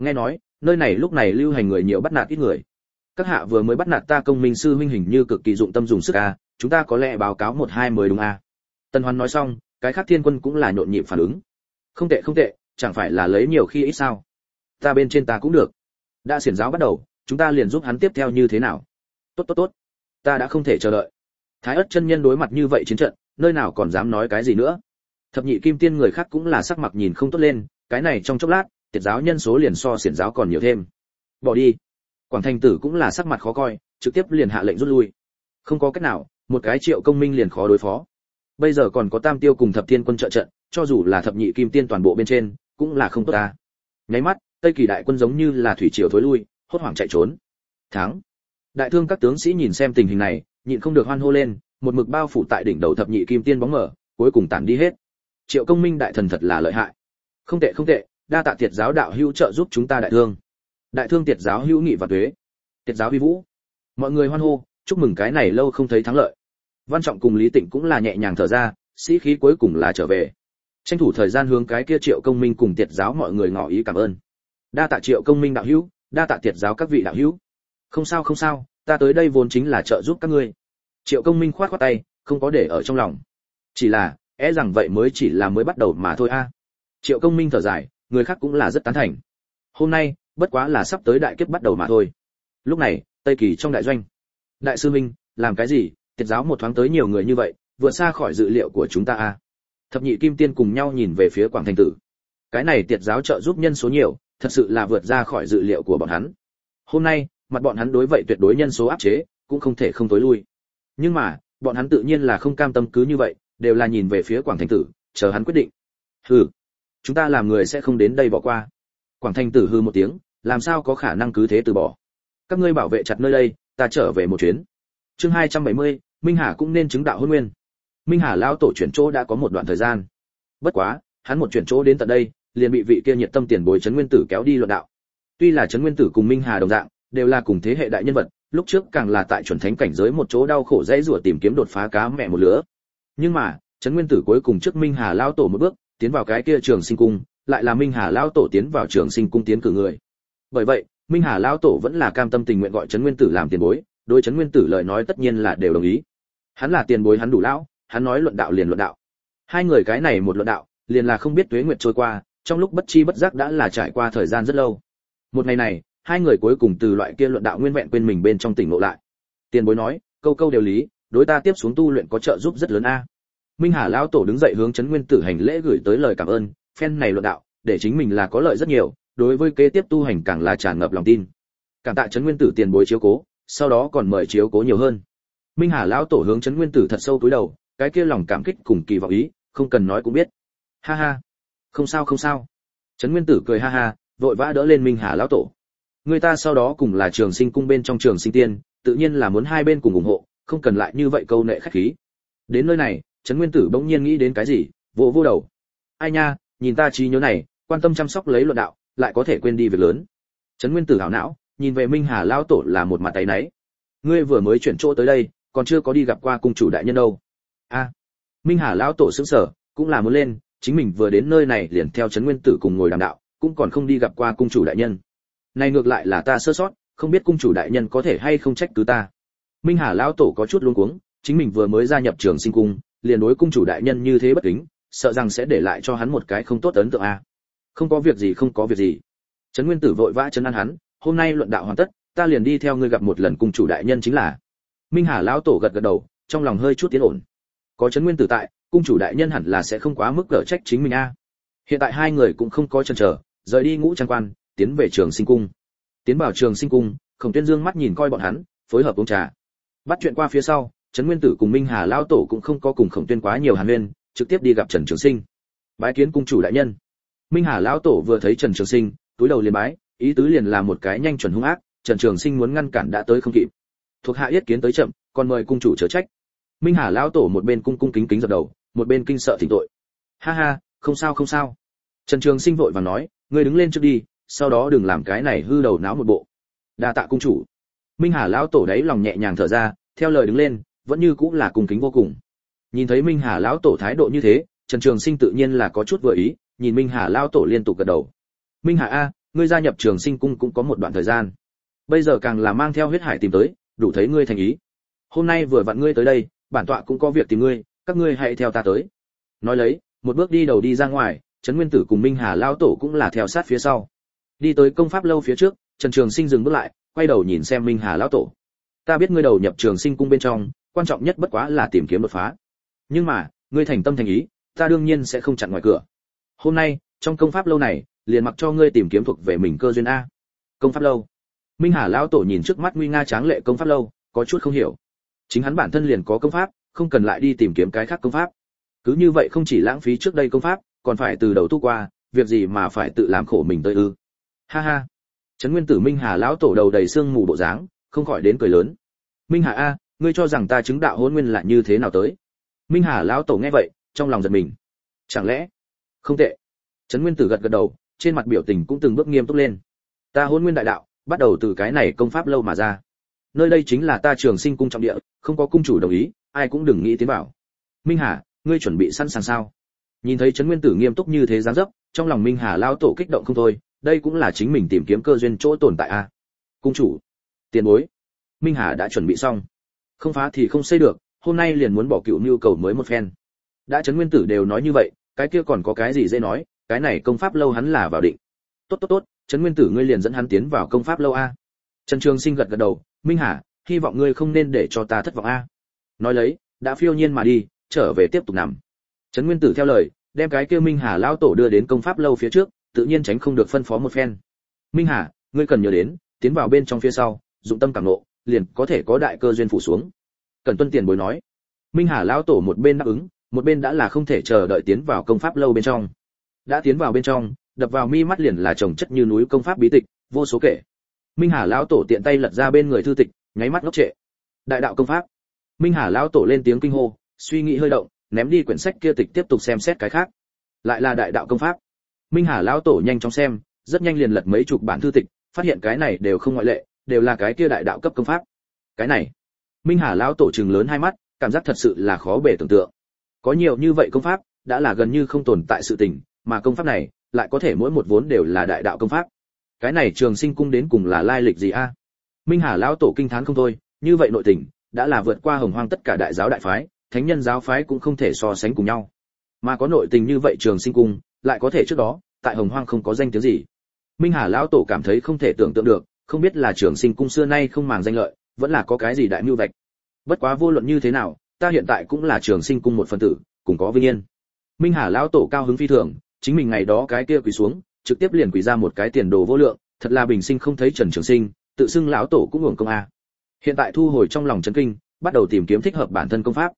nghe nói, nơi này lúc này lưu hành người nhiều bắt nạt ít người. Các hạ vừa mới bắt nạt ta công minh sư huynh hình như cực kỳ dụng tâm dùng sức a chúng ta có lẽ báo cáo một hai mới đúng a tần hoan nói xong, cái khác thiên quân cũng là nhộn nhịp phản ứng. Không tệ không tệ, chẳng phải là lấy nhiều khi ít sao. Ta bên trên ta cũng được. Đã xiển giáo bắt đầu, chúng ta liền giúp hắn tiếp theo như thế nào? Tốt tốt tốt. Ta đã không thể chờ đợi. Thái ất chân nhân đối mặt như vậy chiến trận, nơi nào còn dám nói cái gì nữa. Thập nhị kim tiên người khác cũng là sắc mặt nhìn không tốt lên, cái này trong chốc lát tiệt giáo nhân số liền so xiển giáo còn nhiều thêm. Bỏ đi. Quảng thành tử cũng là sắc mặt khó coi, trực tiếp liền hạ lệnh rút lui. Không có cách nào, một cái triệu công minh liền khó đối phó. Bây giờ còn có tam tiêu cùng thập thiên quân trợ trận, cho dù là thập nhị kim tiên toàn bộ bên trên, cũng là không tốt ta. Nháy mắt, tây kỳ đại quân giống như là thủy triều thối lui, hốt hoảng chạy trốn. Thắng. Đại thương các tướng sĩ nhìn xem tình hình này, nhịn không được hoan hô lên, một mực bao phủ tại đỉnh đầu thập nhị kim tiên bóng mở, cuối cùng tản đi hết. Triệu công minh đại thần thật là lợi hại. Không tệ không tệ đa tạ tiệt giáo đạo hữu trợ giúp chúng ta đại thương. Đại thương tiệt giáo hữu nghị và thuế tiệt giáo vi vũ. Mọi người hoan hô, chúc mừng cái này lâu không thấy thắng lợi. Văn trọng cùng lý tịnh cũng là nhẹ nhàng thở ra, sĩ khí cuối cùng là trở về. Tranh thủ thời gian hướng cái kia triệu công minh cùng tiệt giáo mọi người ngỏ ý cảm ơn. Đa tạ triệu công minh đạo hữu, đa tạ tiệt giáo các vị đạo hữu. Không sao không sao, ta tới đây vốn chính là trợ giúp các ngươi. Triệu công minh khoát khoát tay, không có để ở trong lòng. Chỉ là é rằng vậy mới chỉ là mới bắt đầu mà thôi a. Triệu công minh thở dài người khác cũng là rất tán thành. Hôm nay, bất quá là sắp tới đại kiếp bắt đầu mà thôi. Lúc này, tây kỳ trong đại doanh. Đại sư minh, làm cái gì? Tiệt giáo một thoáng tới nhiều người như vậy, vượt xa khỏi dự liệu của chúng ta a thập nhị kim tiên cùng nhau nhìn về phía quảng thành tử. Cái này tiệt giáo trợ giúp nhân số nhiều, thật sự là vượt ra khỏi dự liệu của bọn hắn. Hôm nay, mặt bọn hắn đối vậy tuyệt đối nhân số áp chế, cũng không thể không tối lui. Nhưng mà, bọn hắn tự nhiên là không cam tâm cứ như vậy, đều là nhìn về phía quảng thành tử, chờ hắn quyết định. Hừ chúng ta làm người sẽ không đến đây bỏ qua. Quảng Thanh tử hư một tiếng làm sao có khả năng cứ thế từ bỏ? Các ngươi bảo vệ chặt nơi đây ta trở về một chuyến. Chương 270, minh hà cũng nên chứng đạo hôn nguyên. Minh hà lão tổ chuyển chỗ đã có một đoạn thời gian. Bất quá hắn một chuyển chỗ đến tận đây liền bị vị kia nhiệt tâm tiền bối trấn nguyên tử kéo đi luận đạo. Tuy là trấn nguyên tử cùng minh hà đồng dạng đều là cùng thế hệ đại nhân vật lúc trước càng là tại chuẩn thánh cảnh giới một chỗ đau khổ dãy rủa tìm kiếm đột phá cá mẹ một lứa. Nhưng mà trấn nguyên tử cuối cùng trước minh hà lão tổ một bước tiến vào cái kia trường sinh cung, lại là minh hà lão tổ tiến vào trường sinh cung tiến cử người. Bởi vậy, minh hà lão tổ vẫn là cam tâm tình nguyện gọi trấn nguyên tử làm tiền bối, đối trấn nguyên tử lời nói tất nhiên là đều đồng ý. Hắn là tiền bối hắn đủ lão, hắn nói luận đạo liền luận đạo. Hai người cái này một luận đạo, liền là không biết tuế nguyệt trôi qua, trong lúc bất chi bất giác đã là trải qua thời gian rất lâu. Một ngày này, hai người cuối cùng từ loại kia luận đạo nguyên vẹn quên mình bên trong tỉnh ngộ lại. Tiền bối nói, câu câu đều lý, đối ta tiếp xuống tu luyện có trợ giúp rất lớn a minh hà lão tổ đứng dậy hướng chấn nguyên tử hành lễ gửi tới lời cảm ơn, phen này luận đạo, để chính mình là có lợi rất nhiều, đối với kế tiếp tu hành càng là tràn ngập lòng tin. Cảm tạ chấn nguyên tử tiền bối chiếu cố, sau đó còn mời chiếu cố nhiều hơn. Minh hà lão tổ hướng chấn nguyên tử thật sâu túi đầu, cái kia lòng cảm kích cùng kỳ vọng ý, không cần nói cũng biết. Ha ha. Không sao không sao. Trấn nguyên tử cười ha ha, vội vã đỡ lên minh hà lão tổ. Người ta sau đó cùng là trường sinh cung bên trong trường sinh tiên, tự nhiên là muốn hai bên cùng ủng hộ, không cần lại như vậy câu nệ khách khí. Đến nơi này trấn nguyên tử bỗng nhiên nghĩ đến cái gì, vỗ vô đầu. Ai nha, nhìn ta trí nhớ này, quan tâm chăm sóc lấy luận đạo, lại có thể quên đi việc lớn. Trấn nguyên tử hảo não, nhìn về minh hà lão tổ là một mặt tay náy. Ngươi vừa mới chuyển chỗ tới đây, còn chưa có đi gặp qua cung chủ đại nhân đâu. A, minh hà lão tổ sững sờ, cũng là muốn lên, chính mình vừa đến nơi này liền theo trấn nguyên tử cùng ngồi đàm đạo, cũng còn không đi gặp qua cung chủ đại nhân. Này ngược lại là ta sơ sót, không biết cung chủ đại nhân có thể hay không trách cứ ta. Minh hà lão tổ có chút luống cuống, chính mình vừa mới gia nhập trường sinh cung liền đối cung chủ đại nhân như thế bất kính, sợ rằng sẽ để lại cho hắn một cái không tốt ấn tượng a. Không có việc gì, không có việc gì. Trấn nguyên tử vội vã chấn an hắn, hôm nay luận đạo hoàn tất, ta liền đi theo ngươi gặp một lần cung chủ đại nhân chính là. Minh hà lão tổ gật gật đầu, trong lòng hơi chút tiến ổn. Có trấn nguyên tử tại, cung chủ đại nhân hẳn là sẽ không quá mức cở trách chính mình a. Hiện tại hai người cũng không có chần chờ, rời đi ngũ trang quan, tiến về trường sinh cung. Tiến vào trường sinh cung, khổng tuyên dương mắt nhìn coi bọn hắn, phối hợp uống trà. Bắt chuyện qua phía sau trấn nguyên tử cùng minh hà lao tổ cũng không có cùng khổng tuyên quá nhiều hàn huyên, trực tiếp đi gặp trần trường sinh. Bái kiến cung chủ đại nhân. Minh hà lão tổ vừa thấy trần trường sinh, túi đầu liền bái, ý tứ liền là một cái nhanh chuẩn hung ác, trần trường sinh muốn ngăn cản đã tới không kịp. Thuộc hạ yết kiến tới chậm, còn mời cung chủ chớ trách. Minh hà lão tổ một bên cung cung kính kính dập đầu, một bên kinh sợ thỉnh tội. Ha ha, không sao không sao. Trần trường sinh vội vàng nói, ngươi đứng lên trước đi, sau đó đừng làm cái này hư đầu náo một bộ. Đa tạ cung chủ. Minh hà lão tổ đấy lòng nhẹ nhàng thở ra, theo lời đứng lên vẫn như cũng là cung kính vô cùng. Nhìn thấy minh hà lão tổ thái độ như thế, trần trường sinh tự nhiên là có chút vừa ý, nhìn minh hà lão tổ liên tục gật đầu. Minh hà a, ngươi gia nhập trường sinh cung cũng có một đoạn thời gian. Bây giờ càng là mang theo huyết hải tìm tới, đủ thấy ngươi thành ý. Hôm nay vừa vặn ngươi tới đây, bản tọa cũng có việc tìm ngươi, các ngươi hãy theo ta tới. Nói lấy, một bước đi đầu đi ra ngoài, trấn nguyên tử cùng minh hà Lão tổ cũng là theo sát phía sau. Đi tới công pháp lâu phía trước, trần trường sinh dừng bước lại, quay đầu nhìn xem minh hà Lão tổ. Ta biết ngươi đầu nhập trường sinh cung bên trong quan trọng nhất bất quá là tìm kiếm đột phá. Nhưng mà, ngươi thành tâm thành ý, ta đương nhiên sẽ không chặn ngoài cửa. Hôm nay, trong công pháp lâu này, liền mặc cho ngươi tìm kiếm thuộc về mình cơ duyên a. Công pháp lâu. Minh hà lão tổ nhìn trước mắt nguy nga tráng lệ công pháp lâu, có chút không hiểu. Chính hắn bản thân liền có công pháp, không cần lại đi tìm kiếm cái khác công pháp. Cứ như vậy không chỉ lãng phí trước đây công pháp, còn phải từ đầu tu qua, việc gì mà phải tự làm khổ mình tới ư? Ha ha. Trấn nguyên tử minh hà lão tổ đầu đầy xương mù bộ dáng, không khỏi đến cười lớn. Minh hà a ngươi cho rằng ta chứng đạo hôn nguyên là như thế nào tới? Minh hà lão tổ nghe vậy, trong lòng giật mình. Chẳng lẽ? Không tệ. Trấn nguyên tử gật gật đầu, trên mặt biểu tình cũng từng bước nghiêm túc lên. Ta hôn nguyên đại đạo, bắt đầu từ cái này công pháp lâu mà ra. Nơi đây chính là ta trường sinh cung trọng địa, không có cung chủ đồng ý, ai cũng đừng nghĩ tiến vào. Minh hà, ngươi chuẩn bị sẵn sàng sao? Nhìn thấy trấn nguyên tử nghiêm túc như thế dáng dấp, trong lòng minh hà lao tổ kích động không thôi, đây cũng là chính mình tìm kiếm cơ duyên chỗ tồn tại a. Cung chủ, tiền bối. Minh hà đã chuẩn bị xong không phá thì không xây được, hôm nay liền muốn bỏ cựu nhu cầu mới một phen. Đã trấn nguyên tử đều nói như vậy, cái kia còn có cái gì dễ nói, cái này công pháp lâu hắn là vào định. Tốt tốt tốt, trấn nguyên tử ngươi liền dẫn hắn tiến vào công pháp lâu a. Trần trường sinh gật gật đầu, minh hà, hy vọng ngươi không nên để cho ta thất vọng a. Nói lấy, đã phiêu nhiên mà đi, trở về tiếp tục nằm. Trấn nguyên tử theo lời, đem cái kia minh hà lao tổ đưa đến công pháp lâu phía trước, tự nhiên tránh không được phân phó một phen. Minh hà, ngươi cần nhớ đến, tiến vào bên trong phía sau, dụng tâm cảm nộ liền có thể có đại cơ duyên phủ xuống. Cần tuân tiền bối nói. Minh hà lao tổ một bên đáp ứng, một bên đã là không thể chờ đợi tiến vào công pháp lâu bên trong. Đã tiến vào bên trong, đập vào mi mắt liền là chồng chất như núi công pháp bí tịch, vô số kể. Minh hà lão tổ tiện tay lật ra bên người thư tịch, nháy mắt ngốc trệ. Đại đạo công pháp. Minh hà lão tổ lên tiếng kinh hô, suy nghĩ hơi động, ném đi quyển sách kia tịch tiếp tục xem xét cái khác. Lại là đại đạo công pháp. Minh hà lão tổ nhanh chóng xem, rất nhanh liền lật mấy chục bản thư tịch, phát hiện cái này đều không ngoại lệ đều là cái kia đại đạo cấp công pháp. Cái này, minh hà lão tổ trừng lớn hai mắt, cảm giác thật sự là khó bề tưởng tượng. Có nhiều như vậy công pháp, đã là gần như không tồn tại sự tình, mà công pháp này, lại có thể mỗi một vốn đều là đại đạo công pháp. Cái này trường sinh cung đến cùng là lai lịch gì a? Minh hà lão tổ kinh thán không thôi, như vậy nội tình, đã là vượt qua hồng hoang tất cả đại giáo đại phái, thánh nhân giáo phái cũng không thể so sánh cùng nhau. Mà có nội tình như vậy trường sinh cung, lại có thể trước đó, tại hồng hoang không có danh tiếng gì. Minh hà lão tổ cảm thấy không thể tưởng tượng được không biết là trường sinh cung xưa nay không màng danh lợi, vẫn là có cái gì đại mưu vạch. Bất quá vô luận như thế nào, ta hiện tại cũng là trường sinh cung một phần tử, cùng có vinh yên. Minh hà lão tổ cao hứng phi thường, chính mình ngày đó cái kia quỳ xuống, trực tiếp liền quỳ ra một cái tiền đồ vô lượng, thật là bình sinh không thấy trần trường sinh, tự xưng lão tổ cũng hưởng công a. Hiện tại thu hồi trong lòng chấn kinh, bắt đầu tìm kiếm thích hợp bản thân công pháp.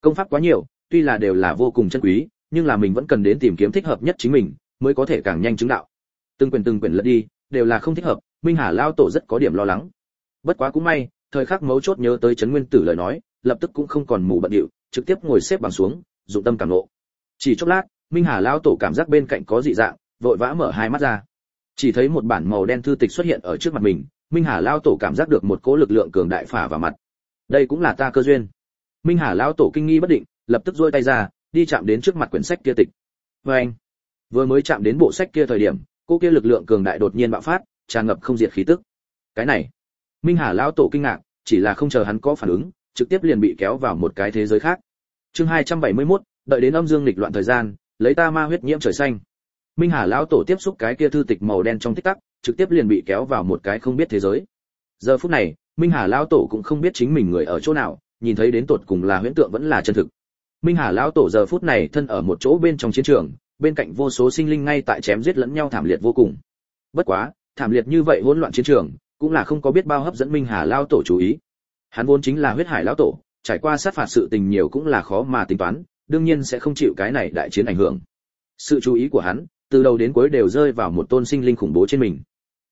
Công pháp quá nhiều, tuy là đều là vô cùng chân quý, nhưng là mình vẫn cần đến tìm kiếm thích hợp nhất chính mình, mới có thể càng nhanh chứng đạo. Từng quyền từng quyền lật đi, đều là không thích hợp minh hà lao tổ rất có điểm lo lắng. Bất quá cũng may, thời khắc mấu chốt nhớ tới trấn nguyên tử lời nói, lập tức cũng không còn mù bận điệu, trực tiếp ngồi xếp bằng xuống, dụng tâm cảm ngộ. chỉ chốc lát, minh hà lao tổ cảm giác bên cạnh có dị dạng, vội vã mở hai mắt ra. Chỉ thấy một bản màu đen thư tịch xuất hiện ở trước mặt mình, minh hà lao tổ cảm giác được một cỗ lực lượng cường đại phả vào mặt. Đây cũng là ta cơ duyên. Minh hà lao tổ kinh nghi bất định, lập tức duỗi tay ra, đi chạm đến trước mặt quyển sách kia tịch. Vê anh vừa mới chạm đến bộ sách kia thời điểm, cô kia lực lượng cường đại đột nhiên bạo phát tràn ngập không diệt khí tức. Cái này minh hà Lão tổ kinh ngạc chỉ là không chờ hắn có phản ứng trực tiếp liền bị kéo vào một cái thế giới khác. Chương 271, đợi đến âm dương nghịch loạn thời gian lấy ta ma huyết nhiễm trời xanh. Minh hà lão tổ tiếp xúc cái kia thư tịch màu đen trong tích tắc trực tiếp liền bị kéo vào một cái không biết thế giới. Giờ phút này minh hà lão tổ cũng không biết chính mình người ở chỗ nào nhìn thấy đến tột cùng là huyễn tượng vẫn là chân thực. Minh hà lão tổ giờ phút này thân ở một chỗ bên trong chiến trường bên cạnh vô số sinh linh ngay tại chém giết lẫn nhau thảm liệt vô cùng. Bất quá thảm liệt như vậy hỗn loạn chiến trường, cũng là không có biết bao hấp dẫn minh hà lão tổ chú ý. Hắn vốn chính là huyết hải lão tổ, trải qua sát phạt sự tình nhiều cũng là khó mà tính toán, đương nhiên sẽ không chịu cái này đại chiến ảnh hưởng. Sự chú ý của hắn, từ đầu đến cuối đều rơi vào một tôn sinh linh khủng bố trên mình.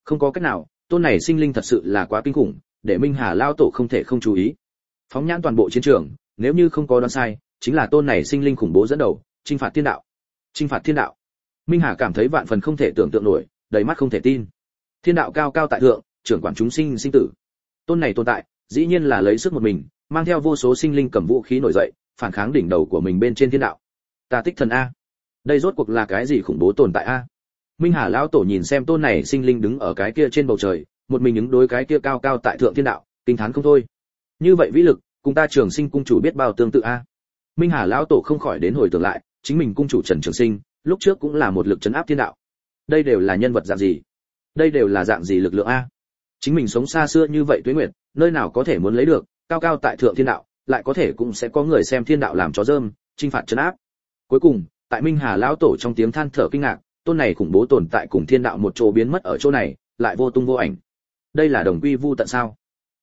Không có cách nào, tôn này sinh linh thật sự là quá kinh khủng, để minh hà lao tổ không thể không chú ý. Phóng nhãn toàn bộ chiến trường, nếu như không có đoán sai, chính là tôn này sinh linh khủng bố dẫn đầu trinh phạt thiên đạo. Trinh phạt thiên đạo. Minh hà cảm thấy vạn phần không thể tưởng tượng nổi, đầy mắt không thể tin thiên đạo cao cao tại thượng, trưởng quản chúng sinh sinh tử. Tôn này tồn tại, dĩ nhiên là lấy sức một mình, mang theo vô số sinh linh cầm vũ khí nổi dậy, phản kháng đỉnh đầu của mình bên trên thiên đạo. Ta tích thần a. Đây rốt cuộc là cái gì khủng bố tồn tại a? Minh hà lão tổ nhìn xem tôn này sinh linh đứng ở cái kia trên bầu trời, một mình ứng đối cái kia cao cao tại thượng thiên đạo, kinh thán không thôi. Như vậy vĩ lực, cùng ta trường sinh cung chủ biết bao tương tự a. Minh hà lão tổ không khỏi đến hồi tưởng lại, chính mình cung chủ trần trường sinh, lúc trước cũng là một lực chấn áp thiên đạo. Đây đều là nhân vật dạng gì? Đây đều là dạng gì lực lượng a? Chính mình sống xa xưa như vậy tuế nguyệt, nơi nào có thể muốn lấy được, cao cao tại thượng thiên đạo, lại có thể cũng sẽ có người xem thiên đạo làm chó dơm trinh phạt chấn áp. Cuối cùng, tại minh hà lão tổ trong tiếng than thở kinh ngạc, tôn này khủng bố tồn tại cùng thiên đạo một chỗ biến mất ở chỗ này, lại vô tung vô ảnh. Đây là đồng quy vu tận sao?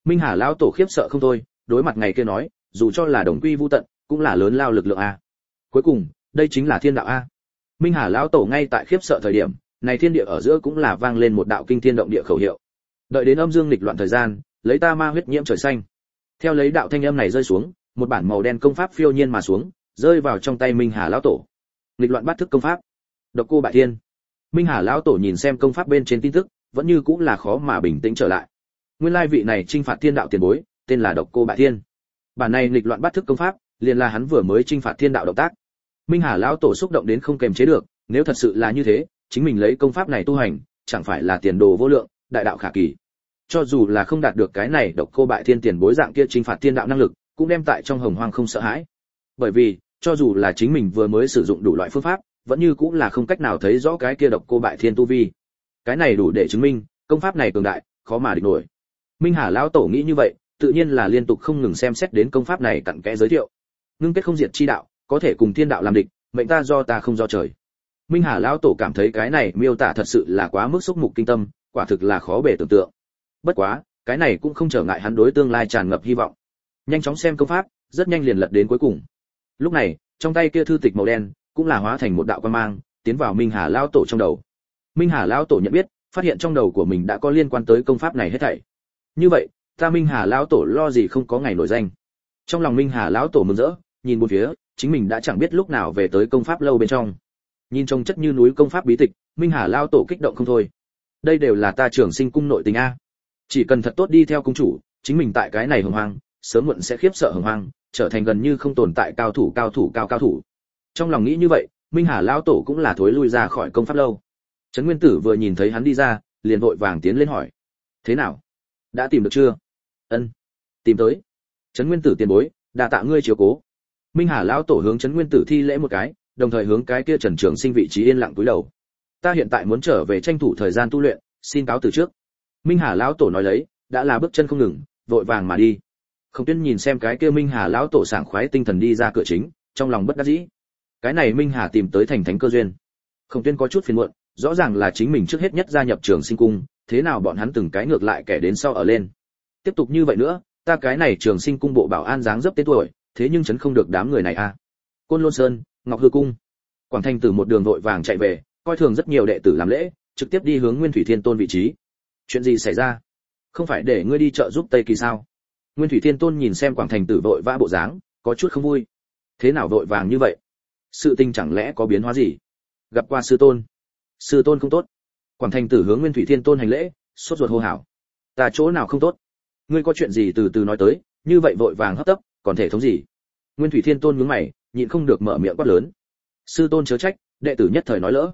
Minh hà lão tổ khiếp sợ không thôi, đối mặt ngày kia nói, dù cho là đồng quy vu tận, cũng là lớn lao lực lượng a. Cuối cùng, đây chính là thiên đạo a. Minh hà lão tổ ngay tại khiếp sợ thời điểm này thiên địa ở giữa cũng là vang lên một đạo kinh thiên động địa khẩu hiệu. Đợi đến âm dương nghịch loạn thời gian, lấy ta ma huyết nhiễm trời xanh. Theo lấy đạo thanh âm này rơi xuống, một bản màu đen công pháp phiêu nhiên mà xuống, rơi vào trong tay minh hà lão tổ. Nghịch loạn bắt thức công pháp. Độc cô bại thiên. Minh hà lão tổ nhìn xem công pháp bên trên tin tức, vẫn như cũng là khó mà bình tĩnh trở lại. Nguyên lai vị này chinh phạt thiên đạo tiền bối, tên là độc cô bại thiên. Bản này nghịch loạn bắt thức công pháp, liền là hắn vừa mới chinh phạt thiên đạo động tác. Minh hà lão tổ xúc động đến không kềm chế được, nếu thật sự là như thế chính mình lấy công pháp này tu hành, chẳng phải là tiền đồ vô lượng, đại đạo khả kỳ. Cho dù là không đạt được cái này độc cô bại thiên tiền bối dạng kia trinh phạt thiên đạo năng lực, cũng đem tại trong hồng hoang không sợ hãi. Bởi vì, cho dù là chính mình vừa mới sử dụng đủ loại phương pháp, vẫn như cũng là không cách nào thấy rõ cái kia độc cô bại thiên tu vi. Cái này đủ để chứng minh, công pháp này cường đại, khó mà địch nổi. Minh hà lão tổ nghĩ như vậy, tự nhiên là liên tục không ngừng xem xét đến công pháp này cặn kẽ giới thiệu. Ngưng kết không diệt chi đạo, có thể cùng thiên đạo làm địch, mệnh ta do ta không do trời minh hà lão tổ cảm thấy cái này miêu tả thật sự là quá mức xúc mục kinh tâm, quả thực là khó bề tưởng tượng. Bất quá, cái này cũng không trở ngại hắn đối tương lai tràn ngập hy vọng. Nhanh chóng xem công pháp, rất nhanh liền lật đến cuối cùng. Lúc này, trong tay kia thư tịch màu đen, cũng là hóa thành một đạo quan mang, tiến vào minh hà lão tổ trong đầu. Minh hà lão tổ nhận biết, phát hiện trong đầu của mình đã có liên quan tới công pháp này hết thảy. Như vậy, ta minh hà lão tổ lo gì không có ngày nổi danh. Trong lòng minh hà lão tổ mừng rỡ, nhìn một phía, chính mình đã chẳng biết lúc nào về tới công pháp lâu bên trong nhìn trông chất như núi công pháp bí tịch, minh hà lão tổ kích động không thôi. Đây đều là ta trưởng sinh cung nội tình a. Chỉ cần thật tốt đi theo cung chủ, chính mình tại cái này hồng hoang, sớm muộn sẽ khiếp sợ hồng hoang, trở thành gần như không tồn tại cao thủ cao thủ, cao cao thủ. Trong lòng nghĩ như vậy, minh hà lão tổ cũng là thối lui ra khỏi công pháp lâu. Trấn nguyên tử vừa nhìn thấy hắn đi ra, liền vội vàng tiến lên hỏi. Thế nào? Đã tìm được chưa? Ân, tìm tới. Trấn nguyên tử tiền bối đà tạ ngươi chiếu cố. Minh hà lão tổ hướng trấn nguyên tử thi lễ một cái đồng thời hướng cái kia trần trường sinh vị trí yên lặng cúi đầu. Ta hiện tại muốn trở về tranh thủ thời gian tu luyện, xin cáo từ trước. Minh hà lão tổ nói lấy, đã là bước chân không ngừng, vội vàng mà đi. Không tuyên nhìn xem cái kia minh hà lão tổ sảng khoái tinh thần đi ra cửa chính, trong lòng bất đắc dĩ. Cái này minh hà tìm tới thành thánh cơ duyên. Không tuyên có chút phiền muộn, rõ ràng là chính mình trước hết nhất gia nhập trường sinh cung, thế nào bọn hắn từng cái ngược lại kẻ đến sau ở lên. Tiếp tục như vậy nữa, ta cái này trường sinh cung bộ bảo an dáng dấp tên tuổi, thế nhưng chấn không được đám người này a à. côn lôn sơn ngọc hư cung. Quảng thanh từ một đường vội vàng chạy về, coi thường rất nhiều đệ tử làm lễ, trực tiếp đi hướng nguyên thủy thiên tôn vị trí. Chuyện gì xảy ra? Không phải để ngươi đi chợ giúp tây kỳ sao? Nguyên thủy thiên tôn nhìn xem quảng thành tử vội vã bộ dáng, có chút không vui. Thế nào vội vàng như vậy? Sự tình chẳng lẽ có biến hóa gì? Gặp qua sư tôn. Sư tôn không tốt. Quảng thành tử hướng nguyên thủy thiên tôn hành lễ, sốt ruột hô hào. Ta chỗ nào không tốt? Ngươi có chuyện gì từ từ nói tới, như vậy vội vàng hấp tấp, còn thể thống gì? Nguyên thủy thiên tôn nhướng mày nhịn không được mở miệng quát lớn. Sư tôn chớ trách, đệ tử nhất thời nói lỡ.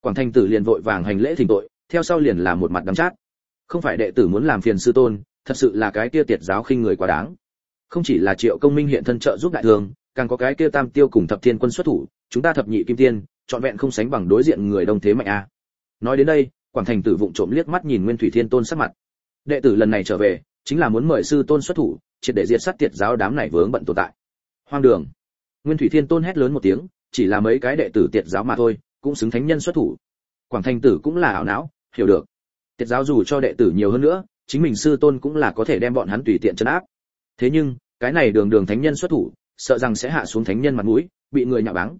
Quảng thành tử liền vội vàng hành lễ thỉnh tội, theo sau liền làm một mặt đắm chát. Không phải đệ tử muốn làm phiền sư tôn, thật sự là cái kia tiệt giáo khinh người quá đáng. Không chỉ là triệu công minh hiện thân trợ giúp đại thường, càng có cái kia tam tiêu cùng thập thiên quân xuất thủ, chúng ta thập nhị kim tiên, trọn vẹn không sánh bằng đối diện người đông thế mạnh a. Nói đến đây, quảng thành tử vụng trộm liếc mắt nhìn nguyên thủy thiên tôn sắc mặt. Đệ tử lần này trở về, chính là muốn mời sư tôn xuất thủ, triệt để diệt sát tiệt giáo đám này vướng bận tồn tại. Hoang đường nguyên thủy thiên tôn hét lớn một tiếng, chỉ là mấy cái đệ tử tiệt giáo mà thôi, cũng xứng thánh nhân xuất thủ. Quảng thành tử cũng là ảo não, hiểu được. Tiệt giáo dù cho đệ tử nhiều hơn nữa, chính mình sư tôn cũng là có thể đem bọn hắn tùy tiện chấn áp. Thế nhưng, cái này đường đường thánh nhân xuất thủ, sợ rằng sẽ hạ xuống thánh nhân mặt mũi, bị người nhạo báng.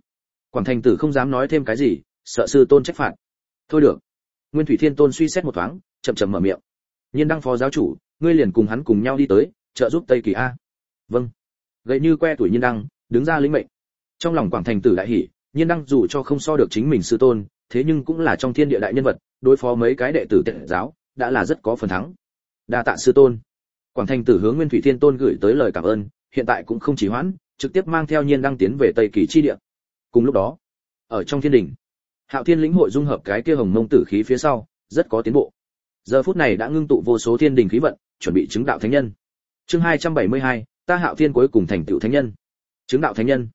Quảng thành tử không dám nói thêm cái gì, sợ sư tôn trách phạt. Thôi được. Nguyên thủy thiên tôn suy xét một thoáng, chậm chậm mở miệng. Nhiên đăng phó giáo chủ, ngươi liền cùng hắn cùng nhau đi tới, trợ giúp tây kỳ a. Vâng. Gậy như que tuổi nhiên đăng đứng ra lĩnh mệnh. Trong lòng quảng thành tử đại hỉ nhiên đăng dù cho không so được chính mình sư tôn thế nhưng cũng là trong thiên địa đại nhân vật đối phó mấy cái đệ tử tệ giáo đã là rất có phần thắng. Đa tạ sư tôn. Quảng thành tử hướng nguyên thủy thiên tôn gửi tới lời cảm ơn hiện tại cũng không chỉ hoãn trực tiếp mang theo nhiên đăng tiến về tây kỳ chi địa. Cùng lúc đó ở trong thiên đình hạo thiên lĩnh hội dung hợp cái kia hồng mông tử khí phía sau rất có tiến bộ. Giờ phút này đã ngưng tụ vô số thiên đình khí vận chuẩn bị chứng đạo thánh nhân. Chương 272, ta hạo thiên cuối cùng thành tựu thánh nhân chứng đạo thánh nhân.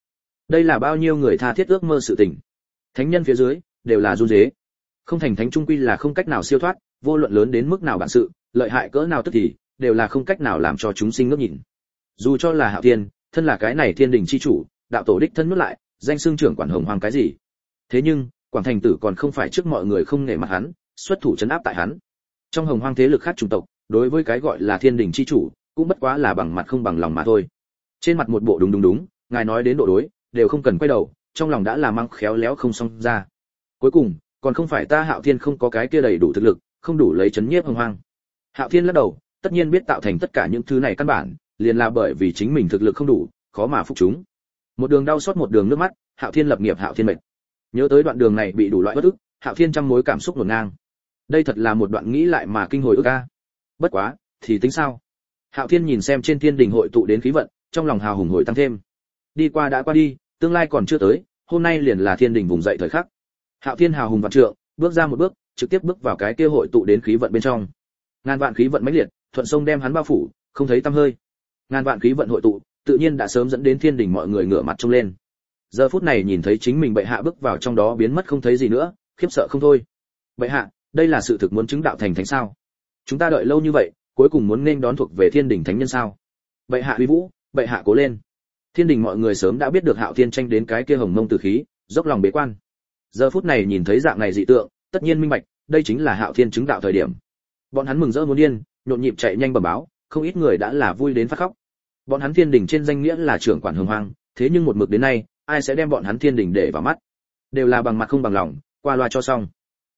Đây là bao nhiêu người tha thiết ước mơ sự tình. Thánh nhân phía dưới, đều là run rế. Không thành thánh trung quy là không cách nào siêu thoát, vô luận lớn đến mức nào bản sự, lợi hại cỡ nào tức thì, đều là không cách nào làm cho chúng sinh ngước nhìn. Dù cho là hạo thiên, thân là cái này thiên đình chi chủ, đạo tổ đích thân nuốt lại, danh xương trưởng quản hồng hoàng cái gì. Thế nhưng, quảng thành tử còn không phải trước mọi người không nể mặt hắn, xuất thủ chấn áp tại hắn. Trong hồng hoang thế lực khác chủng tộc, đối với cái gọi là thiên đình chi chủ, cũng bất quá là bằng mặt không bằng lòng mà thôi. Trên mặt một bộ đúng đúng đúng ngài nói đến độ đối, đều không cần quay đầu, trong lòng đã là mang khéo léo không xong ra. Cuối cùng, còn không phải ta hạo thiên không có cái kia đầy đủ thực lực, không đủ lấy chấn nhiếp hồng hoang. Hạo thiên lắc đầu, tất nhiên biết tạo thành tất cả những thứ này căn bản, liền là bởi vì chính mình thực lực không đủ, khó mà phục chúng. Một đường đau xót một đường nước mắt, hạo thiên lập nghiệp, hạo thiên mệnh nhớ tới đoạn đường này bị đủ loại bất ức, hạo thiên trăm mối cảm xúc ngổn ngang. Đây thật là một đoạn nghĩ lại mà kinh hồi ức a. Bất quá, thì tính sao? Hạo thiên nhìn xem trên thiên đình hội tụ đến khí vận, trong lòng hào hùng hồi tăng thêm đi qua đã qua đi, tương lai còn chưa tới, hôm nay liền là thiên đình vùng dậy thời khắc. Hạo thiên hào hùng vạn trượng, bước ra một bước, trực tiếp bước vào cái kia hội tụ đến khí vận bên trong. Ngàn vạn khí vận mãnh liệt, thuận sông đem hắn bao phủ, không thấy tăm hơi. Ngàn vạn khí vận hội tụ, tự nhiên đã sớm dẫn đến thiên đình mọi người ngửa mặt trông lên. Giờ phút này nhìn thấy chính mình bệ hạ bước vào trong đó biến mất không thấy gì nữa, khiếp sợ không thôi. Bệ hạ, đây là sự thực muốn chứng đạo thành thánh sao? Chúng ta đợi lâu như vậy, cuối cùng muốn nên đón thuộc về thiên đình thánh nhân sao? Bệ hạ uy vũ, bệ hạ cố lên thiên đình mọi người sớm đã biết được hạo thiên tranh đến cái kia hồng mông tử khí, dốc lòng bế quan. Giờ phút này nhìn thấy dạng này dị tượng, tất nhiên minh bạch, đây chính là hạo thiên chứng đạo thời điểm. Bọn hắn mừng rỡ muốn điên, nhộn nhịp chạy nhanh bẩm báo, không ít người đã là vui đến phát khóc. Bọn hắn thiên đình trên danh nghĩa là trưởng quản hồng hoang, thế nhưng một mực đến nay, ai sẽ đem bọn hắn thiên đình để vào mắt? Đều là bằng mặt không bằng lòng, qua loa cho xong.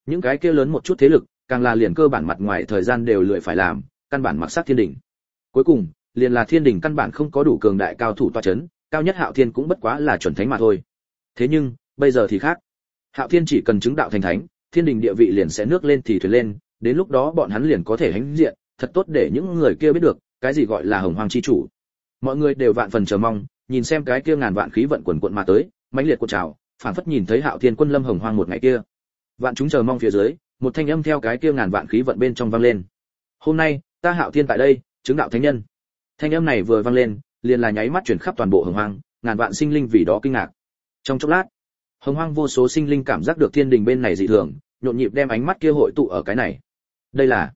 Những cái kia lớn một chút thế lực, càng là liền cơ bản mặt ngoài thời gian đều lười phải làm, căn bản mặc sát thiên đình. Cuối cùng liền là thiên đình căn bản không có đủ cường đại cao thủ toa chấn, cao nhất hạo thiên cũng bất quá là chuẩn thánh mà thôi. Thế nhưng, bây giờ thì khác. Hạo thiên chỉ cần chứng đạo thành thánh, thiên đình địa vị liền sẽ nước lên thì thuyền lên, đến lúc đó bọn hắn liền có thể hãnh diện, thật tốt để những người kia biết được, cái gì gọi là hồng hoàng chi chủ. Mọi người đều vạn phần chờ mong, nhìn xem cái kia ngàn vạn khí vận quần quận mà tới, mãnh liệt cuộn trào phản phất nhìn thấy hạo thiên quân lâm hồng hoàng một ngày kia. Vạn chúng chờ mong phía dưới, một thanh âm theo cái kia ngàn vạn khí vận bên trong vang lên. Hôm nay, ta hạo thiên tại đây, chứng đạo thánh nhân thanh âm này vừa vang lên, liền là nháy mắt chuyển khắp toàn bộ hồng hoang, ngàn vạn sinh linh vì đó kinh ngạc. Trong chốc lát, hồng hoang vô số sinh linh cảm giác được thiên đình bên này dị thường, nhộn nhịp đem ánh mắt kia hội tụ ở cái này. Đây là,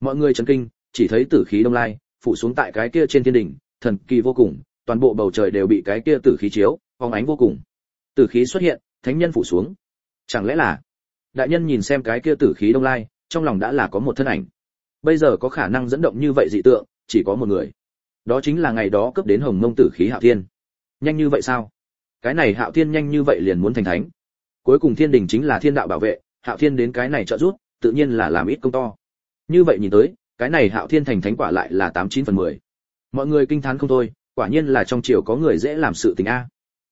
mọi người chấn kinh, chỉ thấy tử khí đông lai, phủ xuống tại cái kia trên thiên đình, thần kỳ vô cùng, toàn bộ bầu trời đều bị cái kia tử khí chiếu phóng ánh vô cùng. Tử khí xuất hiện, thánh nhân phủ xuống. Chẳng lẽ là, đại nhân nhìn xem cái kia tử khí đông lai, trong lòng đã là có một thân ảnh. Bây giờ có khả năng dẫn động như vậy dị tượng, chỉ có một người đó chính là ngày đó cấp đến hồng mông tử khí hạo thiên. Nhanh như vậy sao? Cái này hạo thiên nhanh như vậy liền muốn thành thánh. Cuối cùng thiên đình chính là thiên đạo bảo vệ, hạo thiên đến cái này trợ giúp, tự nhiên là làm ít công to. Như vậy nhìn tới, cái này hạo thiên thành thánh quả lại là tám chín phần mười. Mọi người kinh thán không thôi, quả nhiên là trong triều có người dễ làm sự tình a.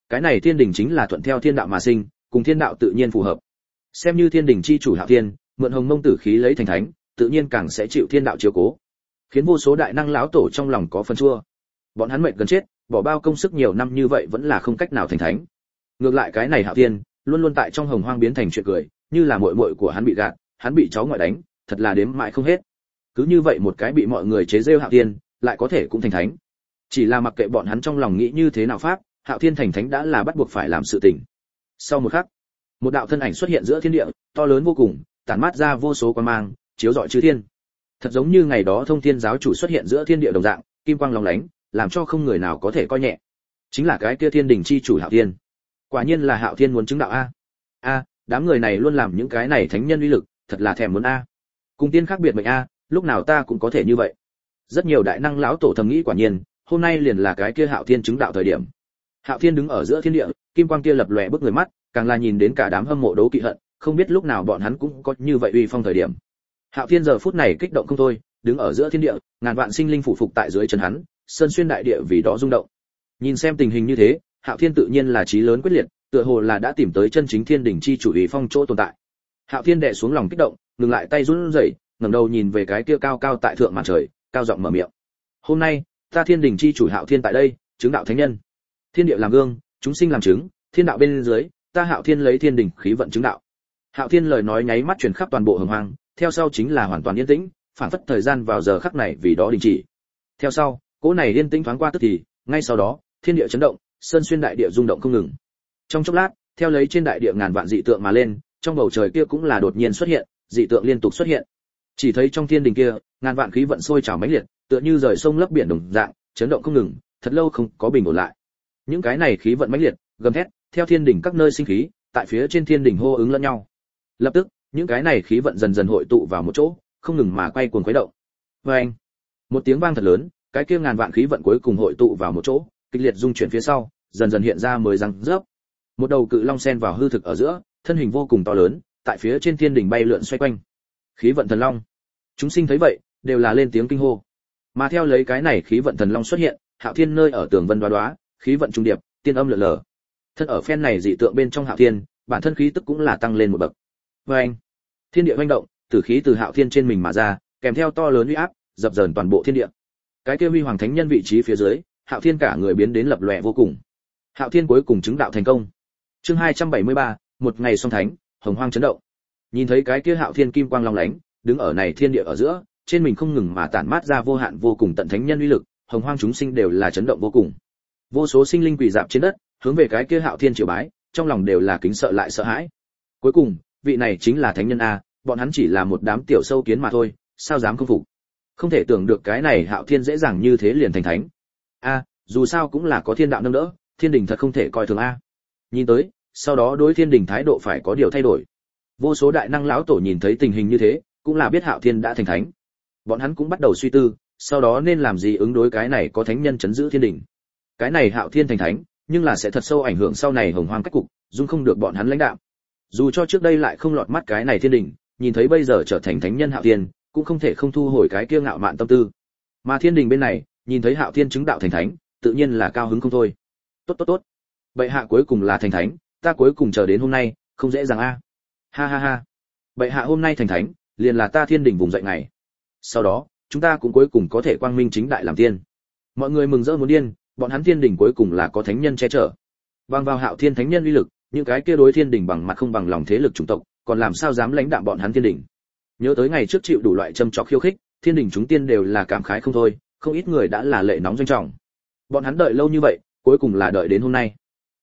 Cái này thiên đình chính là thuận theo thiên đạo mà sinh, cùng thiên đạo tự nhiên phù hợp. Xem như thiên đình chi chủ hạo thiên, mượn hồng mông tử khí lấy thành thánh, tự nhiên càng sẽ chịu thiên đạo chiếu cố khiến vô số đại năng lão tổ trong lòng có phần chua. Bọn hắn mệt gần chết, bỏ bao công sức nhiều năm như vậy vẫn là không cách nào thành thánh. Ngược lại cái này hạo thiên, luôn luôn tại trong hồng hoang biến thành chuyện cười, như là muội muội của hắn bị gạt, hắn bị cháu ngoại đánh, thật là đếm mãi không hết. Cứ như vậy một cái bị mọi người chế rêu hạo thiên, lại có thể cũng thành thánh. Chỉ là mặc kệ bọn hắn trong lòng nghĩ như thế nào pháp hạo thiên thành thánh đã là bắt buộc phải làm sự tình. Sau một khắc, một đạo thân ảnh xuất hiện giữa thiên địa, to lớn vô cùng, tản mát ra vô số quan mang, chiếu rọi chư thiên thật giống như ngày đó thông thiên giáo chủ xuất hiện giữa thiên địa đồng dạng, kim quang lóng lánh, làm cho không người nào có thể coi nhẹ. Chính là cái kia thiên đình chi chủ hạo thiên. Quả nhiên là hạo thiên muốn chứng đạo a. A, đám người này luôn làm những cái này thánh nhân uy lực, thật là thèm muốn a. Cùng tiên khác biệt mệnh a, lúc nào ta cũng có thể như vậy. Rất nhiều đại năng lão tổ thầm nghĩ quả nhiên, hôm nay liền là cái kia hạo thiên chứng đạo thời điểm. Hạo thiên đứng ở giữa thiên địa, kim quang kia lập lòe bức người mắt, càng là nhìn đến cả đám hâm mộ đấu kỵ hận, không biết lúc nào bọn hắn cũng có như vậy uy phong thời điểm hạo thiên giờ phút này kích động không thôi, đứng ở giữa thiên địa, ngàn vạn sinh linh phủ phục tại dưới chân hắn, sơn xuyên đại địa vì đó rung động. Nhìn xem tình hình như thế, hạo thiên tự nhiên là trí lớn quyết liệt, tựa hồ là đã tìm tới chân chính thiên đỉnh chi chủ ý phong chỗ tồn tại. Hạo thiên đệ xuống lòng kích động, ngừng lại tay run rẩy, ngẩng đầu nhìn về cái kia cao cao tại thượng màn trời, cao giọng mở miệng. Hôm nay, ta thiên đỉnh chi chủ hạo thiên tại đây, chứng đạo thánh nhân. Thiên địa làm gương, chúng sinh làm chứng, thiên đạo bên dưới, ta hạo thiên lấy thiên đỉnh khí vận chứng đạo. Hạo thiên lời nói nháy mắt truyền khắp toàn bộ hồng hoang theo sau chính là hoàn toàn yên tĩnh, phản phất thời gian vào giờ khắc này vì đó đình chỉ. Theo sau, cỗ này yên tĩnh thoáng qua tức thì, ngay sau đó, thiên địa chấn động, sơn xuyên đại địa rung động không ngừng. Trong chốc lát, theo lấy trên đại địa ngàn vạn dị tượng mà lên, trong bầu trời kia cũng là đột nhiên xuất hiện, dị tượng liên tục xuất hiện. Chỉ thấy trong thiên đình kia, ngàn vạn khí vận sôi trào mãnh liệt, tựa như rời sông lấp biển đồng dạng, chấn động không ngừng, thật lâu không có bình ổn lại. Những cái này khí vận mãnh liệt, gầm thét, theo thiên đỉnh các nơi sinh khí, tại phía trên thiên đỉnh hô ứng lẫn nhau. Lập tức những cái này khí vận dần dần hội tụ vào một chỗ, không ngừng mà quay cuồng khuấy động. Vê anh, một tiếng vang thật lớn, cái kia ngàn vạn khí vận cuối cùng hội tụ vào một chỗ, kịch liệt dung chuyển phía sau, dần dần hiện ra mới răng rớp. Một đầu cự long sen vào hư thực ở giữa, thân hình vô cùng to lớn, tại phía trên thiên đỉnh bay lượn xoay quanh. Khí vận thần long. Chúng sinh thấy vậy, đều là lên tiếng kinh hô. Mà theo lấy cái này khí vận thần long xuất hiện, hạo thiên nơi ở tường vân đoá đoá, khí vận trung điệp, tiên âm lượn lờ thân ở phen này dị tượng bên trong hạo thiên, bản thân khí tức cũng là tăng lên một bậc. Vê anh thiên địa hoành động tử khí từ hạo thiên trên mình mà ra kèm theo to lớn uy áp dập dờn toàn bộ thiên địa. Cái kia huy hoàng thánh nhân vị trí phía dưới hạo thiên cả người biến đến lập lòe vô cùng. Hạo thiên cuối cùng chứng đạo thành công. Chương 273, một ngày song thánh hồng hoang chấn động. Nhìn thấy cái kia hạo thiên kim quang long lánh đứng ở này thiên địa ở giữa trên mình không ngừng mà tản mát ra vô hạn vô cùng tận thánh nhân uy lực hồng hoang chúng sinh đều là chấn động vô cùng. Vô số sinh linh quỳ dạp trên đất hướng về cái kia hạo thiên triều bái trong lòng đều là kính sợ lại sợ hãi. Cuối cùng vị này chính là thánh nhân a, bọn hắn chỉ là một đám tiểu sâu kiến mà thôi, sao dám không phục? Không thể tưởng được cái này hạo thiên dễ dàng như thế liền thành thánh. A, dù sao cũng là có thiên đạo nâng đỡ, thiên đình thật không thể coi thường a. Nhìn tới, sau đó đối thiên đình thái độ phải có điều thay đổi. Vô số đại năng lão tổ nhìn thấy tình hình như thế, cũng là biết hạo thiên đã thành thánh. Bọn hắn cũng bắt đầu suy tư, sau đó nên làm gì ứng đối cái này có thánh nhân chấn giữ thiên đình. Cái này hạo thiên thành thánh, nhưng là sẽ thật sâu ảnh hưởng sau này hồng hoang cách cục, dung không được bọn hắn lãnh đạo dù cho trước đây lại không lọt mắt cái này thiên đình, nhìn thấy bây giờ trở thành thánh nhân hạo thiên, cũng không thể không thu hồi cái kia ngạo mạn tâm tư. Mà thiên đình bên này, nhìn thấy hạo thiên chứng đạo thành thánh, tự nhiên là cao hứng không thôi. Tốt tốt tốt. Bệ hạ cuối cùng là thành thánh, ta cuối cùng chờ đến hôm nay, không dễ dàng a. Ha ha ha. Bệ hạ hôm nay thành thánh, liền là ta thiên đình vùng dậy ngày. Sau đó, chúng ta cũng cuối cùng có thể quang minh chính đại làm tiên. Mọi người mừng rỡ muốn điên, bọn hắn thiên đình cuối cùng là có thánh nhân che chở. Bằng vào hạo thiên thánh nhân uy lực những cái kia đối thiên đình bằng mặt không bằng lòng thế lực chủng tộc, còn làm sao dám lãnh đạm bọn hắn thiên đình? Nhớ tới ngày trước chịu đủ loại châm chọc khiêu khích, thiên đình chúng tiên đều là cảm khái không thôi, không ít người đã là lệ nóng doanh trọng. Bọn hắn đợi lâu như vậy, cuối cùng là đợi đến hôm nay.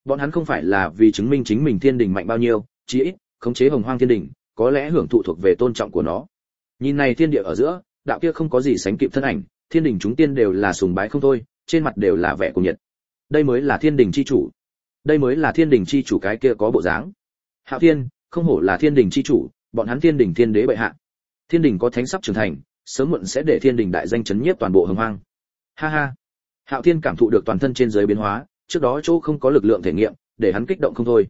Bọn hắn không phải là vì chứng minh chính mình thiên đình mạnh bao nhiêu chỉ ít, khống chế hồng hoang thiên đình, có lẽ hưởng thụ thuộc về tôn trọng của nó. Nhìn này thiên địa ở giữa, đạo kia không có gì sánh kịp thân ảnh, thiên đình chúng tiên đều là sùng bái không thôi, trên mặt đều là vẻ của nhiệt. Đây mới là thiên đình chi chủ đây mới là thiên đình chi chủ cái kia có bộ dáng. Hạo thiên, không hổ là thiên đình chi chủ, bọn hắn thiên đình thiên đế bệ hạ. Thiên đình có thánh sắp trưởng thành, sớm muộn sẽ để thiên đình đại danh chấn nhiếp toàn bộ hồng hoang. Ha ha. Hạo thiên cảm thụ được toàn thân trên giới biến hóa, trước đó chỗ không có lực lượng thể nghiệm, để hắn kích động không thôi.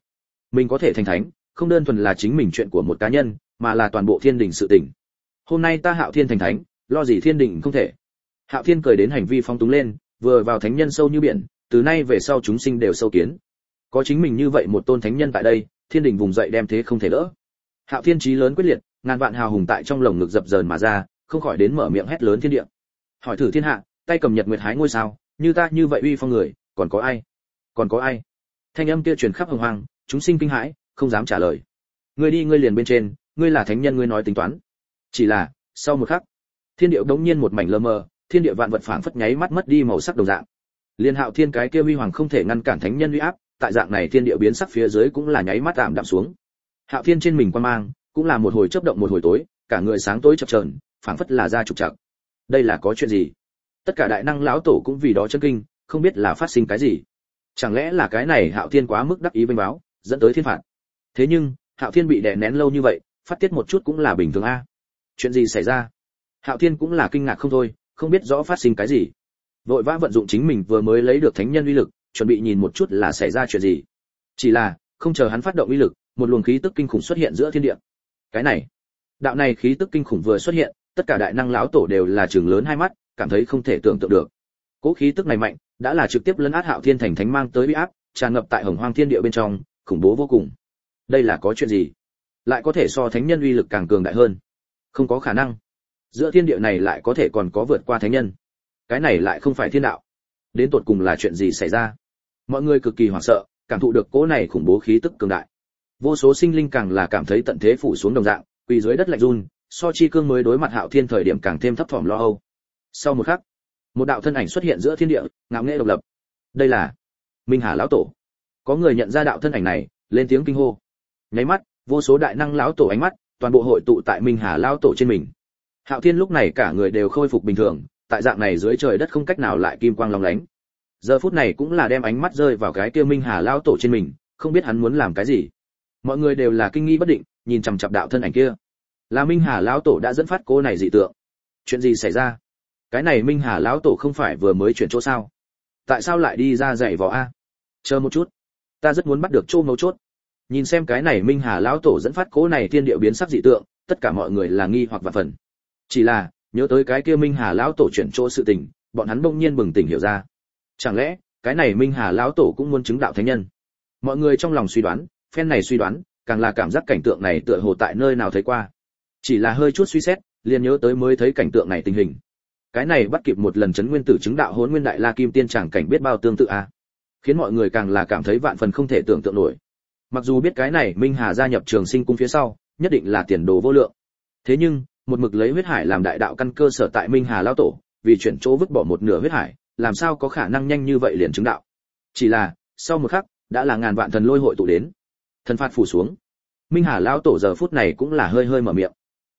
Mình có thể thành thánh, không đơn thuần là chính mình chuyện của một cá nhân, mà là toàn bộ thiên đình sự tình. Hôm nay ta hạo thiên thành thánh, lo gì thiên đình không thể. Hạo thiên cười đến hành vi phong túng lên, vừa vào thánh nhân sâu như biển, từ nay về sau chúng sinh đều sâu kiến có chính mình như vậy một tôn thánh nhân tại đây, thiên đình vùng dậy đem thế không thể đỡ. Hạo thiên trí lớn quyết liệt, ngàn vạn hào hùng tại trong lồng ngực dập dờn mà ra, không khỏi đến mở miệng hét lớn thiên địa. Hỏi thử thiên hạ, tay cầm nhật nguyệt hái ngôi sao, như ta như vậy uy phong người, còn có ai? Còn có ai? Thanh âm kia truyền khắp hồng hoang, chúng sinh kinh hãi, không dám trả lời. Ngươi đi, ngươi liền bên trên, ngươi là thánh nhân, ngươi nói tính toán. Chỉ là, sau một khắc, thiên địa đống nhiên một mảnh lơ mơ thiên địa vạn vật phảng phất nháy mắt mất đi màu sắc đồng dạng. Liên hạo thiên cái kia huy hoàng không thể ngăn cản thánh nhân uy áp tại dạng này thiên địa biến sắc phía dưới cũng là nháy mắt tạm đạm xuống. Hạo thiên trên mình quan mang, cũng là một hồi chớp động một hồi tối, cả người sáng tối chập chờn, phảng phất là ra trục trặc. Đây là có chuyện gì? Tất cả đại năng lão tổ cũng vì đó chân kinh, không biết là phát sinh cái gì. Chẳng lẽ là cái này hạo thiên quá mức đắc ý vinh báo, dẫn tới thiên phạt? Thế nhưng, hạo thiên bị đè nén lâu như vậy, phát tiết một chút cũng là bình thường a. Chuyện gì xảy ra? Hạo thiên cũng là kinh ngạc không thôi, không biết rõ phát sinh cái gì. Vội vã vận dụng chính mình vừa mới lấy được thánh nhân uy lực chuẩn bị nhìn một chút là xảy ra chuyện gì. Chỉ là, không chờ hắn phát động uy lực, một luồng khí tức kinh khủng xuất hiện giữa thiên địa. Cái này, đạo này khí tức kinh khủng vừa xuất hiện, tất cả đại năng lão tổ đều là trường lớn hai mắt, cảm thấy không thể tưởng tượng được. Cỗ khí tức này mạnh, đã là trực tiếp lấn át hạo thiên thành thánh mang tới uy áp, tràn ngập tại hồng hoang thiên địa bên trong, khủng bố vô cùng. Đây là có chuyện gì? Lại có thể so thánh nhân uy lực càng cường đại hơn. Không có khả năng. Giữa thiên địa này lại có thể còn có vượt qua thánh nhân. Cái này lại không phải thiên đạo. Đến tột cùng là chuyện gì xảy ra? Mọi người cực kỳ hoảng sợ, cảm thụ được cỗ này khủng bố khí tức cường đại. Vô số sinh linh càng là cảm thấy tận thế phủ xuống đồng dạng, quỳ dưới đất lạnh run, so chi cương mới đối mặt hạo thiên thời điểm càng thêm thấp thỏm lo âu. Sau một khắc, một đạo thân ảnh xuất hiện giữa thiên địa, ngạo nghễ độc lập. Đây là minh hà lão tổ. Có người nhận ra đạo thân ảnh này, lên tiếng kinh hô. Nháy mắt, vô số đại năng lão tổ ánh mắt, toàn bộ hội tụ tại minh hà lão tổ trên mình. Hạo thiên lúc này cả người đều khôi phục bình thường, tại dạng này dưới trời đất không cách nào lại kim quang long lánh giờ phút này cũng là đem ánh mắt rơi vào cái kia minh hà lão tổ trên mình, không biết hắn muốn làm cái gì. Mọi người đều là kinh nghi bất định, nhìn chằm chằm đạo thân ảnh kia. Là minh hà lão tổ đã dẫn phát cô này dị tượng. Chuyện gì xảy ra? Cái này minh hà lão tổ không phải vừa mới chuyển chỗ sao? Tại sao lại đi ra dạy võ a? Chờ một chút. Ta rất muốn bắt được chỗ mấu chốt. Nhìn xem cái này minh hà lão tổ dẫn phát cố này thiên địa biến sắc dị tượng, tất cả mọi người là nghi hoặc và phần. Chỉ là, nhớ tới cái kia minh hà lão tổ chuyển chỗ sự tình, bọn hắn bỗng nhiên bừng tỉnh hiểu ra chẳng lẽ, cái này minh hà lão tổ cũng muốn chứng đạo thánh nhân? Mọi người trong lòng suy đoán, phen này suy đoán, càng là cảm giác cảnh tượng này tựa hồ tại nơi nào thấy qua. Chỉ là hơi chút suy xét, liền nhớ tới mới thấy cảnh tượng này tình hình. Cái này bắt kịp một lần chấn nguyên tử chứng đạo hỗn nguyên đại la kim tiên chẳng cảnh biết bao tương tự a à? khiến mọi người càng là cảm thấy vạn phần không thể tưởng tượng nổi. Mặc dù biết cái này minh hà gia nhập trường sinh cung phía sau, nhất định là tiền đồ vô lượng. Thế nhưng, một mực lấy huyết hải làm đại đạo căn cơ sở tại minh hà lao tổ, vì chuyển chỗ vứt bỏ một nửa huyết hải làm sao có khả năng nhanh như vậy liền chứng đạo? Chỉ là, sau một khắc, đã là ngàn vạn thần lôi hội tụ đến. Thần phạt phủ xuống. Minh hà lão tổ giờ phút này cũng là hơi hơi mở miệng.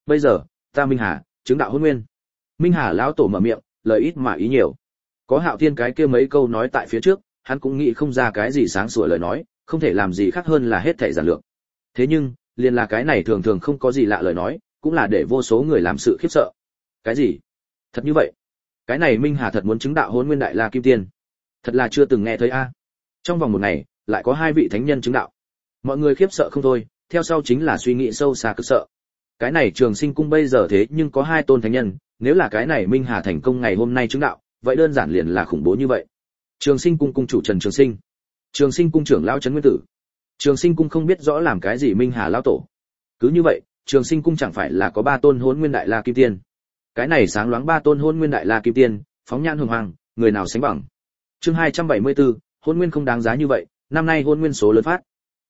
Bây giờ, ta minh hà, chứng đạo hôn nguyên. Minh hà lão tổ mở miệng, lời ít mà ý nhiều. Có hạo thiên cái kia mấy câu nói tại phía trước, hắn cũng nghĩ không ra cái gì sáng sủa lời nói, không thể làm gì khác hơn là hết thảy giản lược. Thế nhưng, liền là cái này thường thường không có gì lạ lời nói, cũng là để vô số người làm sự khiếp sợ. Cái gì? Thật như vậy? Cái này minh hà thật muốn chứng đạo hôn nguyên đại la kim tiên. Thật là chưa từng nghe thấy a. Trong vòng một ngày, lại có hai vị thánh nhân chứng đạo. Mọi người khiếp sợ không thôi, theo sau chính là suy nghĩ sâu xa cực sợ. Cái này trường sinh cung bây giờ thế nhưng có hai tôn thánh nhân, nếu là cái này minh hà thành công ngày hôm nay chứng đạo, vậy đơn giản liền là khủng bố như vậy. Trường sinh cung cung chủ trần trường sinh. Trường sinh cung trưởng lão trấn nguyên tử. Trường sinh cung không biết rõ làm cái gì minh hà lão tổ. Cứ như vậy, trường sinh cung chẳng phải là có ba tôn hôn nguyên đại la kim tiên cái này sáng loáng ba tôn hôn nguyên đại la kim tiên phóng nhan hồng hoàng người nào sánh bằng? Chương 274, hôn nguyên không đáng giá như vậy năm nay hôn nguyên số lớn phát.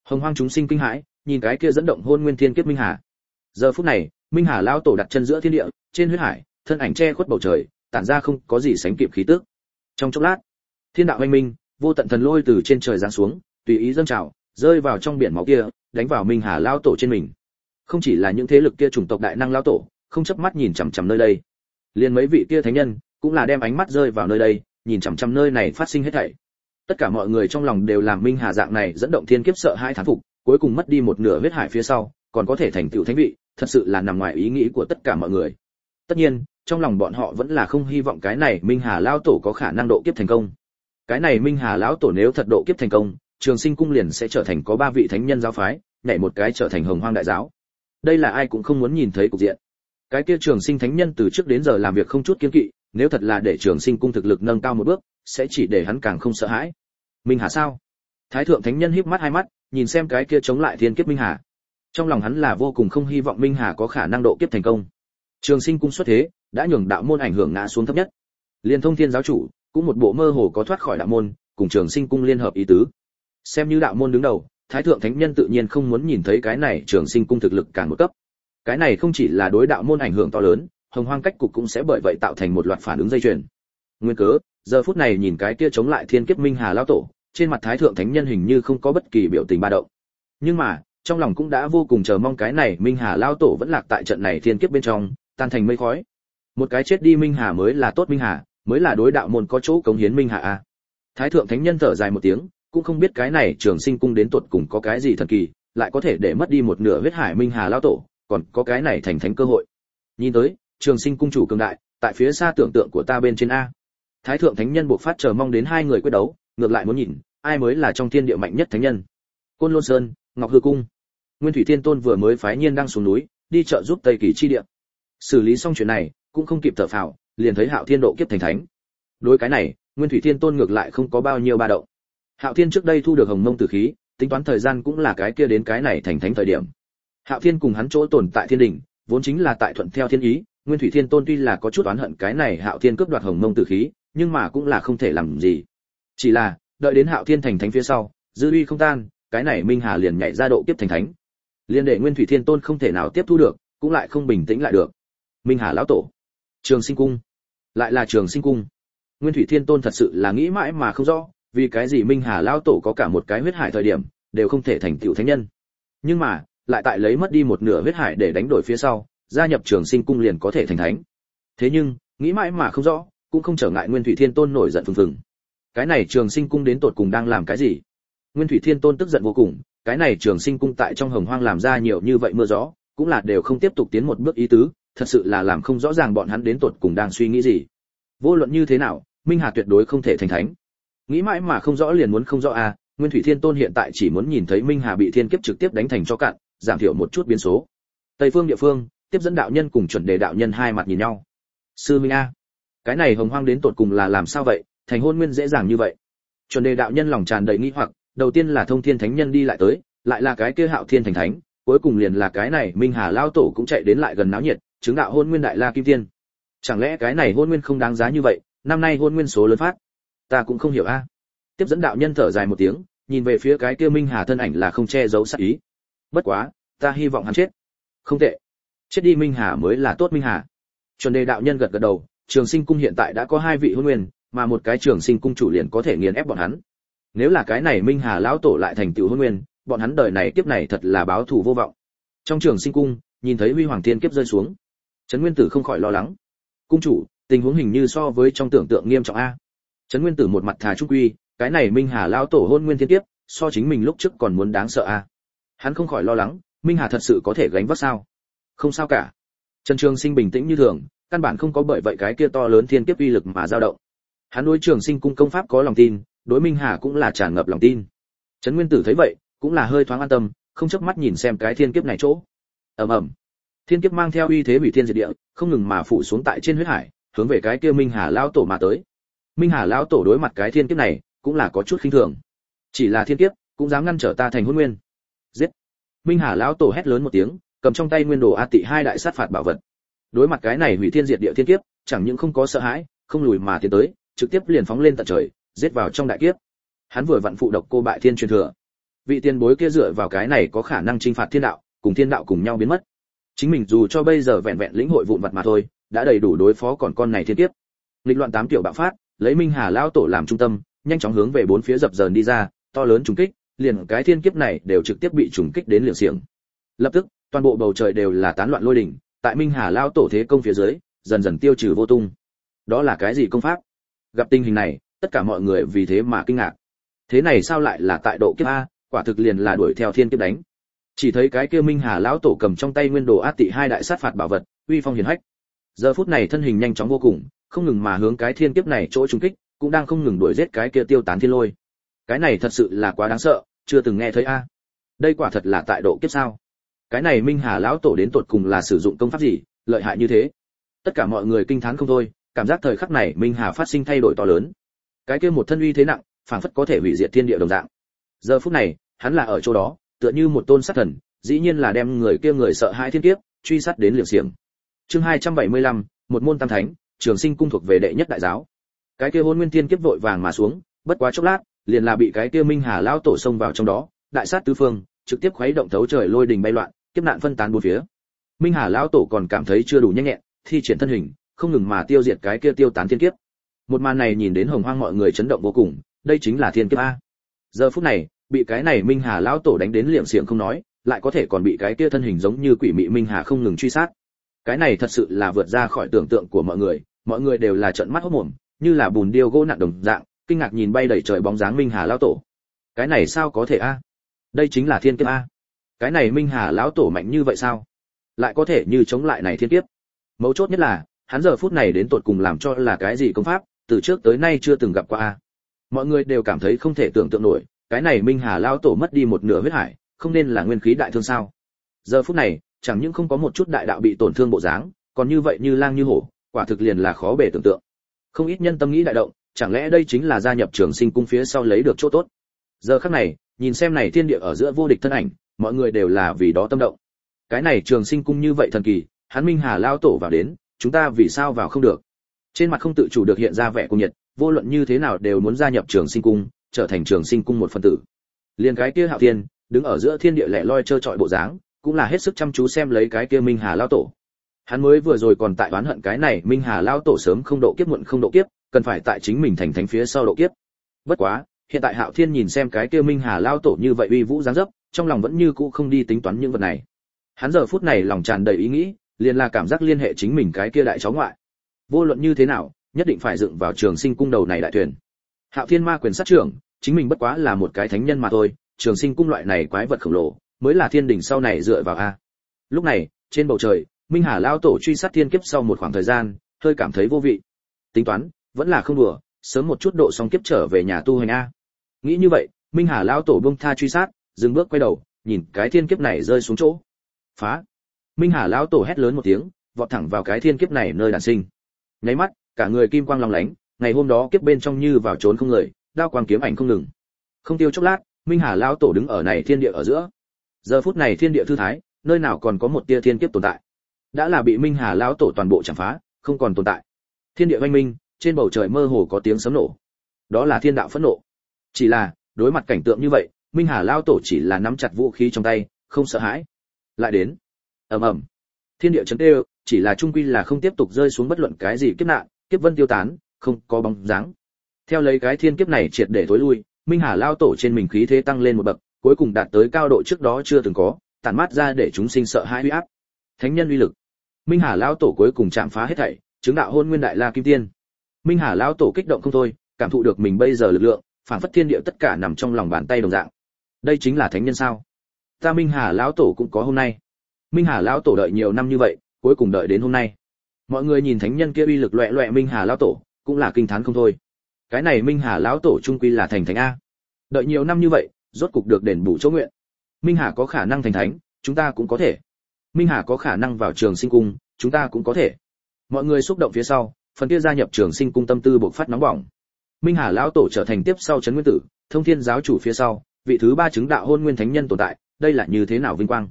Hồng hoang chúng sinh kinh hãi nhìn cái kia dẫn động hôn nguyên thiên kiếp minh hà. Giờ phút này minh hà lao tổ đặt chân giữa thiên địa trên huyết hải thân ảnh che khuất bầu trời tản ra không có gì sánh kịp khí tức. Trong chốc lát thiên đạo anh minh vô tận thần lôi từ trên trời giáng xuống tùy ý dâng trào rơi vào trong biển máu kia đánh vào minh hà lao tổ trên mình. Không chỉ là những thế lực kia chủng tộc đại năng lao tổ không chớp mắt nhìn chằm chằm nơi đây. Liên mấy vị kia thánh nhân cũng là đem ánh mắt rơi vào nơi đây, nhìn chằm chằm nơi này phát sinh hết thảy. Tất cả mọi người trong lòng đều làm minh hà dạng này dẫn động thiên kiếp sợ hai thán phục, cuối cùng mất đi một nửa huyết hải phía sau, còn có thể thành tựu thánh vị, thật sự là nằm ngoài ý nghĩ của tất cả mọi người. Tất nhiên, trong lòng bọn họ vẫn là không hy vọng cái này minh hà lão tổ có khả năng độ kiếp thành công. Cái này minh hà lão tổ nếu thật độ kiếp thành công, trường sinh cung liền sẽ trở thành có ba vị thánh nhân giáo phái, nhảy một cái trở thành hồng hoang đại giáo. Đây là ai cũng không muốn nhìn thấy cục diện cái kia trường sinh thánh nhân từ trước đến giờ làm việc không chút kiên kỵ, nếu thật là để trường sinh cung thực lực nâng cao một bước, sẽ chỉ để hắn càng không sợ hãi. Minh hà sao? Thái thượng thánh nhân híp mắt hai mắt, nhìn xem cái kia chống lại thiên kiếp minh hà. Trong lòng hắn là vô cùng không hy vọng minh hà có khả năng độ kiếp thành công. Trường sinh cung xuất thế, đã nhường đạo môn ảnh hưởng ngã xuống thấp nhất. Liên thông thiên giáo chủ, cũng một bộ mơ hồ có thoát khỏi đạo môn, cùng trường sinh cung liên hợp ý tứ. Xem như đạo môn đứng đầu, thái thượng thánh nhân tự nhiên không muốn nhìn thấy cái này trường sinh cung thực lực càng một cấp cái này không chỉ là đối đạo môn ảnh hưởng to lớn, hồng hoang cách cục cũng sẽ bởi vậy tạo thành một loạt phản ứng dây chuyền. Nguyên cớ, giờ phút này nhìn cái kia chống lại thiên kiếp minh hà lao tổ, trên mặt thái thượng thánh nhân hình như không có bất kỳ biểu tình ba động. Nhưng mà, trong lòng cũng đã vô cùng chờ mong cái này minh hà lao tổ vẫn lạc tại trận này thiên kiếp bên trong, tan thành mây khói. Một cái chết đi minh hà mới là tốt minh hà, mới là đối đạo môn có chỗ cống hiến minh hà a. Thái thượng thánh nhân thở dài một tiếng, cũng không biết cái này trường sinh cung đến tuột cùng có cái gì thần kỳ, lại có thể để mất đi một nửa huyết hải minh hà lao tổ còn có cái này thành thánh cơ hội. Nhìn tới, trường sinh cung chủ cường đại, tại phía xa tưởng tượng của ta bên trên a. Thái thượng thánh nhân buộc phát chờ mong đến hai người quyết đấu, ngược lại muốn nhìn, ai mới là trong thiên địa mạnh nhất thánh nhân. Côn lôn sơn, ngọc hư cung. Nguyên thủy thiên tôn vừa mới phái nhiên đang xuống núi, đi trợ giúp tây kỳ chi địa. Xử lý xong chuyện này, cũng không kịp thở phào, liền thấy hạo thiên độ kiếp thành thánh. Đối cái này, nguyên thủy thiên tôn ngược lại không có bao nhiêu ba động. Hạo thiên trước đây thu được hồng mông tử khí, tính toán thời gian cũng là cái kia đến cái này thành thánh thời điểm hạo thiên cùng hắn chỗ tồn tại thiên đình, vốn chính là tại thuận theo thiên ý, nguyên thủy thiên tôn tuy là có chút oán hận cái này hạo thiên cướp đoạt hồng mông tử khí, nhưng mà cũng là không thể làm gì. Chỉ là, đợi đến hạo thiên thành thánh phía sau, dư uy không tan, cái này minh hà liền nhảy ra độ kiếp thành thánh. Liên đệ nguyên thủy thiên tôn không thể nào tiếp thu được, cũng lại không bình tĩnh lại được. Minh hà lão tổ, trường sinh cung, lại là trường sinh cung. Nguyên thủy thiên tôn thật sự là nghĩ mãi mà không rõ, vì cái gì minh hà lão tổ có cả một cái huyết hải thời điểm, đều không thể thành tựu thánh nhân. Nhưng mà lại tại lấy mất đi một nửa huyết hải để đánh đổi phía sau, gia nhập trường sinh cung liền có thể thành thánh. Thế nhưng, nghĩ mãi mà không rõ, cũng không trở ngại nguyên thủy thiên tôn nổi giận phừng phừng. Cái này trường sinh cung đến tột cùng đang làm cái gì? Nguyên thủy thiên tôn tức giận vô cùng, cái này trường sinh cung tại trong hồng hoang làm ra nhiều như vậy mưa gió, cũng là đều không tiếp tục tiến một bước ý tứ, thật sự là làm không rõ ràng bọn hắn đến tột cùng đang suy nghĩ gì. Vô luận như thế nào, minh hà tuyệt đối không thể thành thánh. Nghĩ mãi mà không rõ liền muốn không rõ à nguyên thủy thiên tôn hiện tại chỉ muốn nhìn thấy minh hà bị thiên kiếp trực tiếp đánh thành cho cạn giảm thiểu một chút biến số. Tây phương địa phương, tiếp dẫn đạo nhân cùng chuẩn đề đạo nhân hai mặt nhìn nhau. Sư minh a, cái này hồng hoang đến tột cùng là làm sao vậy? Thành hôn nguyên dễ dàng như vậy. Chuẩn đề đạo nhân lòng tràn đầy nghi hoặc, đầu tiên là thông thiên thánh nhân đi lại tới, lại là cái kia hạo thiên thành thánh, cuối cùng liền là cái này minh hà lao tổ cũng chạy đến lại gần náo nhiệt, chứng đạo hôn nguyên đại la kim tiên. Chẳng lẽ cái này hôn nguyên không đáng giá như vậy? Năm nay hôn nguyên số lớn phát. Ta cũng không hiểu a. Tiếp dẫn đạo nhân thở dài một tiếng, nhìn về phía cái kia minh hà thân ảnh là không che giấu sắc ý bất quá, ta hy vọng hắn chết. Không tệ. Chết đi minh hà mới là tốt minh hà. Chuẩn đề đạo nhân gật gật đầu, trường sinh cung hiện tại đã có hai vị hôn nguyên, mà một cái trường sinh cung chủ liền có thể nghiền ép bọn hắn. Nếu là cái này minh hà lão tổ lại thành tựu hôn nguyên, bọn hắn đời này kiếp này thật là báo thù vô vọng. Trong trường sinh cung, nhìn thấy huy hoàng thiên kiếp rơi xuống. Trấn nguyên tử không khỏi lo lắng. Cung chủ, tình huống hình như so với trong tưởng tượng nghiêm trọng a. Trấn nguyên tử một mặt thà trung quy, cái này minh hà lão tổ hôn nguyên thiên kiếp, so chính mình lúc trước còn muốn đáng sợ a hắn không khỏi lo lắng, minh hà thật sự có thể gánh vác sao? Không sao cả. Trần trường sinh bình tĩnh như thường, căn bản không có bởi vậy cái kia to lớn thiên kiếp uy lực mà dao động. Hắn đối trường sinh cung công pháp có lòng tin, đối minh hà cũng là tràn ngập lòng tin. Trấn nguyên tử thấy vậy, cũng là hơi thoáng an tâm, không chớp mắt nhìn xem cái thiên kiếp này chỗ. Ầm ầm. Thiên kiếp mang theo uy thế hủy thiên diệt địa, không ngừng mà phủ xuống tại trên huyết hải, hướng về cái kia minh hà lão tổ mà tới. Minh hà lão tổ đối mặt cái thiên kiếp này, cũng là có chút khinh thường. Chỉ là thiên kiếp, cũng dám ngăn trở ta thành hôn nguyên minh hà lão tổ hét lớn một tiếng, cầm trong tay nguyên đồ a tị hai đại sát phạt bảo vật. Đối mặt cái này hủy thiên diệt địa thiên kiếp, chẳng những không có sợ hãi, không lùi mà tiến tới, trực tiếp liền phóng lên tận trời, giết vào trong đại kiếp. Hắn vừa vặn phụ độc cô bại thiên truyền thừa. Vị tiền bối kia dựa vào cái này có khả năng chinh phạt thiên đạo, cùng thiên đạo cùng nhau biến mất. Chính mình dù cho bây giờ vẹn vẹn lĩnh hội vụn vặt mà thôi, đã đầy đủ đối phó còn con này thiên kiếp. Lịch loạn tám tiểu bạo phát, lấy minh hà lão tổ làm trung tâm, nhanh chóng hướng về bốn phía dập dờn đi ra, to lớn trùng kích liền cái thiên kiếp này đều trực tiếp bị trùng kích đến liều xiềng. Lập tức, toàn bộ bầu trời đều là tán loạn lôi đỉnh tại minh hà lao tổ thế công phía dưới, dần dần tiêu trừ vô tung. Đó là cái gì công pháp? Gặp tình hình này, tất cả mọi người vì thế mà kinh ngạc. Thế này sao lại là tại độ kiếp a, quả thực liền là đuổi theo thiên kiếp đánh. Chỉ thấy cái kia minh hà lão tổ cầm trong tay nguyên đồ át tị hai đại sát phạt bảo vật, uy phong hiển hách. Giờ phút này thân hình nhanh chóng vô cùng, không ngừng mà hướng cái thiên kiếp này chỗ trúng kích, cũng đang không ngừng đuổi giết cái kia tiêu tán thiên lôi cái này thật sự là quá đáng sợ chưa từng nghe thấy a. Đây quả thật là tại độ kiếp sao? Cái này minh hà lão tổ đến tột cùng là sử dụng công pháp gì lợi hại như thế? Tất cả mọi người kinh thán không thôi cảm giác thời khắc này minh hà phát sinh thay đổi to lớn. Cái kia một thân uy thế nặng phảng phất có thể hủy diệt thiên địa đồng dạng. Giờ phút này hắn là ở chỗ đó tựa như một tôn sát thần dĩ nhiên là đem người kia người sợ hãi thiên kiếp truy sát đến liều xiềng. Chương 275, một môn tam thánh trường sinh cung thuộc về đệ nhất đại giáo. Cái kia hôn nguyên thiên kiếp vội vàng mà xuống bất quá chốc lát liền là bị cái kia minh hà lão tổ xông vào trong đó, đại sát tứ phương, trực tiếp khuấy động thấu trời lôi đình bay loạn, kiếp nạn phân tán bốn phía. Minh hà lão tổ còn cảm thấy chưa đủ nhanh nhẹn, thi triển thân hình, không ngừng mà tiêu diệt cái kia tiêu tán thiên kiếp. Một màn này nhìn đến hồng hoang mọi người chấn động vô cùng, đây chính là thiên kiếp a. Giờ phút này, bị cái này minh hà lão tổ đánh đến liệm xiềng không nói, lại có thể còn bị cái kia thân hình giống như quỷ mị minh hà không ngừng truy sát. Cái này thật sự là vượt ra khỏi tưởng tượng của mọi người mọi người đều là trợn mắt hốt mồm, như là bùn điêu gỗ nặng đồng dạng kinh ngạc nhìn bay đầy trời bóng dáng minh hà lão tổ. Cái này sao có thể a? Đây chính là thiên kiếp a. Cái này minh hà lão tổ mạnh như vậy sao? Lại có thể như chống lại này thiên kiếp. Mấu chốt nhất là, hắn giờ phút này đến tột cùng làm cho là cái gì công pháp, từ trước tới nay chưa từng gặp qua a. Mọi người đều cảm thấy không thể tưởng tượng nổi, cái này minh hà lão tổ mất đi một nửa huyết hải, không nên là nguyên khí đại thương sao? Giờ phút này, chẳng những không có một chút đại đạo bị tổn thương bộ dáng, còn như vậy như lang như hổ, quả thực liền là khó bề tưởng tượng. Không ít nhân tâm nghĩ đại động chẳng lẽ đây chính là gia nhập trường sinh cung phía sau lấy được chỗ tốt? Giờ khắc này, nhìn xem này thiên địa ở giữa vô địch thân ảnh, mọi người đều là vì đó tâm động. Cái này trường sinh cung như vậy thần kỳ, hắn minh hà lao tổ vào đến, chúng ta vì sao vào không được? Trên mặt không tự chủ được hiện ra vẻ cung nhiệt, vô luận như thế nào đều muốn gia nhập trường sinh cung, trở thành trường sinh cung một phần tử. Liền cái kia hạo thiên, đứng ở giữa thiên địa lẻ loi trơ trọi bộ dáng, cũng là hết sức chăm chú xem lấy cái kia minh hà lao tổ. Hắn mới vừa rồi còn tại oán hận cái này minh hà lao tổ sớm không độ kiếp muộn không độ kiếp cần phải tại chính mình thành thánh phía sau độ kiếp. Bất quá, hiện tại hạo thiên nhìn xem cái kia minh hà lao tổ như vậy uy vũ dáng dấp, trong lòng vẫn như cũ không đi tính toán những vật này. Hắn giờ phút này lòng tràn đầy ý nghĩ, liền là cảm giác liên hệ chính mình cái kia đại cháu ngoại. Vô luận như thế nào, nhất định phải dựng vào trường sinh cung đầu này đại thuyền. Hạo thiên ma quyền sát trưởng, chính mình bất quá là một cái thánh nhân mà thôi, trường sinh cung loại này quái vật khổng lồ, mới là thiên đỉnh sau này dựa vào a. Lúc này, trên bầu trời, minh hà lao tổ truy sát thiên kiếp sau một khoảng thời gian, hơi cảm thấy vô vị. Tính toán vẫn là không đùa, sớm một chút độ xong kiếp trở về nhà tu hành a. Nghĩ như vậy, minh hà lao tổ bông tha truy sát, dừng bước quay đầu, nhìn cái thiên kiếp này rơi xuống chỗ. Phá. Minh hà lao tổ hét lớn một tiếng, vọt thẳng vào cái thiên kiếp này nơi đàn sinh. Nháy mắt, cả người kim quang long lánh, ngày hôm đó kiếp bên trong như vào trốn không người, đao quang kiếm ảnh không ngừng. Không tiêu chốc lát, minh hà lao tổ đứng ở này thiên địa ở giữa. Giờ phút này thiên địa thư thái, nơi nào còn có một tia thiên kiếp tồn tại. Đã là bị minh hà lao tổ toàn bộ chẳng phá, không còn tồn tại. Thiên địa văn minh trên bầu trời mơ hồ có tiếng sấm nổ. Đó là thiên đạo phẫn nộ. Chỉ là, đối mặt cảnh tượng như vậy, minh hà lao tổ chỉ là nắm chặt vũ khí trong tay, không sợ hãi. Lại đến. Ầm ầm. Thiên địa chấn tê, chỉ là trung quy là không tiếp tục rơi xuống bất luận cái gì kiếp nạn, kiếp vân tiêu tán, không có bóng dáng. Theo lấy cái thiên kiếp này triệt để tối lui, minh hà lao tổ trên mình khí thế tăng lên một bậc, cuối cùng đạt tới cao độ trước đó chưa từng có, tản mát ra để chúng sinh sợ hãi uy áp. Thánh nhân uy lực. Minh hà lao tổ cuối cùng chạm phá hết thảy, chứng đạo hôn nguyên đại la kim tiên minh hà Lão tổ kích động không thôi, cảm thụ được mình bây giờ lực lượng phản phất thiên địa tất cả nằm trong lòng bàn tay đồng dạng. Đây chính là thánh nhân sao? Ta minh hà lão tổ cũng có hôm nay. Minh hà lão tổ đợi nhiều năm như vậy, cuối cùng đợi đến hôm nay. Mọi người nhìn thánh nhân kia uy lực loẹ loẹ minh hà lão tổ, cũng là kinh thán không thôi. Cái này minh hà lão tổ trung quy là thành thánh a. Đợi nhiều năm như vậy, rốt cục được đền bù chỗ nguyện. Minh hà có khả năng thành thánh, chúng ta cũng có thể. Minh hà có khả năng vào trường sinh cung, chúng ta cũng có thể. Mọi người xúc động phía sau phần kia gia nhập trường sinh cung tâm tư bộc phát nóng bỏng. Minh hà lão tổ trở thành tiếp sau trấn nguyên tử, thông thiên giáo chủ phía sau, vị thứ ba chứng đạo hôn nguyên thánh nhân tồn tại, đây là như thế nào vinh quang?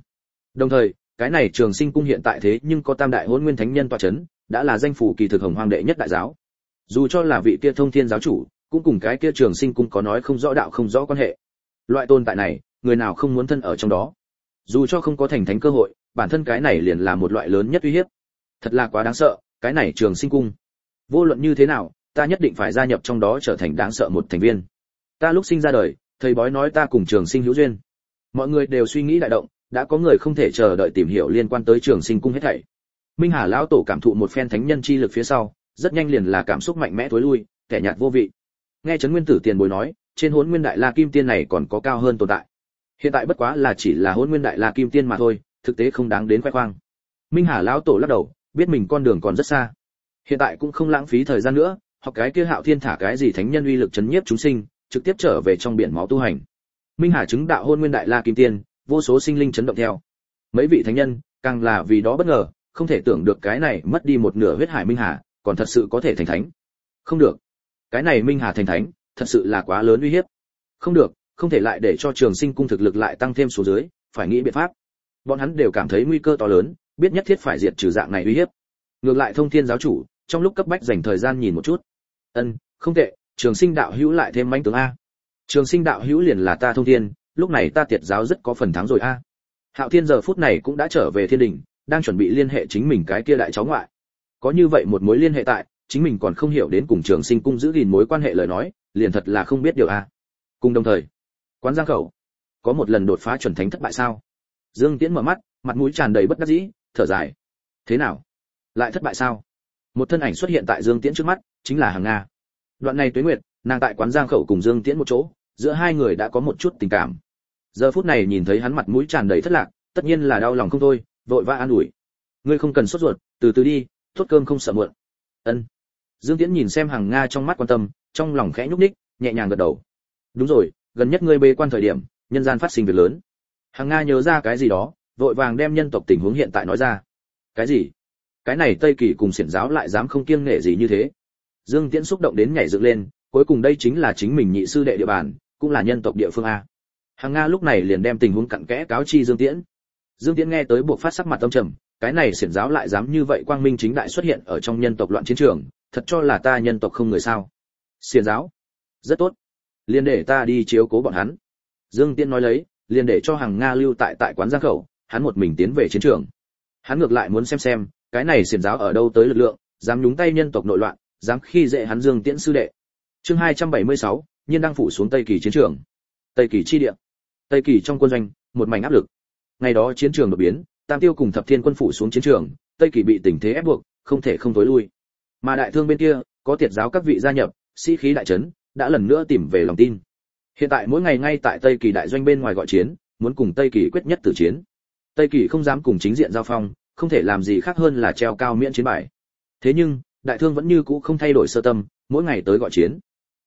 Đồng thời, cái này trường sinh cung hiện tại thế nhưng có tam đại hôn nguyên thánh nhân tọa chấn, đã là danh phủ kỳ thực hồng hoàng đệ nhất đại giáo. Dù cho là vị kia thông thiên giáo chủ, cũng cùng cái kia trường sinh cung có nói không rõ đạo không rõ quan hệ. Loại tồn tại này, người nào không muốn thân ở trong đó? Dù cho không có thành thánh cơ hội, bản thân cái này liền là một loại lớn nhất uy hiếp. Thật là quá đáng sợ, cái này trường sinh cung vô luận như thế nào, ta nhất định phải gia nhập trong đó trở thành đáng sợ một thành viên. Ta lúc sinh ra đời, thầy bói nói ta cùng trường sinh hữu duyên. Mọi người đều suy nghĩ đại động, đã có người không thể chờ đợi tìm hiểu liên quan tới trường sinh cung hết thảy. Minh hà lão tổ cảm thụ một phen thánh nhân chi lực phía sau, rất nhanh liền là cảm xúc mạnh mẽ tối lui, kẻ nhạt vô vị. Nghe trấn nguyên tử tiền bối nói, trên hỗn nguyên đại la kim tiên này còn có cao hơn tồn tại. Hiện tại bất quá là chỉ là hỗn nguyên đại la kim tiên mà thôi, thực tế không đáng đến khoe khoang. Minh hà lão tổ lắc đầu, biết mình con đường còn rất xa hiện tại cũng không lãng phí thời gian nữa, hoặc cái kia hạo thiên thả cái gì thánh nhân uy lực chấn nhiếp chúng sinh, trực tiếp trở về trong biển máu tu hành. Minh hà chứng đạo hôn nguyên đại la kim tiên, vô số sinh linh chấn động theo. Mấy vị thánh nhân, càng là vì đó bất ngờ, không thể tưởng được cái này mất đi một nửa huyết hải minh hà, còn thật sự có thể thành thánh. Không được. Cái này minh hà thành thánh, thật sự là quá lớn uy hiếp. Không được, không thể lại để cho trường sinh cung thực lực lại tăng thêm số dưới, phải nghĩ biện pháp. Bọn hắn đều cảm thấy nguy cơ to lớn, biết nhất thiết phải diệt trừ dạng này uy hiếp. Ngược lại thông thiên giáo chủ trong lúc cấp bách dành thời gian nhìn một chút. Ân, không tệ, trường sinh đạo hữu lại thêm manh tướng a. Trường sinh đạo hữu liền là ta thông thiên, lúc này ta tiệt giáo rất có phần thắng rồi a. Hạo thiên giờ phút này cũng đã trở về thiên đình, đang chuẩn bị liên hệ chính mình cái kia đại cháu ngoại. Có như vậy một mối liên hệ tại, chính mình còn không hiểu đến cùng trường sinh cung giữ gìn mối quan hệ lời nói, liền thật là không biết điều a. Cùng đồng thời, quán giang khẩu, có một lần đột phá chuẩn thánh thất bại sao? Dương tiễn mở mắt, mặt mũi tràn đầy bất đắc dĩ, thở dài. Thế nào? Lại thất bại sao? Một thân ảnh xuất hiện tại dương tiễn trước mắt, chính là hàng nga. Đoạn này tuế nguyệt, nàng tại quán giang khẩu cùng dương tiễn một chỗ, giữa hai người đã có một chút tình cảm. Giờ phút này nhìn thấy hắn mặt mũi tràn đầy thất lạc, tất nhiên là đau lòng không thôi, vội vã an ủi. Ngươi không cần sốt ruột, từ từ đi thốt cơm không sợ muộn. Ân. Dương tiễn nhìn xem hàng nga trong mắt quan tâm, trong lòng khẽ nhúc ních nhẹ nhàng gật đầu. Đúng rồi, gần nhất ngươi bê quan thời điểm, nhân gian phát sinh việc lớn. Hàng nga nhớ ra cái gì đó, vội vàng đem nhân tộc tình huống hiện tại nói ra. Cái gì? Cái này tây kỳ cùng xiển giáo lại dám không kiêng nể gì như thế. Dương tiễn xúc động đến nhảy dựng lên, cuối cùng đây chính là chính mình nhị sư đệ địa bàn, cũng là nhân tộc địa phương a. Hàng nga lúc này liền đem tình huống cặn kẽ cáo chi dương tiễn. Dương tiễn nghe tới buộc phát sắc mặt tâm trầm, cái này xiển giáo lại dám như vậy quang minh chính đại xuất hiện ở trong nhân tộc loạn chiến trường, thật cho là ta nhân tộc không người sao? Xiển giáo, rất tốt, liền để ta đi chiếu cố bọn hắn. Dương tiễn nói lấy, liền để cho hàng nga lưu tại tại quán giang khẩu, hắn một mình tiến về chiến trường. Hắn ngược lại muốn xem xem cái này xiển giáo ở đâu tới lực lượng dám nhúng tay nhân tộc nội loạn dám khi dễ hắn dương tiễn sư đệ. Chương 276, nhiên đang phủ xuống tây kỳ chiến trường. Tây kỳ chi địa. Tây kỳ trong quân doanh một mảnh áp lực. Ngày đó chiến trường đột biến tam tiêu cùng thập thiên quân phủ xuống chiến trường tây kỳ bị tình thế ép buộc không thể không tối lui. Mà đại thương bên kia có tiệt giáo các vị gia nhập sĩ khí đại trấn đã lần nữa tìm về lòng tin. Hiện tại mỗi ngày ngay tại tây kỳ đại doanh bên ngoài gọi chiến muốn cùng tây kỳ quyết nhất tử chiến. Tây kỳ không dám cùng chính diện giao phong không thể làm gì khác hơn là treo cao miễn chiến bài. Thế nhưng, đại thương vẫn như cũ không thay đổi sơ tâm, mỗi ngày tới gọi chiến.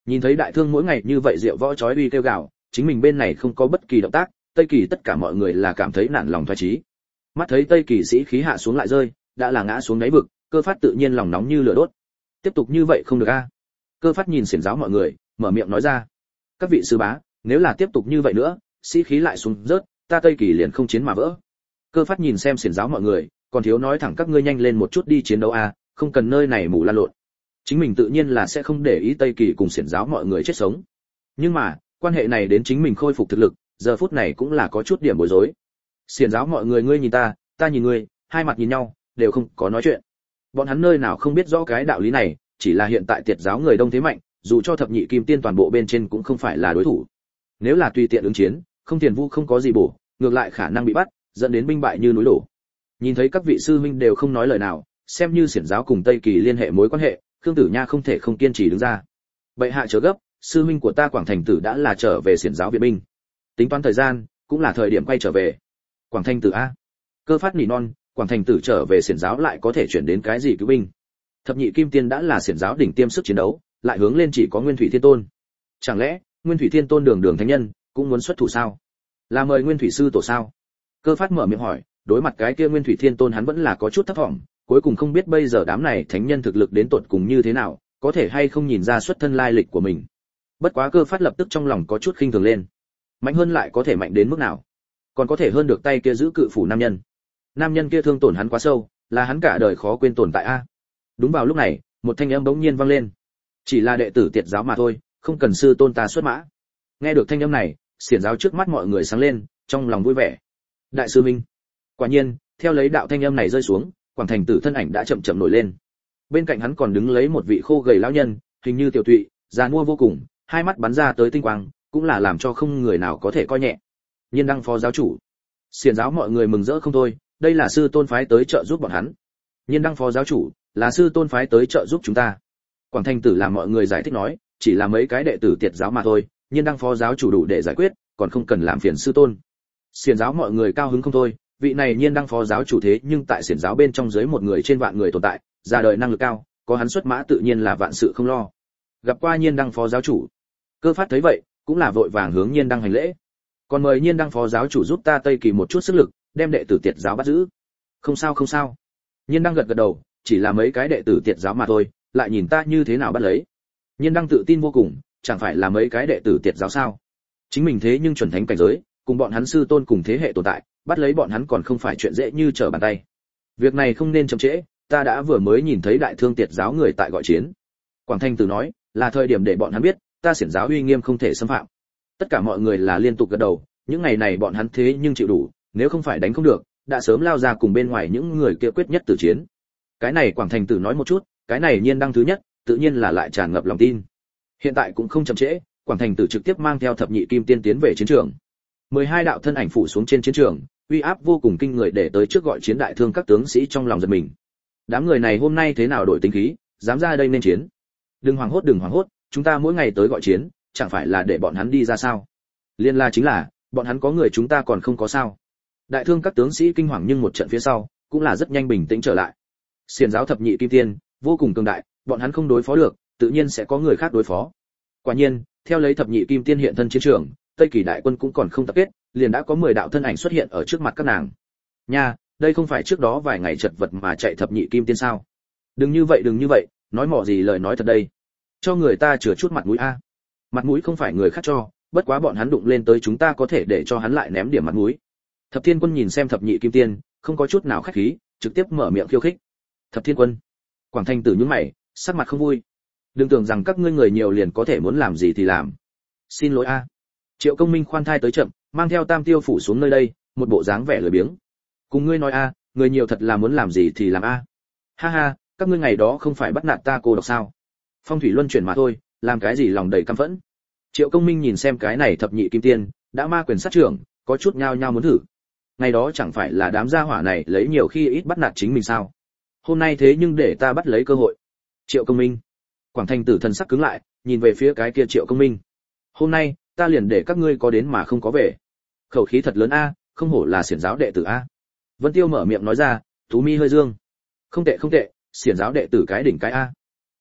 Nhìn thấy đại thương mỗi ngày như vậy rượu võ chói uy kêu gào, chính mình bên này không có bất kỳ động tác, tây kỳ tất cả mọi người là cảm thấy nản lòng thoái trí. Mắt thấy tây kỳ sĩ khí hạ xuống lại rơi, đã là ngã xuống đáy vực, cơ phát tự nhiên lòng nóng như lửa đốt. Tiếp tục như vậy không được a. Cơ phát nhìn xiển giáo mọi người, mở miệng nói ra. Các vị sư bá, nếu là tiếp tục như vậy nữa, sĩ khí lại xuống rớt, ta tây kỳ liền không chiến mà vỡ cơ phát nhìn xem xiển giáo mọi người, còn thiếu nói thẳng các ngươi nhanh lên một chút đi chiến đấu a, không cần nơi này mù la lộn. Chính mình tự nhiên là sẽ không để ý tây kỳ cùng xiển giáo mọi người chết sống. Nhưng mà, quan hệ này đến chính mình khôi phục thực lực, giờ phút này cũng là có chút điểm bối rối. Xiển giáo mọi người ngươi nhìn ta ta nhìn ngươi, hai mặt nhìn nhau, đều không có nói chuyện. Bọn hắn nơi nào không biết rõ cái đạo lý này, chỉ là hiện tại tiệt giáo người đông thế mạnh, dù cho thập nhị kim tiên toàn bộ bên trên cũng không phải là đối thủ. Nếu là tùy tiện ứng chiến, không tiền vu không có gì bổ, ngược lại khả năng bị bắt dẫn đến binh bại như núi đổ. Nhìn thấy các vị sư huynh đều không nói lời nào, xem như xiển giáo cùng tây kỳ liên hệ mối quan hệ, khương tử nha không thể không kiên trì đứng ra. Bệ hạ chờ gấp, sư huynh của ta quảng thành tử đã là trở về xiển giáo viện binh. Tính toán thời gian, cũng là thời điểm quay trở về. Quảng thành tử a. Cơ phát nỉ non, quảng thành tử trở về xiển giáo lại có thể chuyển đến cái gì cứu binh? Thập nhị kim tiên đã là xiển giáo đỉnh tiêm sức chiến đấu, lại hướng lên chỉ có nguyên thủy thiên tôn. Chẳng lẽ, nguyên thủy thiên tôn đường đường thánh nhân, cũng muốn xuất thủ sao? Là mời nguyên thủy sư tổ sao? Cơ phát mở miệng hỏi, đối mặt cái kia nguyên thủy thiên tôn hắn vẫn là có chút thất vọng cuối cùng không biết bây giờ đám này thánh nhân thực lực đến tột cùng như thế nào, có thể hay không nhìn ra xuất thân lai lịch của mình. Bất quá cơ phát lập tức trong lòng có chút khinh thường lên. Mạnh hơn lại có thể mạnh đến mức nào? Còn có thể hơn được tay kia giữ cự phủ nam nhân. Nam nhân kia thương tổn hắn quá sâu, là hắn cả đời khó quên tồn tại a. Đúng vào lúc này, một thanh âm bỗng nhiên vang lên. Chỉ là đệ tử tiệt giáo mà thôi, không cần sư tôn ta xuất mã. Nghe được thanh âm này, xiển giáo trước mắt mọi người sáng lên, trong lòng vui vẻ đại sư minh. Quả nhiên, theo lấy đạo thanh âm này rơi xuống, quảng thành tử thân ảnh đã chậm chậm nổi lên. Bên cạnh hắn còn đứng lấy một vị khô gầy lão nhân, hình như tiểu tụy già mua vô cùng, hai mắt bắn ra tới tinh quang, cũng là làm cho không người nào có thể coi nhẹ. Nhiên đăng phó giáo chủ. Xiền giáo mọi người mừng rỡ không thôi, đây là sư tôn phái tới trợ giúp bọn hắn. Nhiên đăng phó giáo chủ, là sư tôn phái tới trợ giúp chúng ta. Quảng thành tử làm mọi người giải thích nói, chỉ là mấy cái đệ tử tiệt giáo mà thôi, nhiên đăng phó giáo chủ đủ để giải quyết, còn không cần làm phiền sư tôn xiển giáo mọi người cao hứng không thôi, vị này nhiên đăng phó giáo chủ thế nhưng tại xiển giáo bên trong dưới một người trên vạn người tồn tại, ra đời năng lực cao, có hắn xuất mã tự nhiên là vạn sự không lo. Gặp qua nhiên đăng phó giáo chủ. Cơ phát thấy vậy, cũng là vội vàng hướng nhiên đăng hành lễ. Còn mời nhiên đăng phó giáo chủ giúp ta tây kỳ một chút sức lực, đem đệ tử tiệt giáo bắt giữ. Không sao không sao. Nhiên đăng gật gật đầu, chỉ là mấy cái đệ tử tiệt giáo mà thôi, lại nhìn ta như thế nào bắt lấy. Nhiên đăng tự tin vô cùng, chẳng phải là mấy cái đệ tử tiệt giáo sao? Chính mình thế nhưng chuẩn thánh cảnh giới cùng bọn hắn sư tôn cùng thế hệ tồn tại, bắt lấy bọn hắn còn không phải chuyện dễ như trở bàn tay. Việc này không nên chậm trễ, ta đã vừa mới nhìn thấy đại thương tiệt giáo người tại gọi chiến. Quảng thanh tử nói, là thời điểm để bọn hắn biết, ta xiển giáo uy nghiêm không thể xâm phạm. Tất cả mọi người là liên tục gật đầu, những ngày này bọn hắn thế nhưng chịu đủ, nếu không phải đánh không được, đã sớm lao ra cùng bên ngoài những người kia quyết nhất tử chiến. Cái này quảng thành tử nói một chút, cái này nhiên đăng thứ nhất, tự nhiên là lại tràn ngập lòng tin. Hiện tại cũng không chậm trễ, quảng thành tử trực tiếp mang theo thập nhị kim tiên tiến về chiến trường mười hai đạo thân ảnh phủ xuống trên chiến trường, uy áp vô cùng kinh người để tới trước gọi chiến đại thương các tướng sĩ trong lòng giật mình. Đám người này hôm nay thế nào đổi tính khí, dám ra đây nên chiến? Đừng hoảng hốt, đừng hoảng hốt, chúng ta mỗi ngày tới gọi chiến, chẳng phải là để bọn hắn đi ra sao? Liên la chính là, bọn hắn có người chúng ta còn không có sao. Đại thương các tướng sĩ kinh hoàng nhưng một trận phía sau, cũng là rất nhanh bình tĩnh trở lại. Xiền giáo thập nhị kim tiên, vô cùng cường đại, bọn hắn không đối phó được, tự nhiên sẽ có người khác đối phó. Quả nhiên, theo lấy thập nhị kim tiên hiện thân chiến trường tây kỳ đại quân cũng còn không tập kết, liền đã có 10 đạo thân ảnh xuất hiện ở trước mặt các nàng. Nha, đây không phải trước đó vài ngày chật vật mà chạy thập nhị kim tiên sao? Đừng như vậy, đừng như vậy, nói mỏ gì lời nói thật đây. Cho người ta chừa chút mặt mũi a. Mặt mũi không phải người khác cho, bất quá bọn hắn đụng lên tới chúng ta có thể để cho hắn lại ném điểm mặt mũi. Thập thiên quân nhìn xem thập nhị kim tiên, không có chút nào khách khí, trực tiếp mở miệng khiêu khích. Thập thiên quân. Quảng thanh tử nhướng mày, sắc mặt không vui. Đừng tưởng rằng các ngươi người nhiều liền có thể muốn làm gì thì làm. Xin lỗi a triệu công minh khoan thai tới chậm, mang theo tam tiêu phủ xuống nơi đây, một bộ dáng vẻ lười biếng. Cùng ngươi nói a, người nhiều thật là muốn làm gì thì làm a. Ha ha, các ngươi ngày đó không phải bắt nạt ta cô độc sao? Phong thủy luân chuyển mà thôi, làm cái gì lòng đầy căm phẫn? Triệu công minh nhìn xem cái này thập nhị kim tiên, đã ma quyền sát trưởng, có chút nhao nhao muốn thử. Ngày đó chẳng phải là đám gia hỏa này lấy nhiều khi ít bắt nạt chính mình sao? Hôm nay thế nhưng để ta bắt lấy cơ hội. Triệu công minh. Quảng thành tử thần sắc cứng lại, nhìn về phía cái kia triệu công minh. Hôm nay ta liền để các ngươi có đến mà không có về. Khẩu khí thật lớn a, không hổ là xiển giáo đệ tử a. Vân tiêu mở miệng nói ra, tú mi hơi dương. Không tệ không tệ, xiển giáo đệ tử cái đỉnh cái a.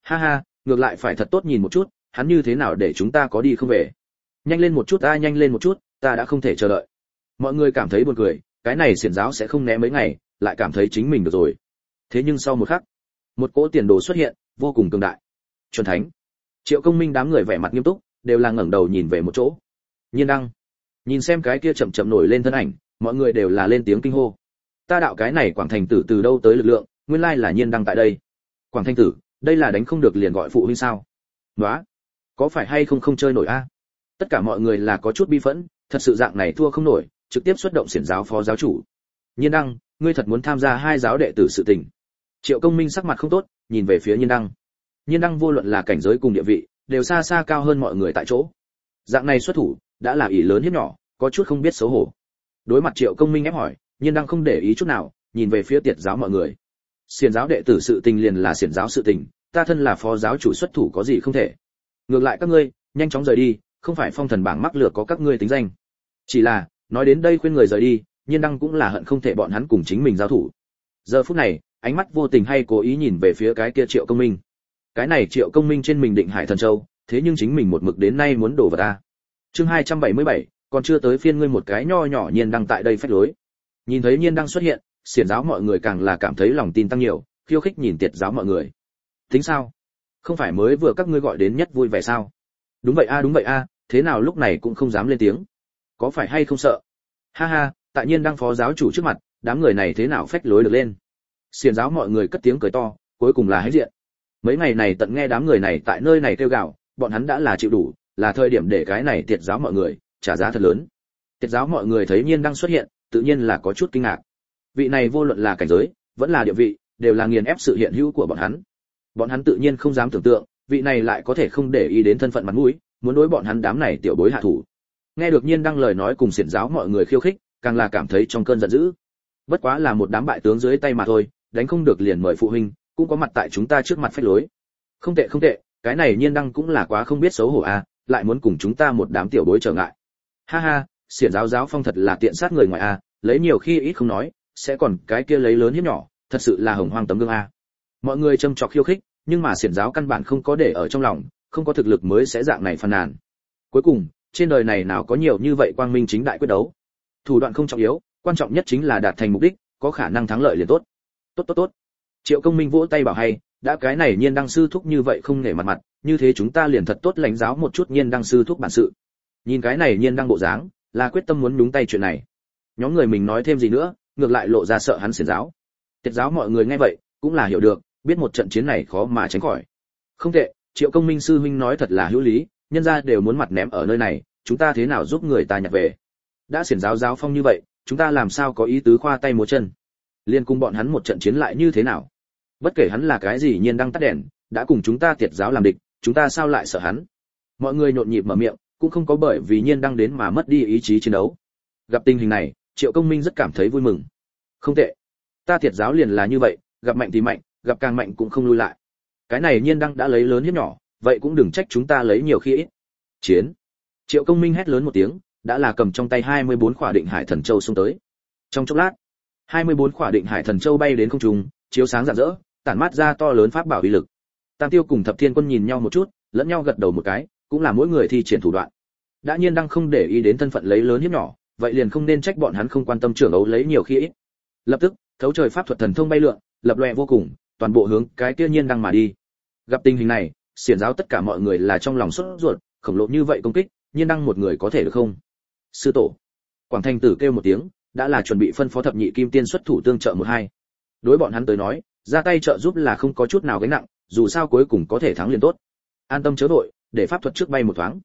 Ha ha, ngược lại phải thật tốt nhìn một chút, hắn như thế nào để chúng ta có đi không về? Nhanh lên một chút ta nhanh lên một chút, ta đã không thể chờ đợi. Mọi người cảm thấy buồn cười, cái này xiển giáo sẽ không né mấy ngày, lại cảm thấy chính mình được rồi. Thế nhưng sau một khắc, một cỗ tiền đồ xuất hiện, vô cùng cường đại. Chuẩn thánh, triệu công minh đám người vẻ mặt nghiêm túc đều là ngẩng đầu nhìn về một chỗ. Nhiên đăng. Nhìn xem cái kia chậm chậm nổi lên thân ảnh, mọi người đều là lên tiếng kinh hô. Ta đạo cái này quảng thành tử từ đâu tới lực lượng, nguyên lai là nhiên đăng tại đây. Quảng thành tử, đây là đánh không được liền gọi phụ huynh sao? Nói có phải hay không không chơi nổi a? Tất cả mọi người là có chút bi phẫn, thật sự dạng này thua không nổi, trực tiếp xuất động xiển giáo phó giáo chủ. Nhiên đăng, ngươi thật muốn tham gia hai giáo đệ tử sự tình. Triệu công minh sắc mặt không tốt, nhìn về phía nhiên đăng. Nhiên đăng vô luận là cảnh giới cùng địa vị đều xa xa cao hơn mọi người tại chỗ. Dạng này xuất thủ, đã là ỷ lớn hiếp nhỏ, có chút không biết xấu hổ. Đối mặt triệu công minh ép hỏi, nhiên đang không để ý chút nào, nhìn về phía tiệt giáo mọi người. Xiển giáo đệ tử sự tình liền là xiển giáo sự tình, ta thân là phó giáo chủ xuất thủ có gì không thể. Ngược lại các ngươi, nhanh chóng rời đi, không phải phong thần bảng mắc lửa có các ngươi tính danh. Chỉ là, nói đến đây khuyên người rời đi, nhiên đăng cũng là hận không thể bọn hắn cùng chính mình giao thủ. Giờ phút này, ánh mắt vô tình hay cố ý nhìn về phía cái kia triệu công minh cái này triệu công minh trên mình định hải thần châu thế nhưng chính mình một mực đến nay muốn đổ vào ta. Chương 277, còn chưa tới phiên ngươi một cái nho nhỏ nhiên đang tại đây phách lối. Nhìn thấy nhiên đang xuất hiện xiển giáo mọi người càng là cảm thấy lòng tin tăng nhiều khiêu khích nhìn tiệt giáo mọi người. Tính sao? Không phải mới vừa các ngươi gọi đến nhất vui vẻ sao? Đúng vậy a đúng vậy a thế nào lúc này cũng không dám lên tiếng. Có phải hay không sợ? Ha ha tại nhiên đang phó giáo chủ trước mặt đám người này thế nào phách lối được lên? Xiền giáo mọi người cất tiếng cười to cuối cùng là hết diện mấy ngày này tận nghe đám người này tại nơi này kêu gạo, bọn hắn đã là chịu đủ là thời điểm để cái này tiệt giáo mọi người trả giá thật lớn. Tiệt giáo mọi người thấy nhiên đang xuất hiện tự nhiên là có chút kinh ngạc. Vị này vô luận là cảnh giới vẫn là địa vị đều là nghiền ép sự hiện hữu của bọn hắn. Bọn hắn tự nhiên không dám tưởng tượng vị này lại có thể không để ý đến thân phận mặt mũi muốn đối bọn hắn đám này tiểu bối hạ thủ. Nghe được nhiên đăng lời nói cùng xiển giáo mọi người khiêu khích càng là cảm thấy trong cơn giận dữ. Bất quá là một đám bại tướng dưới tay mà thôi đánh không được liền mời phụ huynh cũng có mặt tại chúng ta trước mặt phách lối. Không tệ không tệ, cái này nhiên đăng cũng là quá không biết xấu hổ à lại muốn cùng chúng ta một đám tiểu bối trở ngại. Ha ha xiển giáo giáo phong thật là tiện sát người ngoài à lấy nhiều khi ít không nói, sẽ còn cái kia lấy lớn hiếp nhỏ, thật sự là hồng hoang tấm gương à. Mọi người châm trọc khiêu khích, nhưng mà xiển giáo căn bản không có để ở trong lòng, không có thực lực mới sẽ dạng này phàn nàn. Cuối cùng, trên đời này nào có nhiều như vậy quang minh chính đại quyết đấu? Thủ đoạn không trọng yếu, quan trọng nhất chính là đạt thành mục đích, có khả năng thắng lợi liền tốt. Tốt tốt tốt triệu công minh vỗ tay bảo hay, đã cái này nhiên đăng sư thúc như vậy không nể mặt mặt, như thế chúng ta liền thật tốt lãnh giáo một chút nhiên đăng sư thúc bản sự. Nhìn cái này nhiên đăng bộ dáng, là quyết tâm muốn nhúng tay chuyện này. Nhóm người mình nói thêm gì nữa, ngược lại lộ ra sợ hắn xiển giáo. Tiết giáo mọi người nghe vậy, cũng là hiểu được, biết một trận chiến này khó mà tránh khỏi. Không tệ, triệu công minh sư huynh nói thật là hữu lý, nhân gia đều muốn mặt ném ở nơi này, chúng ta thế nào giúp người ta nhặt về? Đã xiển giáo giáo phong như vậy, chúng ta làm sao có ý tứ khoa tay múa chân? Liên cung bọn hắn một trận chiến lại như thế nào? Bất kể hắn là cái gì nhiên đang tắt đèn, đã cùng chúng ta tiệt giáo làm địch, chúng ta sao lại sợ hắn? Mọi người nhộn nhịp mở miệng, cũng không có bởi vì nhiên đang đến mà mất đi ý chí chiến đấu. Gặp tình hình này, triệu công minh rất cảm thấy vui mừng. Không tệ. Ta tiệt giáo liền là như vậy, gặp mạnh thì mạnh, gặp càng mạnh cũng không lui lại. Cái này nhiên đăng đã lấy lớn hiếp nhỏ, vậy cũng đừng trách chúng ta lấy nhiều khi ít. Chiến. Triệu công minh hét lớn một tiếng, đã là cầm trong tay 24 khỏa định hải thần châu xông tới. Trong chốc lát 24 khỏa định hải thần châu bay đến không trung, chiếu sáng rạng rỡ tản mát ra to lớn pháp bảo uy lực. Tam tiêu cùng thập thiên quân nhìn nhau một chút, lẫn nhau gật đầu một cái, cũng là mỗi người thi triển thủ đoạn. Đã nhiên đang không để ý đến thân phận lấy lớn hiếp nhỏ, vậy liền không nên trách bọn hắn không quan tâm trưởng ấu lấy nhiều khi ít. Lập tức, thấu trời pháp thuật thần thông bay lượn, lập loè vô cùng, toàn bộ hướng cái kia nhiên đang mà đi. Gặp tình hình này, xiển giáo tất cả mọi người là trong lòng sốt ruột, khổng lồ như vậy công kích, nhiên đăng một người có thể được không? Sư tổ. Quảng thanh tử kêu một tiếng, đã là chuẩn bị phân phó thập nhị kim tiên xuất thủ tương trợ một hai. Đối bọn hắn tới nói ra tay trợ giúp là không có chút nào gánh nặng, dù sao cuối cùng có thể thắng liền tốt. An tâm chớ đội để pháp thuật trước bay một thoáng.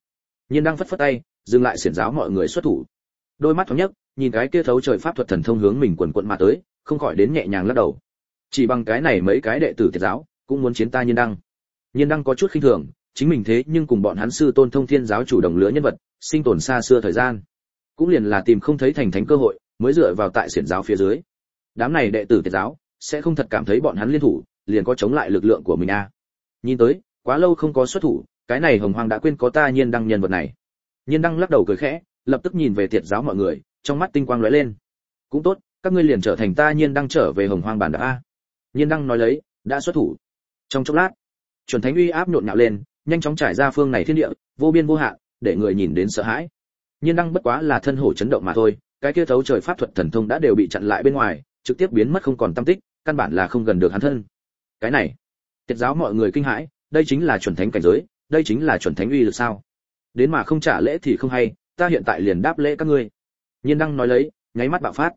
Nhiên đăng phất phất tay, dừng lại xiển giáo mọi người xuất thủ. Đôi mắt thoáng nhất, nhìn cái kia thấu trời pháp thuật thần thông hướng mình quần quận mà tới, không khỏi đến nhẹ nhàng lắc đầu. Chỉ bằng cái này mấy cái đệ tử thiệt giáo, cũng muốn chiến ta nhiên đăng. Nhiên đăng có chút khinh thường, chính mình thế nhưng cùng bọn hắn sư tôn thông thiên giáo chủ đồng lứa nhân vật, sinh tồn xa xưa thời gian. Cũng liền là tìm không thấy thành thánh cơ hội, mới dựa vào tại xiển giáo phía dưới. Đám này đệ tử thiệt giáo sẽ không thật cảm thấy bọn hắn liên thủ, liền có chống lại lực lượng của mình a à. nhìn tới, quá lâu không có xuất thủ, cái này hồng hoàng đã quên có ta nhiên đăng nhân vật này. Nhiên đăng lắc đầu cười khẽ, lập tức nhìn về tiệt giáo mọi người, trong mắt tinh quang lóe lên. Cũng tốt, các ngươi liền trở thành ta nhiên đăng trở về hồng hoang bản đạp a nhiên đăng nói lấy, đã xuất thủ. Trong chốc lát, chuẩn thánh uy áp nhộn nhạo lên, nhanh chóng trải ra phương này thiên địa, vô biên vô hạn, để người nhìn đến sợ hãi. Nhiên đăng bất quá là thân hổ chấn động mà thôi, cái kia thấu trời pháp thuật thần thông đã đều bị chặn lại bên ngoài trực tiếp biến mất không còn tâm tích, căn bản là không gần được hắn thân. Cái này tiệt giáo mọi người kinh hãi, đây chính là chuẩn thánh cảnh giới, đây chính là chuẩn thánh uy lực sao? Đến mà không trả lễ thì không hay, ta hiện tại liền đáp lễ các ngươi. Nhiên đăng nói lấy, nháy mắt bạo phát.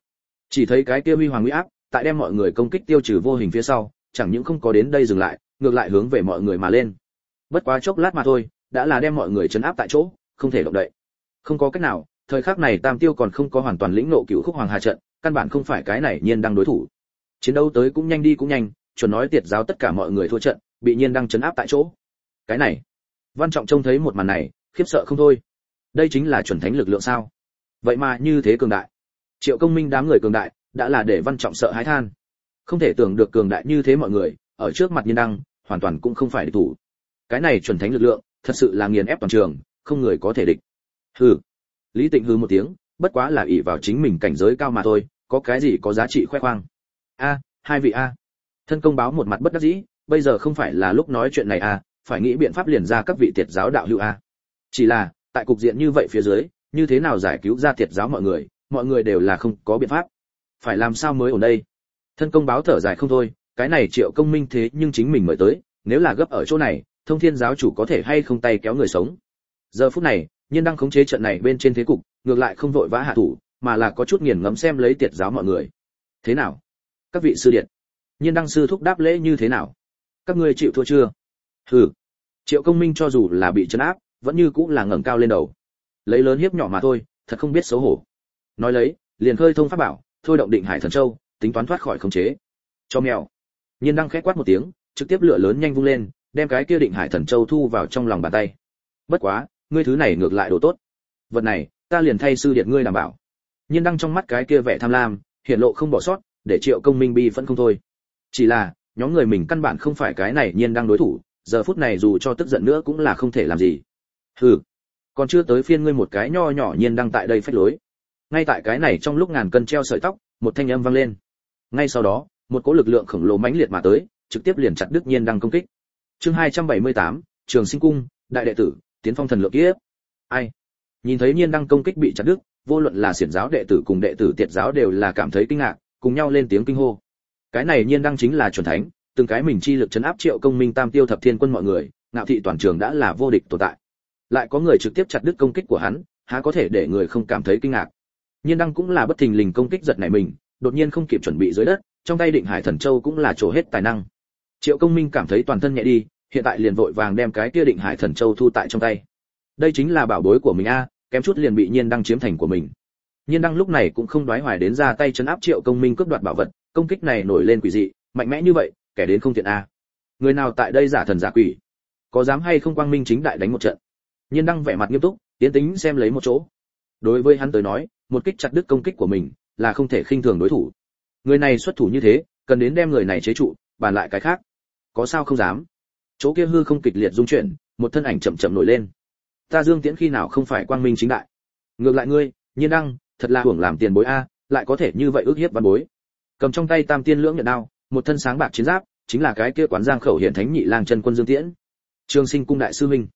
Chỉ thấy cái kia huy hoàng uy áp, tại đem mọi người công kích tiêu trừ vô hình phía sau, chẳng những không có đến đây dừng lại, ngược lại hướng về mọi người mà lên. Bất quá chốc lát mà thôi, đã là đem mọi người chấn áp tại chỗ, không thể động đậy. Không có cách nào, thời khắc này tam tiêu còn không có hoàn toàn lĩnh ngộ cựu khúc hoàng hà trận căn bản không phải cái này nhiên đang đối thủ. Chiến đấu tới cũng nhanh đi cũng nhanh, chuẩn nói tiệt giáo tất cả mọi người thua trận, bị nhiên đang chấn áp tại chỗ. Cái này, văn trọng trông thấy một màn này, khiếp sợ không thôi. Đây chính là chuẩn thánh lực lượng sao? Vậy mà như thế cường đại. Triệu công minh đám người cường đại, đã là để văn trọng sợ hãi than. Không thể tưởng được cường đại như thế mọi người, ở trước mặt nhiên đăng, hoàn toàn cũng không phải địch thủ. Cái này chuẩn thánh lực lượng, thật sự là nghiền ép toàn trường, không người có thể địch. Hừ. Lý tịnh hừ một tiếng bất quá là ỷ vào chính mình cảnh giới cao mà thôi, có cái gì có giá trị khoe khoang? A, hai vị a. Thân công báo một mặt bất đắc dĩ, bây giờ không phải là lúc nói chuyện này a, phải nghĩ biện pháp liền ra các vị tiệt giáo đạo hữu a. Chỉ là, tại cục diện như vậy phía dưới, như thế nào giải cứu ra tiệt giáo mọi người mọi người đều là không có biện pháp. Phải làm sao mới ở đây? Thân công báo thở dài không thôi, cái này triệu công minh thế nhưng chính mình mời tới, nếu là gấp ở chỗ này, thông thiên giáo chủ có thể hay không tay kéo người sống? Giờ phút này, nhân đang khống chế trận này bên trên thế cục ngược lại không vội vã hạ thủ, mà là có chút nghiền ngẫm xem lấy tiệt giáo mọi người. Thế nào? Các vị sư điện nhiên đăng sư thúc đáp lễ như thế nào? Các ngươi chịu thua chưa? Hừ. Triệu công minh cho dù là bị chấn áp, vẫn như cũng là ngẩng cao lên đầu. Lấy lớn hiếp nhỏ mà thôi, thật không biết xấu hổ. Nói lấy, liền khơi thông pháp bảo, thôi động định hải thần châu, tính toán thoát khỏi khống chế. Cho mèo. Nhiên đăng khẽ quát một tiếng, trực tiếp lửa lớn nhanh vung lên, đem cái kia định hải thần châu thu vào trong lòng bàn tay. Bất quá, ngươi thứ này ngược lại đồ tốt. Vật này ta liền thay sư điện ngươi đảm bảo. Nhiên đăng trong mắt cái kia vẻ tham lam hiện lộ không bỏ sót để triệu công minh bi vẫn không thôi. Chỉ là nhóm người mình căn bản không phải cái này nhiên đăng đối thủ giờ phút này dù cho tức giận nữa cũng là không thể làm gì. Hừ còn chưa tới phiên ngươi một cái nho nhỏ nhiên đăng tại đây phách lối. Ngay tại cái này trong lúc ngàn cân treo sợi tóc một thanh âm vang lên. Ngay sau đó một cỗ lực lượng khổng lồ mãnh liệt mà tới trực tiếp liền chặt đứt nhiên đăng công kích. Chương 278, trường sinh cung đại đệ tử tiến phong thần lượng kiếp. Ai? Nhìn thấy nhiên đăng công kích bị chặt đứt, vô luận là xiển giáo đệ tử cùng đệ tử tiệt giáo đều là cảm thấy kinh ngạc, cùng nhau lên tiếng kinh hô. Cái này nhiên đăng chính là chuẩn thánh, từng cái mình chi lực chấn áp triệu công minh tam tiêu thập thiên quân mọi người, ngạo thị toàn trường đã là vô địch tồn tại. Lại có người trực tiếp chặt đứt công kích của hắn, há có thể để người không cảm thấy kinh ngạc. Nhiên đăng cũng là bất thình lình công kích giật này mình, đột nhiên không kịp chuẩn bị dưới đất, trong tay định hải thần châu cũng là trổ hết tài năng. Triệu công minh cảm thấy toàn thân nhẹ đi, hiện tại liền vội vàng đem cái kia định hải thần châu thu tại trong tay. Đây chính là bảo bối của mình a kém chút liền bị nhiên đăng chiếm thành của mình. Nhiên đăng lúc này cũng không đoái hoài đến ra tay chấn áp triệu công minh cướp đoạt bảo vật, công kích này nổi lên quỷ dị, mạnh mẽ như vậy, kẻ đến không thiện a. Người nào tại đây giả thần giả quỷ? Có dám hay không quang minh chính đại đánh một trận? Nhiên đăng vẻ mặt nghiêm túc, tiến tính xem lấy một chỗ. Đối với hắn tới nói, một kích chặt đứt công kích của mình, là không thể khinh thường đối thủ. Người này xuất thủ như thế, cần đến đem người này chế trụ, bàn lại cái khác. Có sao không dám? Chỗ kia hư không kịch liệt dung chuyển, một thân ảnh chậm chậm nổi lên ta dương tiễn khi nào không phải quang minh chính đại? Ngược lại ngươi, nhiên đăng, thật là hưởng làm tiền bối a, lại có thể như vậy ước hiếp văn bối. Cầm trong tay tam tiên lưỡng nhận đao, một thân sáng bạc chiến giáp, chính là cái kia quán giang khẩu hiện thánh nhị lang chân quân dương tiễn. Trường sinh cung đại sư minh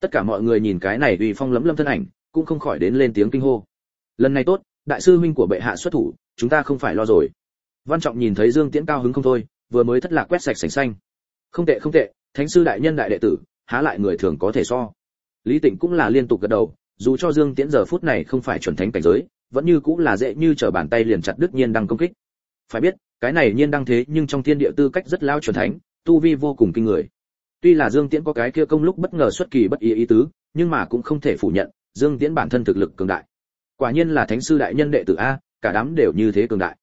tất cả mọi người nhìn cái này uy phong lấm lâm thân ảnh, cũng không khỏi đến lên tiếng kinh hô. Lần này tốt, đại sư minh của bệ hạ xuất thủ, chúng ta không phải lo rồi. Văn trọng nhìn thấy dương tiễn cao hứng không thôi, vừa mới thất lạc quét sạch sành xanh. Không tệ không tệ, thánh sư đại nhân đại đệ tử, há lại người thường có thể so lý tịnh cũng là liên tục gật đầu, dù cho dương tiễn giờ phút này không phải chuẩn thánh cảnh giới, vẫn như cũng là dễ như trở bàn tay liền chặt đứt nhiên đăng công kích. Phải biết, cái này nhiên đăng thế nhưng trong thiên địa tư cách rất lao chuẩn thánh, tu vi vô cùng kinh người. Tuy là dương tiễn có cái kia công lúc bất ngờ xuất kỳ bất ý ý tứ, nhưng mà cũng không thể phủ nhận, dương tiễn bản thân thực lực cường đại. Quả nhiên là thánh sư đại nhân đệ tử a, cả đám đều như thế cường đại.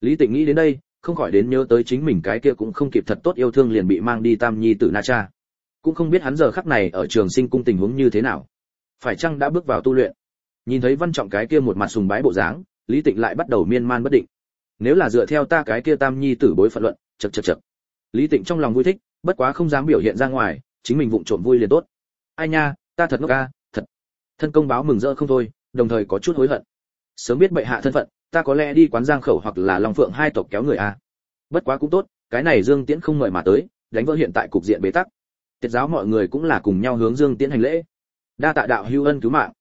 Lý tịnh nghĩ đến đây, không khỏi đến nhớ tới chính mình cái kia cũng không kịp thật tốt yêu thương liền bị mang đi tam nhi tử na cha cũng không biết hắn giờ khắc này ở trường sinh cung tình huống như thế nào. Phải chăng đã bước vào tu luyện? Nhìn thấy văn trọng cái kia một mặt sùng bái bộ dáng, lý tịnh lại bắt đầu miên man bất định. Nếu là dựa theo ta cái kia tam nhi tử bối phận luận chật chật chật lý tịnh trong lòng vui thích, bất quá không dám biểu hiện ra ngoài, chính mình vụng trộm vui liền tốt. Ai nha, ta thật ngốc ca, thật. Thân công báo mừng rỡ không thôi, đồng thời có chút hối hận. Sớm biết bệ hạ thân phận, ta có lẽ đi quán giang khẩu hoặc là long phượng hai tộc kéo người a bất quá cũng tốt, cái này dương tiễn không mời mà tới, đánh vỡ hiện tại cục diện bế tắc tiết giáo mọi người cũng là cùng nhau hướng dương tiễn hành lễ. Đa tạ đạo hưu ân cứu mạng.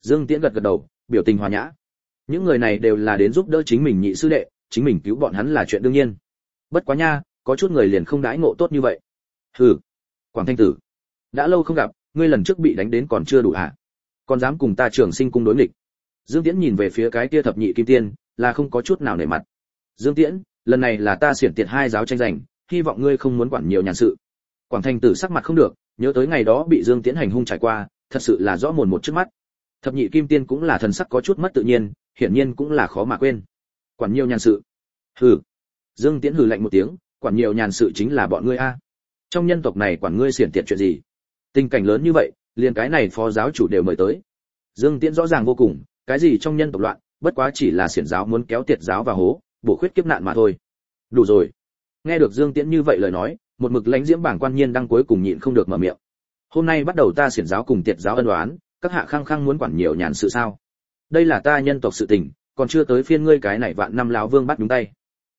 Dương tiễn gật gật đầu, biểu tình hòa nhã. Những người này đều là đến giúp đỡ chính mình nhị sư đệ, chính mình cứu bọn hắn là chuyện đương nhiên. Bất quá nha, có chút người liền không đãi ngộ tốt như vậy. Hừ, quảng thanh tử, đã lâu không gặp, ngươi lần trước bị đánh đến còn chưa đủ hả? Còn dám cùng ta trường sinh cung đối nghịch. Dương tiễn nhìn về phía cái kia thập nhị kim tiên, là không có chút nào nể mặt. Dương tiễn, lần này là ta xiển tiệt hai giáo tranh giành, hy vọng ngươi không muốn quản nhiều nhàn sự quảng thanh tử sắc mặt không được, nhớ tới ngày đó bị dương tiễn hành hung trải qua, thật sự là rõ mồn một trước mắt. Thập nhị kim tiên cũng là thần sắc có chút mất tự nhiên, hiển nhiên cũng là khó mà quên. Quản nhiều nhàn sự. Hừ. Dương tiễn hừ lạnh một tiếng, quản nhiều nhàn sự chính là bọn ngươi a. Trong nhân tộc này quản ngươi xiển tiệt chuyện gì? Tình cảnh lớn như vậy, liền cái này phó giáo chủ đều mời tới. Dương tiễn rõ ràng vô cùng, cái gì trong nhân tộc loạn, bất quá chỉ là xiển giáo muốn kéo tiệt giáo vào hố, bổ khuyết kiếp nạn mà thôi. Đủ rồi. Nghe được dương tiễn như vậy lời nói một mực lãnh diễm bảng quan nhiên đang cuối cùng nhịn không được mở miệng. Hôm nay bắt đầu ta xiển giáo cùng tiệt giáo ân đoán các hạ khăng khăng muốn quản nhiều nhàn sự sao? Đây là ta nhân tộc sự tình, còn chưa tới phiên ngươi cái này vạn năm lão vương bắt đúng tay.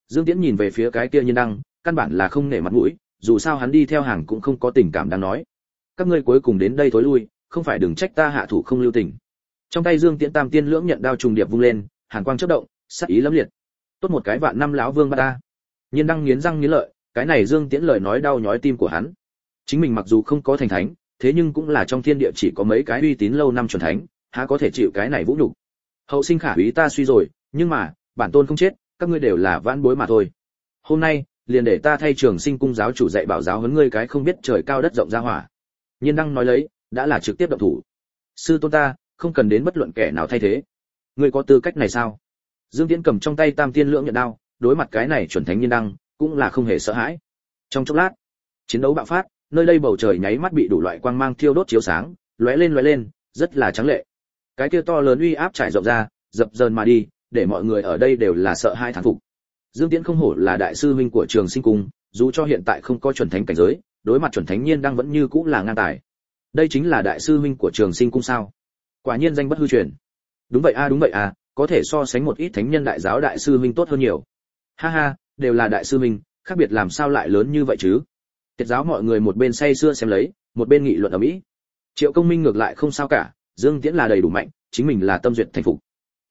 Dương tiễn nhìn về phía cái kia nhiên đăng, căn bản là không nể mặt mũi, dù sao hắn đi theo hàng cũng không có tình cảm đáng nói. Các ngươi cuối cùng đến đây thối lui, không phải đừng trách ta hạ thủ không lưu tình. Trong tay dương tiễn tam tiên lưỡng nhận đao trùng điệp vung lên, hàn quang chớp động sắc ý lẫm liệt. Tốt một cái vạn năm lão vương bắt ta. Nhiên đăng nghiến răng nghiến lợi cái này dương tiễn lời nói đau nhói tim của hắn. Chính mình mặc dù không có thành thánh, thế nhưng cũng là trong thiên địa chỉ có mấy cái uy tín lâu năm chuẩn thánh, há có thể chịu cái này vũ nhục? Hậu sinh khả úy ta suy rồi, nhưng mà, bản tôn không chết, các ngươi đều là vãn bối mà thôi. Hôm nay, liền để ta thay trường sinh cung giáo chủ dạy bảo giáo huấn ngươi cái không biết trời cao đất rộng ra hỏa. Nhiên đăng nói lấy, đã là trực tiếp động thủ. Sư tôn ta, không cần đến bất luận kẻ nào thay thế. Ngươi có tư cách này sao? Dương tiễn cầm trong tay tam tiên lưỡng nhận đao, đối mặt cái này chuẩn thánh nhiên đăng cũng là không hề sợ hãi. Trong chốc lát, chiến đấu bạo phát, nơi đây bầu trời nháy mắt bị đủ loại quang mang thiêu đốt chiếu sáng, lóe lên lóe lên, rất là trắng lệ. Cái kia to lớn uy áp trải rộng ra, dập dờn mà đi, để mọi người ở đây đều là sợ hai thán phục. Dương tiễn không hổ là đại sư huynh của trường sinh cung, dù cho hiện tại không có chuẩn thánh cảnh giới, đối mặt chuẩn thánh nhiên đang vẫn như cũng là ngang tài. Đây chính là đại sư huynh của trường sinh cung sao? Quả nhiên danh bất hư truyền. Đúng vậy a, đúng vậy a, có thể so sánh một ít thánh nhân đại giáo đại sư huynh tốt hơn nhiều. Ha ha đều là đại sư huynh, khác biệt làm sao lại lớn như vậy chứ? Tiết giáo mọi người một bên say sưa xem lấy, một bên nghị luận ở mỹ. Triệu công minh ngược lại không sao cả, dương tiễn là đầy đủ mạnh, chính mình là tâm duyệt thành phục.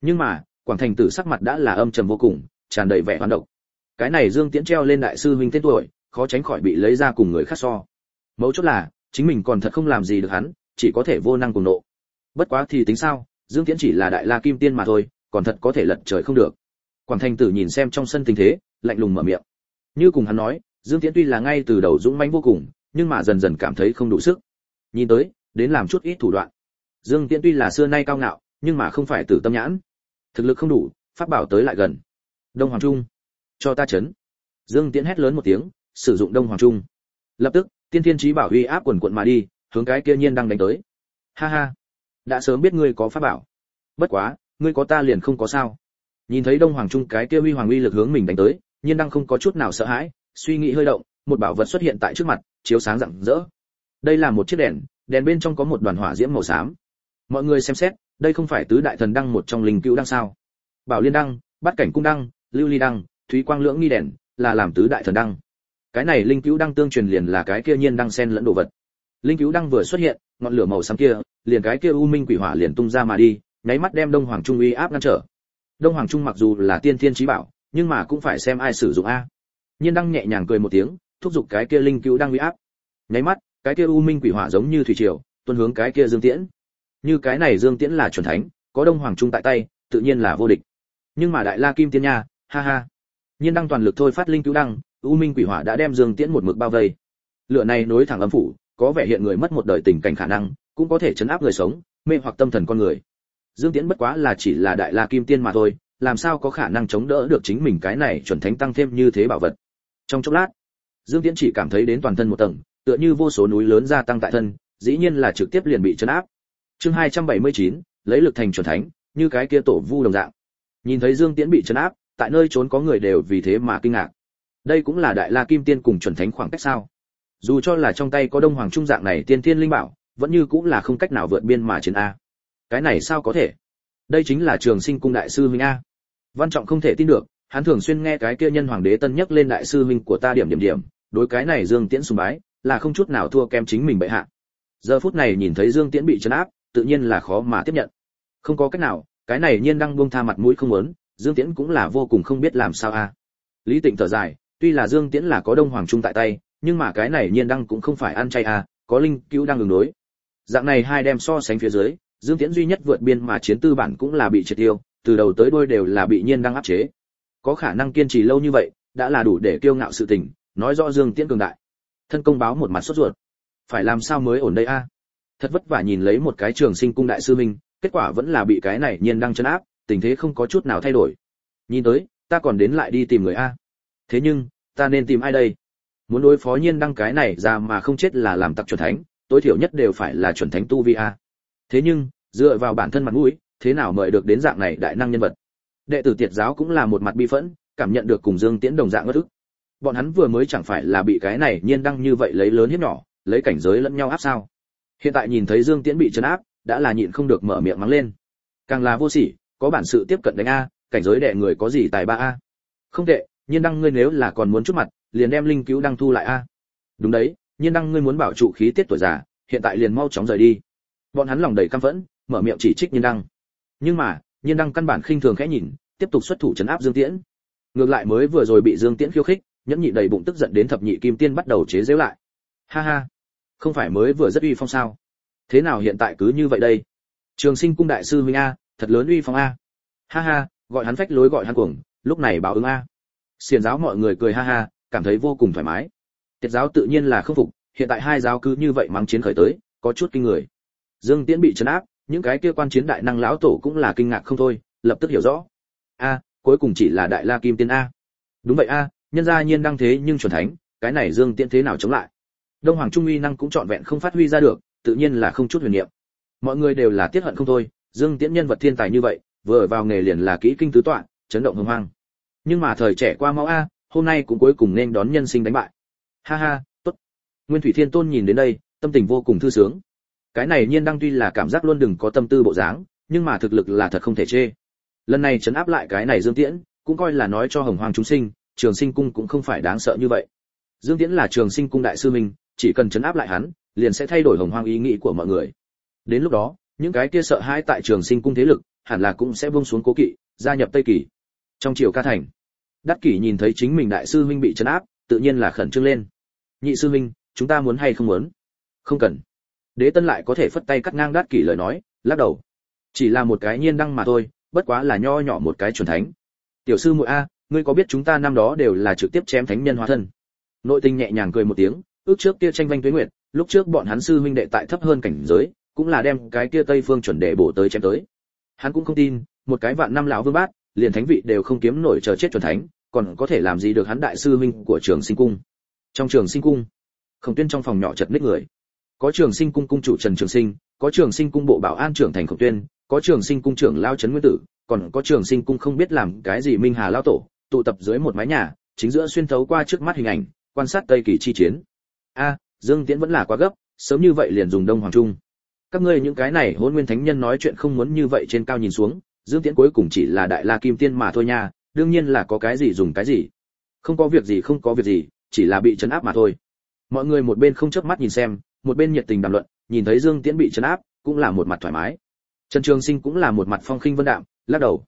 Nhưng mà, quảng thành tử sắc mặt đã là âm trầm vô cùng, tràn đầy vẻ hoán độc. Cái này dương tiễn treo lên đại sư huynh tên tuổi, khó tránh khỏi bị lấy ra cùng người khác so. Mấu chốt là, chính mình còn thật không làm gì được hắn, chỉ có thể vô năng cùng nộ. Bất quá thì tính sao, dương tiễn chỉ là đại la kim tiên mà thôi, còn thật có thể lật trời không được. Quảng thành tử nhìn xem trong sân tình thế lạnh lùng mở miệng. Như cùng hắn nói, dương tiễn tuy là ngay từ đầu dũng mãnh vô cùng, nhưng mà dần dần cảm thấy không đủ sức. Nhìn tới, đến làm chút ít thủ đoạn. Dương tiễn tuy là xưa nay cao ngạo, nhưng mà không phải tử tâm nhãn. Thực lực không đủ, pháp bảo tới lại gần. Đông hoàng trung, cho ta chấn. Dương tiễn hét lớn một tiếng, sử dụng đông hoàng trung. Lập tức, tiên thiên trí bảo uy áp quần quận mà đi, hướng cái kia nhiên đang đánh tới. Ha ha, đã sớm biết ngươi có pháp bảo. Bất quá, ngươi có ta liền không có sao. Nhìn thấy đông hoàng trung cái kia uy hoàng uy lực hướng mình đánh tới nhiên đang không có chút nào sợ hãi, suy nghĩ hơi động, một bảo vật xuất hiện tại trước mặt, chiếu sáng rạng rỡ. Đây là một chiếc đèn đèn bên trong có một đoàn hỏa diễm màu xám. Mọi người xem xét, đây không phải tứ đại thần đăng một trong linh cữu đăng sao? Bảo liên đăng, bát cảnh cung đăng, lưu ly đăng, thúy quang lưỡng nghi đèn là làm tứ đại thần đăng. Cái này linh cứu đăng tương truyền liền là cái kia nhiên đăng sen lẫn đồ vật. Linh cứu đăng vừa xuất hiện, ngọn lửa màu xám kia, liền cái kia u minh quỷ hỏa liền tung ra mà đi, nháy mắt đem đông hoàng trung uy áp ngăn trở. Đông hoàng trung mặc dù là tiên thiên trí bảo nhưng mà cũng phải xem ai sử dụng a. Nhiên đăng nhẹ nhàng cười một tiếng, thúc giục cái kia linh cứu đăng uy áp. Nháy mắt, cái kia u minh quỷ hỏa giống như thủy triều, tuôn hướng cái kia dương tiễn. Như cái này dương tiễn là chuẩn thánh, có đông hoàng trung tại tay, tự nhiên là vô địch. Nhưng mà đại la kim tiên nha, ha ha. Nhiên đăng toàn lực thôi phát linh cứu đăng, u minh quỷ hỏa đã đem dương tiễn một mực bao vây. Lửa này nối thẳng âm phủ, có vẻ hiện người mất một đời tình cảnh khả năng, cũng có thể chấn áp người sống, mê hoặc tâm thần con người. Dương tiễn bất quá là chỉ là đại la kim tiên mà thôi làm sao có khả năng chống đỡ được chính mình cái này chuẩn thánh tăng thêm như thế bảo vật? Trong chốc lát dương tiễn chỉ cảm thấy đến toàn thân một tầng tựa như vô số núi lớn gia tăng tại thân dĩ nhiên là trực tiếp liền bị chấn áp. Chương 279, lấy lực thành chuẩn thánh như cái kia tổ vu đồng dạng. Nhìn thấy dương tiễn bị chấn áp tại nơi trốn có người đều vì thế mà kinh ngạc. Đây cũng là đại la kim tiên cùng chuẩn thánh khoảng cách sao? Dù cho là trong tay có đông hoàng trung dạng này tiên tiên linh bảo vẫn như cũng là không cách nào vượt biên mà chiến a. Cái này sao có thể? Đây chính là trường sinh cung đại sư huynh a văn trọng không thể tin được, hắn thường xuyên nghe cái kia nhân hoàng đế tân nhắc lên đại sư huynh của ta điểm điểm điểm, đối cái này dương tiễn sùng bái, là không chút nào thua kém chính mình bệ hạ. Giờ phút này nhìn thấy dương tiễn bị trấn áp, tự nhiên là khó mà tiếp nhận. Không có cách nào, cái này nhiên đang buông tha mặt mũi không muốn, dương tiễn cũng là vô cùng không biết làm sao a. Lý tịnh thở dài, tuy là dương tiễn là có đông hoàng trung tại tay, nhưng mà cái này nhiên đăng cũng không phải ăn chay a, có linh cứu đang ứng đối. Dạng này hai đem so sánh phía dưới, dương tiễn duy nhất vượt biên mà chiến tư bản cũng là bị triệt tiêu từ đầu tới đuôi đều là bị nhiên đăng áp chế. Có khả năng kiên trì lâu như vậy, đã là đủ để kiêu ngạo sự tình, nói rõ dương tiễn cường đại. Thân công báo một mặt sốt ruột. Phải làm sao mới ổn đây a? Thật vất vả nhìn lấy một cái trường sinh cung đại sư minh, kết quả vẫn là bị cái này nhiên đăng chấn áp, tình thế không có chút nào thay đổi. Nhìn tới, ta còn đến lại đi tìm người a. Thế nhưng, ta nên tìm ai đây? Muốn đối phó nhiên đăng cái này ra mà không chết là làm tặc chuẩn thánh, tối thiểu nhất đều phải là chuẩn thánh tu vi a. Thế nhưng, dựa vào bản thân mặt mũi thế nào mời được đến dạng này đại năng nhân vật. Đệ tử tiệt giáo cũng là một mặt bi phẫn, cảm nhận được cùng dương tiễn đồng dạng ngất ức. Bọn hắn vừa mới chẳng phải là bị cái này nhiên đăng như vậy lấy lớn hiếp nhỏ, lấy cảnh giới lẫn nhau áp sao. Hiện tại nhìn thấy dương tiễn bị chấn áp, đã là nhịn không được mở miệng mắng lên. Càng là vô sỉ, có bản sự tiếp cận đánh a, cảnh giới đệ người có gì tài ba a. Không tệ, nhiên đăng ngươi nếu là còn muốn chút mặt, liền đem linh cứu đăng thu lại a. Đúng đấy, nhiên đăng ngươi muốn bảo trụ khí tiết tuổi già, hiện tại liền mau chóng rời đi. Bọn hắn lòng đầy căm phẫn, mở miệng chỉ trích nhiên đăng nhưng mà, nhiên đăng căn bản khinh thường khẽ nhìn, tiếp tục xuất thủ chấn áp dương tiễn. Ngược lại mới vừa rồi bị dương tiễn khiêu khích, nhẫn nhị đầy bụng tức giận đến thập nhị kim tiên bắt đầu chế giễu lại. Ha ha, không phải mới vừa rất uy phong sao? Thế nào hiện tại cứ như vậy đây? Trường sinh cung đại sư huynh a, thật lớn uy phong a. Ha ha, gọi hắn phách lối gọi hắn cuồng, lúc này báo ứng a. Xiền giáo mọi người cười ha ha, cảm thấy vô cùng thoải mái. Tiết giáo tự nhiên là không phục, hiện tại hai giáo cứ như vậy mắng chiến khởi tới, có chút kinh người. Dương tiễn bị chấn áp những cái kia quan chiến đại năng lão tổ cũng là kinh ngạc không thôi lập tức hiểu rõ. A cuối cùng chỉ là đại la kim tiên a. Đúng vậy a nhân gia nhiên đăng thế nhưng chuẩn thánh cái này dương tiễn thế nào chống lại? Đông hoàng trung uy năng cũng trọn vẹn không phát huy ra được tự nhiên là không chút huyền niệm. Mọi người đều là tiết hận không thôi dương tiễn nhân vật thiên tài như vậy vừa vào nghề liền là kỹ kinh tứ toạn, chấn động hưng hoang. Nhưng mà thời trẻ qua máu a hôm nay cũng cuối cùng nên đón nhân sinh đánh bại. Ha ha tốt. Nguyên thủy thiên tôn nhìn đến đây tâm tình vô cùng thư sướng cái này nhiên đăng tuy là cảm giác luôn đừng có tâm tư bộ dáng, nhưng mà thực lực là thật không thể chê. Lần này chấn áp lại cái này dương tiễn, cũng coi là nói cho hồng hoàng chúng sinh, trường sinh cung cũng không phải đáng sợ như vậy. Dương tiễn là trường sinh cung đại sư minh chỉ cần chấn áp lại hắn, liền sẽ thay đổi hồng hoàng ý nghĩ của mọi người. Đến lúc đó, những cái kia sợ hãi tại trường sinh cung thế lực, hẳn là cũng sẽ buông xuống cố kỵ, gia nhập tây kỳ. Trong triều ca thành, đắc kỷ nhìn thấy chính mình đại sư huynh bị chấn áp, tự nhiên là khẩn trương lên. Nhị sư huynh, chúng ta muốn hay không muốn? Không cần đế tân lại có thể phất tay cắt ngang đát kỷ lời nói, lắc đầu. Chỉ là một cái nhiên đăng mà thôi, bất quá là nho nhỏ một cái chuẩn thánh. Tiểu sư muội a, ngươi có biết chúng ta năm đó đều là trực tiếp chém thánh nhân hóa thân? Nội tình nhẹ nhàng cười một tiếng, ước trước kia tranh vanh tuế nguyệt, lúc trước bọn hắn sư huynh đệ tại thấp hơn cảnh giới, cũng là đem cái kia tây phương chuẩn đệ bổ tới chém tới. Hắn cũng không tin, một cái vạn năm lão vương bát, liền thánh vị đều không kiếm nổi chờ chết chuẩn thánh, còn có thể làm gì được hắn đại sư huynh của trường sinh cung? Trong trường sinh cung, khổng tuyên trong phòng nhỏ chật ních người có trường sinh cung cung chủ trần trường sinh, có trường sinh cung bộ bảo an trưởng thành khổng tuyên, có trường sinh cung trưởng lao trấn nguyên tử, còn có trường sinh cung không biết làm cái gì minh hà lao tổ, tụ tập dưới một mái nhà, chính giữa xuyên thấu qua trước mắt hình ảnh, quan sát tây kỳ chi chiến. A, dương tiễn vẫn là quá gấp, sớm như vậy liền dùng đông hoàng trung. Các ngươi những cái này hôn nguyên thánh nhân nói chuyện không muốn như vậy trên cao nhìn xuống, dương tiễn cuối cùng chỉ là đại la kim tiên mà thôi nha, đương nhiên là có cái gì dùng cái gì. Không có việc gì, không có việc gì, chỉ là bị chấn áp mà thôi. Mọi người một bên không chớp mắt nhìn xem một bên nhiệt tình đàm luận, nhìn thấy dương tiễn bị chấn áp, cũng là một mặt thoải mái. Trần trường sinh cũng là một mặt phong khinh vân đạm, lắc đầu.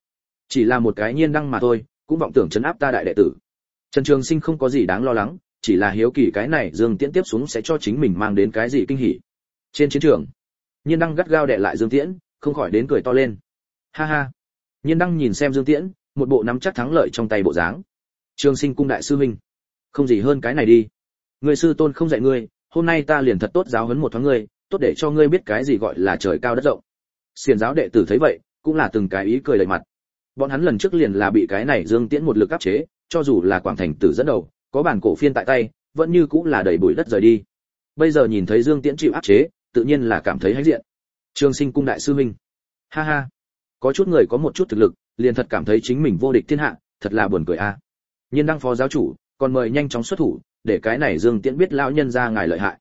Chỉ là một cái nhiên đăng mà thôi, cũng vọng tưởng chấn áp ta đại đệ tử. Trần trường sinh không có gì đáng lo lắng, chỉ là hiếu kỳ cái này dương tiễn tiếp xuống sẽ cho chính mình mang đến cái gì kinh hỉ. Trên chiến trường, nhiên đăng gắt gao đè lại dương tiễn, không khỏi đến cười to lên. Ha ha. Nhiên đăng nhìn xem dương tiễn, một bộ nắm chắc thắng lợi trong tay bộ dáng. Trường sinh cung đại sư huynh, không gì hơn cái này đi. Người sư tôn không dạy ngươi hôm nay ta liền thật tốt giáo huấn một thoáng ngươi, tốt để cho ngươi biết cái gì gọi là trời cao đất rộng. Xiển giáo đệ tử thấy vậy, cũng là từng cái ý cười đầy mặt. Bọn hắn lần trước liền là bị cái này dương tiễn một lực áp chế, cho dù là quảng thành tử dẫn đầu, có bản cổ phiên tại tay, vẫn như cũng là đẩy bụi đất rời đi. Bây giờ nhìn thấy dương tiễn chịu áp chế, tự nhiên là cảm thấy hãnh diện. Trường sinh cung đại sư minh ha ha. Có chút người có một chút thực lực, liền thật cảm thấy chính mình vô địch thiên hạ, thật là buồn cười a. Nhiên đăng phó giáo chủ, còn mời nhanh chóng xuất thủ để cái này dương tiễn biết lão nhân ra ngài lợi hại.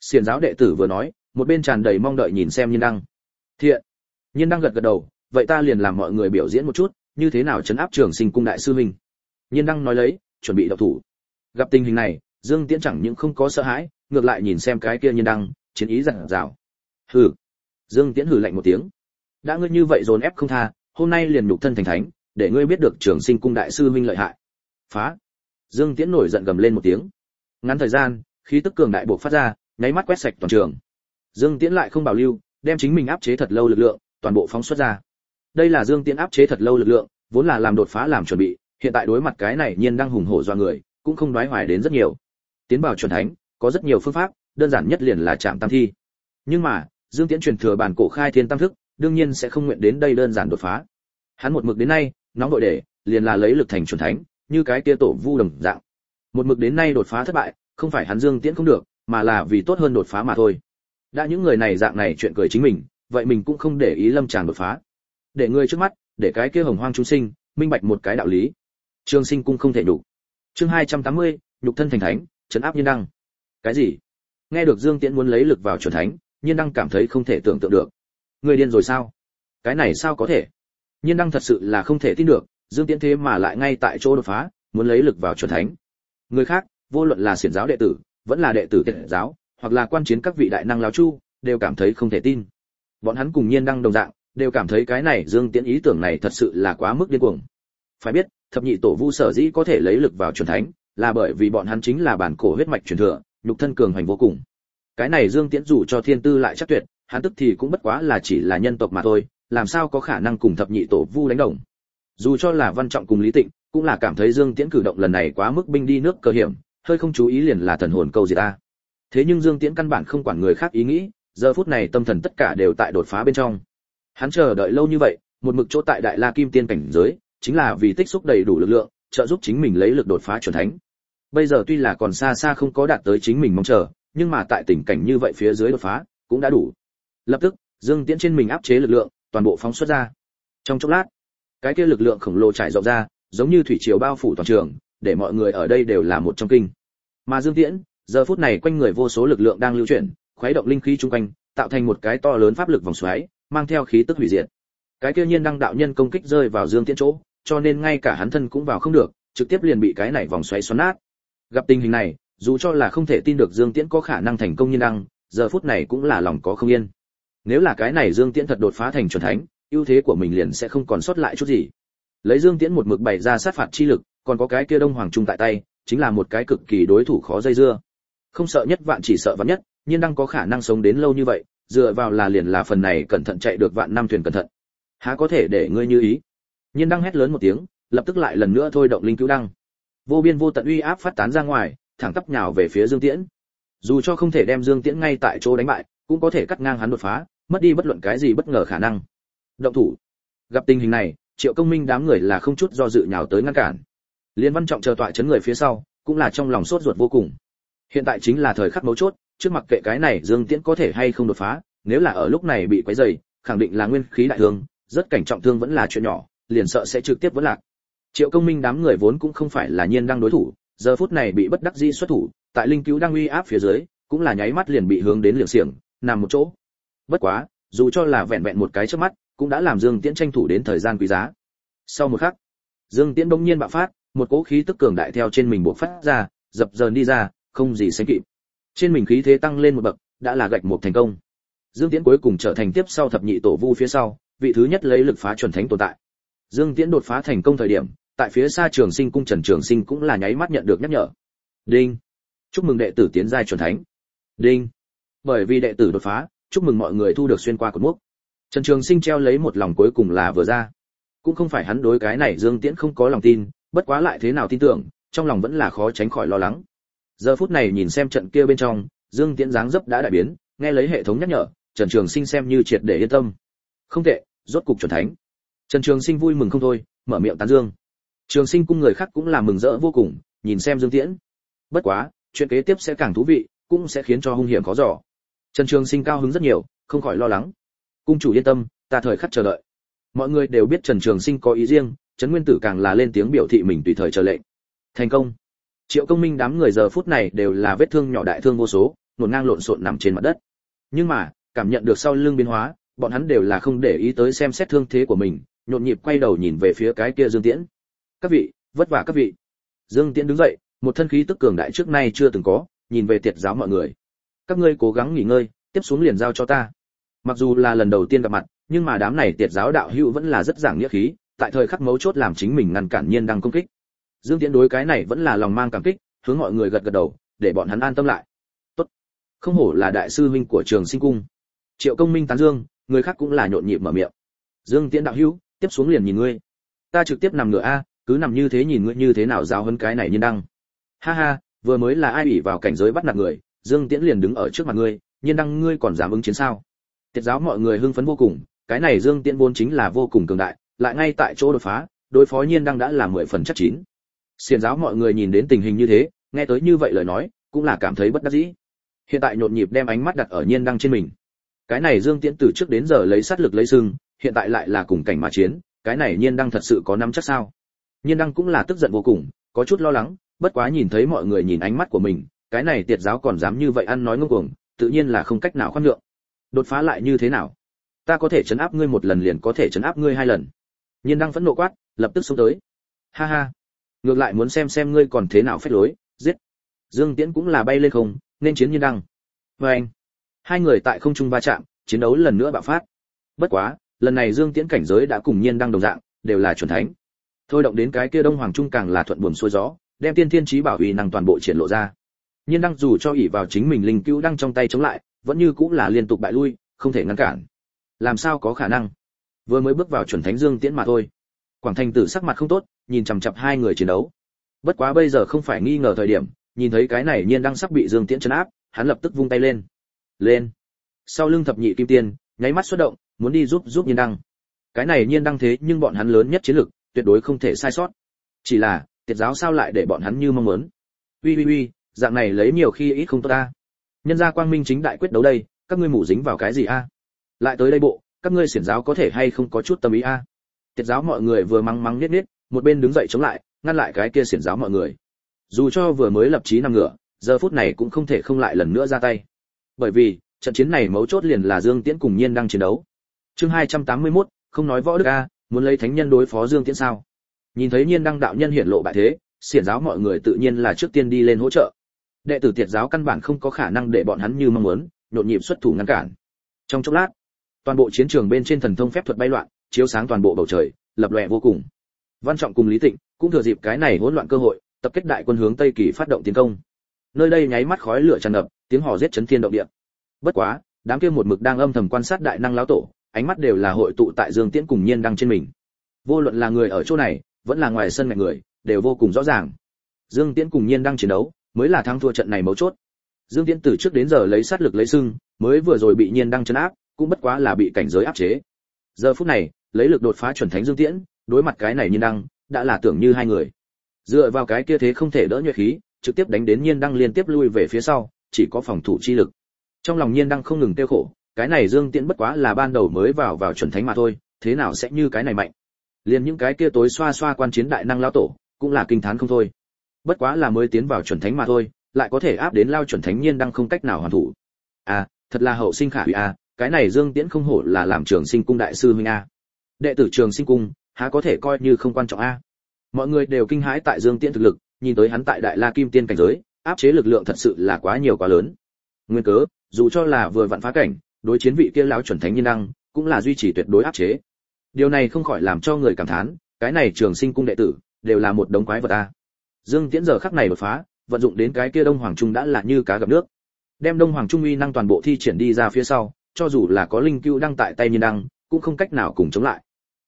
Xiền giáo đệ tử vừa nói, một bên tràn đầy mong đợi nhìn xem nhiên đăng. Thiện. Nhiên đăng gật gật đầu, vậy ta liền làm mọi người biểu diễn một chút, như thế nào chấn áp trường sinh cung đại sư minh nhiên đăng nói lấy, chuẩn bị đậu thủ. Gặp tình hình này, dương tiễn chẳng những không có sợ hãi, ngược lại nhìn xem cái kia nhiên đăng, chiến ý giận dào. Hừ. Dương tiễn hừ lạnh một tiếng. Đã ngươi như vậy dồn ép không tha, hôm nay liền nhục thân thành thánh, để ngươi biết được trường sinh cung đại sư minh lợi hại. Phá. Dương tiễn nổi giận gầm lên một tiếng ngắn thời gian, khí tức cường đại buộc phát ra, nháy mắt quét sạch toàn trường. Dương tiễn lại không bảo lưu, đem chính mình áp chế thật lâu lực lượng, toàn bộ phóng xuất ra. Đây là dương tiễn áp chế thật lâu lực lượng, vốn là làm đột phá làm chuẩn bị, hiện tại đối mặt cái này nhiên đang hùng hổ do người, cũng không đoái hoài đến rất nhiều. Tiến vào chuẩn thánh, có rất nhiều phương pháp, đơn giản nhất liền là chạm tam thi. Nhưng mà, dương tiễn truyền thừa bản cổ khai thiên tam thức, đương nhiên sẽ không nguyện đến đây đơn giản đột phá. Hắn một mực đến nay, nóng đội để, liền là lấy lực thành chuẩn thánh, như cái kia tổ vu đồng dạng một mực đến nay đột phá thất bại không phải hắn dương tiễn không được mà là vì tốt hơn đột phá mà thôi. Đã những người này dạng này chuyện cười chính mình vậy mình cũng không để ý lâm tràng đột phá. Để người trước mắt để cái kia hồng hoang chúng sinh minh bạch một cái đạo lý. Trường sinh cung không thể đủ chương 280, nhục thân thành thánh trấn áp nhân đăng. Cái gì? Nghe được dương tiễn muốn lấy lực vào chuẩn thánh nhiên đăng cảm thấy không thể tưởng tượng được. Người điên rồi sao? Cái này sao có thể? Nhiên đăng thật sự là không thể tin được dương tiễn thế mà lại ngay tại chỗ đột phá muốn lấy lực vào chuẩn thánh người khác, vô luận là xiển giáo đệ tử, vẫn là đệ tử tiệt giáo, hoặc là quan chiến các vị đại năng lão chu, đều cảm thấy không thể tin. Bọn hắn cùng nhiên đang đồng dạng, đều cảm thấy cái này dương tiễn ý tưởng này thật sự là quá mức điên cuồng. Phải biết, thập nhị tổ vu sở dĩ có thể lấy lực vào chuẩn thánh, là bởi vì bọn hắn chính là bản cổ huyết mạch truyền thừa, nhục thân cường hành vô cùng. Cái này dương tiễn dù cho thiên tư lại chắc tuyệt, hắn tức thì cũng bất quá là chỉ là nhân tộc mà thôi, làm sao có khả năng cùng thập nhị tổ vu đánh đồng? Dù cho là văn trọng cùng lý tịnh cũng là cảm thấy dương tiễn cử động lần này quá mức binh đi nước cơ hiểm, hơi không chú ý liền là thần hồn câu gì ta. Thế nhưng dương tiễn căn bản không quản người khác ý nghĩ, giờ phút này tâm thần tất cả đều tại đột phá bên trong. Hắn chờ đợi lâu như vậy, một mực chỗ tại đại la kim tiên cảnh giới, chính là vì tích xúc đầy đủ lực lượng, trợ giúp chính mình lấy lực đột phá chuẩn thánh. Bây giờ tuy là còn xa xa không có đạt tới chính mình mong chờ, nhưng mà tại tình cảnh như vậy phía dưới đột phá, cũng đã đủ. Lập tức, dương tiễn trên mình áp chế lực lượng, toàn bộ phóng xuất ra. Trong chốc lát, cái kia lực lượng khổng lồ trải rộng ra giống như thủy triều bao phủ toàn trường, để mọi người ở đây đều là một trong kinh. Mà dương tiễn, giờ phút này quanh người vô số lực lượng đang lưu chuyển, khuấy động linh khí chung quanh, tạo thành một cái to lớn pháp lực vòng xoáy, mang theo khí tức hủy diệt. Cái kia nhiên đăng đạo nhân công kích rơi vào dương tiễn chỗ, cho nên ngay cả hắn thân cũng vào không được, trực tiếp liền bị cái này vòng xoáy xoắn nát. Gặp tình hình này, dù cho là không thể tin được dương tiễn có khả năng thành công nhiên đăng, giờ phút này cũng là lòng có không yên. Nếu là cái này dương tiễn thật đột phá thành chuẩn thánh, ưu thế của mình liền sẽ không còn sót lại chút gì lấy dương tiễn một mực bày ra sát phạt chi lực, còn có cái kia đông hoàng trung tại tay, chính là một cái cực kỳ đối thủ khó dây dưa. Không sợ nhất vạn chỉ sợ vạn nhất nhiên đang có khả năng sống đến lâu như vậy, dựa vào là liền là phần này cẩn thận chạy được vạn năm thuyền cẩn thận. Há có thể để ngươi như ý? Nhiên đang hét lớn một tiếng, lập tức lại lần nữa thôi động linh cứu đăng. Vô biên vô tận uy áp phát tán ra ngoài, thẳng tắp nhào về phía dương tiễn. Dù cho không thể đem dương tiễn ngay tại chỗ đánh bại, cũng có thể cắt ngang hắn đột phá, mất đi bất luận cái gì bất ngờ khả năng. Động thủ. Gặp tình hình này triệu công minh đám người là không chút do dự nhào tới ngăn cản. Liên văn trọng chờ tọa chấn người phía sau, cũng là trong lòng sốt ruột vô cùng. Hiện tại chính là thời khắc mấu chốt, trước mặt kệ cái này dương tiễn có thể hay không đột phá, nếu là ở lúc này bị quấy dày khẳng định là nguyên khí đại thương, rất cảnh trọng thương vẫn là chuyện nhỏ, liền sợ sẽ trực tiếp vẫn lạc. Triệu công minh đám người vốn cũng không phải là nhiên đang đối thủ, giờ phút này bị bất đắc dĩ xuất thủ, tại linh cứu đang uy áp phía dưới, cũng là nháy mắt liền bị hướng đến liều xiềng, nằm một chỗ. Bất quá, dù cho là vẹn vẹn một cái trước mắt cũng đã làm dương tiễn tranh thủ đến thời gian quý giá. Sau một khắc, dương tiễn bỗng nhiên bạo phát, một cỗ khí tức cường đại theo trên mình buộc phát ra, dập dờn đi ra, không gì sánh kịp. Trên mình khí thế tăng lên một bậc, đã là gạch một thành công. Dương tiễn cuối cùng trở thành tiếp sau thập nhị tổ vu phía sau, vị thứ nhất lấy lực phá chuẩn thánh tồn tại. Dương tiễn đột phá thành công thời điểm, tại phía xa trường sinh cung trần trường sinh cũng là nháy mắt nhận được nhắc nhở. Đinh! Chúc mừng đệ tử tiến giai chuẩn thánh. Đinh! Bởi vì đệ tử đột phá, chúc mừng mọi người thu được xuyên qua cột mốc trần trường sinh treo lấy một lòng cuối cùng là vừa ra. Cũng không phải hắn đối cái này dương tiễn không có lòng tin, bất quá lại thế nào tin tưởng, trong lòng vẫn là khó tránh khỏi lo lắng. Giờ phút này nhìn xem trận kia bên trong, dương tiễn dáng dấp đã đại biến, nghe lấy hệ thống nhắc nhở, trần trường sinh xem như triệt để yên tâm. Không tệ, rốt cục chuẩn thánh. Trần trường sinh vui mừng không thôi, mở miệng tán dương. Trường sinh cung người khác cũng là mừng rỡ vô cùng, nhìn xem dương tiễn. Bất quá, chuyện kế tiếp sẽ càng thú vị, cũng sẽ khiến cho hung hiểm khó dò. Trần trường sinh cao hứng rất nhiều, không khỏi lo lắng cung chủ yên tâm, ta thời khắc chờ đợi. Mọi người đều biết trần trường sinh có ý riêng, trấn nguyên tử càng là lên tiếng biểu thị mình tùy thời chờ lệnh. Thành công. Triệu công minh đám người giờ phút này đều là vết thương nhỏ đại thương vô số nổn ngang lộn xộn nằm trên mặt đất. Nhưng mà, cảm nhận được sau lưng biến hóa, bọn hắn đều là không để ý tới xem xét thương thế của mình, nhộn nhịp quay đầu nhìn về phía cái kia dương tiễn. Các vị, vất vả các vị. Dương tiễn đứng dậy, một thân khí tức cường đại trước nay chưa từng có, nhìn về tiệt giáo mọi người. Các ngươi cố gắng nghỉ ngơi, tiếp xuống liền giao cho ta mặc dù là lần đầu tiên gặp mặt, nhưng mà đám này tiệt giáo đạo hữu vẫn là rất giảng nghĩa khí, tại thời khắc mấu chốt làm chính mình ngăn cản nhiên đang công kích. Dương tiễn đối cái này vẫn là lòng mang cảm kích, hướng mọi người gật gật đầu, để bọn hắn an tâm lại. Tốt. Không hổ là đại sư huynh của trường sinh cung. Triệu công minh tán dương, người khác cũng là nhộn nhịp mở miệng. Dương tiễn đạo hữu, tiếp xuống liền nhìn ngươi. Ta trực tiếp nằm ngửa a, cứ nằm như thế nhìn ngươi như thế nào giáo hơn cái này nhiên đăng. Ha ha, vừa mới là ai ủy vào cảnh giới bắt nạt người, dương tiễn liền đứng ở trước mặt ngươi, nhiên đăng ngươi còn dám ứng chiến sao? Tiệt giáo mọi người hưng phấn vô cùng cái này dương tiễn vốn chính là vô cùng cường đại lại ngay tại chỗ đột phá đối phó nhiên đăng đã là mười phần chắc chín. Xiển giáo mọi người nhìn đến tình hình như thế nghe tới như vậy lời nói cũng là cảm thấy bất đắc dĩ. Hiện tại nhộn nhịp đem ánh mắt đặt ở nhiên đăng trên mình. Cái này dương tiễn từ trước đến giờ lấy sát lực lấy sừng, hiện tại lại là cùng cảnh mà chiến cái này nhiên đăng thật sự có nắm chắc sao? Nhiên đăng cũng là tức giận vô cùng có chút lo lắng bất quá nhìn thấy mọi người nhìn ánh mắt của mình cái này tiệt giáo còn dám như vậy ăn nói ngông cuồng tự nhiên là không cách nào khoan nhượng đột phá lại như thế nào? Ta có thể chấn áp ngươi một lần liền có thể chấn áp ngươi hai lần. Nhiên đăng phẫn nộ quát, lập tức xông tới. Ha ha. Ngược lại muốn xem xem ngươi còn thế nào phép lối, giết. Dương tiễn cũng là bay lên không, nên chiến nhiên đăng. Vê anh, hai người tại không trung va chạm, chiến đấu lần nữa bạo phát. Bất quá, lần này dương tiễn cảnh giới đã cùng nhiên đăng đồng dạng, đều là chuẩn thánh. Thôi động đến cái kia đông hoàng trung càng là thuận buồm xuôi gió, đem tiên thiên trí bảo uy năng toàn bộ triển lộ ra. Nhiên đăng dù cho ỷ vào chính mình linh cứu đăng trong tay chống lại vẫn như cũng là liên tục bại lui, không thể ngăn cản. Làm sao có khả năng? Vừa mới bước vào chuẩn thánh dương tiễn mà thôi. Quảng thành tử sắc mặt không tốt, nhìn chằm chặp hai người chiến đấu. Bất quá bây giờ không phải nghi ngờ thời điểm, nhìn thấy cái này nhiên đang sắp bị dương tiễn chấn áp, hắn lập tức vung tay lên. Lên. Sau lưng thập nhị kim tiên, nháy mắt xuất động, muốn đi giúp giúp nhiên đăng. Cái này nhiên đăng thế nhưng bọn hắn lớn nhất chiến lực, tuyệt đối không thể sai sót. Chỉ là tiệt giáo sao lại để bọn hắn như mong muốn? Uy uy uy dạng này lấy nhiều khi ít không tốt ta nhân gia quang minh chính đại quyết đấu đây các ngươi mủ dính vào cái gì a? Lại tới đây bộ các ngươi xiển giáo có thể hay không có chút tâm ý a? Tiệt giáo mọi người vừa mắng mắng niết niết một bên đứng dậy chống lại ngăn lại cái kia xiển giáo mọi người. Dù cho vừa mới lập chí nằm ngửa giờ phút này cũng không thể không lại lần nữa ra tay. Bởi vì trận chiến này mấu chốt liền là dương tiễn cùng nhiên đang chiến đấu. Chương 281, không nói võ đức a muốn lấy thánh nhân đối phó dương tiễn sao? Nhìn thấy nhiên đăng đạo nhân hiển lộ bại thế xiển giáo mọi người tự nhiên là trước tiên đi lên hỗ trợ đệ tử tiệt giáo căn bản không có khả năng để bọn hắn như mong muốn, nhộn nhịp xuất thủ ngăn cản. Trong chốc lát, toàn bộ chiến trường bên trên thần thông phép thuật bay loạn, chiếu sáng toàn bộ bầu trời, lập lòe vô cùng. Văn trọng cùng lý tịnh cũng thừa dịp cái này hỗn loạn cơ hội, tập kết đại quân hướng tây kỳ phát động tiến công. Nơi đây nháy mắt khói lửa tràn ngập, tiếng hò giết chấn thiên động địa. Bất quá, đám kia một mực đang âm thầm quan sát đại năng lão tổ, ánh mắt đều là hội tụ tại dương tiễn cùng nhiên đăng trên mình. Vô luận là người ở chỗ này, vẫn là ngoài sân mẹ người, đều vô cùng rõ ràng. Dương tiễn cùng nhiên đang chiến đấu mới là thắng thua trận này mấu chốt. Dương tiễn từ trước đến giờ lấy sát lực lấy sưng, mới vừa rồi bị nhiên Đăng chấn áp, cũng bất quá là bị cảnh giới áp chế. Giờ phút này, lấy lực đột phá chuẩn thánh dương tiễn, đối mặt cái này nhiên đăng, đã là tưởng như hai người. Dựa vào cái kia thế không thể đỡ nhuệ khí, trực tiếp đánh đến nhiên đăng liên tiếp lui về phía sau, chỉ có phòng thủ chi lực. Trong lòng nhiên đăng không ngừng tiêu khổ, cái này dương tiễn bất quá là ban đầu mới vào vào chuẩn thánh mà thôi, thế nào sẽ như cái này mạnh? Liền những cái kia tối xoa xoa quan chiến đại năng lão tổ, cũng là kinh thán không thôi bất quá là mới tiến vào chuẩn thánh mà thôi lại có thể áp đến lao chuẩn thánh nhiên đang không cách nào hoàn thủ. À thật là hậu sinh khả hủy à cái này dương tiễn không hổ là làm trường sinh cung đại sư huynh a. Đệ tử trường sinh cung há có thể coi như không quan trọng a. Mọi người đều kinh hãi tại dương tiễn thực lực nhìn tới hắn tại đại la kim tiên cảnh giới áp chế lực lượng thật sự là quá nhiều quá lớn. Nguyên cớ dù cho là vừa vặn phá cảnh đối chiến vị kia lão chuẩn thánh nhiên năng, cũng là duy trì tuyệt đối áp chế. Điều này không khỏi làm cho người cảm thán cái này trường sinh cung đệ tử đều là một đống quái vật a dương tiễn giờ khắc này đột phá, vận dụng đến cái kia đông hoàng trung đã là như cá gặp nước. Đem đông hoàng trung uy năng toàn bộ thi triển đi ra phía sau, cho dù là có linh cưu đăng tại tay nhiên đăng, cũng không cách nào cùng chống lại.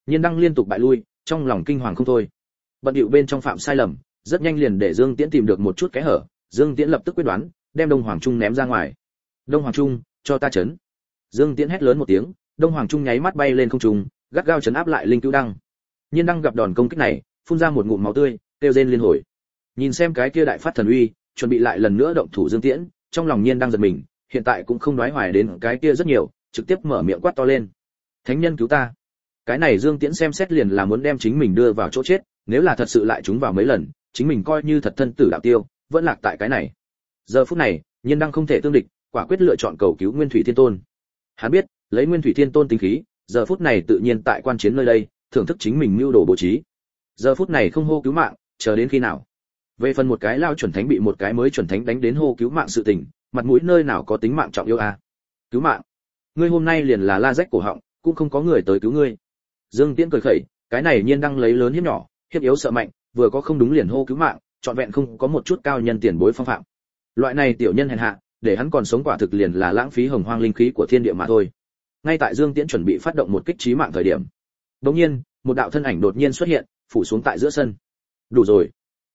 Nhiên đăng liên tục bại lui, trong lòng kinh hoàng không thôi. Bận điệu bên trong phạm sai lầm, rất nhanh liền để dương tiễn tìm được một chút cái hở, dương tiễn lập tức quyết đoán, đem đông hoàng trung ném ra ngoài. Đông hoàng trung, cho ta chấn. Dương tiễn hét lớn một tiếng, đông hoàng trung nháy mắt bay lên không trung, gắt gao chấn áp lại linh Cưu đăng. Nhiên đăng gặp đòn công kích này, phun ra một ngụm máu tươi, kêu rên liên hồi nhìn xem cái kia đại phát thần uy, chuẩn bị lại lần nữa động thủ dương tiễn, trong lòng nhiên đang giật mình, hiện tại cũng không nói hoài đến cái kia rất nhiều, trực tiếp mở miệng quát to lên. Thánh nhân cứu ta. Cái này dương tiễn xem xét liền là muốn đem chính mình đưa vào chỗ chết, nếu là thật sự lại chúng vào mấy lần, chính mình coi như thật thân tử đạo tiêu, vẫn lạc tại cái này. Giờ phút này, nhiên đang không thể tương địch, quả quyết lựa chọn cầu cứu nguyên thủy thiên tôn. Hắn biết, lấy nguyên thủy thiên tôn tính khí, giờ phút này tự nhiên tại quan chiến nơi đây, thưởng thức chính mình mưu đồ bố trí. Giờ phút này không hô cứu mạng, chờ đến khi nào? Về phần một cái lao chuẩn thánh bị một cái mới chuẩn thánh đánh đến hô cứu mạng sự tình, mặt mũi nơi nào có tính mạng trọng yêu a à? cứu mạng? Ngươi hôm nay liền là la rách cổ họng, cũng không có người tới cứu ngươi. Dương tiễn cười khẩy, cái này nhiên đang lấy lớn hiếp nhỏ, hiếp yếu sợ mạnh, vừa có không đúng liền hô cứu mạng, trọn vẹn không có một chút cao nhân tiền bối phong phạm. Loại này tiểu nhân hèn hạ, để hắn còn sống quả thực liền là lãng phí hồng hoang linh khí của thiên địa mà thôi. Ngay tại dương tiễn chuẩn bị phát động một kích trí mạng thời điểm, đột nhiên, một đạo thân ảnh đột nhiên xuất hiện, phủ xuống tại giữa sân. Đủ rồi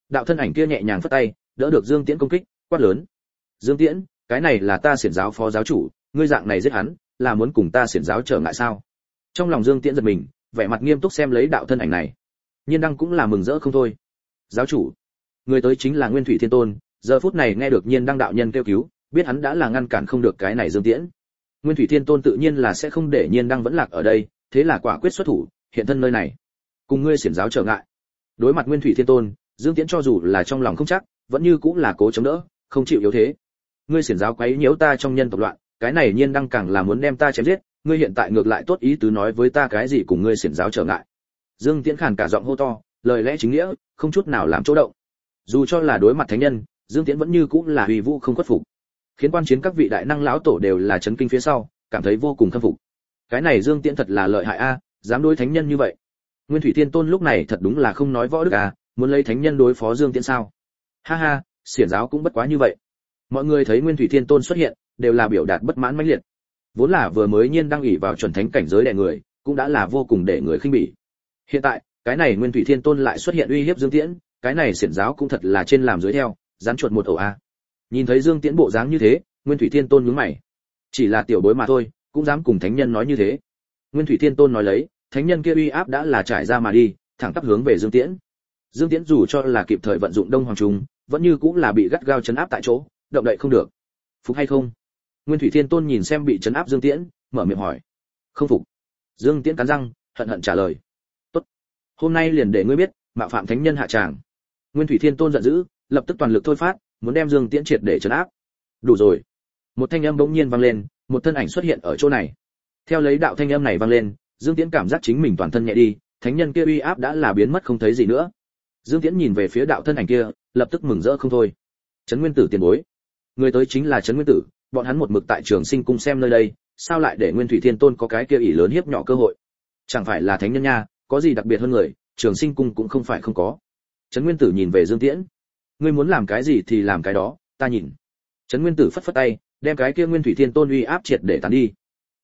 đạo thân ảnh kia nhẹ nhàng phất tay, đỡ được dương tiễn công kích, quát lớn. Dương tiễn, cái này là ta xiển giáo phó giáo chủ, ngươi dạng này giết hắn, là muốn cùng ta xiển giáo trở ngại sao? Trong lòng dương tiễn giật mình, vẻ mặt nghiêm túc xem lấy đạo thân ảnh này. Nhiên đăng cũng là mừng rỡ không thôi. Giáo chủ, người tới chính là nguyên thủy thiên tôn, giờ phút này nghe được nhiên đăng đạo nhân kêu cứu, biết hắn đã là ngăn cản không được cái này dương tiễn. Nguyên thủy thiên tôn tự nhiên là sẽ không để nhiên đăng vẫn lạc ở đây, thế là quả quyết xuất thủ, hiện thân nơi này, cùng ngươi xiển giáo trở ngại. Đối mặt nguyên thủy thiên tôn dương tiễn cho dù là trong lòng không chắc, vẫn như cũng là cố chống đỡ, không chịu yếu thế. Ngươi xiển giáo quấy nhiễu ta trong nhân tộc loạn, cái này nhiên đăng càng là muốn đem ta chém giết, ngươi hiện tại ngược lại tốt ý tứ nói với ta cái gì cùng ngươi xiển giáo trở ngại. Dương tiễn khàn cả giọng hô to, lời lẽ chính nghĩa, không chút nào làm chỗ động. Dù cho là đối mặt thánh nhân, dương tiễn vẫn như cũng là uy vũ không khuất phục. Khiến quan chiến các vị đại năng lão tổ đều là chấn kinh phía sau, cảm thấy vô cùng khâm phục. Cái này dương tiễn thật là lợi hại a, dám đối thánh nhân như vậy. Nguyên thủy thiên tôn lúc này thật đúng là không nói võ đức à muốn lấy thánh nhân đối phó dương tiễn sao? Ha ha, xiển giáo cũng bất quá như vậy. Mọi người thấy nguyên thủy thiên tôn xuất hiện, đều là biểu đạt bất mãn mãnh liệt. Vốn là vừa mới nhiên đang ủy vào chuẩn thánh cảnh giới đè người, cũng đã là vô cùng để người khinh bỉ. Hiện tại, cái này nguyên thủy thiên tôn lại xuất hiện uy hiếp dương tiễn, cái này xiển giáo cũng thật là trên làm dưới theo, dán chuột một ổ a. Nhìn thấy dương tiễn bộ dáng như thế, nguyên thủy thiên tôn nhướng mày. Chỉ là tiểu bối mà thôi, cũng dám cùng thánh nhân nói như thế. Nguyên thủy thiên tôn nói lấy, thánh nhân kia uy áp đã là trải ra mà đi, thẳng tắp hướng về dương tiễn dương tiễn dù cho là kịp thời vận dụng đông hoàng trung, vẫn như cũng là bị gắt gao chấn áp tại chỗ, động đậy không được. Phục hay không? Nguyên thủy thiên tôn nhìn xem bị chấn áp dương tiễn, mở miệng hỏi. Không phục. Dương tiễn cắn răng, hận hận trả lời. Tốt. Hôm nay liền để ngươi biết mạo phạm thánh nhân hạ tràng. Nguyên thủy thiên tôn giận dữ, lập tức toàn lực thôi phát, muốn đem dương tiễn triệt để chấn áp. Đủ rồi. Một thanh âm bỗng nhiên vang lên, một thân ảnh xuất hiện ở chỗ này. Theo lấy đạo thanh âm này vang lên, dương tiễn cảm giác chính mình toàn thân nhẹ đi, thánh nhân kia uy áp đã là biến mất không thấy gì nữa dương tiễn nhìn về phía đạo thân ảnh kia, lập tức mừng rỡ không thôi. Trấn nguyên tử tiền bối. Người tới chính là trấn nguyên tử, bọn hắn một mực tại trường sinh cung xem nơi đây, sao lại để nguyên thủy thiên tôn có cái kia ỷ lớn hiếp nhỏ cơ hội? Chẳng phải là thánh nhân nha, có gì đặc biệt hơn người, trường sinh cung cũng không phải không có. Trấn nguyên tử nhìn về dương tiễn. Ngươi muốn làm cái gì thì làm cái đó, ta nhìn. Trấn nguyên tử phất phất tay, đem cái kia nguyên thủy thiên tôn uy áp triệt để tán đi.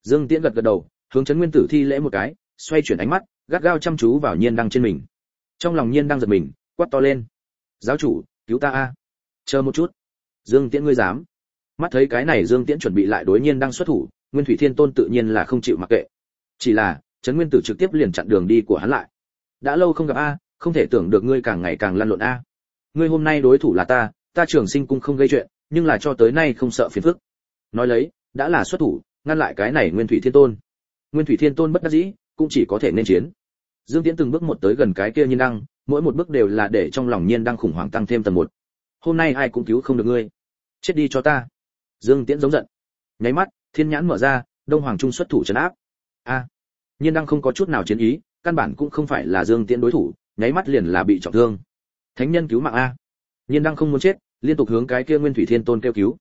Dương tiễn gật gật đầu, hướng trấn nguyên tử thi lễ một cái, xoay chuyển ánh mắt, gắt gao chăm chú vào nhiên đăng trên mình trong lòng nhiên đang giật mình, quát to lên. Giáo chủ, cứu ta a. Chờ một chút. Dương tiễn, ngươi dám? Mắt thấy cái này dương tiễn chuẩn bị lại đối nhiên đang xuất thủ, nguyên thủy thiên tôn tự nhiên là không chịu mặc kệ. Chỉ là, trấn nguyên tử trực tiếp liền chặn đường đi của hắn lại. Đã lâu không gặp a, không thể tưởng được ngươi càng ngày càng lăn lộn a. Ngươi hôm nay đối thủ là ta ta trường sinh cung không gây chuyện, nhưng là cho tới nay không sợ phiền phức. Nói lấy, đã là xuất thủ, ngăn lại cái này nguyên thủy thiên tôn. Nguyên thủy thiên tôn bất đắc dĩ, cũng chỉ có thể nên chiến dương tiễn từng bước một tới gần cái kia nhiên đăng, mỗi một bước đều là để trong lòng nhiên đăng khủng hoảng tăng thêm tầng một. Hôm nay ai cũng cứu không được ngươi. Chết đi cho ta. Dương tiễn giống giận. Nháy mắt, thiên nhãn mở ra, đông hoàng trung xuất thủ trấn áp. A. Nhiên đăng không có chút nào chiến ý, căn bản cũng không phải là dương tiễn đối thủ, nháy mắt liền là bị trọng thương. Thánh nhân cứu mạng a. Nhiên đăng không muốn chết, liên tục hướng cái kia nguyên thủy thiên tôn kêu cứu.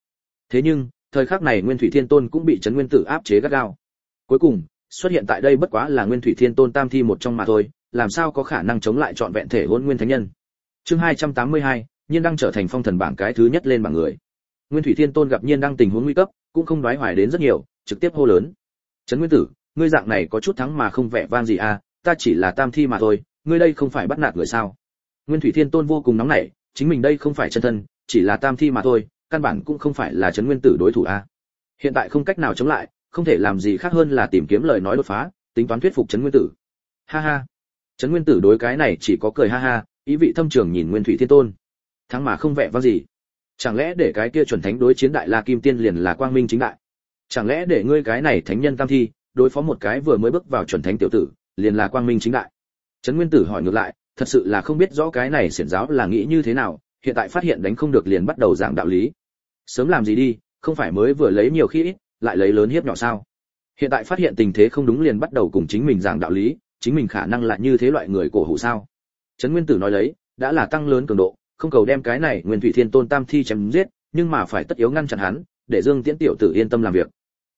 Thế nhưng, thời khắc này nguyên thủy thiên tôn cũng bị trấn nguyên tử áp chế gắt gao. Cuối cùng xuất hiện tại đây bất quá là nguyên thủy thiên tôn tam thi một trong mà thôi làm sao có khả năng chống lại trọn vẹn thể hôn nguyên thánh nhân? Chương 282, nhiên đang trở thành phong thần bảng cái thứ nhất lên bảng người. Nguyên thủy thiên tôn gặp nhiên đang tình huống nguy cấp cũng không nói hoài đến rất nhiều trực tiếp hô lớn. Trấn nguyên tử ngươi dạng này có chút thắng mà không vẻ vang gì à ta chỉ là tam thi mà thôi ngươi đây không phải bắt nạt người sao? Nguyên thủy thiên tôn vô cùng nóng nảy chính mình đây không phải chân thân chỉ là tam thi mà thôi căn bản cũng không phải là trấn nguyên tử đối thủ a à. hiện tại không cách nào chống lại không thể làm gì khác hơn là tìm kiếm lời nói đột phá, tính toán thuyết phục trấn nguyên tử. Ha ha. Trấn nguyên tử đối cái này chỉ có cười ha ha, ý vị thâm trường nhìn nguyên thủy thiên tôn. Thắng mà không vẻ vang gì. Chẳng lẽ để cái kia chuẩn thánh đối chiến đại la kim tiên liền là quang minh chính đại? Chẳng lẽ để ngươi cái này thánh nhân tam thi, đối phó một cái vừa mới bước vào chuẩn thánh tiểu tử, liền là quang minh chính đại? Trấn nguyên tử hỏi ngược lại, thật sự là không biết rõ cái này xiển giáo là nghĩ như thế nào, hiện tại phát hiện đánh không được liền bắt đầu giảng đạo lý. Sớm làm gì đi, không phải mới vừa lấy nhiều khi ít lại lấy lớn hiếp nhỏ sao? Hiện tại phát hiện tình thế không đúng liền bắt đầu cùng chính mình giảng đạo lý, chính mình khả năng là như thế loại người cổ hủ sao? Trấn nguyên tử nói lấy, đã là tăng lớn cường độ, không cầu đem cái này nguyên thủy thiên tôn tam thi chém giết, nhưng mà phải tất yếu ngăn chặn hắn, để dương tiễn tiểu tử yên tâm làm việc.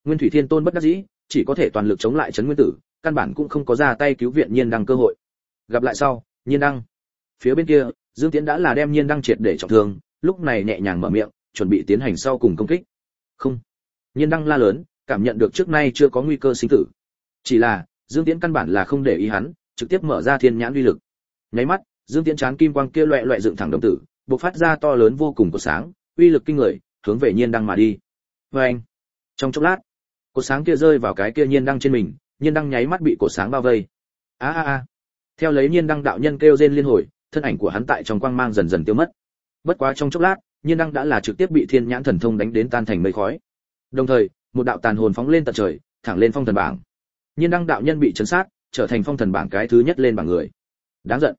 Nguyên thủy thiên tôn bất đắc dĩ, chỉ có thể toàn lực chống lại trấn nguyên tử, căn bản cũng không có ra tay cứu viện nhiên đăng cơ hội. Gặp lại sau, nhiên đăng. Phía bên kia, dương tiễn đã là đem nhiên đăng triệt để trọng thương, lúc này nhẹ nhàng mở miệng, chuẩn bị tiến hành sau cùng công kích. Không nhiên đăng la lớn, cảm nhận được trước nay chưa có nguy cơ sinh tử. Chỉ là, dương tiễn căn bản là không để ý hắn, trực tiếp mở ra thiên nhãn uy lực. Nháy mắt, dương tiễn chán kim quang kia loẹt loẹt dựng thẳng đồng tử, bộc phát ra to lớn vô cùng của sáng, uy lực kinh người, hướng về nhiên đăng mà đi. Oeng. anh trong chốc lát, cột sáng kia rơi vào cái kia nhiên đăng trên mình, nhiên đăng nháy mắt bị cột sáng bao vây. A a a. Theo lấy nhiên đăng đạo nhân kêu rên liên hồi, thân ảnh của hắn tại trong quang mang dần dần tiêu mất. Bất quá trong chốc lát, nhiên đăng đã là trực tiếp bị thiên nhãn thần thông đánh đến tan thành mây khói đồng thời, một đạo tàn hồn phóng lên tận trời, thẳng lên phong thần bảng. Nhiên đăng đạo nhân bị chấn sát, trở thành phong thần bảng cái thứ nhất lên bảng người. Đáng giận.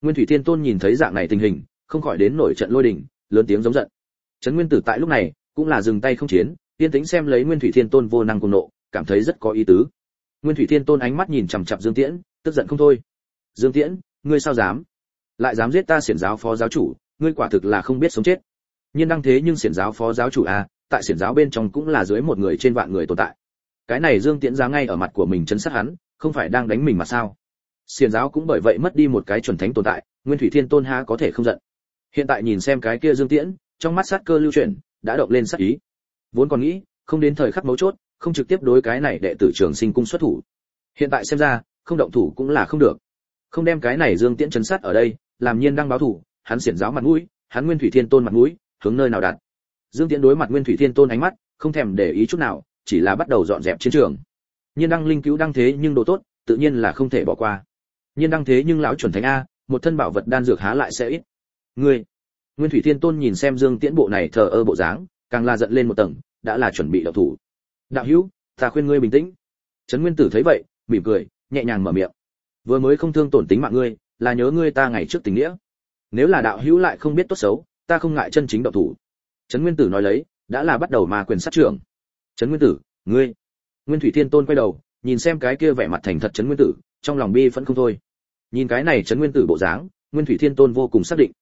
Nguyên thủy thiên tôn nhìn thấy dạng này tình hình, không khỏi đến nổi trận lôi đình, lớn tiếng giống giận. Trấn nguyên tử tại lúc này, cũng là dừng tay không chiến, yên tĩnh xem lấy nguyên thủy thiên tôn vô năng cùng nộ, cảm thấy rất có ý tứ. Nguyên thủy thiên tôn ánh mắt nhìn chằm chằm dương tiễn, tức giận không thôi. Dương tiễn, ngươi sao dám? Lại dám giết ta xiển giáo phó giáo chủ, ngươi quả thực là không biết sống chết. Nhiên đăng thế nhưng xiển giáo phó giáo chủ à tại xiển giáo bên trong cũng là dưới một người trên vạn người tồn tại. Cái này dương tiễn ra ngay ở mặt của mình chấn sát hắn, không phải đang đánh mình mà sao? Xiển giáo cũng bởi vậy mất đi một cái chuẩn thánh tồn tại, nguyên thủy thiên tôn ha có thể không giận. Hiện tại nhìn xem cái kia dương tiễn, trong mắt sát cơ lưu chuyển, đã động lên sát ý. Vốn còn nghĩ, không đến thời khắc mấu chốt, không trực tiếp đối cái này đệ tử trường sinh cung xuất thủ. Hiện tại xem ra, không động thủ cũng là không được. Không đem cái này dương tiễn chấn sát ở đây, làm nhiên đang báo thủ, hắn xiển giáo mặt mũi, hắn nguyên thủy thiên tôn mặt mũi, hướng nơi nào đặt dương tiễn đối mặt nguyên thủy thiên tôn ánh mắt, không thèm để ý chút nào, chỉ là bắt đầu dọn dẹp chiến trường. Nhiên đăng linh cứu đăng thế nhưng đồ tốt, tự nhiên là không thể bỏ qua. Nhiên đăng thế nhưng lão chuẩn thánh a, một thân bảo vật đan dược há lại sẽ ít. Ngươi, nguyên thủy thiên tôn nhìn xem dương tiễn bộ này thờ ơ bộ dáng, càng là giận lên một tầng, đã là chuẩn bị đạo thủ. Đạo hữu, ta khuyên ngươi bình tĩnh. Trấn nguyên tử thấy vậy, mỉm cười, nhẹ nhàng mở miệng. Vừa mới không thương tổn tính mạng ngươi, là nhớ ngươi ta ngày trước tình nghĩa. Nếu là đạo hữu lại không biết tốt xấu, ta không ngại chân chính đạo thủ trấn nguyên tử nói lấy, đã là bắt đầu mà quyền sát trưởng. Trấn nguyên tử, ngươi. Nguyên thủy thiên tôn quay đầu, nhìn xem cái kia vẻ mặt thành thật trấn nguyên tử, trong lòng bi vẫn không thôi. Nhìn cái này trấn nguyên tử bộ dáng, nguyên thủy thiên tôn vô cùng xác định.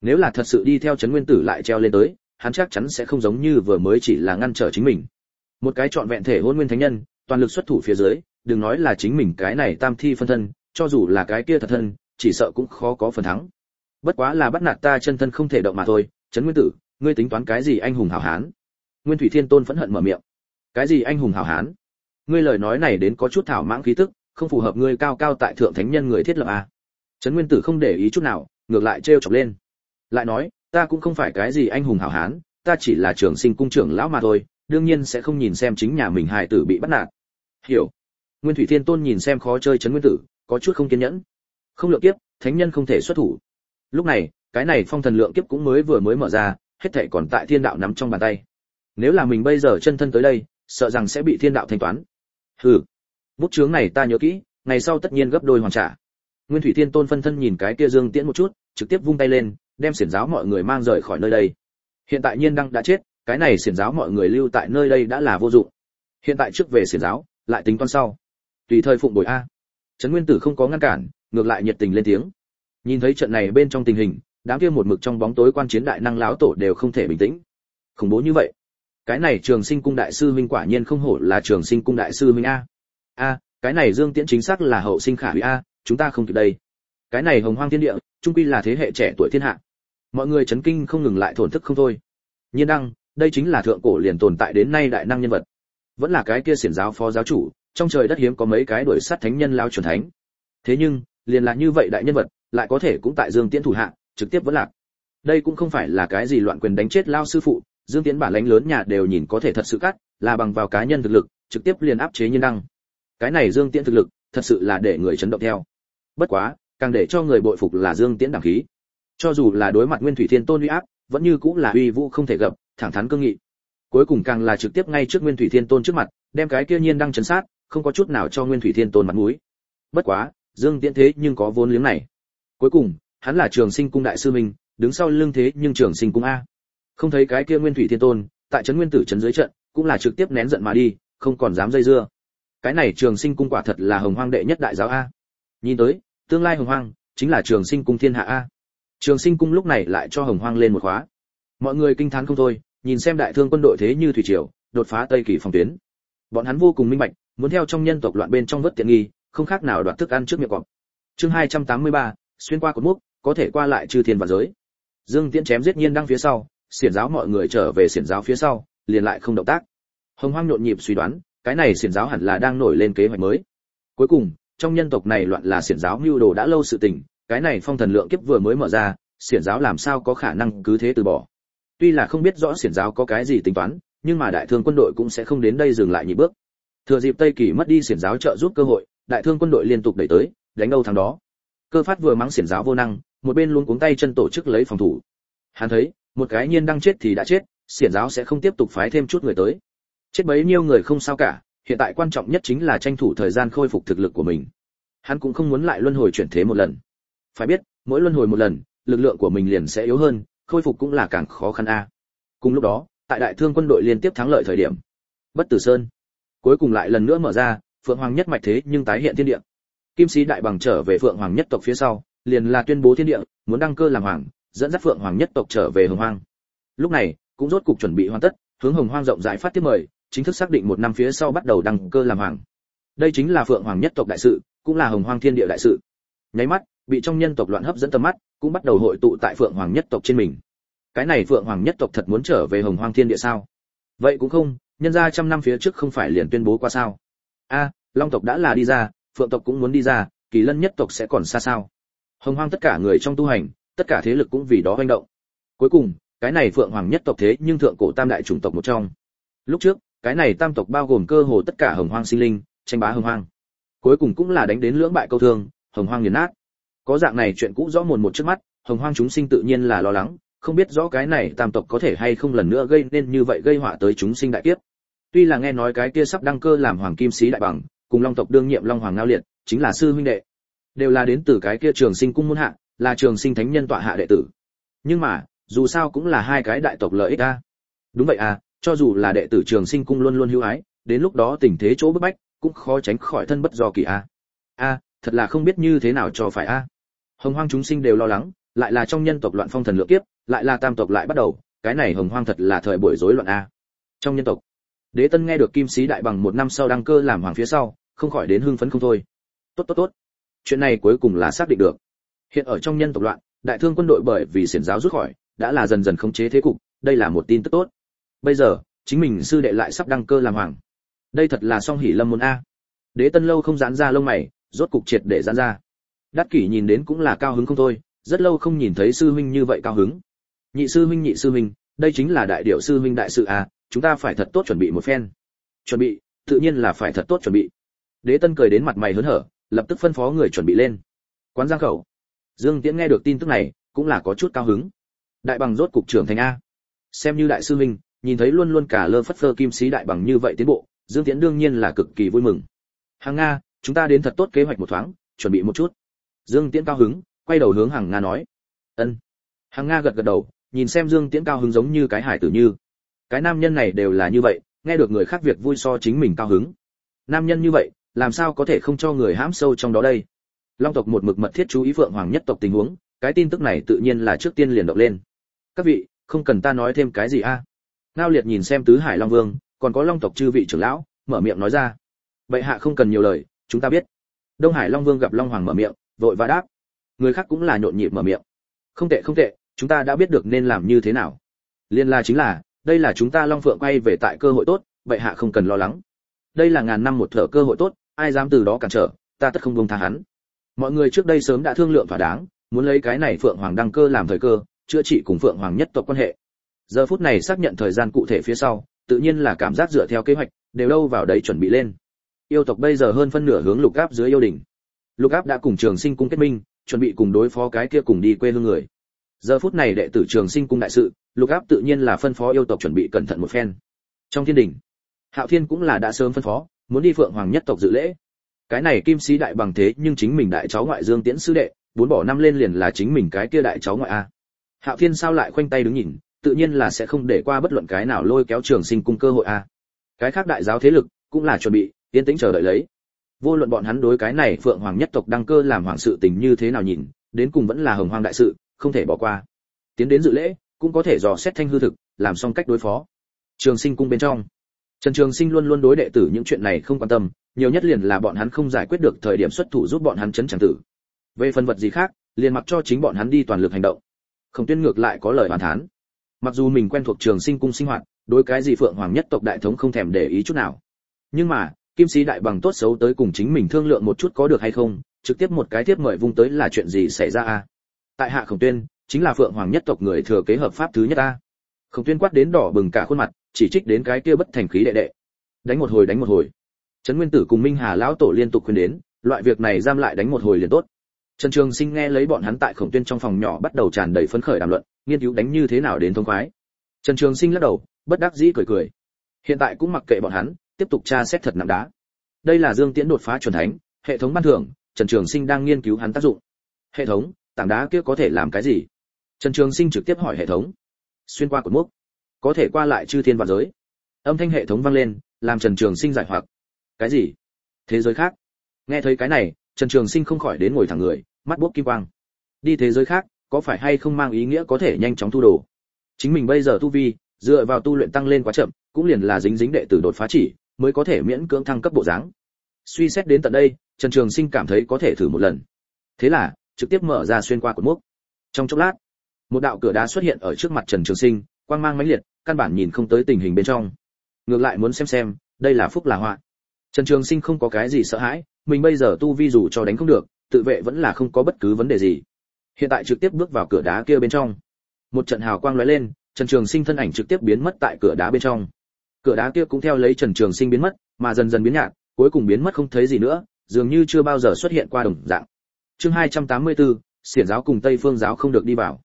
Nếu là thật sự đi theo trấn nguyên tử lại treo lên tới, hắn chắc chắn sẽ không giống như vừa mới chỉ là ngăn trở chính mình. Một cái trọn vẹn thể hôn nguyên thánh nhân, toàn lực xuất thủ phía dưới, đừng nói là chính mình cái này tam thi phân thân, cho dù là cái kia thật thân, chỉ sợ cũng khó có phần thắng. Bất quá là bắt nạt ta chân thân không thể động mà thôi, trấn nguyên tử ngươi tính toán cái gì anh hùng hảo hán? Nguyên thủy thiên tôn phẫn hận mở miệng. Cái gì anh hùng hảo hán? Ngươi lời nói này đến có chút thảo mãng khí tức, không phù hợp ngươi cao cao tại thượng thánh nhân người thiết lập à. trấn nguyên tử không để ý chút nào, ngược lại trêu chọc lên. Lại nói, ta cũng không phải cái gì anh hùng hảo hán, ta chỉ là trưởng sinh cung trưởng lão mà thôi, đương nhiên sẽ không nhìn xem chính nhà mình hài tử bị bắt nạt. Hiểu. Nguyên thủy thiên tôn nhìn xem khó chơi trấn nguyên tử, có chút không kiên nhẫn. Không lượng kiếp, thánh nhân không thể xuất thủ. Lúc này, cái này phong thần lượng kiếp cũng mới vừa mới mở ra hết thảy còn tại thiên đạo nắm trong bàn tay. Nếu là mình bây giờ chân thân tới đây, sợ rằng sẽ bị thiên đạo thanh toán. Hừ. Bút chướng này ta nhớ kỹ, ngày sau tất nhiên gấp đôi hoàn trả. Nguyên thủy thiên tôn phân thân nhìn cái kia dương tiễn một chút, trực tiếp vung tay lên, đem xiển giáo mọi người mang rời khỏi nơi đây. Hiện tại nhiên đăng đã chết, cái này xiển giáo mọi người lưu tại nơi đây đã là vô dụng. Hiện tại trước về xiển giáo, lại tính toán sau. Tùy thời phụng bồi a. Trấn nguyên tử không có ngăn cản, ngược lại nhiệt tình lên tiếng. Nhìn thấy trận này bên trong tình hình đám kia một mực trong bóng tối quan chiến đại năng lão tổ đều không thể bình tĩnh. Khủng bố như vậy. Cái này trường sinh cung đại sư minh quả nhiên không hổ là trường sinh cung đại sư minh a. A, cái này dương tiễn chính xác là hậu sinh khả hủy a, chúng ta không kịp đây. Cái này hồng hoang thiên địa, trung quy là thế hệ trẻ tuổi thiên hạ. Mọi người chấn kinh không ngừng lại thổn thức không thôi. Nhiên đăng, đây chính là thượng cổ liền tồn tại đến nay đại năng nhân vật. Vẫn là cái kia xiển giáo phó giáo chủ, trong trời đất hiếm có mấy cái đuổi sát thánh nhân lao chuẩn thánh. Thế nhưng, liền là như vậy đại nhân vật, lại có thể cũng tại dương tiễn thủ hạ trực tiếp vẫn lạc. Đây cũng không phải là cái gì loạn quyền đánh chết lao sư phụ, dương tiễn bản lãnh lớn nhà đều nhìn có thể thật sự cắt, là bằng vào cá nhân thực lực, trực tiếp liền áp chế nhân đăng. Cái này dương tiễn thực lực, thật sự là để người chấn động theo. Bất quá, càng để cho người bội phục là dương tiễn đẳng khí. Cho dù là đối mặt nguyên thủy thiên tôn uy áp, vẫn như cũng là uy vũ không thể gặp, thẳng thắn cương nghị. Cuối cùng càng là trực tiếp ngay trước nguyên thủy thiên tôn trước mặt, đem cái kia nhiên đăng chấn sát, không có chút nào cho nguyên thủy thiên tôn mặt mũi. Bất quá, dương tiễn thế nhưng có vốn liếng này. Cuối cùng hắn là trường sinh cung đại sư mình đứng sau lưng thế nhưng trường sinh cung a. Không thấy cái kia nguyên thủy thiên tôn tại trấn nguyên tử trấn dưới trận cũng là trực tiếp nén giận mà đi không còn dám dây dưa. Cái này trường sinh cung quả thật là hồng hoang đệ nhất đại giáo a. Nhìn tới tương lai hồng hoang chính là trường sinh cung thiên hạ a. Trường sinh cung lúc này lại cho hồng hoang lên một khóa. Mọi người kinh thán không thôi nhìn xem đại thương quân đội thế như thủy triều đột phá tây kỳ phòng tuyến. Bọn hắn vô cùng minh bạch muốn theo trong nhân tộc loạn bên trong vớt tiện nghi không khác nào đoạt thức ăn trước miệng cọp. Chương 283, xuyên qua cột mốc có thể qua lại chư thiên và giới. Dương tiễn chém giết nhiên đang phía sau, xiển giáo mọi người trở về xiển giáo phía sau, liền lại không động tác. Hồng hoang nhộn nhịp suy đoán, cái này xiển giáo hẳn là đang nổi lên kế hoạch mới. Cuối cùng, trong nhân tộc này loạn là xiển giáo mưu đồ đã lâu sự tình, cái này phong thần lượng kiếp vừa mới mở ra, xiển giáo làm sao có khả năng cứ thế từ bỏ. Tuy là không biết rõ xiển giáo có cái gì tính toán, nhưng mà đại thương quân đội cũng sẽ không đến đây dừng lại nhị bước. Thừa dịp tây kỳ mất đi xiển giáo trợ giúp cơ hội, đại thương quân đội liên tục đẩy tới, đánh đâu thắng đó. Cơ phát vừa mắng xiển giáo vô năng một bên luôn cuống tay chân tổ chức lấy phòng thủ. Hắn thấy, một cái nhiên đang chết thì đã chết, xiển giáo sẽ không tiếp tục phái thêm chút người tới. Chết bấy nhiêu người không sao cả, hiện tại quan trọng nhất chính là tranh thủ thời gian khôi phục thực lực của mình. Hắn cũng không muốn lại luân hồi chuyển thế một lần. Phải biết, mỗi luân hồi một lần, lực lượng của mình liền sẽ yếu hơn, khôi phục cũng là càng khó khăn a. Cùng lúc đó, tại đại thương quân đội liên tiếp thắng lợi thời điểm, bất tử sơn cuối cùng lại lần nữa mở ra, phượng hoàng nhất mạch thế nhưng tái hiện thiên địa. Kim sĩ đại bằng trở về phượng hoàng nhất tộc phía sau liền là tuyên bố thiên địa, muốn đăng cơ làm hoàng, dẫn dắt phượng hoàng nhất tộc trở về hồng hoang. Lúc này, cũng rốt cục chuẩn bị hoàn tất, hướng hồng hoang rộng rãi phát tiếp mời, chính thức xác định một năm phía sau bắt đầu đăng cơ làm hoàng. Đây chính là phượng hoàng nhất tộc đại sự, cũng là hồng hoang thiên địa đại sự. Nháy mắt, bị trong nhân tộc loạn hấp dẫn tầm mắt, cũng bắt đầu hội tụ tại phượng hoàng nhất tộc trên mình. Cái này phượng hoàng nhất tộc thật muốn trở về hồng hoang thiên địa sao? Vậy cũng không, nhân ra trăm năm phía trước không phải liền tuyên bố qua sao? A, long tộc đã là đi ra, phượng tộc cũng muốn đi ra, kỳ lân nhất tộc sẽ còn xa sao? Hồng hoang tất cả người trong tu hành, tất cả thế lực cũng vì đó hoành động. Cuối cùng, cái này phượng hoàng nhất tộc thế nhưng thượng cổ tam đại chủng tộc một trong. Lúc trước, cái này tam tộc bao gồm cơ hồ tất cả hồng hoang sinh linh, tranh bá hồng hoang. Cuối cùng cũng là đánh đến lưỡng bại câu thương, hồng hoang nghiền nát. Có dạng này chuyện cũ rõ mồn một trước mắt, hồng hoang chúng sinh tự nhiên là lo lắng, không biết rõ cái này tam tộc có thể hay không lần nữa gây nên như vậy gây họa tới chúng sinh đại kiếp. Tuy là nghe nói cái kia sắp đăng cơ làm hoàng kim sĩ đại bằng, cùng long tộc đương nhiệm long hoàng ngao liệt, chính là sư huynh đệ đều là đến từ cái kia trường sinh cung môn hạ, là trường sinh thánh nhân tọa hạ đệ tử. Nhưng mà, dù sao cũng là hai cái đại tộc lợi ích a. Đúng vậy à cho dù là đệ tử trường sinh cung luôn luôn hữu ái, đến lúc đó tình thế chỗ bức bách, cũng khó tránh khỏi thân bất do kỳ a. A, thật là không biết như thế nào cho phải a. Hồng hoang chúng sinh đều lo lắng, lại là trong nhân tộc loạn phong thần lượng kiếp, lại là tam tộc lại bắt đầu, cái này hồng hoang thật là thời buổi rối loạn a. Trong nhân tộc, đế tân nghe được kim sĩ đại bằng một năm sau đăng cơ làm hoàng phía sau, không khỏi đến hưng phấn không thôi. Tốt tốt tốt chuyện này cuối cùng là xác định được. Hiện ở trong nhân tộc loạn, đại thương quân đội bởi vì xiển giáo rút khỏi, đã là dần dần khống chế thế cục, đây là một tin tức tốt. Bây giờ, chính mình sư đệ lại sắp đăng cơ làm hoàng. Đây thật là song hỷ lâm môn a. Đế tân lâu không giãn ra lông mày, rốt cục triệt để giãn ra. Đắc kỷ nhìn đến cũng là cao hứng không thôi, rất lâu không nhìn thấy sư huynh như vậy cao hứng. Nhị sư huynh, nhị sư huynh, đây chính là đại điệu sư huynh đại sự a, chúng ta phải thật tốt chuẩn bị một phen. Chuẩn bị, tự nhiên là phải thật tốt chuẩn bị. Đế tân cười đến mặt mày hớn hở lập tức phân phó người chuẩn bị lên. Quán giang khẩu. Dương tiễn nghe được tin tức này, cũng là có chút cao hứng. Đại bằng rốt cục trưởng thành a. Xem như đại sư huynh, nhìn thấy luôn luôn cả lơ phất phơ kim sĩ đại bằng như vậy tiến bộ, dương tiễn đương nhiên là cực kỳ vui mừng. Hàng nga, chúng ta đến thật tốt kế hoạch một thoáng, chuẩn bị một chút. Dương tiễn cao hứng, quay đầu hướng hàng nga nói. Ân. Hàng nga gật gật đầu, nhìn xem dương tiễn cao hứng giống như cái hải tử như. Cái nam nhân này đều là như vậy, nghe được người khác việc vui so chính mình cao hứng. Nam nhân như vậy làm sao có thể không cho người hãm sâu trong đó đây? Long tộc một mực mật thiết chú ý phượng hoàng nhất tộc tình huống, cái tin tức này tự nhiên là trước tiên liền động lên. Các vị, không cần ta nói thêm cái gì a? Ngao liệt nhìn xem tứ hải long vương, còn có long tộc chư vị trưởng lão, mở miệng nói ra. Bệ hạ không cần nhiều lời, chúng ta biết. Đông hải long vương gặp long hoàng mở miệng, vội và đáp. Người khác cũng là nhộn nhịp mở miệng. Không tệ không tệ, chúng ta đã biết được nên làm như thế nào. Liên la chính là, đây là chúng ta long phượng quay về tại cơ hội tốt, bệ hạ không cần lo lắng. Đây là ngàn năm một thở cơ hội tốt ai dám từ đó cản trở, ta tất không buông tha hắn. Mọi người trước đây sớm đã thương lượng thỏa đáng, muốn lấy cái này phượng hoàng đăng cơ làm thời cơ, chữa trị cùng phượng hoàng nhất tộc quan hệ. Giờ phút này xác nhận thời gian cụ thể phía sau, tự nhiên là cảm giác dựa theo kế hoạch, đều đâu vào đấy chuẩn bị lên. Yêu tộc bây giờ hơn phân nửa hướng lục áp dưới yêu đỉnh. Lục áp đã cùng trường sinh cung kết minh, chuẩn bị cùng đối phó cái kia cùng đi quê hương người. Giờ phút này đệ tử trường sinh cung đại sự, lục áp tự nhiên là phân phó yêu tộc chuẩn bị cẩn thận một phen. Trong thiên đình hạo thiên cũng là đã sớm phân phó muốn đi phượng hoàng nhất tộc dự lễ. Cái này kim sĩ đại bằng thế nhưng chính mình đại cháu ngoại dương tiễn sư đệ, bốn bỏ năm lên liền là chính mình cái kia đại cháu ngoại a. Hạo thiên sao lại khoanh tay đứng nhìn, tự nhiên là sẽ không để qua bất luận cái nào lôi kéo trường sinh cung cơ hội a. Cái khác đại giáo thế lực cũng là chuẩn bị, yên tĩnh chờ đợi lấy. Vô luận bọn hắn đối cái này phượng hoàng nhất tộc đăng cơ làm hoàng sự tình như thế nào nhìn, đến cùng vẫn là hồng hoàng đại sự, không thể bỏ qua. Tiến đến dự lễ, cũng có thể dò xét thanh hư thực, làm xong cách đối phó. Trường sinh cung bên trong trần trường sinh luôn luôn đối đệ tử những chuyện này không quan tâm, nhiều nhất liền là bọn hắn không giải quyết được thời điểm xuất thủ giúp bọn hắn chấn chẳng tử. Về phần vật gì khác, liền mặc cho chính bọn hắn đi toàn lực hành động. Không tuyên ngược lại có lời bàn thán. Mặc dù mình quen thuộc trường sinh cung sinh hoạt, đối cái gì phượng hoàng nhất tộc đại thống không thèm để ý chút nào. Nhưng mà, kim sĩ đại bằng tốt xấu tới cùng chính mình thương lượng một chút có được hay không, trực tiếp một cái tiếp mời vung tới là chuyện gì xảy ra a? Tại hạ khổng tuyên, chính là phượng hoàng nhất tộc người thừa kế hợp pháp thứ nhất a. Khổng tuyên quát đến đỏ bừng cả khuôn mặt chỉ trích đến cái kia bất thành khí đệ đệ. Đánh một hồi, đánh một hồi. Trấn nguyên tử cùng minh hà lão tổ liên tục khuyên đến, loại việc này giam lại đánh một hồi liền tốt. Trần trường sinh nghe lấy bọn hắn tại khổng tuyên trong phòng nhỏ bắt đầu tràn đầy phấn khởi đàm luận, nghiên cứu đánh như thế nào đến thông khoái. Trần trường sinh lắc đầu, bất đắc dĩ cười cười. Hiện tại cũng mặc kệ bọn hắn, tiếp tục tra xét thật nặng đá. Đây là dương tiễn đột phá chuẩn thánh, hệ thống ban thưởng, trần trường sinh đang nghiên cứu hắn tác dụng. Hệ thống, tảng đá kia có thể làm cái gì? Trần trường sinh trực tiếp hỏi hệ thống. Xuyên qua cột mốc có thể qua lại chư thiên vạn giới. Âm thanh hệ thống vang lên, làm trần trường sinh giải hoặc. Cái gì? Thế giới khác. Nghe thấy cái này, trần trường sinh không khỏi đến ngồi thẳng người, mắt bốc kim quang. Đi thế giới khác, có phải hay không mang ý nghĩa có thể nhanh chóng thu đồ? Chính mình bây giờ tu vi, dựa vào tu luyện tăng lên quá chậm, cũng liền là dính dính đệ tử đột phá chỉ, mới có thể miễn cưỡng thăng cấp bộ dáng. Suy xét đến tận đây, trần trường sinh cảm thấy có thể thử một lần. Thế là, trực tiếp mở ra xuyên qua cột mốc. Trong chốc lát, một đạo cửa đá xuất hiện ở trước mặt trần trường sinh, quang mang mãnh liệt căn bản nhìn không tới tình hình bên trong. Ngược lại muốn xem xem đây là phúc là họa. Trần trường sinh không có cái gì sợ hãi mình bây giờ tu vi dù cho đánh không được tự vệ vẫn là không có bất cứ vấn đề gì. Hiện tại trực tiếp bước vào cửa đá kia bên trong. Một trận hào quang lóe lên trần trường sinh thân ảnh trực tiếp biến mất tại cửa đá bên trong. Cửa đá kia cũng theo lấy trần trường sinh biến mất mà dần dần biến nhạt cuối cùng biến mất không thấy gì nữa dường như chưa bao giờ xuất hiện qua đồng dạng. Chương 284, xiển giáo cùng tây phương giáo không được đi vào.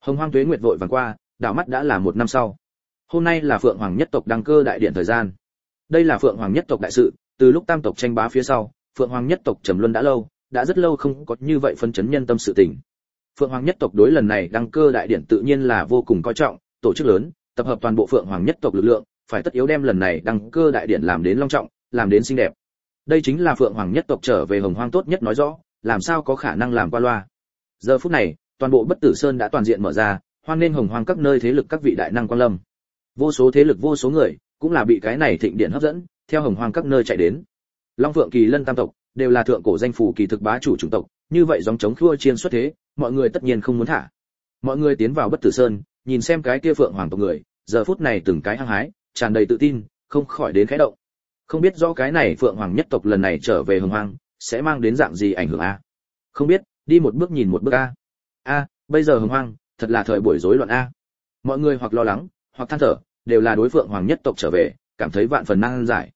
Hồng hoang tuế nguyệt vội vàng qua đảo mắt đã là một năm sau hôm nay là phượng hoàng nhất tộc đăng cơ đại điện thời gian. Đây là phượng hoàng nhất tộc đại sự, từ lúc tam tộc tranh bá phía sau, phượng hoàng nhất tộc trầm luân đã lâu, đã rất lâu không có như vậy phân chấn nhân tâm sự tình. Phượng hoàng nhất tộc đối lần này đăng cơ đại điện tự nhiên là vô cùng coi trọng, tổ chức lớn, tập hợp toàn bộ phượng hoàng nhất tộc lực lượng, phải tất yếu đem lần này đăng cơ đại điện làm đến long trọng, làm đến xinh đẹp. Đây chính là phượng hoàng nhất tộc trở về hồng hoang tốt nhất nói rõ, làm sao có khả năng làm qua loa. Giờ phút này, toàn bộ bất tử sơn đã toàn diện mở ra, hoan nên hồng hoang các nơi thế lực các vị đại năng quan lâm vô số thế lực, vô số người cũng là bị cái này thịnh điện hấp dẫn, theo hồng hoang các nơi chạy đến. Long phượng kỳ lân tam tộc đều là thượng cổ danh phủ kỳ thực bá chủ chủng tộc, như vậy dòng chống khua chiên xuất thế, mọi người tất nhiên không muốn thả. Mọi người tiến vào bất tử sơn, nhìn xem cái kia phượng hoàng tộc người, giờ phút này từng cái hăng hái, tràn đầy tự tin, không khỏi đến khẽ động. Không biết do cái này phượng hoàng nhất tộc lần này trở về hồng hoang, sẽ mang đến dạng gì ảnh hưởng a? Không biết, đi một bước nhìn một bước a. A, bây giờ hồng hoang, thật là thời buổi rối loạn a. Mọi người hoặc lo lắng hoặc than thở, đều là đối phượng hoàng nhất tộc trở về, cảm thấy vạn phần năng giải.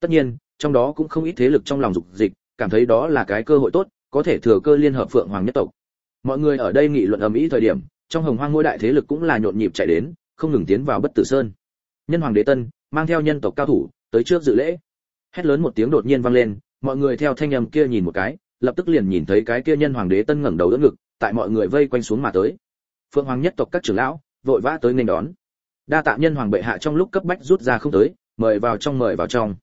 Tất nhiên, trong đó cũng không ít thế lực trong lòng dục dịch, cảm thấy đó là cái cơ hội tốt, có thể thừa cơ liên hợp phượng hoàng nhất tộc. Mọi người ở đây nghị luận ầm ĩ thời điểm, trong hồng hoang ngôi đại thế lực cũng là nhộn nhịp chạy đến, không ngừng tiến vào bất tử sơn. Nhân hoàng đế tân, mang theo nhân tộc cao thủ, tới trước dự lễ. Hét lớn một tiếng đột nhiên vang lên, mọi người theo thanh âm kia nhìn một cái, lập tức liền nhìn thấy cái kia nhân hoàng đế tân ngẩng đầu đỡ ngực, tại mọi người vây quanh xuống mà tới. Phượng hoàng nhất tộc các trưởng lão, vội vã tới nghênh đón đa tạ nhân hoàng bệ hạ trong lúc cấp bách rút ra không tới, mời vào trong, mời vào trong.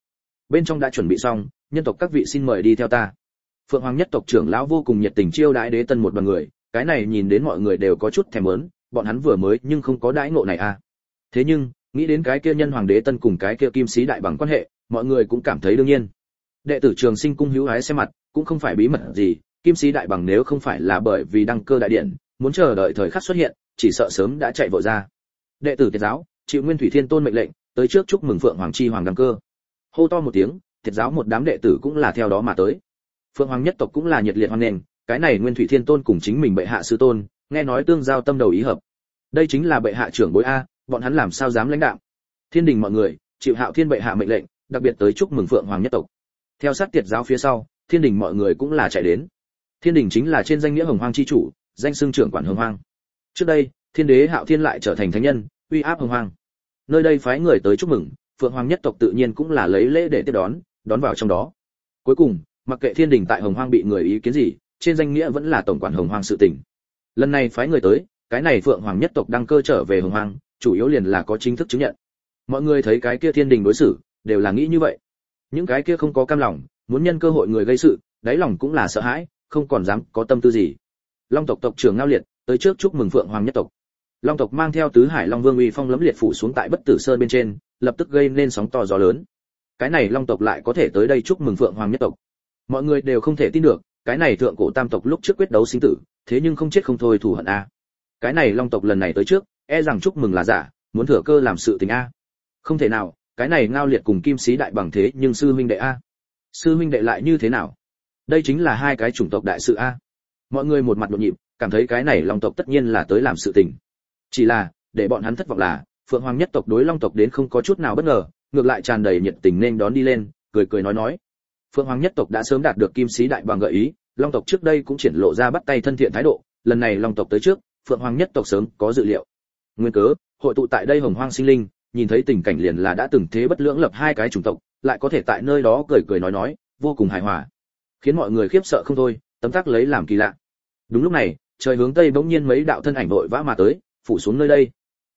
Bên trong đã chuẩn bị xong, nhân tộc các vị xin mời đi theo ta. Phượng hoàng nhất tộc trưởng lão vô cùng nhiệt tình chiêu đãi đế tân một đoàn người, cái này nhìn đến mọi người đều có chút thèm lớn bọn hắn vừa mới nhưng không có đãi ngộ này à. Thế nhưng, nghĩ đến cái kia nhân hoàng đế tân cùng cái kia kim sĩ đại bằng quan hệ, mọi người cũng cảm thấy đương nhiên. Đệ tử trường sinh cung hữu hái xem mặt, cũng không phải bí mật gì, kim sĩ đại bằng nếu không phải là bởi vì đăng cơ đại điện, muốn chờ đợi thời khắc xuất hiện, chỉ sợ sớm đã chạy vội ra đệ tử tiệt giáo, chịu nguyên thủy thiên tôn mệnh lệnh, tới trước chúc mừng phượng hoàng chi hoàng đăng cơ. Hô to một tiếng, tiệt giáo một đám đệ tử cũng là theo đó mà tới. Phượng hoàng nhất tộc cũng là nhiệt liệt hoan nghênh, cái này nguyên thủy thiên tôn cùng chính mình bệ hạ sư tôn, nghe nói tương giao tâm đầu ý hợp. Đây chính là bệ hạ trưởng bối a, bọn hắn làm sao dám lãnh đạo? Thiên đình mọi người, chịu hạo thiên bệ hạ mệnh lệnh, đặc biệt tới chúc mừng phượng hoàng nhất tộc. Theo sát tiệt giáo phía sau, thiên đình mọi người cũng là chạy đến. Thiên đình chính là trên danh nghĩa hồng hoang chi chủ, danh xưng trưởng quản hồng hoang. Trước đây thiên đế hạo thiên lại trở thành thánh nhân, uy áp hồng hoang. Nơi đây phái người tới chúc mừng, phượng hoàng nhất tộc tự nhiên cũng là lấy lễ để tiếp đón đón vào trong đó. Cuối cùng, mặc kệ thiên đình tại hồng hoang bị người ý kiến gì, trên danh nghĩa vẫn là tổng quản hồng hoang sự tình. Lần này phái người tới, cái này phượng hoàng nhất tộc đăng cơ trở về hồng hoang, chủ yếu liền là có chính thức chứng nhận. Mọi người thấy cái kia thiên đình đối xử, đều là nghĩ như vậy. Những cái kia không có cam lòng, muốn nhân cơ hội người gây sự, đáy lòng cũng là sợ hãi, không còn dám có tâm tư gì. Long tộc tộc trưởng ngao liệt, tới trước chúc mừng phượng hoàng nhất tộc long tộc mang theo tứ hải long vương uy phong lấm liệt phủ xuống tại bất tử sơn bên trên, lập tức gây nên sóng to gió lớn. Cái này long tộc lại có thể tới đây chúc mừng phượng hoàng nhất tộc. Mọi người đều không thể tin được, cái này thượng cổ tam tộc lúc trước quyết đấu sinh tử, thế nhưng không chết không thôi thủ hận a. Cái này long tộc lần này tới trước e rằng chúc mừng là giả, muốn thừa cơ làm sự tình a. Không thể nào, cái này ngao liệt cùng kim sĩ đại bằng thế nhưng sư huynh đệ a. Sư huynh đệ lại như thế nào? Đây chính là hai cái chủng tộc đại sự a. Mọi người một mặt nhộn nhịp, cảm thấy cái này long tộc tất nhiên là tới làm sự tình chỉ là, để bọn hắn thất vọng là, phượng hoàng nhất tộc đối long tộc đến không có chút nào bất ngờ, ngược lại tràn đầy nhiệt tình nên đón đi lên, cười cười nói nói. Phượng hoàng nhất tộc đã sớm đạt được kim sĩ đại bằng gợi ý, long tộc trước đây cũng triển lộ ra bắt tay thân thiện thái độ, lần này long tộc tới trước, phượng hoàng nhất tộc sớm có dự liệu. Nguyên cớ, hội tụ tại đây hồng hoang sinh linh, nhìn thấy tình cảnh liền là đã từng thế bất lưỡng lập hai cái chủng tộc, lại có thể tại nơi đó cười cười nói nói, vô cùng hài hòa. Khiến mọi người khiếp sợ không thôi, tấm tắc lấy làm kỳ lạ. Đúng lúc này, trời hướng tây bỗng nhiên mấy đạo thân ảnh đội vã mà tới phủ xuống nơi đây.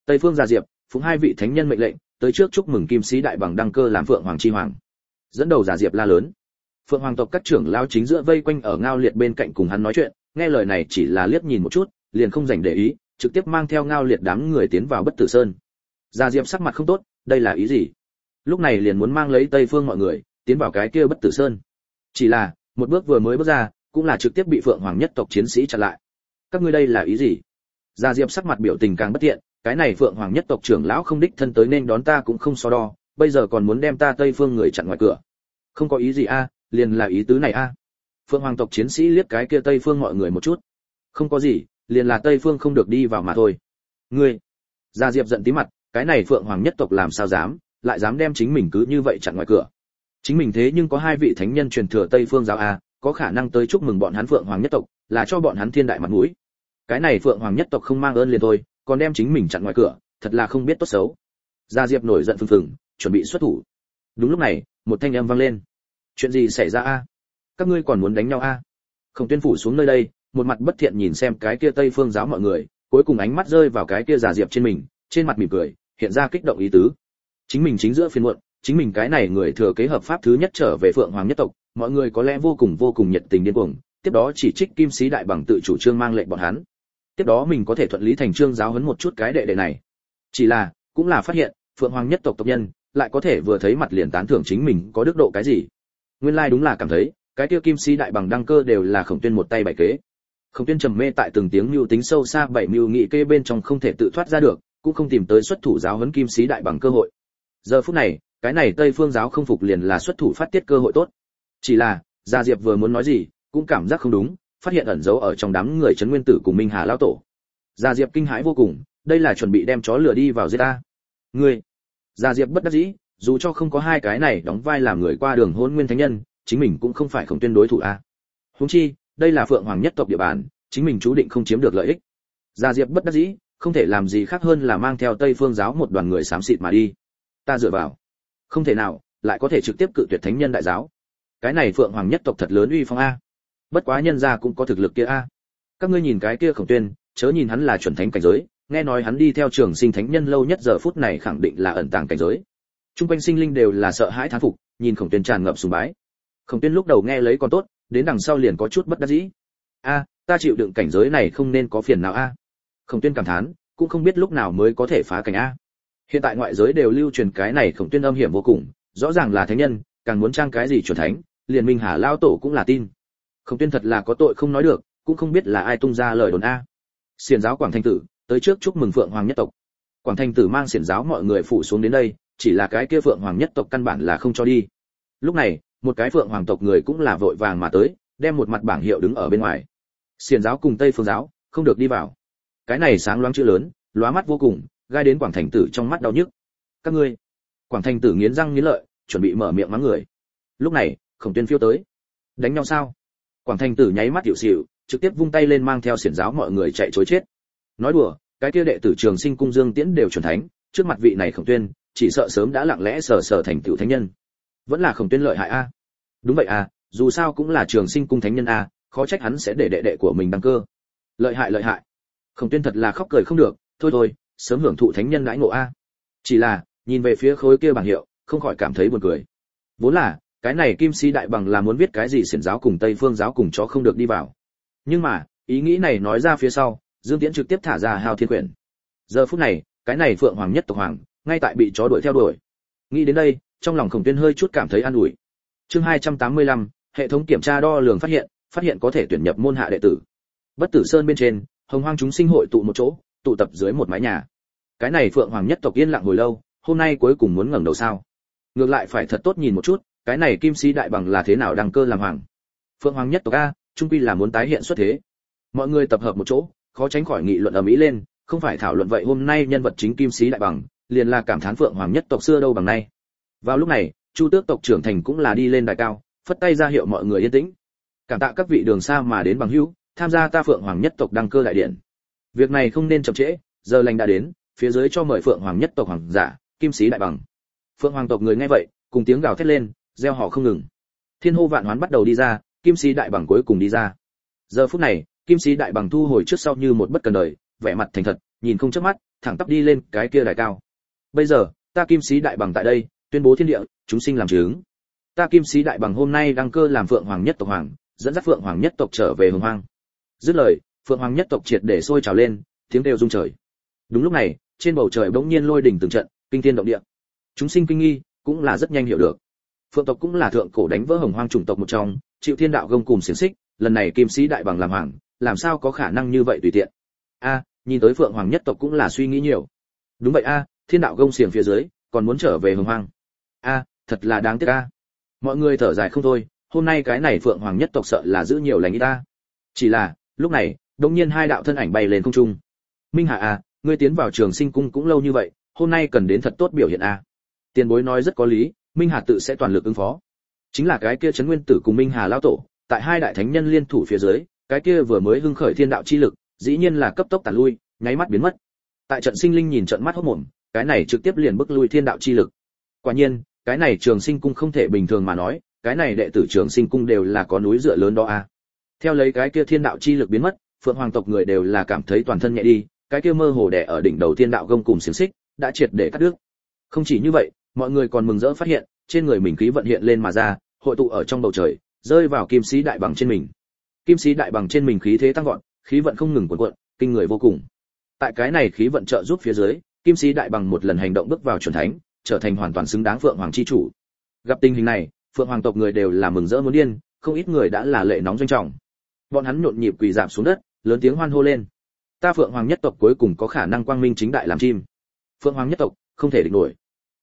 Tây phương gia diệp, phụng hai vị thánh nhân mệnh lệnh, tới trước chúc mừng kim sĩ đại bằng đăng cơ làm phượng hoàng chi hoàng. Dẫn đầu giả diệp la lớn. Phượng hoàng tộc các trưởng lao chính giữa vây quanh ở ngao liệt bên cạnh cùng hắn nói chuyện, nghe lời này chỉ là liếc nhìn một chút, liền không dành để ý, trực tiếp mang theo ngao liệt đám người tiến vào bất tử sơn. Giả diệp sắc mặt không tốt, đây là ý gì? Lúc này liền muốn mang lấy tây phương mọi người, tiến vào cái kia bất tử sơn. Chỉ là, một bước vừa mới bước ra, cũng là trực tiếp bị phượng hoàng nhất tộc chiến sĩ chặn lại. Các ngươi đây là ý gì? Gia diệp sắc mặt biểu tình càng bất tiện cái này phượng hoàng nhất tộc trưởng lão không đích thân tới nên đón ta cũng không so đo, bây giờ còn muốn đem ta tây phương người chặn ngoài cửa. Không có ý gì a, liền là ý tứ này a. Phượng hoàng tộc chiến sĩ liếc cái kia tây phương mọi người một chút. Không có gì, liền là tây phương không được đi vào mà thôi. Ngươi. Gia diệp giận tí mặt, cái này phượng hoàng nhất tộc làm sao dám, lại dám đem chính mình cứ như vậy chặn ngoài cửa. Chính mình thế nhưng có hai vị thánh nhân truyền thừa tây phương giáo a, có khả năng tới chúc mừng bọn hắn phượng hoàng nhất tộc, là cho bọn hắn thiên đại mặt mũi cái này phượng hoàng nhất tộc không mang ơn liền thôi, còn đem chính mình chặn ngoài cửa, thật là không biết tốt xấu. Gia diệp nổi giận phừng phừng, chuẩn bị xuất thủ. Đúng lúc này, một thanh âm vang lên. Chuyện gì xảy ra a? Các ngươi còn muốn đánh nhau a? Khổng tuyên phủ xuống nơi đây, một mặt bất thiện nhìn xem cái kia tây phương giáo mọi người, cuối cùng ánh mắt rơi vào cái kia giả diệp trên mình, trên mặt mỉm cười, hiện ra kích động ý tứ. Chính mình chính giữa phiên muộn, chính mình cái này người thừa kế hợp pháp thứ nhất trở về phượng hoàng nhất tộc, mọi người có lẽ vô cùng vô cùng nhiệt tình điên cuồng, tiếp đó chỉ trích kim sĩ đại bằng tự chủ trương mang lệnh bọn hắn tiếp đó mình có thể thuận lý thành trương giáo huấn một chút cái đệ đệ này. Chỉ là, cũng là phát hiện, phượng hoàng nhất tộc tộc nhân, lại có thể vừa thấy mặt liền tán thưởng chính mình có đức độ cái gì. Nguyên lai like đúng là cảm thấy, cái tiêu kim sĩ đại bằng đăng cơ đều là khổng tuyên một tay bày kế. Khổng tuyên trầm mê tại từng tiếng mưu tính sâu xa bảy mưu nghị kê bên trong không thể tự thoát ra được, cũng không tìm tới xuất thủ giáo huấn kim sĩ đại bằng cơ hội. Giờ phút này, cái này tây phương giáo không phục liền là xuất thủ phát tiết cơ hội tốt. Chỉ là, gia diệp vừa muốn nói gì, cũng cảm giác không đúng phát hiện ẩn giấu ở trong đám người trấn nguyên tử cùng minh hà Lão tổ. Gia diệp kinh hãi vô cùng, đây là chuẩn bị đem chó lửa đi vào giết ta. Ngươi. Gia diệp bất đắc dĩ, dù cho không có hai cái này đóng vai làm người qua đường hôn nguyên thánh nhân, chính mình cũng không phải không tuyên đối thủ a. Huống chi, đây là phượng hoàng nhất tộc địa bàn, chính mình chú định không chiếm được lợi ích. Gia diệp bất đắc dĩ, không thể làm gì khác hơn là mang theo tây phương giáo một đoàn người xám xịt mà đi. Ta dựa vào. Không thể nào, lại có thể trực tiếp cự tuyệt thánh nhân đại giáo. Cái này phượng hoàng nhất tộc thật lớn uy phong a bất quá nhân gia cũng có thực lực kia a. Các ngươi nhìn cái kia khổng tuyên, chớ nhìn hắn là chuẩn thánh cảnh giới, nghe nói hắn đi theo trường sinh thánh nhân lâu nhất giờ phút này khẳng định là ẩn tàng cảnh giới. Trung quanh sinh linh đều là sợ hãi thán phục, nhìn khổng tuyên tràn ngập sùng bái. Khổng tuyên lúc đầu nghe lấy còn tốt, đến đằng sau liền có chút bất đắc dĩ. A, ta chịu đựng cảnh giới này không nên có phiền nào a. Khổng tuyên cảm thán, cũng không biết lúc nào mới có thể phá cảnh a. Hiện tại ngoại giới đều lưu truyền cái này khổng tuyên âm hiểm vô cùng, rõ ràng là thánh nhân, càng muốn trang cái gì chuẩn thánh, liền minh hà lao tổ cũng là tin khổng tuyên thật là có tội không nói được, cũng không biết là ai tung ra lời đồn a. Xiển giáo quảng thanh tử, tới trước chúc mừng phượng hoàng nhất tộc. Quảng thanh tử mang xiển giáo mọi người phụ xuống đến đây, chỉ là cái kia phượng hoàng nhất tộc căn bản là không cho đi. Lúc này, một cái phượng hoàng tộc người cũng là vội vàng mà tới, đem một mặt bảng hiệu đứng ở bên ngoài. Xiển giáo cùng tây phương giáo, không được đi vào. Cái này sáng loáng chữ lớn, lóa mắt vô cùng, gai đến quảng thành tử trong mắt đau nhức. Các ngươi. Quảng thành tử nghiến răng nghiến lợi, chuẩn bị mở miệng mắng người. Lúc này, khổng tuyên phiêu tới. Đánh nhau sao? Quảng thành tử nháy mắt hiệu xịu trực tiếp vung tay lên mang theo xiển giáo mọi người chạy chối chết. Nói đùa, cái kia đệ tử trường sinh cung dương tiễn đều chuẩn thánh, trước mặt vị này khổng tuyên, chỉ sợ sớm đã lặng lẽ sờ sờ thành tựu thánh nhân. Vẫn là khổng tuyên lợi hại a. Đúng vậy a, dù sao cũng là trường sinh cung thánh nhân a, khó trách hắn sẽ để đệ đệ của mình đăng cơ. Lợi hại lợi hại. Khổng tuyên thật là khóc cười không được, thôi thôi, sớm hưởng thụ thánh nhân đãi ngộ a. Chỉ là, nhìn về phía khối kia bảng hiệu, không khỏi cảm thấy buồn cười. Vốn là cái này kim si đại bằng là muốn viết cái gì xiển giáo cùng tây phương giáo cùng cho không được đi vào. Nhưng mà ý nghĩ này nói ra phía sau dương tiễn trực tiếp thả ra hao thiên quyển. Giờ phút này cái này phượng hoàng nhất tộc hoàng ngay tại bị chó đuổi theo đuổi. Nghĩ đến đây trong lòng khổng tuyên hơi chút cảm thấy an ủi. Chương 285, hệ thống kiểm tra đo lường phát hiện phát hiện có thể tuyển nhập môn hạ đệ tử. Bất tử sơn bên trên hồng hoang chúng sinh hội tụ một chỗ tụ tập dưới một mái nhà. Cái này phượng hoàng nhất tộc yên lặng hồi lâu hôm nay cuối cùng muốn ngẩng đầu sao? Ngược lại phải thật tốt nhìn một chút cái này kim sĩ đại bằng là thế nào đăng cơ làm hoàng? Phượng hoàng nhất tộc a, trung quy là muốn tái hiện xuất thế. Mọi người tập hợp một chỗ, khó tránh khỏi nghị luận ở mỹ lên, không phải thảo luận vậy hôm nay nhân vật chính kim sĩ đại bằng, liền là cảm thán phượng hoàng nhất tộc xưa đâu bằng nay. Vào lúc này, chu tước tộc trưởng thành cũng là đi lên đài cao, phất tay ra hiệu mọi người yên tĩnh. Cảm tạ các vị đường xa mà đến bằng hữu, tham gia ta phượng hoàng nhất tộc đăng cơ đại điện. Việc này không nên chậm trễ, giờ lành đã đến, phía dưới cho mời phượng hoàng nhất tộc hoàng giả, kim sĩ đại bằng. Phượng hoàng tộc người nghe vậy, cùng tiếng gào thét lên gieo họ không ngừng. Thiên hô vạn hoán bắt đầu đi ra, kim sĩ đại bằng cuối cùng đi ra. Giờ phút này, kim sĩ đại bằng thu hồi trước sau như một bất cần đời, vẻ mặt thành thật, nhìn không chớp mắt, thẳng tắp đi lên cái kia đài cao. Bây giờ, ta kim sĩ đại bằng tại đây, tuyên bố thiên địa, chúng sinh làm chứng. Ta kim sĩ đại bằng hôm nay đăng cơ làm phượng hoàng nhất tộc hoàng, dẫn dắt phượng hoàng nhất tộc trở về hồng hoang. Dứt lời, phượng hoàng nhất tộc triệt để sôi trào lên, tiếng kêu rung trời. Đúng lúc này, trên bầu trời bỗng nhiên lôi đỉnh từng trận, kinh thiên động địa. Chúng sinh kinh nghi, cũng là rất nhanh hiểu được phượng tộc cũng là thượng cổ đánh vỡ hồng hoang chủng tộc một trong, chịu thiên đạo gông cùng xiềng xích, lần này kim sĩ đại bằng làm hoàng, làm sao có khả năng như vậy tùy tiện? A, nhìn tới phượng hoàng nhất tộc cũng là suy nghĩ nhiều. Đúng vậy a, thiên đạo gông xiềng phía dưới, còn muốn trở về hồng hoang. A, thật là đáng tiếc a. Mọi người thở dài không thôi, hôm nay cái này phượng hoàng nhất tộc sợ là giữ nhiều lành ý ta. Chỉ là, lúc này đột nhiên hai đạo thân ảnh bay lên không trung. Minh hạ a ngươi tiến vào trường sinh cung cũng lâu như vậy, hôm nay cần đến thật tốt biểu hiện a. Tiền bối nói rất có lý minh hà tự sẽ toàn lực ứng phó. Chính là cái kia trấn nguyên tử cùng minh hà lao tổ, tại hai đại thánh nhân liên thủ phía dưới, cái kia vừa mới hưng khởi thiên đạo chi lực, dĩ nhiên là cấp tốc tàn lui, nháy mắt biến mất. Tại trận sinh linh nhìn trận mắt hốc mồm, cái này trực tiếp liền bức lui thiên đạo chi lực. Quả nhiên, cái này trường sinh cung không thể bình thường mà nói, cái này đệ tử trường sinh cung đều là có núi dựa lớn đó a theo lấy cái kia thiên đạo chi lực biến mất, phượng hoàng tộc người đều là cảm thấy toàn thân nhẹ đi, cái kia mơ hồ đẻ ở đỉnh đầu thiên đạo gông cùng xiềng xích, đã triệt để cắt đứt. Không chỉ như vậy mọi người còn mừng rỡ phát hiện, trên người mình khí vận hiện lên mà ra, hội tụ ở trong bầu trời, rơi vào kim sĩ đại bằng trên mình. Kim sĩ đại bằng trên mình khí thế tăng vọt, khí vận không ngừng cuộn cuộn, kinh người vô cùng. Tại cái này khí vận trợ giúp phía dưới, kim sĩ đại bằng một lần hành động bước vào chuẩn thánh, trở thành hoàn toàn xứng đáng phượng hoàng chi chủ. Gặp tình hình này, phượng hoàng tộc người đều là mừng rỡ muốn điên, không ít người đã là lệ nóng doanh trọng. Bọn hắn nhộn nhịp quỳ dạp xuống đất, lớn tiếng hoan hô lên. Ta phượng hoàng nhất tộc cuối cùng có khả năng quang minh chính đại làm chim. Phượng hoàng nhất tộc, không thể địch nổi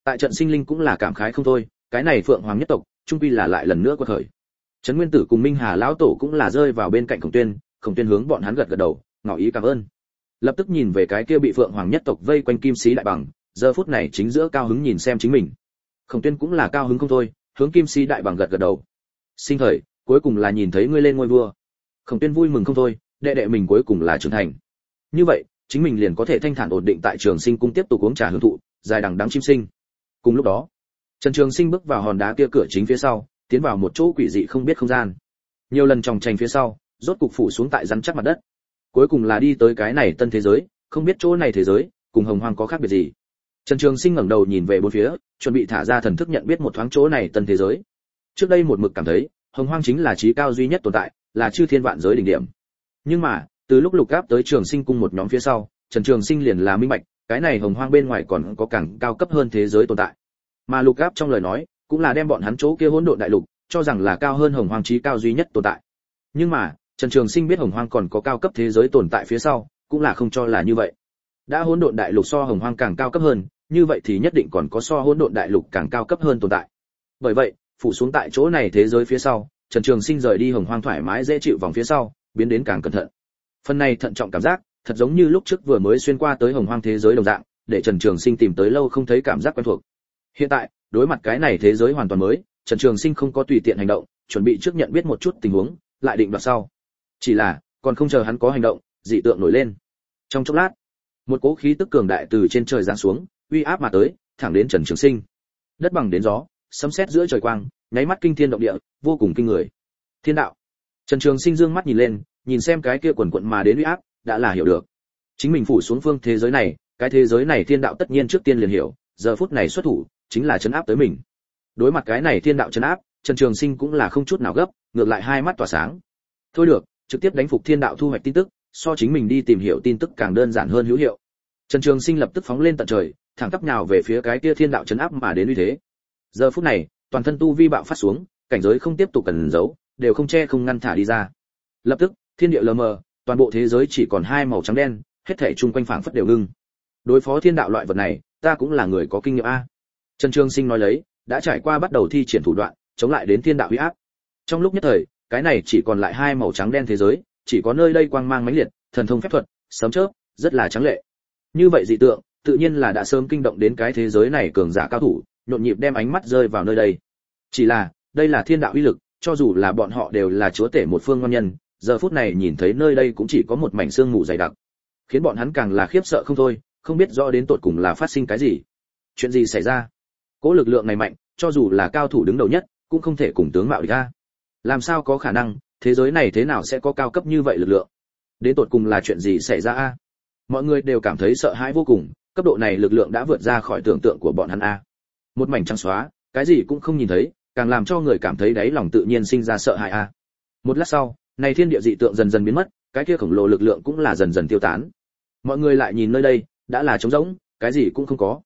tại trận sinh linh cũng là cảm khái không thôi, cái này phượng hoàng nhất tộc, trung quy là lại lần nữa quật khởi. Trấn nguyên tử cùng minh hà lão tổ cũng là rơi vào bên cạnh khổng tuyên khổng tuyên hướng bọn hắn gật gật đầu, ngỏ ý cảm ơn. Lập tức nhìn về cái kia bị phượng hoàng nhất tộc vây quanh kim sĩ đại bằng, giờ phút này chính giữa cao hứng nhìn xem chính mình. Khổng tuyên cũng là cao hứng không thôi, hướng kim sĩ đại bằng gật gật đầu. Sinh thời, cuối cùng là nhìn thấy ngươi lên ngôi vua. Khổng tuyên vui mừng không thôi, đệ đệ mình cuối cùng là trưởng thành. Như vậy, chính mình liền có thể thanh thản ổn định tại trường sinh cung tiếp tục uống trà hưởng thụ, dài đằng đắng chim sinh cùng lúc đó, trần trường sinh bước vào hòn đá kia cửa chính phía sau, tiến vào một chỗ quỷ dị không biết không gian. Nhiều lần tròng trành phía sau, rốt cục phủ xuống tại rắn chắc mặt đất. Cuối cùng là đi tới cái này tân thế giới, không biết chỗ này thế giới, cùng hồng hoang có khác biệt gì. Trần trường sinh ngẩng đầu nhìn về bốn phía, chuẩn bị thả ra thần thức nhận biết một thoáng chỗ này tân thế giới. Trước đây một mực cảm thấy, hồng hoang chính là trí cao duy nhất tồn tại, là chư thiên vạn giới đỉnh điểm. Nhưng mà, từ lúc lục gáp tới trường sinh cung một nhóm phía sau, trần trường sinh liền là minh bạch cái này hồng hoang bên ngoài còn có càng cao cấp hơn thế giới tồn tại. Mà lục gáp trong lời nói, cũng là đem bọn hắn chỗ kia hỗn độn đại lục, cho rằng là cao hơn hồng hoang trí cao duy nhất tồn tại. Nhưng mà, trần trường sinh biết hồng hoang còn có cao cấp thế giới tồn tại phía sau, cũng là không cho là như vậy. Đã hỗn độn đại lục so hồng hoang càng cao cấp hơn, như vậy thì nhất định còn có so hỗn độn đại lục càng cao cấp hơn tồn tại. Bởi vậy, phủ xuống tại chỗ này thế giới phía sau, trần trường sinh rời đi hồng hoang thoải mái dễ chịu vòng phía sau, biến đến càng cẩn thận. Phần này thận trọng cảm giác thật giống như lúc trước vừa mới xuyên qua tới hồng hoang thế giới đồng dạng, để trần trường sinh tìm tới lâu không thấy cảm giác quen thuộc. Hiện tại, đối mặt cái này thế giới hoàn toàn mới, trần trường sinh không có tùy tiện hành động, chuẩn bị trước nhận biết một chút tình huống, lại định đoạt sau. Chỉ là, còn không chờ hắn có hành động, dị tượng nổi lên. Trong chốc lát, một cỗ khí tức cường đại từ trên trời giáng xuống, uy áp mà tới, thẳng đến trần trường sinh. Đất bằng đến gió, sấm sét giữa trời quang, nháy mắt kinh thiên động địa, vô cùng kinh người. Thiên đạo. Trần trường sinh dương mắt nhìn lên, nhìn xem cái kia quần quận mà đến uy áp đã là hiểu được. Chính mình phủ xuống phương thế giới này, cái thế giới này thiên đạo tất nhiên trước tiên liền hiểu, giờ phút này xuất thủ, chính là chấn áp tới mình. Đối mặt cái này thiên đạo chấn áp, trần trường sinh cũng là không chút nào gấp, ngược lại hai mắt tỏa sáng. Thôi được, trực tiếp đánh phục thiên đạo thu hoạch tin tức, so chính mình đi tìm hiểu tin tức càng đơn giản hơn hữu hiệu. Trần trường sinh lập tức phóng lên tận trời, thẳng tắp nhào về phía cái kia thiên đạo chấn áp mà đến uy thế. Giờ phút này, toàn thân tu vi bạo phát xuống, cảnh giới không tiếp tục cần giấu, đều không che không ngăn thả đi ra. Lập tức, thiên địa lờ mờ toàn bộ thế giới chỉ còn hai màu trắng đen, hết thảy chung quanh phảng phất đều ngưng. Đối phó thiên đạo loại vật này, ta cũng là người có kinh nghiệm a. Trần trương sinh nói lấy, đã trải qua bắt đầu thi triển thủ đoạn, chống lại đến thiên đạo huy áp. Trong lúc nhất thời, cái này chỉ còn lại hai màu trắng đen thế giới, chỉ có nơi đây quang mang mãnh liệt, thần thông phép thuật, sấm chớp, rất là trắng lệ. Như vậy dị tượng, tự nhiên là đã sớm kinh động đến cái thế giới này cường giả cao thủ, nhộn nhịp đem ánh mắt rơi vào nơi đây. Chỉ là, đây là thiên đạo uy lực, cho dù là bọn họ đều là chúa tể một phương ngon nhân giờ phút này nhìn thấy nơi đây cũng chỉ có một mảnh xương mù dày đặc. Khiến bọn hắn càng là khiếp sợ không thôi, không biết rõ đến tột cùng là phát sinh cái gì. Chuyện gì xảy ra? Cỗ lực lượng này mạnh, cho dù là cao thủ đứng đầu nhất, cũng không thể cùng tướng mạo địch ra. Làm sao có khả năng, thế giới này thế nào sẽ có cao cấp như vậy lực lượng? Đến tột cùng là chuyện gì xảy ra a? Mọi người đều cảm thấy sợ hãi vô cùng, cấp độ này lực lượng đã vượt ra khỏi tưởng tượng của bọn hắn a. Một mảnh trắng xóa, cái gì cũng không nhìn thấy, càng làm cho người cảm thấy đáy lòng tự nhiên sinh ra sợ hãi a. Một lát sau này thiên địa dị tượng dần dần biến mất, cái kia khổng lồ lực lượng cũng là dần dần tiêu tán. Mọi người lại nhìn nơi đây, đã là trống rỗng, cái gì cũng không có.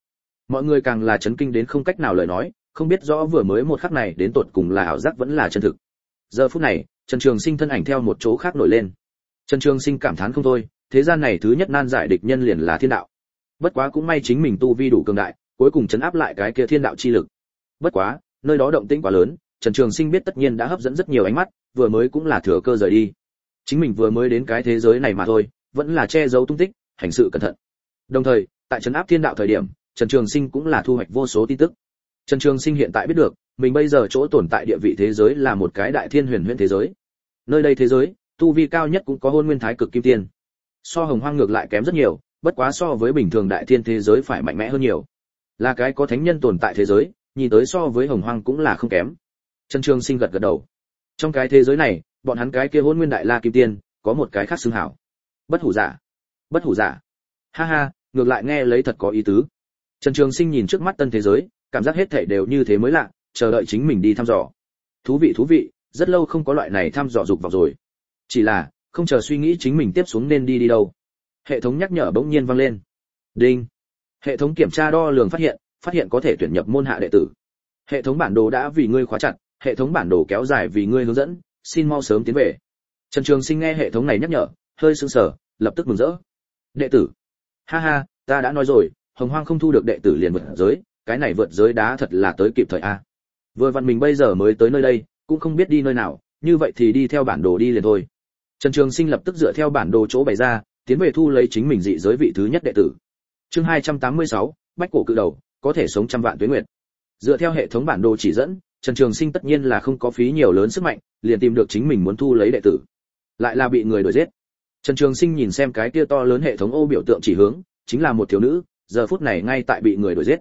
Mọi người càng là chấn kinh đến không cách nào lời nói, không biết rõ vừa mới một khắc này đến tột cùng là ảo giác vẫn là chân thực. Giờ phút này, trần trường sinh thân ảnh theo một chỗ khác nổi lên. Trần trường sinh cảm thán không thôi, thế gian này thứ nhất nan giải địch nhân liền là thiên đạo. Bất quá cũng may chính mình tu vi đủ cường đại, cuối cùng chấn áp lại cái kia thiên đạo chi lực. Bất quá, nơi đó động tĩnh quá lớn, trần trường sinh biết tất nhiên đã hấp dẫn rất nhiều ánh mắt vừa mới cũng là thừa cơ rời đi. Chính mình vừa mới đến cái thế giới này mà thôi, vẫn là che giấu tung tích, hành sự cẩn thận. Đồng thời, tại trấn áp thiên đạo thời điểm, trần trường sinh cũng là thu hoạch vô số tin tức. Trần trường sinh hiện tại biết được, mình bây giờ chỗ tồn tại địa vị thế giới là một cái đại thiên huyền huyễn thế giới. Nơi đây thế giới, tu vi cao nhất cũng có hôn nguyên thái cực kim tiên. So hồng hoang ngược lại kém rất nhiều, bất quá so với bình thường đại thiên thế giới phải mạnh mẽ hơn nhiều. Là cái có thánh nhân tồn tại thế giới, nhìn tới so với hồng hoang cũng là không kém. Trần trường sinh gật gật đầu trong cái thế giới này, bọn hắn cái kia hôn nguyên đại la kim tiên, có một cái khác xưng hảo. Bất hủ giả. Bất hủ giả. Ha ha, ngược lại nghe lấy thật có ý tứ. Trần trường sinh nhìn trước mắt tân thế giới, cảm giác hết thảy đều như thế mới lạ, chờ đợi chính mình đi thăm dò. Thú vị thú vị, rất lâu không có loại này thăm dò dục vào rồi. Chỉ là, không chờ suy nghĩ chính mình tiếp xuống nên đi đi đâu. Hệ thống nhắc nhở bỗng nhiên vang lên. Đinh. Hệ thống kiểm tra đo lường phát hiện phát hiện có thể tuyển nhập môn hạ đệ tử. Hệ thống bản đồ đã vì ngươi khóa chặt hệ thống bản đồ kéo dài vì ngươi hướng dẫn xin mau sớm tiến về. Trần trường sinh nghe hệ thống này nhắc nhở hơi sững sờ lập tức mừng rỡ. Đệ tử. Ha ha ta đã nói rồi hồng hoang không thu được đệ tử liền vượt giới cái này vượt giới đá thật là tới kịp thời a. Vừa vặn mình bây giờ mới tới nơi đây cũng không biết đi nơi nào như vậy thì đi theo bản đồ đi liền thôi. Trần trường sinh lập tức dựa theo bản đồ chỗ bày ra tiến về thu lấy chính mình dị giới vị thứ nhất đệ tử. Chương 286, bách cổ cự đầu có thể sống trăm vạn tuế nguyệt. Dựa theo hệ thống bản đồ chỉ dẫn trần trường sinh tất nhiên là không có phí nhiều lớn sức mạnh, liền tìm được chính mình muốn thu lấy đệ tử. Lại là bị người đuổi giết. Trần trường sinh nhìn xem cái kia to lớn hệ thống ô biểu tượng chỉ hướng, chính là một thiếu nữ, giờ phút này ngay tại bị người đuổi giết.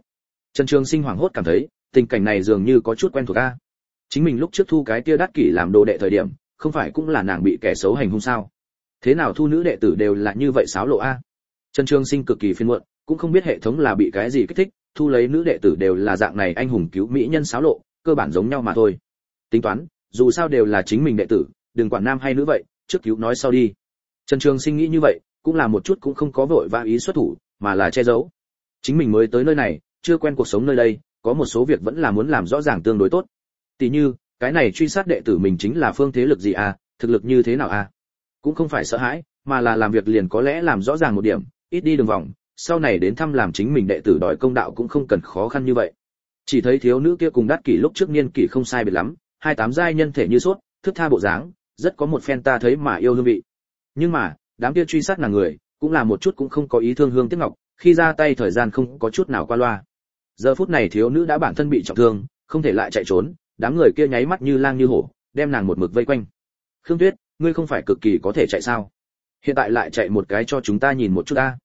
Trần trường sinh hoảng hốt cảm thấy, tình cảnh này dường như có chút quen thuộc a. Chính mình lúc trước thu cái kia đắt kỷ làm đồ đệ thời điểm, không phải cũng là nàng bị kẻ xấu hành hung sao? Thế nào thu nữ đệ tử đều là như vậy xáo lộ a? Trần trường sinh cực kỳ phiền muộn, cũng không biết hệ thống là bị cái gì kích thích, thu lấy nữ đệ tử đều là dạng này anh hùng cứu mỹ nhân xáo lộ cơ bản giống nhau mà thôi. Tính toán, dù sao đều là chính mình đệ tử, đừng quản nam hay nữ vậy, trước cứu nói sau đi. Trần trường sinh nghĩ như vậy, cũng là một chút cũng không có vội vã ý xuất thủ, mà là che giấu. Chính mình mới tới nơi này, chưa quen cuộc sống nơi đây, có một số việc vẫn là muốn làm rõ ràng tương đối tốt. Tỷ như, cái này truy sát đệ tử mình chính là phương thế lực gì à thực lực như thế nào à? Cũng không phải sợ hãi, mà là làm việc liền có lẽ làm rõ ràng một điểm, ít đi đường vòng, sau này đến thăm làm chính mình đệ tử đòi công đạo cũng không cần khó khăn như vậy chỉ thấy thiếu nữ kia cùng đắt kỷ lúc trước niên kỷ không sai biệt lắm, hai tám giai nhân thể như sốt, thức tha bộ dáng, rất có một phen ta thấy mà yêu hương vị. Nhưng mà, đám kia truy sát nàng người, cũng là một chút cũng không có ý thương hương tiếc ngọc, khi ra tay thời gian không có chút nào qua loa. Giờ phút này thiếu nữ đã bản thân bị trọng thương, không thể lại chạy trốn, đám người kia nháy mắt như lang như hổ, đem nàng một mực vây quanh. Khương tuyết, ngươi không phải cực kỳ có thể chạy sao? Hiện tại lại chạy một cái cho chúng ta nhìn một chút ta.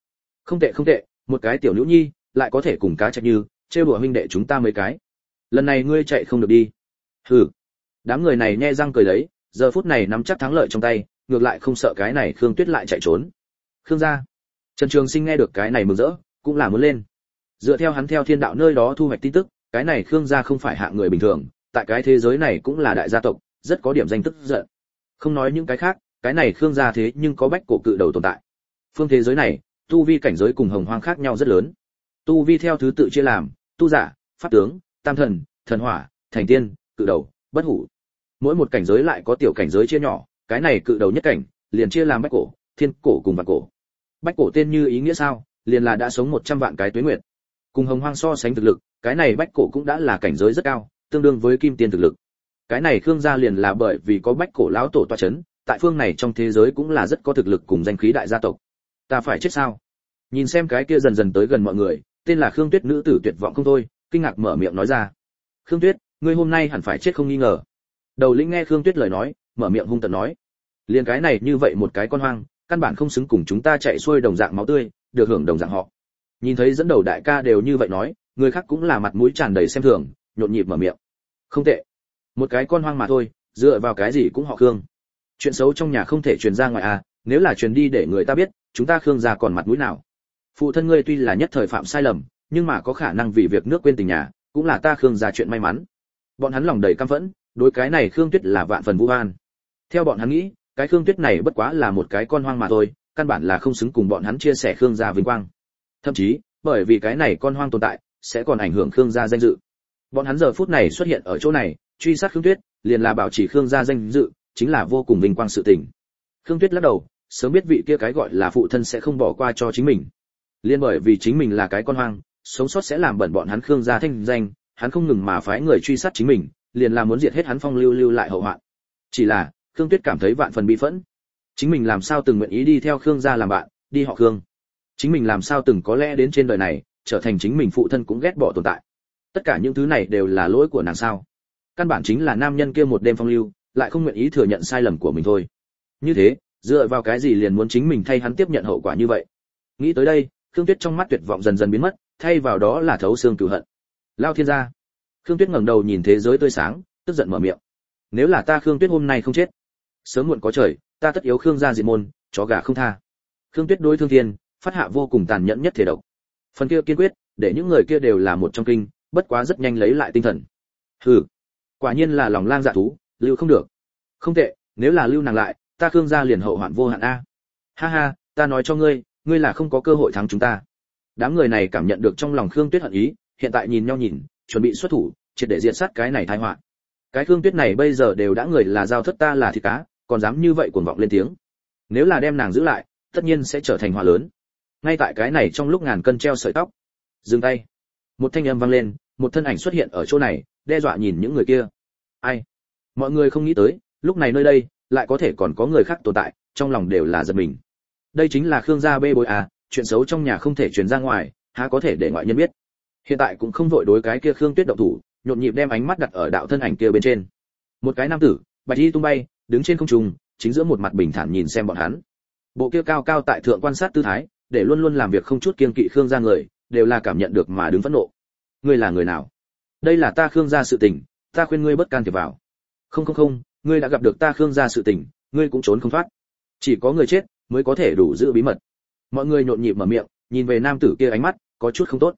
Không tệ không tệ, một cái tiểu nữ nhi, lại có thể cùng cá chạy như trêu đùa huynh đệ chúng ta mấy cái. Lần này ngươi chạy không được đi. Hừ. Đám người này nhe răng cười lấy, giờ phút này nắm chắc thắng lợi trong tay, ngược lại không sợ cái này khương tuyết lại chạy trốn. Khương gia. Trần trường sinh nghe được cái này mừng rỡ, cũng là muốn lên. Dựa theo hắn theo thiên đạo nơi đó thu hoạch tin tức, cái này khương gia không phải hạng người bình thường, tại cái thế giới này cũng là đại gia tộc, rất có điểm danh tức giận. Không nói những cái khác, cái này khương gia thế nhưng có bách cổ cự đầu tồn tại. Phương thế giới này, tu vi cảnh giới cùng hồng hoang khác nhau rất lớn tu vi theo thứ tự chia làm, tu giả, pháp tướng, tam thần thần hỏa, thành tiên, cự đầu, bất hủ. Mỗi một cảnh giới lại có tiểu cảnh giới chia nhỏ, cái này cự đầu nhất cảnh, liền chia làm bách cổ, thiên cổ cùng vạn cổ. Bách cổ tên như ý nghĩa sao? Liền là đã sống một trăm vạn cái tuế nguyệt. Cùng hồng hoang so sánh thực lực, cái này bách cổ cũng đã là cảnh giới rất cao, tương đương với kim tiên thực lực. Cái này khương gia liền là bởi vì có bách cổ lão tổ toa chấn, tại phương này trong thế giới cũng là rất có thực lực cùng danh khí đại gia tộc. Ta phải chết sao? Nhìn xem cái kia dần dần tới gần mọi người tên là khương tuyết nữ tử tuyệt vọng không thôi, kinh ngạc mở miệng nói ra. Khương tuyết, ngươi hôm nay hẳn phải chết không nghi ngờ. Đầu lĩnh nghe khương tuyết lời nói, mở miệng hung tợn nói. Liền cái này như vậy một cái con hoang, căn bản không xứng cùng chúng ta chạy xuôi đồng dạng máu tươi, được hưởng đồng dạng họ. Nhìn thấy dẫn đầu đại ca đều như vậy nói, người khác cũng là mặt mũi tràn đầy xem thường, nhộn nhịp mở miệng. Không tệ. Một cái con hoang mà thôi, dựa vào cái gì cũng họ khương. Chuyện xấu trong nhà không thể truyền ra ngoài à nếu là truyền đi để người ta biết, chúng ta khương gia còn mặt mũi nào? Phụ thân ngươi tuy là nhất thời phạm sai lầm, nhưng mà có khả năng vì việc nước quên tình nhà, cũng là ta khương gia chuyện may mắn. Bọn hắn lòng đầy căm phẫn, đối cái này khương tuyết là vạn phần vũ an theo bọn hắn nghĩ, cái khương tuyết này bất quá là một cái con hoang mà thôi, căn bản là không xứng cùng bọn hắn chia sẻ khương gia vinh quang. Thậm chí, bởi vì cái này con hoang tồn tại, sẽ còn ảnh hưởng khương gia danh dự. Bọn hắn giờ phút này xuất hiện ở chỗ này, truy sát khương tuyết, liền là bảo trì khương gia danh dự, chính là vô cùng vinh quang sự tình. Khương tuyết lắc đầu, sớm biết vị kia cái gọi là phụ thân sẽ không bỏ qua cho chính mình liên bởi vì chính mình là cái con hoang, sống sót sẽ làm bẩn bọn hắn khương gia thanh danh, hắn không ngừng mà phái người truy sát chính mình, liền là muốn diệt hết hắn phong lưu lưu lại hậu hoạn. Chỉ là, khương tuyết cảm thấy vạn phần bị phẫn. Chính mình làm sao từng nguyện ý đi theo khương gia làm bạn, đi họ khương? Chính mình làm sao từng có lẽ đến trên đời này, trở thành chính mình phụ thân cũng ghét bỏ tồn tại? Tất cả những thứ này đều là lỗi của nàng sao? Căn bản chính là nam nhân kia một đêm phong lưu, lại không nguyện ý thừa nhận sai lầm của mình thôi. Như thế, dựa vào cái gì liền muốn chính mình thay hắn tiếp nhận hậu quả như vậy? Nghĩ tới đây khương tuyết trong mắt tuyệt vọng dần dần biến mất, thay vào đó là thấu xương cửu hận. Lao thiên gia. Khương tuyết ngẩng đầu nhìn thế giới tươi sáng, tức giận mở miệng. Nếu là ta khương tuyết hôm nay không chết, sớm muộn có trời, ta tất yếu khương gia diệt môn, chó gà không tha. Khương tuyết đối thương thiên, phát hạ vô cùng tàn nhẫn nhất thể độc. Phần kia kiên quyết, để những người kia đều là một trong kinh, bất quá rất nhanh lấy lại tinh thần. Hừ, quả nhiên là lòng lang dạ thú, lưu không được. Không tệ, nếu là lưu nàng lại, ta khương gia liền hậu hoạn vô hạn a. Ha ha, ta nói cho ngươi ngươi là không có cơ hội thắng chúng ta. Đám người này cảm nhận được trong lòng khương tuyết hận ý, hiện tại nhìn nhau nhìn, chuẩn bị xuất thủ, triệt để diệt sát cái này tai họa. Cái khương tuyết này bây giờ đều đã người là giao thất ta là thịt cá, còn dám như vậy cuồng vọng lên tiếng. Nếu là đem nàng giữ lại, tất nhiên sẽ trở thành họa lớn. Ngay tại cái này trong lúc ngàn cân treo sợi tóc, dừng tay. Một thanh âm vang lên, một thân ảnh xuất hiện ở chỗ này, đe dọa nhìn những người kia. Ai? Mọi người không nghĩ tới, lúc này nơi đây, lại có thể còn có người khác tồn tại, trong lòng đều là giật mình đây chính là khương gia bê bối à chuyện xấu trong nhà không thể truyền ra ngoài, há có thể để ngoại nhân biết? Hiện tại cũng không vội đối cái kia khương tuyết động thủ, nhộn nhịp đem ánh mắt đặt ở đạo thân ảnh kia bên trên. Một cái nam tử, bạch y tung bay, đứng trên không trung, chính giữa một mặt bình thản nhìn xem bọn hắn. Bộ kia cao cao tại thượng quan sát tư thái, để luôn luôn làm việc không chút kiên kỵ khương gia người, đều là cảm nhận được mà đứng phẫn nộ. Ngươi là người nào? Đây là ta khương gia sự tình, ta khuyên ngươi bất can thiệp vào. Không không không, ngươi đã gặp được ta khương gia sự tình, ngươi cũng trốn không thoát. Chỉ có người chết mới có thể đủ giữ bí mật. Mọi người nhộn nhịp mở miệng, nhìn về nam tử kia ánh mắt, có chút không tốt.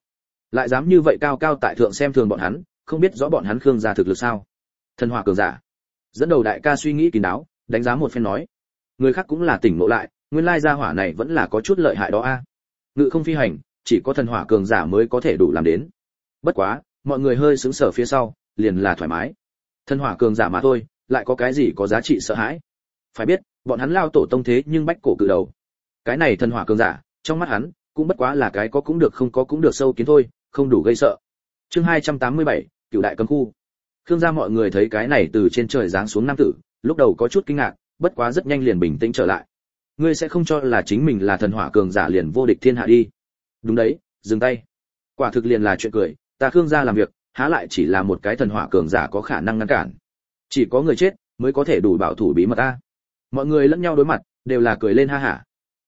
Lại dám như vậy cao cao tại thượng xem thường bọn hắn, không biết rõ bọn hắn khương gia thực lực sao? Thần hỏa cường giả. Dẫn đầu đại ca suy nghĩ kín đáo, đánh giá một phen nói. Người khác cũng là tỉnh ngộ lại, nguyên lai gia hỏa này vẫn là có chút lợi hại đó a. Ngự không phi hành, chỉ có thần hỏa cường giả mới có thể đủ làm đến. Bất quá, mọi người hơi sững sờ phía sau, liền là thoải mái. Thần hỏa cường giả mà thôi, lại có cái gì có giá trị sợ hãi? Phải biết bọn hắn lao tổ tông thế nhưng bách cổ cự đầu. Cái này thần hỏa cường giả trong mắt hắn cũng bất quá là cái có cũng được không có cũng được sâu kiến thôi không đủ gây sợ. Chương 287, cựu đại cấm khu. Khương gia mọi người thấy cái này từ trên trời giáng xuống nam tử lúc đầu có chút kinh ngạc bất quá rất nhanh liền bình tĩnh trở lại. Ngươi sẽ không cho là chính mình là thần hỏa cường giả liền vô địch thiên hạ đi. Đúng đấy dừng tay. Quả thực liền là chuyện cười ta khương gia làm việc há lại chỉ là một cái thần hỏa cường giả có khả năng ngăn cản. Chỉ có người chết mới có thể đủ bảo thủ bí mật ta mọi người lẫn nhau đối mặt, đều là cười lên ha hả.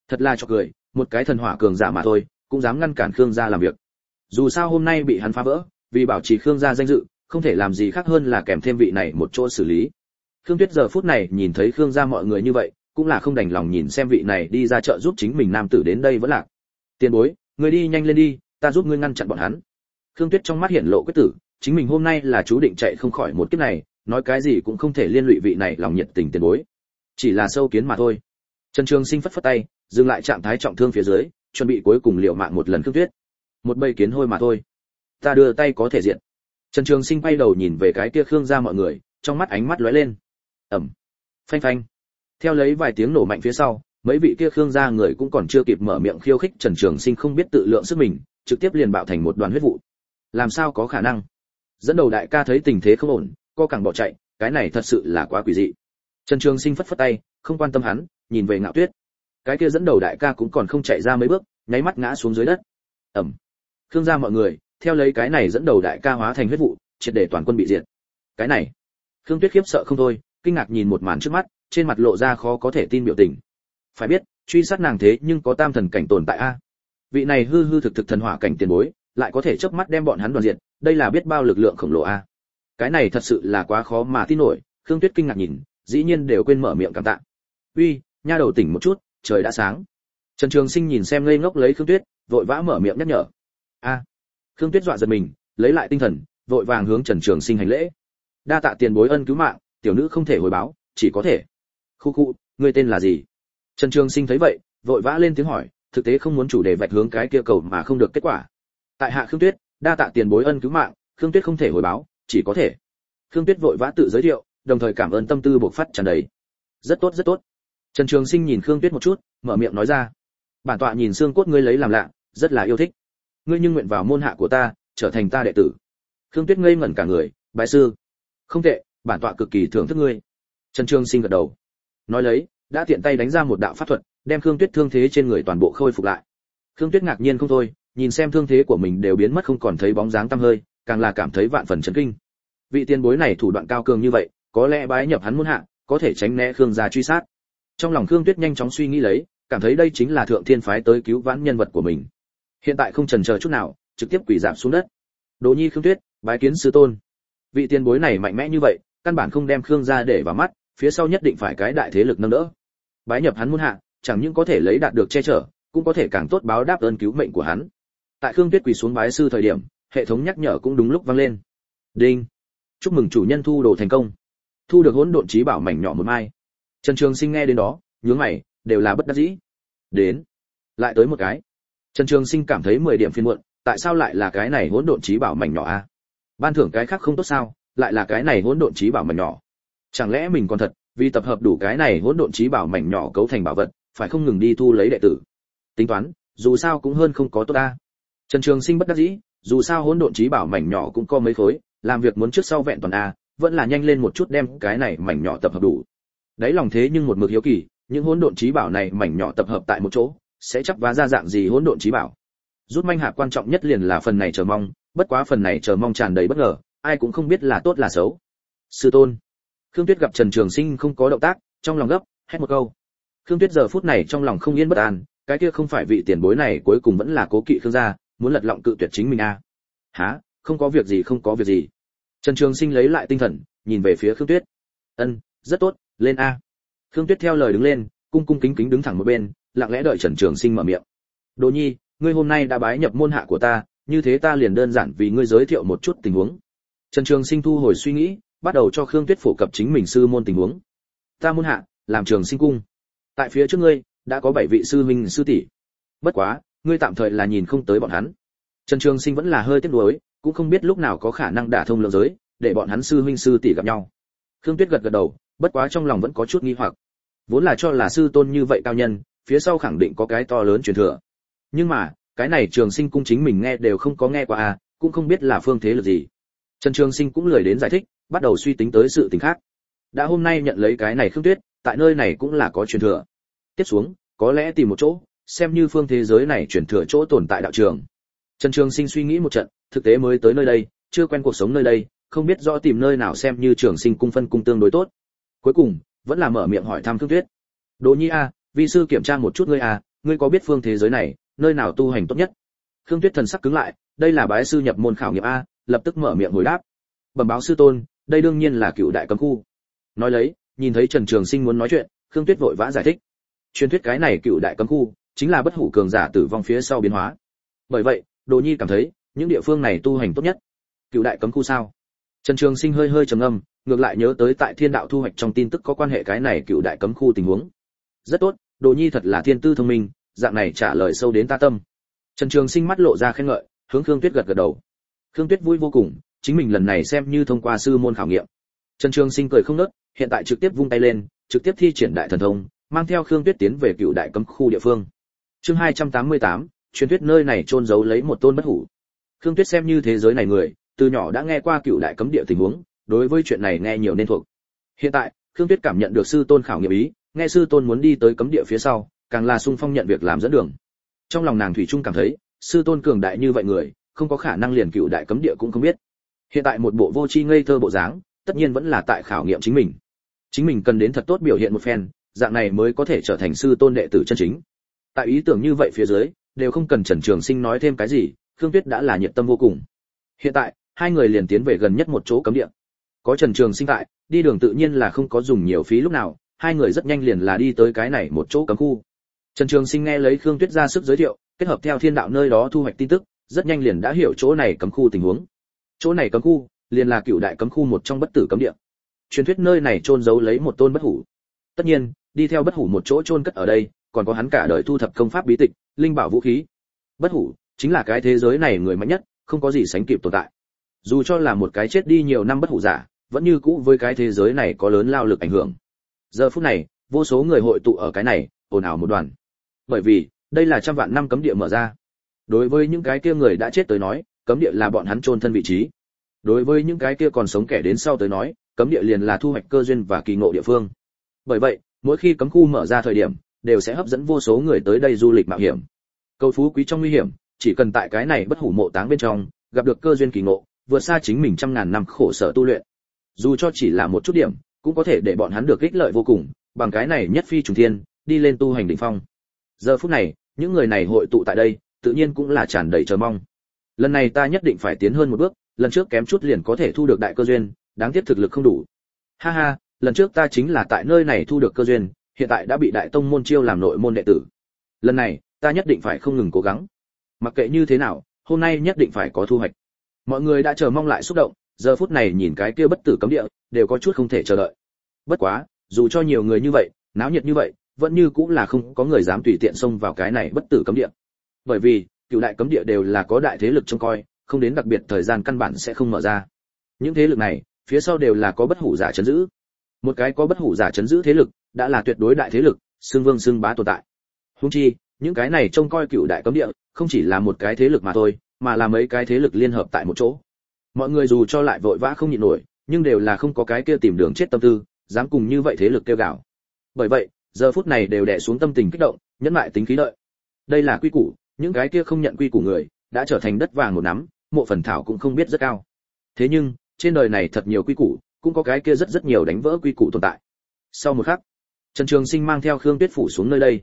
Thật là cho cười, một cái thần hỏa cường giả mà thôi, cũng dám ngăn cản khương gia làm việc. Dù sao hôm nay bị hắn phá vỡ, vì bảo trì khương gia danh dự, không thể làm gì khác hơn là kèm thêm vị này một chỗ xử lý. Khương tuyết giờ phút này nhìn thấy khương gia mọi người như vậy, cũng là không đành lòng nhìn xem vị này đi ra chợ giúp chính mình nam tử đến đây vẫn lạc. Tiền bối, người đi nhanh lên đi, ta giúp ngươi ngăn chặn bọn hắn. Khương tuyết trong mắt hiện lộ quyết tử, chính mình hôm nay là chú định chạy không khỏi một kiếp này, nói cái gì cũng không thể liên lụy vị này lòng nhiệt tình tiền bối chỉ là sâu kiến mà thôi. Trần trường sinh phất phất tay, dừng lại trạng thái trọng thương phía dưới, chuẩn bị cuối cùng liều mạng một lần khương tuyết. Một bầy kiến hôi mà thôi. Ta đưa tay có thể diện. Trần trường sinh quay đầu nhìn về cái kia khương ra mọi người, trong mắt ánh mắt lóe lên. Ẩm. Phanh phanh. Theo lấy vài tiếng nổ mạnh phía sau, mấy vị kia khương gia người cũng còn chưa kịp mở miệng khiêu khích trần trường sinh không biết tự lượng sức mình, trực tiếp liền bạo thành một đoàn huyết vụ. Làm sao có khả năng? Dẫn đầu đại ca thấy tình thế không ổn, co càng bỏ chạy, cái này thật sự là quá quỷ dị trần trường sinh phất phất tay, không quan tâm hắn, nhìn về ngạo tuyết. Cái kia dẫn đầu đại ca cũng còn không chạy ra mấy bước, nháy mắt ngã xuống dưới đất. Ẩm. Khương gia mọi người, theo lấy cái này dẫn đầu đại ca hóa thành huyết vụ, triệt để toàn quân bị diệt. Cái này. Khương tuyết khiếp sợ không thôi, kinh ngạc nhìn một màn trước mắt, trên mặt lộ ra khó có thể tin biểu tình. Phải biết, truy sát nàng thế nhưng có tam thần cảnh tồn tại a. Vị này hư hư thực thực thần hỏa cảnh tiền bối, lại có thể chớp mắt đem bọn hắn đoàn diệt, đây là biết bao lực lượng khổng lồ a. Cái này thật sự là quá khó mà tin nổi, khương tuyết kinh ngạc nhìn dĩ nhiên đều quên mở miệng cảm tạ. Uy nha đầu tỉnh một chút trời đã sáng. Trần trường sinh nhìn xem ngây ngốc lấy khương tuyết vội vã mở miệng nhắc nhở. A. Khương tuyết dọa giật mình lấy lại tinh thần vội vàng hướng trần trường sinh hành lễ. Đa tạ tiền bối ân cứu mạng tiểu nữ không thể hồi báo chỉ có thể. "Khụ khụ, ngươi tên là gì? Trần trường sinh thấy vậy vội vã lên tiếng hỏi thực tế không muốn chủ đề vạch hướng cái kia cầu mà không được kết quả. Tại hạ khương tuyết đa tạ tiền bối ân cứu mạng khương tuyết không thể hồi báo chỉ có thể. Khương tuyết vội vã tự giới thiệu đồng thời cảm ơn tâm tư bộc phát tràn đầy. Rất tốt rất tốt. Trần trường sinh nhìn khương tuyết một chút, mở miệng nói ra. Bản tọa nhìn xương cốt ngươi lấy làm lạ, rất là yêu thích. Ngươi nhưng nguyện vào môn hạ của ta, trở thành ta đệ tử. Khương tuyết ngây ngẩn cả người, bái sư. Không tệ, bản tọa cực kỳ thưởng thức ngươi. Trần trường sinh gật đầu. Nói lấy, đã tiện tay đánh ra một đạo pháp thuật, đem khương tuyết thương thế trên người toàn bộ khôi phục lại. Khương tuyết ngạc nhiên không thôi, nhìn xem thương thế của mình đều biến mất không còn thấy bóng dáng tăm hơi, càng là cảm thấy vạn phần chấn kinh. Vị tiên bối này thủ đoạn cao cường như vậy có lẽ bái nhập hắn muốn hạ, có thể tránh né khương gia truy sát. Trong lòng khương tuyết nhanh chóng suy nghĩ lấy, cảm thấy đây chính là thượng thiên phái tới cứu vãn nhân vật của mình. Hiện tại không chần chờ chút nào, trực tiếp quỳ giảm xuống đất. Đỗ nhi khương tuyết, bái kiến sư tôn. Vị tiền bối này mạnh mẽ như vậy, căn bản không đem khương gia để vào mắt, phía sau nhất định phải cái đại thế lực nâng đỡ. Bái nhập hắn muôn hạ, chẳng những có thể lấy đạt được che chở, cũng có thể càng tốt báo đáp ơn cứu mệnh của hắn. Tại khương tuyết quỳ xuống bái sư thời điểm, hệ thống nhắc nhở cũng đúng lúc vang lên. Đinh. Chúc mừng chủ nhân thu đồ thành công thu được hỗn độn trí bảo mảnh nhỏ một mai. Trần trường sinh nghe đến đó, nhướng mày, đều là bất đắc dĩ. Đến, lại tới một cái. Trần trường sinh cảm thấy mười điểm phiền muộn, tại sao lại là cái này hỗn độn trí bảo mảnh nhỏ a? Ban thưởng cái khác không tốt sao, lại là cái này hỗn độn trí bảo mảnh nhỏ. Chẳng lẽ mình còn thật, vì tập hợp đủ cái này hỗn độn trí bảo mảnh nhỏ cấu thành bảo vật, phải không ngừng đi thu lấy đệ tử? Tính toán, dù sao cũng hơn không có tốt ta trần trường sinh bất đắc dĩ, dù sao hỗn độn trí bảo mảnh nhỏ cũng có mấy khối, làm việc muốn trước sau vẹn toàn a vẫn là nhanh lên một chút đem cái này mảnh nhỏ tập hợp đủ. Đấy lòng thế nhưng một mực hiếu kỳ, những hỗn độn trí bảo này mảnh nhỏ tập hợp tại một chỗ, sẽ chắc vá ra dạng gì hỗn độn trí bảo? Rút manh hạ quan trọng nhất liền là phần này chờ mong, bất quá phần này chờ mong tràn đầy bất ngờ, ai cũng không biết là tốt là xấu. Sư tôn. Khương tuyết gặp trần trường sinh không có động tác, trong lòng gấp, hét một câu. Khương tuyết giờ phút này trong lòng không yên bất an, cái kia không phải vị tiền bối này cuối cùng vẫn là cố kỵ khương gia, muốn lật lọng cự tuyệt chính mình a à. há không có việc gì, không có việc gì trần trường sinh lấy lại tinh thần, nhìn về phía khương tuyết. Ân, rất tốt, lên a. Khương tuyết theo lời đứng lên, cung cung kính kính đứng thẳng một bên, lặng lẽ đợi trần trường sinh mở miệng. Đồ nhi, ngươi hôm nay đã bái nhập môn hạ của ta, như thế ta liền đơn giản vì ngươi giới thiệu một chút tình huống. Trần trường sinh thu hồi suy nghĩ, bắt đầu cho khương tuyết phổ cập chính mình sư môn tình huống. Ta môn hạ, làm trường sinh cung. Tại phía trước ngươi, đã có bảy vị sư huynh sư tỷ. Bất quá, ngươi tạm thời là nhìn không tới bọn hắn trần trường sinh vẫn là hơi tiếc nuối, cũng không biết lúc nào có khả năng đả thông lượng giới, để bọn hắn sư huynh sư tỷ gặp nhau. Khương tuyết gật gật đầu, bất quá trong lòng vẫn có chút nghi hoặc. Vốn là cho là sư tôn như vậy cao nhân, phía sau khẳng định có cái to lớn truyền thừa. Nhưng mà, cái này trường sinh cung chính mình nghe đều không có nghe qua à cũng không biết là phương thế lực gì. Trần trường sinh cũng lười đến giải thích, bắt đầu suy tính tới sự tình khác. Đã hôm nay nhận lấy cái này khương tuyết, tại nơi này cũng là có truyền thừa. Tiếp xuống, có lẽ tìm một chỗ, xem như phương thế giới này truyền thừa chỗ tồn tại đạo trường trần trường sinh suy nghĩ một trận, thực tế mới tới nơi đây, chưa quen cuộc sống nơi đây, không biết rõ tìm nơi nào xem như trường sinh cung phân cung tương đối tốt. Cuối cùng, vẫn là mở miệng hỏi thăm thương tuyết. Đỗ nhi a, vi sư kiểm tra một chút ngươi a, ngươi có biết phương thế giới này, nơi nào tu hành tốt nhất? Thương tuyết thần sắc cứng lại, đây là bái sư nhập môn khảo nghiệm a, lập tức mở miệng hồi đáp. Bẩm báo sư tôn, đây đương nhiên là cựu đại cấm khu. Nói lấy, nhìn thấy trần trường sinh muốn nói chuyện khương tuyết vội vã giải thích. Truyền thuyết cái này cựu đại cấm khu, chính là bất hủ cường giả tử vong phía sau biến hóa. Bởi vậy đồ nhi cảm thấy những địa phương này tu hành tốt nhất. Cựu đại cấm khu sao? Trần trường sinh hơi hơi trầm ngâm ngược lại nhớ tới tại thiên đạo thu hoạch trong tin tức có quan hệ cái này cựu đại cấm khu tình huống. Rất tốt đồ nhi thật là thiên tư thông minh dạng này trả lời sâu đến ta tâm. Trần trường sinh mắt lộ ra khen ngợi hướng khương tuyết gật gật đầu. Khương tuyết vui vô cùng chính mình lần này xem như thông qua sư môn khảo nghiệm. Trần trường sinh cười không nớt hiện tại trực tiếp vung tay lên trực tiếp thi triển đại thần thông mang theo khương tuyết tiến về cựu đại cấm khu địa phương. Chương 288, truyền thuyết nơi này trôn giấu lấy một tôn bất hủ. Khương tuyết xem như thế giới này người, từ nhỏ đã nghe qua cựu đại cấm địa tình huống, đối với chuyện này nghe nhiều nên thuộc. Hiện tại, khương tuyết cảm nhận được sư tôn khảo nghiệm ý, nghe sư tôn muốn đi tới cấm địa phía sau, càng là sung phong nhận việc làm dẫn đường. Trong lòng nàng thủy trung cảm thấy, sư tôn cường đại như vậy người, không có khả năng liền cựu đại cấm địa cũng không biết. Hiện tại một bộ vô tri ngây thơ bộ dáng, tất nhiên vẫn là tại khảo nghiệm chính mình. Chính mình cần đến thật tốt biểu hiện một phen, dạng này mới có thể trở thành sư tôn đệ tử chân chính. Tại ý tưởng như vậy phía dưới đều không cần trần trường sinh nói thêm cái gì, khương tuyết đã là nhiệt tâm vô cùng. Hiện tại, hai người liền tiến về gần nhất một chỗ cấm địa. Có trần trường sinh tại, đi đường tự nhiên là không có dùng nhiều phí lúc nào, hai người rất nhanh liền là đi tới cái này một chỗ cấm khu. Trần trường sinh nghe lấy khương tuyết ra sức giới thiệu, kết hợp theo thiên đạo nơi đó thu hoạch tin tức, rất nhanh liền đã hiểu chỗ này cấm khu tình huống. Chỗ này cấm khu, liền là cựu đại cấm khu một trong bất tử cấm địa. Truyền thuyết nơi này trôn giấu lấy một tôn bất hủ. Tất nhiên, đi theo bất hủ một chỗ trôn cất ở đây còn có hắn cả đời thu thập công pháp bí tịch, linh bảo vũ khí. Bất hủ, chính là cái thế giới này người mạnh nhất, không có gì sánh kịp tồn tại. Dù cho là một cái chết đi nhiều năm bất hủ giả, vẫn như cũ với cái thế giới này có lớn lao lực ảnh hưởng. Giờ phút này, vô số người hội tụ ở cái này, ồn ào một đoàn. Bởi vì, đây là trăm vạn năm cấm địa mở ra. Đối với những cái kia người đã chết tới nói, cấm địa là bọn hắn chôn thân vị trí. Đối với những cái kia còn sống kẻ đến sau tới nói, cấm địa liền là thu hoạch cơ duyên và kỳ ngộ địa phương. Bởi vậy, mỗi khi cấm khu mở ra thời điểm đều sẽ hấp dẫn vô số người tới đây du lịch mạo hiểm. Cầu phú quý trong nguy hiểm, chỉ cần tại cái này bất hủ mộ táng bên trong, gặp được cơ duyên kỳ ngộ, vượt xa chính mình trăm ngàn năm khổ sở tu luyện. Dù cho chỉ là một chút điểm, cũng có thể để bọn hắn được ích lợi vô cùng, bằng cái này nhất phi trùng thiên, đi lên tu hành đỉnh phong. Giờ phút này, những người này hội tụ tại đây, tự nhiên cũng là tràn đầy chờ mong. Lần này ta nhất định phải tiến hơn một bước, lần trước kém chút liền có thể thu được đại cơ duyên, đáng tiếc thực lực không đủ. Ha ha, lần trước ta chính là tại nơi này thu được cơ duyên hiện tại đã bị đại tông môn chiêu làm nội môn đệ tử. Lần này, ta nhất định phải không ngừng cố gắng. Mặc kệ như thế nào, hôm nay nhất định phải có thu hoạch. Mọi người đã chờ mong lại xúc động, giờ phút này nhìn cái kia bất tử cấm địa, đều có chút không thể chờ đợi. Bất quá, dù cho nhiều người như vậy, náo nhiệt như vậy, vẫn như cũng là không có người dám tùy tiện xông vào cái này bất tử cấm địa. Bởi vì, cựu đại cấm địa đều là có đại thế lực trông coi, không đến đặc biệt thời gian căn bản sẽ không mở ra. Những thế lực này, phía sau đều là có bất hủ giả chấn giữ một cái có bất hủ giả chấn giữ thế lực, đã là tuyệt đối đại thế lực, xương vương xương bá tồn tại. Húng chi, những cái này trông coi cựu đại cấm địa, không chỉ là một cái thế lực mà thôi, mà là mấy cái thế lực liên hợp tại một chỗ. Mọi người dù cho lại vội vã không nhịn nổi, nhưng đều là không có cái kia tìm đường chết tâm tư, dám cùng như vậy thế lực kêu gào. Bởi vậy, giờ phút này đều đè xuống tâm tình kích động, nhẫn lại tính khí lợi đây là quy củ, những cái kia không nhận quy củ người, đã trở thành đất vàng một nắm, mộ phần thảo cũng không biết rất cao. Thế nhưng, trên đời này thật nhiều quy củ cũng có cái kia rất rất nhiều đánh vỡ quy củ tồn tại. Sau một khắc, trần trường sinh mang theo khương tuyết phủ xuống nơi đây.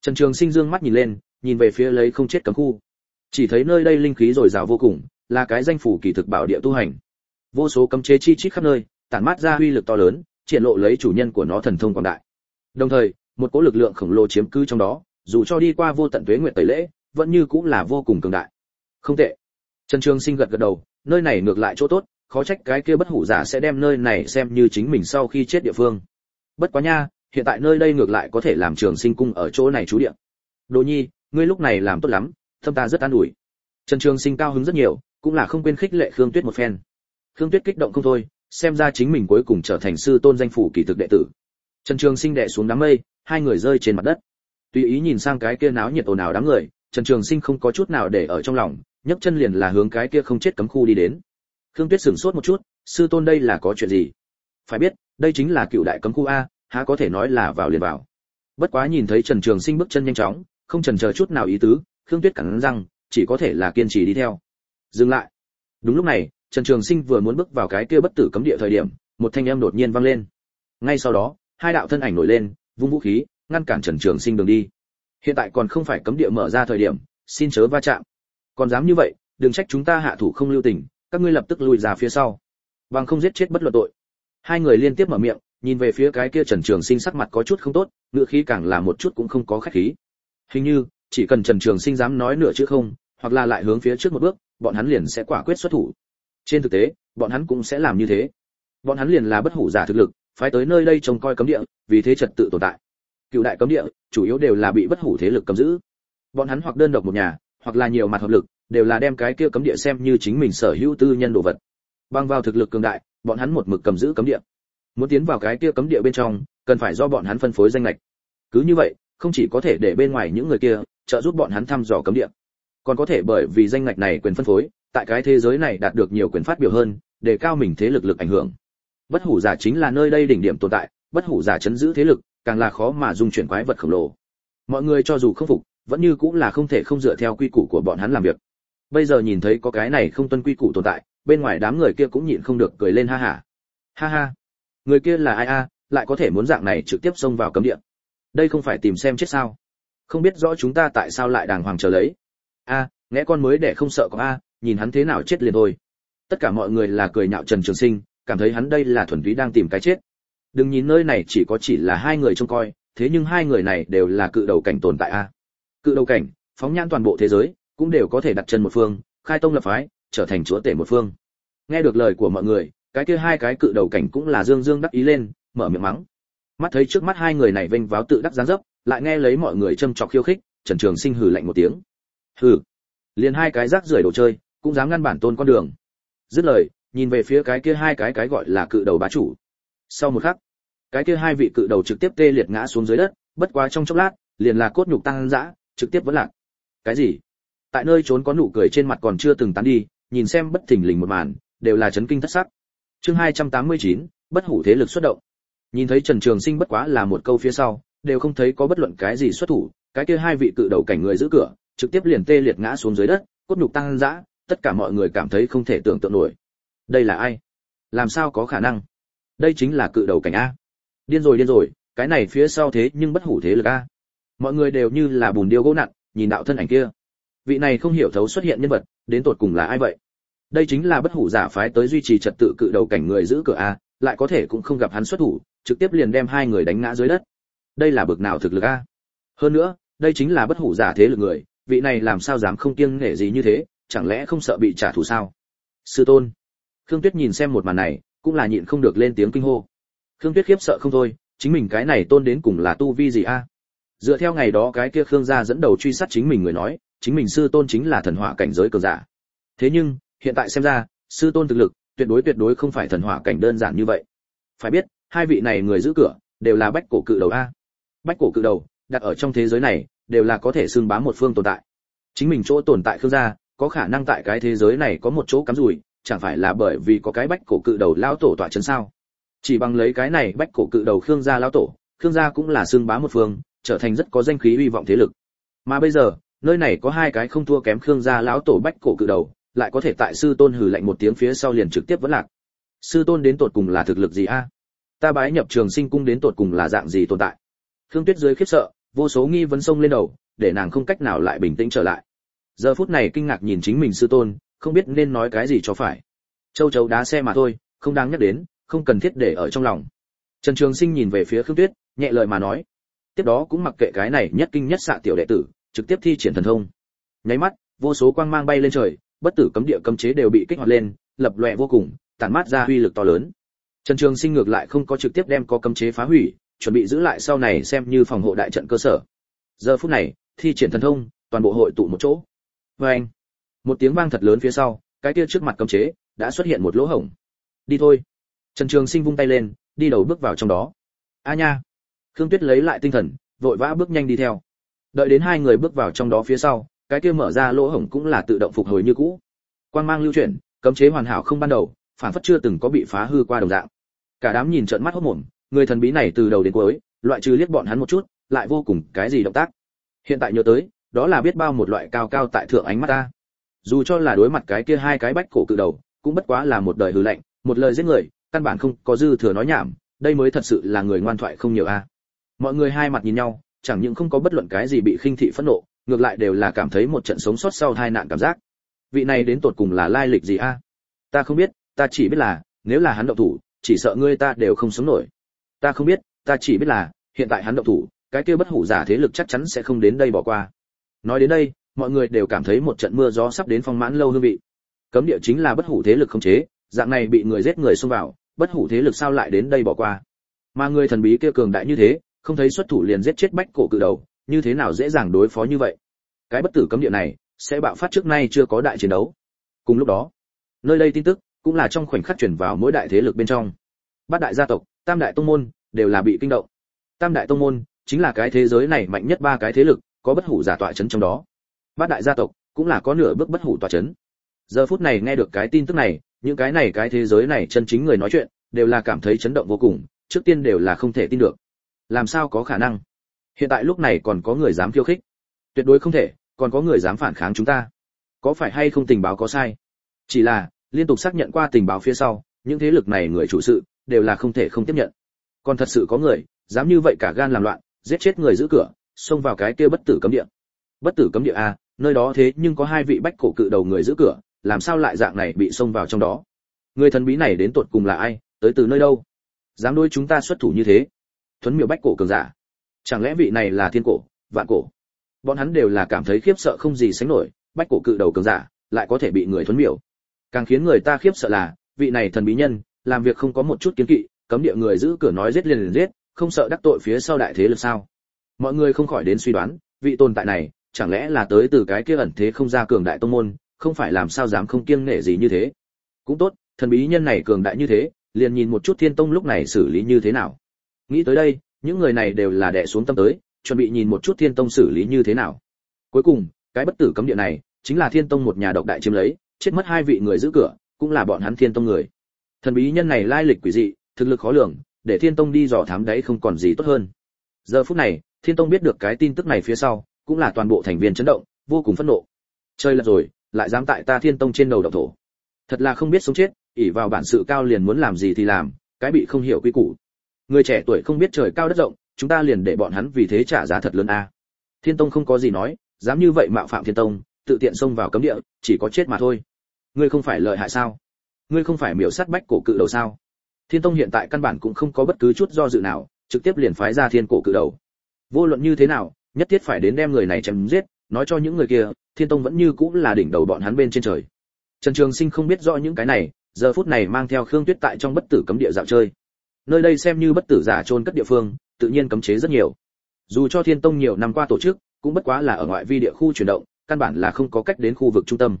Trần trường sinh dương mắt nhìn lên, nhìn về phía lấy không chết cấm khu. Chỉ thấy nơi đây linh khí dồi dào vô cùng, là cái danh phủ kỳ thực bảo địa tu hành. Vô số cấm chế chi chít khắp nơi, tản mát ra uy lực to lớn, triển lộ lấy chủ nhân của nó thần thông quảng đại. Đồng thời, một cỗ lực lượng khổng lồ chiếm cứ trong đó, dù cho đi qua vô tận tuế nguyện tẩy lễ, vẫn như cũng là vô cùng cường đại. Không tệ. Trần trường sinh gật gật đầu, nơi này ngược lại chỗ tốt khó trách cái kia bất hủ giả sẽ đem nơi này xem như chính mình sau khi chết địa phương. Bất quá nha, hiện tại nơi đây ngược lại có thể làm trường sinh cung ở chỗ này trú địa. Đồ nhi, ngươi lúc này làm tốt lắm, thâm ta rất an ủi. Trần trường sinh cao hứng rất nhiều, cũng là không quên khích lệ khương tuyết một phen. Khương tuyết kích động không thôi, xem ra chính mình cuối cùng trở thành sư tôn danh phủ kỳ thực đệ tử. Trần trường sinh đệ xuống đám mây, hai người rơi trên mặt đất. Tùy ý nhìn sang cái kia náo nhiệt ồn ào đám người, trần trường sinh không có chút nào để ở trong lòng, nhấc chân liền là hướng cái kia không chết cấm khu đi đến khương tuyết sửng sốt một chút, sư tôn đây là có chuyện gì? Phải biết, đây chính là cựu đại cấm khu a, há có thể nói là vào liền vào. Bất quá nhìn thấy trần trường sinh bước chân nhanh chóng, không chần chờ chút nào ý tứ, khương tuyết cắn răng, chỉ có thể là kiên trì đi theo. Dừng lại. Đúng lúc này, trần trường sinh vừa muốn bước vào cái kia bất tử cấm địa thời điểm, một thanh âm đột nhiên vang lên. Ngay sau đó, hai đạo thân ảnh nổi lên, vung vũ khí, ngăn cản trần trường sinh đường đi. Hiện tại còn không phải cấm địa mở ra thời điểm, xin chớ va chạm. Còn dám như vậy, đừng trách chúng ta hạ thủ không lưu tình các ngươi lập tức lùi ra phía sau. Bằng không giết chết bất luận tội. Hai người liên tiếp mở miệng, nhìn về phía cái kia trần trường sinh sắc mặt có chút không tốt ngựa khí càng là một chút cũng không có khách khí. Hình như, chỉ cần trần trường sinh dám nói nửa chữ không, hoặc là lại hướng phía trước một bước, bọn hắn liền sẽ quả quyết xuất thủ. Trên thực tế, bọn hắn cũng sẽ làm như thế. Bọn hắn liền là bất hủ giả thực lực phải tới nơi đây trông coi cấm địa, vì thế trật tự tồn tại. Cựu đại cấm địa, chủ yếu đều là bị bất hủ thế lực cầm giữ. Bọn hắn hoặc đơn độc một nhà, hoặc là nhiều mặt hợp lực đều là đem cái kia cấm địa xem như chính mình sở hữu tư nhân đồ vật. Bằng vào thực lực cường đại, bọn hắn một mực cầm giữ cấm địa. Muốn tiến vào cái kia cấm địa bên trong, cần phải do bọn hắn phân phối danh lệch cứ như vậy, không chỉ có thể để bên ngoài những người kia trợ giúp bọn hắn thăm dò cấm địa, còn có thể bởi vì danh ngạch này quyền phân phối, tại cái thế giới này đạt được nhiều quyền phát biểu hơn, để cao mình thế lực lực ảnh hưởng. Bất hủ giả chính là nơi đây đỉnh điểm tồn tại, bất hủ giả chấn giữ thế lực, càng là khó mà dung chuyển quái vật khổng lồ. Mọi người cho dù không phục, vẫn như cũng là không thể không dựa theo quy củ của bọn hắn làm việc bây giờ nhìn thấy có cái này không tuân quy củ tồn tại bên ngoài đám người kia cũng nhịn không được cười lên ha ha ha ha. Người kia là ai a? Lại có thể muốn dạng này trực tiếp xông vào cấm địa. Đây không phải tìm xem chết sao? Không biết rõ chúng ta tại sao lại đàng hoàng chờ lấy. A à, nghe con mới để không sợ có a nhìn hắn thế nào chết liền thôi. Tất cả mọi người là cười nhạo trần trường sinh cảm thấy hắn đây là thuần túy đang tìm cái chết. Đừng nhìn nơi này chỉ có chỉ là hai người trông coi thế nhưng hai người này đều là cự đầu cảnh tồn tại a. Cự đầu cảnh phóng nhãn toàn bộ thế giới cũng đều có thể đặt chân một phương, khai tông lập phái, trở thành chúa tể một phương. Nghe được lời của mọi người, cái kia hai cái cự đầu cảnh cũng là dương dương đắc ý lên, mở miệng mắng. Mắt thấy trước mắt hai người này vênh váo tự đắc dáng dấp, lại nghe lấy mọi người châm chọc khiêu khích, trần trường sinh hừ lạnh một tiếng. Hừ. Liền hai cái rác rưởi đồ chơi, cũng dám ngăn bản tôn con đường. Dứt lời, nhìn về phía cái kia hai cái cái gọi là cự đầu bá chủ. Sau một khắc, cái kia hai vị cự đầu trực tiếp tê liệt ngã xuống dưới đất, bất quá trong chốc lát, liền là cốt nhục tăng dã, trực tiếp vẫn lạc. Cái gì? Tại nơi trốn có nụ cười trên mặt còn chưa từng tán đi nhìn xem bất thình lình một màn đều là chấn kinh thất sắc. Chương 289, bất hủ thế lực xuất động. Nhìn thấy trần trường sinh bất quá là một câu phía sau đều không thấy có bất luận cái gì xuất thủ cái kia hai vị cự đầu cảnh người giữ cửa trực tiếp liền tê liệt ngã xuống dưới đất cốt nhục tăng dã tất cả mọi người cảm thấy không thể tưởng tượng nổi. Đây là ai? Làm sao có khả năng? Đây chính là cự đầu cảnh a. Điên rồi điên rồi cái này phía sau thế nhưng bất hủ thế lực a. Mọi người đều như là bùn điêu gỗ nặng nhìn đạo thân ảnh kia vị này không hiểu thấu xuất hiện nhân vật, đến tột cùng là ai vậy? Đây chính là bất hủ giả phái tới duy trì trật tự cự đầu cảnh người giữ cửa a, lại có thể cũng không gặp hắn xuất thủ, trực tiếp liền đem hai người đánh ngã dưới đất. Đây là bực nào thực lực a? Hơn nữa, đây chính là bất hủ giả thế lực người, vị này làm sao dám không kiêng nể gì như thế, chẳng lẽ không sợ bị trả thù sao? Sư tôn. Khương tuyết nhìn xem một màn này, cũng là nhịn không được lên tiếng kinh hô. Khương tuyết khiếp sợ không thôi, chính mình cái này tôn đến cùng là tu vi gì a? Dựa theo ngày đó cái kia khương gia dẫn đầu truy sát chính mình người nói chính mình sư tôn chính là thần hỏa cảnh giới cường giả. Thế nhưng, hiện tại xem ra, sư tôn thực lực, tuyệt đối tuyệt đối không phải thần hỏa cảnh đơn giản như vậy. Phải biết, hai vị này người giữ cửa, đều là bách cổ cự đầu a. Bách cổ cự đầu, đặt ở trong thế giới này, đều là có thể xưng bá một phương tồn tại. Chính mình chỗ tồn tại khương gia có khả năng tại cái thế giới này có một chỗ cắm rủi, chẳng phải là bởi vì có cái bách cổ cự đầu lão tổ tọa trấn sao? Chỉ bằng lấy cái này bách cổ cự đầu khương gia lão tổ, khương gia cũng là xương bá một phương, trở thành rất có danh khí uy vọng thế lực. Mà bây giờ nơi này có hai cái không thua kém khương gia lão tổ bách cổ cự đầu, lại có thể tại sư tôn hừ lạnh một tiếng phía sau liền trực tiếp vẫn lạc. Sư tôn đến tột cùng là thực lực gì a? Ta bái nhập trường sinh cung đến tột cùng là dạng gì tồn tại? Khương tuyết dưới khiếp sợ, vô số nghi vấn sông lên đầu, để nàng không cách nào lại bình tĩnh trở lại. Giờ phút này kinh ngạc nhìn chính mình sư tôn, không biết nên nói cái gì cho phải. Châu chấu đá xe mà thôi, không đáng nhắc đến, không cần thiết để ở trong lòng. Trần trường sinh nhìn về phía khương tuyết, nhẹ lời mà nói. Tiếp đó cũng mặc kệ cái này nhất kinh nhất xạ tiểu đệ tử trực tiếp thi triển thần thông. Nháy mắt, vô số quang mang bay lên trời, bất tử cấm địa cấm chế đều bị kích hoạt lên, lập lòe vô cùng, tản mát ra uy lực to lớn. Trần trường sinh ngược lại không có trực tiếp đem có cấm chế phá hủy, chuẩn bị giữ lại sau này xem như phòng hộ đại trận cơ sở. Giờ phút này, thi triển thần thông, toàn bộ hội tụ một chỗ. Oeng! anh, một tiếng vang thật lớn phía sau, cái kia trước mặt cấm chế đã xuất hiện một lỗ hổng. Đi thôi. Trần trường sinh vung tay lên, đi đầu bước vào trong đó. A nha. Khương tuyết lấy lại tinh thần, vội vã bước nhanh đi theo đợi đến hai người bước vào trong đó phía sau, cái kia mở ra lỗ hổng cũng là tự động phục hồi như cũ. Quang mang lưu chuyển, cấm chế hoàn hảo không ban đầu, phản phất chưa từng có bị phá hư qua đồng dạng. Cả đám nhìn trợn mắt hốt mồm, người thần bí này từ đầu đến cuối, loại trừ liếc bọn hắn một chút, lại vô cùng cái gì động tác. Hiện tại nhớ tới, đó là biết bao một loại cao cao tại thượng ánh mắt ta. Dù cho là đối mặt cái kia hai cái bách cổ cự đầu, cũng bất quá là một đời hư lệnh một lời giết người, căn bản không có dư thừa nói nhảm, đây mới thật sự là người ngoan thoại không nhiều a. Mọi người hai mặt nhìn nhau chẳng những không có bất luận cái gì bị khinh thị phẫn nộ, ngược lại đều là cảm thấy một trận sống sót sau tai nạn cảm giác. Vị này đến tột cùng là lai lịch gì a? Ta không biết, ta chỉ biết là, nếu là hắn động thủ, chỉ sợ ngươi ta đều không sống nổi. Ta không biết, ta chỉ biết là, hiện tại hắn động thủ, cái kia bất hủ giả thế lực chắc chắn sẽ không đến đây bỏ qua. Nói đến đây, mọi người đều cảm thấy một trận mưa gió sắp đến phong mãn lâu hương vị. Cấm địa chính là bất hủ thế lực không chế, dạng này bị người giết người xông vào, bất hủ thế lực sao lại đến đây bỏ qua? Mà người thần bí kia cường đại như thế không thấy xuất thủ liền giết chết bách cổ cự đầu, như thế nào dễ dàng đối phó như vậy? Cái bất tử cấm địa này, sẽ bạo phát trước nay chưa có đại chiến đấu. Cùng lúc đó, nơi đây tin tức cũng là trong khoảnh khắc chuyển vào mỗi đại thế lực bên trong. Bát đại gia tộc, tam đại tông môn, đều là bị kinh động. Tam đại tông môn chính là cái thế giới này mạnh nhất ba cái thế lực, có bất hủ giả tọa chấn trong đó. Bát đại gia tộc cũng là có nửa bước bất hủ tọa chấn. Giờ phút này nghe được cái tin tức này, những cái này cái thế giới này chân chính người nói chuyện, đều là cảm thấy chấn động vô cùng, trước tiên đều là không thể tin được làm sao có khả năng? Hiện tại lúc này còn có người dám khiêu khích. Tuyệt đối không thể, còn có người dám phản kháng chúng ta. Có phải hay không tình báo có sai? Chỉ là, liên tục xác nhận qua tình báo phía sau, những thế lực này người chủ sự, đều là không thể không tiếp nhận. Còn thật sự có người, dám như vậy cả gan làm loạn, giết chết người giữ cửa, xông vào cái kia bất tử cấm địa. Bất tử cấm địa a, nơi đó thế nhưng có hai vị bách cổ cự đầu người giữ cửa, làm sao lại dạng này bị xông vào trong đó? Người thần bí này đến tột cùng là ai, tới từ nơi đâu? Dám đôi chúng ta xuất thủ như thế? Thuấn miểu bách cổ cường giả. Chẳng lẽ vị này là thiên cổ, vạn cổ? Bọn hắn đều là cảm thấy khiếp sợ không gì sánh nổi, bách cổ cự đầu cường giả, lại có thể bị người thuấn miểu càng khiến người ta khiếp sợ là, vị này thần bí nhân, làm việc không có một chút kiến kỵ, cấm địa người giữ cửa nói giết liền liền giết, không sợ đắc tội phía sau đại thế lực sao? Mọi người không khỏi đến suy đoán, vị tồn tại này, chẳng lẽ là tới từ cái kia ẩn thế không ra cường đại tông môn, không phải làm sao dám không kiêng nể gì như thế? Cũng tốt, thần bí nhân này cường đại như thế, liền nhìn một chút thiên tông lúc này xử lý như thế nào nghĩ tới đây, những người này đều là đè xuống tâm tới, chuẩn bị nhìn một chút thiên tông xử lý như thế nào. Cuối cùng, cái bất tử cấm địa này, chính là thiên tông một nhà độc đại chiếm lấy, chết mất hai vị người giữ cửa, cũng là bọn hắn thiên tông người. Thần bí nhân này lai lịch quỷ dị, thực lực khó lường, để thiên tông đi dò thám đấy không còn gì tốt hơn. Giờ phút này, thiên tông biết được cái tin tức này phía sau, cũng là toàn bộ thành viên chấn động, vô cùng phẫn nộ. Chơi lật rồi, lại dám tại ta thiên tông trên đầu độc thổ. Thật là không biết sống chết ỉ vào bản sự cao liền muốn làm gì thì làm, cái bị không hiểu quy củ người trẻ tuổi không biết trời cao đất rộng, chúng ta liền để bọn hắn vì thế trả giá thật lớn a. Thiên tông không có gì nói, dám như vậy mạo phạm thiên tông, tự tiện xông vào cấm địa, chỉ có chết mà thôi. Ngươi không phải lợi hại sao? Ngươi không phải miểu sát bách cổ cự đầu sao? Thiên tông hiện tại căn bản cũng không có bất cứ chút do dự nào, trực tiếp liền phái ra thiên cổ cự đầu. Vô luận như thế nào, nhất thiết phải đến đem người này chém giết, nói cho những người kia, thiên tông vẫn như cũng là đỉnh đầu bọn hắn bên trên trời. Trần trường sinh không biết rõ những cái này, giờ phút này mang theo khương tuyết tại trong bất tử cấm địa dạo chơi nơi đây xem như bất tử giả trôn cất địa phương, tự nhiên cấm chế rất nhiều. Dù cho thiên tông nhiều năm qua tổ chức, cũng bất quá là ở ngoại vi địa khu chuyển động, căn bản là không có cách đến khu vực trung tâm.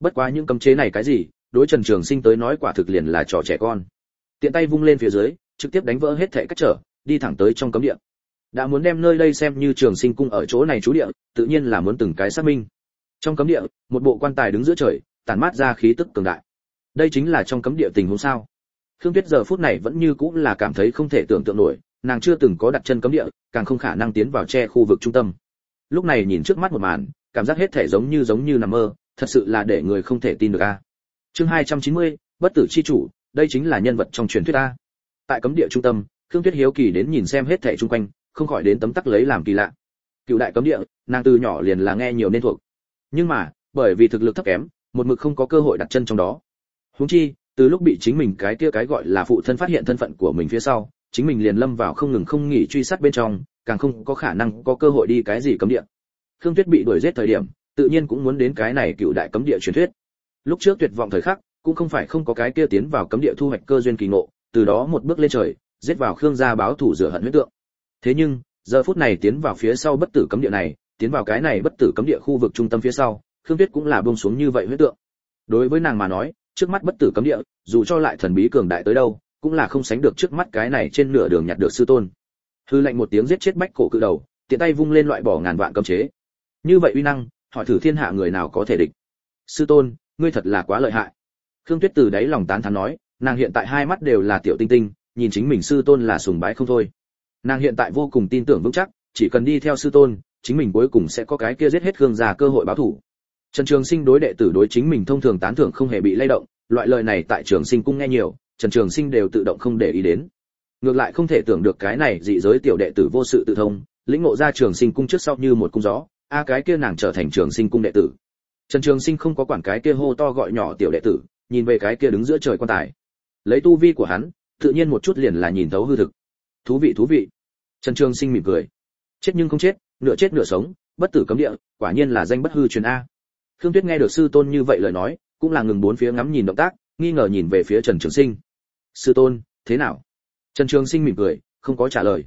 Bất quá những cấm chế này cái gì, đối trần trường sinh tới nói quả thực liền là trò trẻ con. Tiện tay vung lên phía dưới, trực tiếp đánh vỡ hết thảy cách trở, đi thẳng tới trong cấm địa. Đã muốn đem nơi đây xem như trường sinh cung ở chỗ này trú địa, tự nhiên là muốn từng cái xác minh. Trong cấm địa, một bộ quan tài đứng giữa trời, tản mát ra khí tức cường đại. Đây chính là trong cấm địa tình huống sao? Khương tuyết giờ phút này vẫn như cũng là cảm thấy không thể tưởng tượng nổi nàng chưa từng có đặt chân cấm địa càng không khả năng tiến vào che khu vực trung tâm. Lúc này nhìn trước mắt một màn cảm giác hết thể giống như giống như nằm mơ thật sự là để người không thể tin được a. Chương 290, bất tử chi chủ đây chính là nhân vật trong truyền thuyết a. Tại cấm địa trung tâm khương tuyết hiếu kỳ đến nhìn xem hết thể chung quanh không khỏi đến tấm tắc lấy làm kỳ lạ. Cựu đại cấm địa nàng từ nhỏ liền là nghe nhiều nên thuộc. Nhưng mà bởi vì thực lực thấp kém một mực không có cơ hội đặt chân trong đó. Huống chi từ lúc bị chính mình cái kia cái gọi là phụ thân phát hiện thân phận của mình phía sau, chính mình liền lâm vào không ngừng không nghỉ truy sát bên trong, càng không có khả năng có cơ hội đi cái gì cấm địa. Khương tuyết bị đuổi giết thời điểm, tự nhiên cũng muốn đến cái này cựu đại cấm địa truyền thuyết. Lúc trước tuyệt vọng thời khắc, cũng không phải không có cái kia tiến vào cấm địa thu hoạch cơ duyên kỳ ngộ, từ đó một bước lên trời, giết vào khương gia báo thủ rửa hận huyết tượng. Thế nhưng, giờ phút này tiến vào phía sau bất tử cấm địa này, tiến vào cái này bất tử cấm địa khu vực trung tâm phía sau, khương tuyết cũng là buông xuống như vậy huyết tượng. Đối với nàng mà nói trước mắt bất tử cấm địa, dù cho lại thần bí cường đại tới đâu, cũng là không sánh được trước mắt cái này trên nửa đường nhặt được sư tôn. Hư lệnh một tiếng giết chết bách cổ cự đầu, tiện tay vung lên loại bỏ ngàn vạn cấm chế. Như vậy uy năng, hỏi thử thiên hạ người nào có thể địch? Sư tôn, ngươi thật là quá lợi hại. Khương tuyết từ đáy lòng tán thán nói, nàng hiện tại hai mắt đều là tiểu tinh tinh, nhìn chính mình sư tôn là sùng bái không thôi. Nàng hiện tại vô cùng tin tưởng vững chắc, chỉ cần đi theo sư tôn, chính mình cuối cùng sẽ có cái kia giết hết khương gia cơ hội báo thù trần trường sinh đối đệ tử đối chính mình thông thường tán thưởng không hề bị lay động, loại lời này tại trường sinh cung nghe nhiều, trần trường sinh đều tự động không để ý đến. Ngược lại không thể tưởng được cái này dị giới tiểu đệ tử vô sự tự thông, lĩnh ngộ ra trường sinh cung trước sau như một cung gió, a cái kia nàng trở thành trường sinh cung đệ tử. Trần trường sinh không có quản cái kia hô to gọi nhỏ tiểu đệ tử, nhìn về cái kia đứng giữa trời quan tài. Lấy tu vi của hắn, tự nhiên một chút liền là nhìn thấu hư thực. Thú vị thú vị. Trần trường sinh mỉm cười. Chết nhưng không chết, nửa chết nửa sống, bất tử cấm địa, quả nhiên là danh bất hư truyền a khương tuyết nghe được sư tôn như vậy lời nói, cũng là ngừng bốn phía ngắm nhìn động tác, nghi ngờ nhìn về phía trần trường sinh. Sư tôn, thế nào? Trần trường sinh mỉm cười, không có trả lời.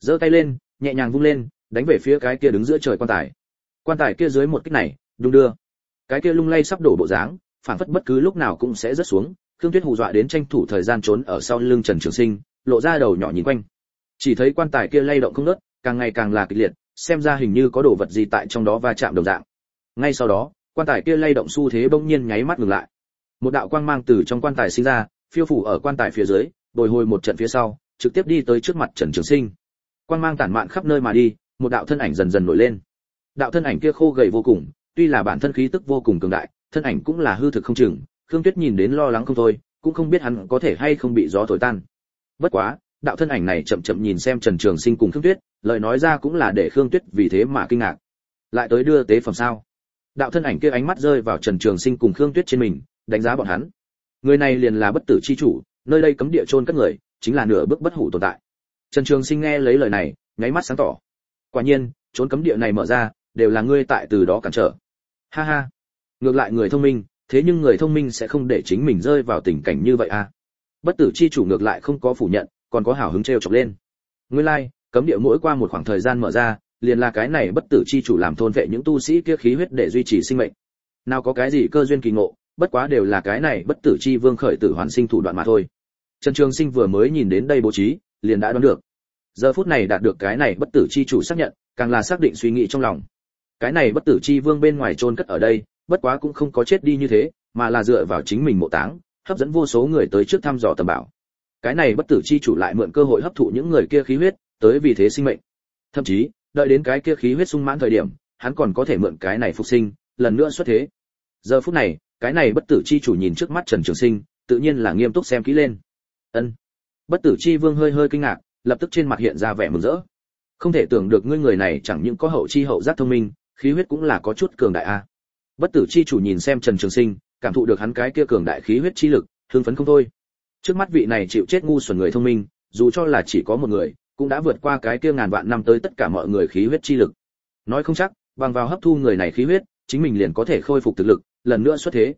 Giơ tay lên, nhẹ nhàng vung lên, đánh về phía cái kia đứng giữa trời quan tài. Quan tài kia dưới một kích này, đung đưa. Cái kia lung lay sắp đổ bộ dáng phản phất bất cứ lúc nào cũng sẽ rớt xuống, khương tuyết hù dọa đến tranh thủ thời gian trốn ở sau lưng trần trường sinh, lộ ra đầu nhỏ nhìn quanh. Chỉ thấy quan tài kia lay động không ngớt, càng ngày càng là kịch liệt, xem ra hình như có đồ vật gì tại trong đó va chạm đồng dạng. Ngay sau đó quan tài kia lay động xu thế bỗng nhiên nháy mắt ngừng lại. Một đạo quang mang từ trong quan tài sinh ra, phiêu phủ ở quan tài phía dưới, bồi hồi một trận phía sau, trực tiếp đi tới trước mặt trần trường sinh. Quang mang tản mạn khắp nơi mà đi, một đạo thân ảnh dần dần nổi lên. Đạo thân ảnh kia khô gầy vô cùng, tuy là bản thân khí tức vô cùng cường đại, thân ảnh cũng là hư thực không chừng, khương tuyết nhìn đến lo lắng không thôi, cũng không biết hắn có thể hay không bị gió thổi tan. Bất quá, đạo thân ảnh này chậm chậm nhìn xem trần trường sinh cùng khương tuyết, lời nói ra cũng là để khương tuyết vì thế mà kinh ngạc. Lại tới đưa tế phẩm sao? Đạo thân ảnh kia ánh mắt rơi vào trần trường sinh cùng khương tuyết trên mình đánh giá bọn hắn. Người này liền là bất tử chi chủ nơi đây cấm địa chôn cất người chính là nửa bước bất hủ tồn tại. Trần trường sinh nghe lấy lời này nháy mắt sáng tỏ. Quả nhiên trốn cấm địa này mở ra đều là ngươi tại từ đó cản trở. Ha ha. Ngược lại người thông minh thế nhưng người thông minh sẽ không để chính mình rơi vào tình cảnh như vậy à? Bất tử chi chủ ngược lại không có phủ nhận còn có hào hứng trêu chọc lên. Nguyên lai like, cấm địa mỗi qua một khoảng thời gian mở ra liền là cái này bất tử chi chủ làm thôn vệ những tu sĩ kia khí huyết để duy trì sinh mệnh. Nào có cái gì cơ duyên kỳ ngộ, bất quá đều là cái này bất tử chi vương khởi tử hoàn sinh thủ đoạn mà thôi. Trần trường sinh vừa mới nhìn đến đây bố trí, liền đã đoán được. Giờ phút này đạt được cái này bất tử chi chủ xác nhận, càng là xác định suy nghĩ trong lòng. Cái này bất tử chi vương bên ngoài chôn cất ở đây, bất quá cũng không có chết đi như thế, mà là dựa vào chính mình mộ táng, hấp dẫn vô số người tới trước thăm dò tầm bảo. Cái này bất tử chi chủ lại mượn cơ hội hấp thụ những người kia khí huyết, tới vì thế sinh mệnh. Thậm chí đợi đến cái kia khí huyết sung mãn thời điểm, hắn còn có thể mượn cái này phục sinh, lần nữa xuất thế. Giờ phút này, cái này bất tử chi chủ nhìn trước mắt trần trường sinh, tự nhiên là nghiêm túc xem kỹ lên. Ân. Bất tử chi vương hơi hơi kinh ngạc, lập tức trên mặt hiện ra vẻ mừng rỡ. Không thể tưởng được ngươi người này chẳng những có hậu chi hậu giác thông minh, khí huyết cũng là có chút cường đại a. Bất tử chi chủ nhìn xem trần trường sinh, cảm thụ được hắn cái kia cường đại khí huyết chi lực, hưng phấn không thôi. Trước mắt vị này chịu chết ngu xuẩn người thông minh, dù cho là chỉ có một người cũng đã vượt qua cái kia ngàn vạn năm tới tất cả mọi người khí huyết chi lực. Nói không chắc, bằng vào hấp thu người này khí huyết, chính mình liền có thể khôi phục thực lực, lần nữa xuất thế.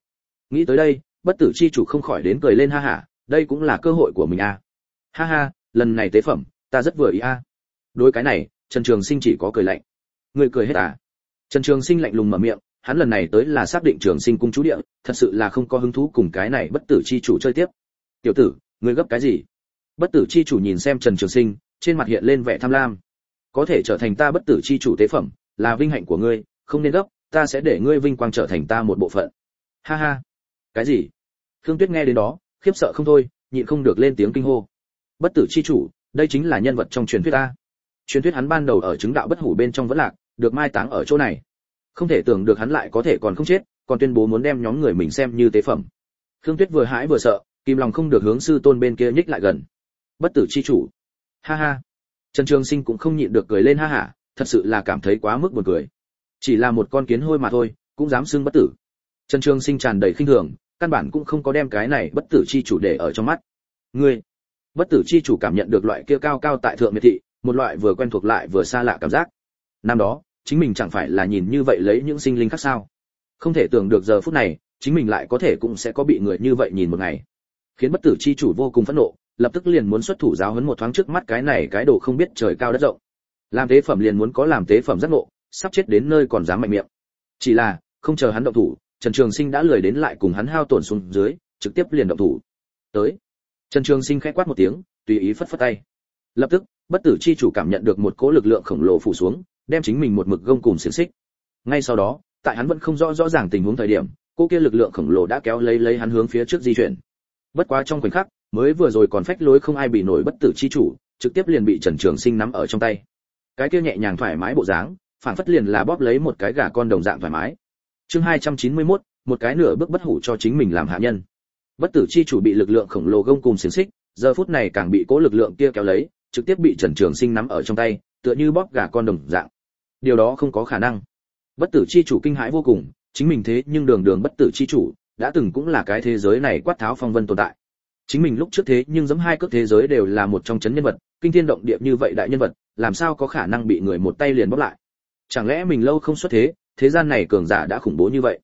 Nghĩ tới đây, bất tử chi chủ không khỏi đến cười lên ha ha đây cũng là cơ hội của mình a. Ha ha, lần này tế phẩm, ta rất vừa ý a. Đối cái này, trần trường sinh chỉ có cười lạnh. Người cười hết à? Trần trường sinh lạnh lùng mở miệng, hắn lần này tới là xác định trường sinh cung chú địa, thật sự là không có hứng thú cùng cái này bất tử chi chủ chơi tiếp. Tiểu tử ngươi gấp cái gì? Bất tử chi chủ nhìn xem trần trường sinh trên mặt hiện lên vẻ tham lam. Có thể trở thành ta bất tử chi chủ tế phẩm, là vinh hạnh của ngươi, không nên gấp, ta sẽ để ngươi vinh quang trở thành ta một bộ phận. Ha ha. Cái gì? Khương tuyết nghe đến đó, khiếp sợ không thôi, nhịn không được lên tiếng kinh hô. Bất tử chi chủ, đây chính là nhân vật trong truyền thuyết ta truyền thuyết hắn ban đầu ở chứng đạo bất hủ bên trong vẫn lạc, được mai táng ở chỗ này. Không thể tưởng được hắn lại có thể còn không chết, còn tuyên bố muốn đem nhóm người mình xem như tế phẩm. Khương tuyết vừa hãi vừa sợ kim lòng không được hướng sư tôn bên kia nhích lại gần. Bất tử chi chủ ha ha. Trần trường sinh cũng không nhịn được cười lên ha hả thật sự là cảm thấy quá mức buồn cười. Chỉ là một con kiến hôi mà thôi, cũng dám xưng bất tử. Trần trường sinh tràn đầy khinh thường, căn bản cũng không có đem cái này bất tử chi chủ để ở trong mắt. Ngươi, bất tử chi chủ cảm nhận được loại kia cao cao tại thượng miệt thị, một loại vừa quen thuộc lại vừa xa lạ cảm giác. Năm đó, chính mình chẳng phải là nhìn như vậy lấy những sinh linh khác sao? Không thể tưởng được giờ phút này, chính mình lại có thể cũng sẽ có bị người như vậy nhìn một ngày. Khiến bất tử chi chủ vô cùng phẫn nộ lập tức liền muốn xuất thủ giáo huấn một thoáng trước mắt cái này cái đồ không biết trời cao đất rộng. Làm tế phẩm liền muốn có làm tế phẩm giác ngộ, sắp chết đến nơi còn dám mạnh miệng. Chỉ là, không chờ hắn động thủ, trần trường sinh đã lười đến lại cùng hắn hao tổn xuống dưới, trực tiếp liền động thủ. Tới. Trần trường sinh khẽ quát một tiếng, tùy ý phất phất tay. Lập tức, bất tử chi chủ cảm nhận được một cỗ lực lượng khổng lồ phủ xuống, đem chính mình một mực gông cùng xiềng xích. Ngay sau đó, tại hắn vẫn không rõ rõ ràng tình huống thời điểm cô kia lực lượng khổng lồ đã kéo lấy lấy hắn hướng phía trước di chuyển. Bất quá trong khoảnh khắc mới vừa rồi còn phách lối không ai bị nổi bất tử chi chủ trực tiếp liền bị trần trường sinh nắm ở trong tay. Cái kia nhẹ nhàng thoải mái bộ dáng phản phất liền là bóp lấy một cái gà con đồng dạng thoải mái. Chương 291, một cái nửa bước bất hủ cho chính mình làm hạ nhân. Bất tử chi chủ bị lực lượng khổng lồ gông cùng xiềng xích giờ phút này càng bị cố lực lượng kia kéo lấy trực tiếp bị trần trường sinh nắm ở trong tay tựa như bóp gà con đồng dạng. Điều đó không có khả năng. Bất tử chi chủ kinh hãi vô cùng chính mình thế nhưng đường đường bất tử chi chủ đã từng cũng là cái thế giới này quát tháo phong vân tồn tại chính mình lúc trước thế nhưng giẫm hai cước thế giới đều là một trong chấn nhân vật, kinh thiên động địa như vậy đại nhân vật, làm sao có khả năng bị người một tay liền bóp lại? Chẳng lẽ mình lâu không xuất thế thế gian này cường giả đã khủng bố như vậy?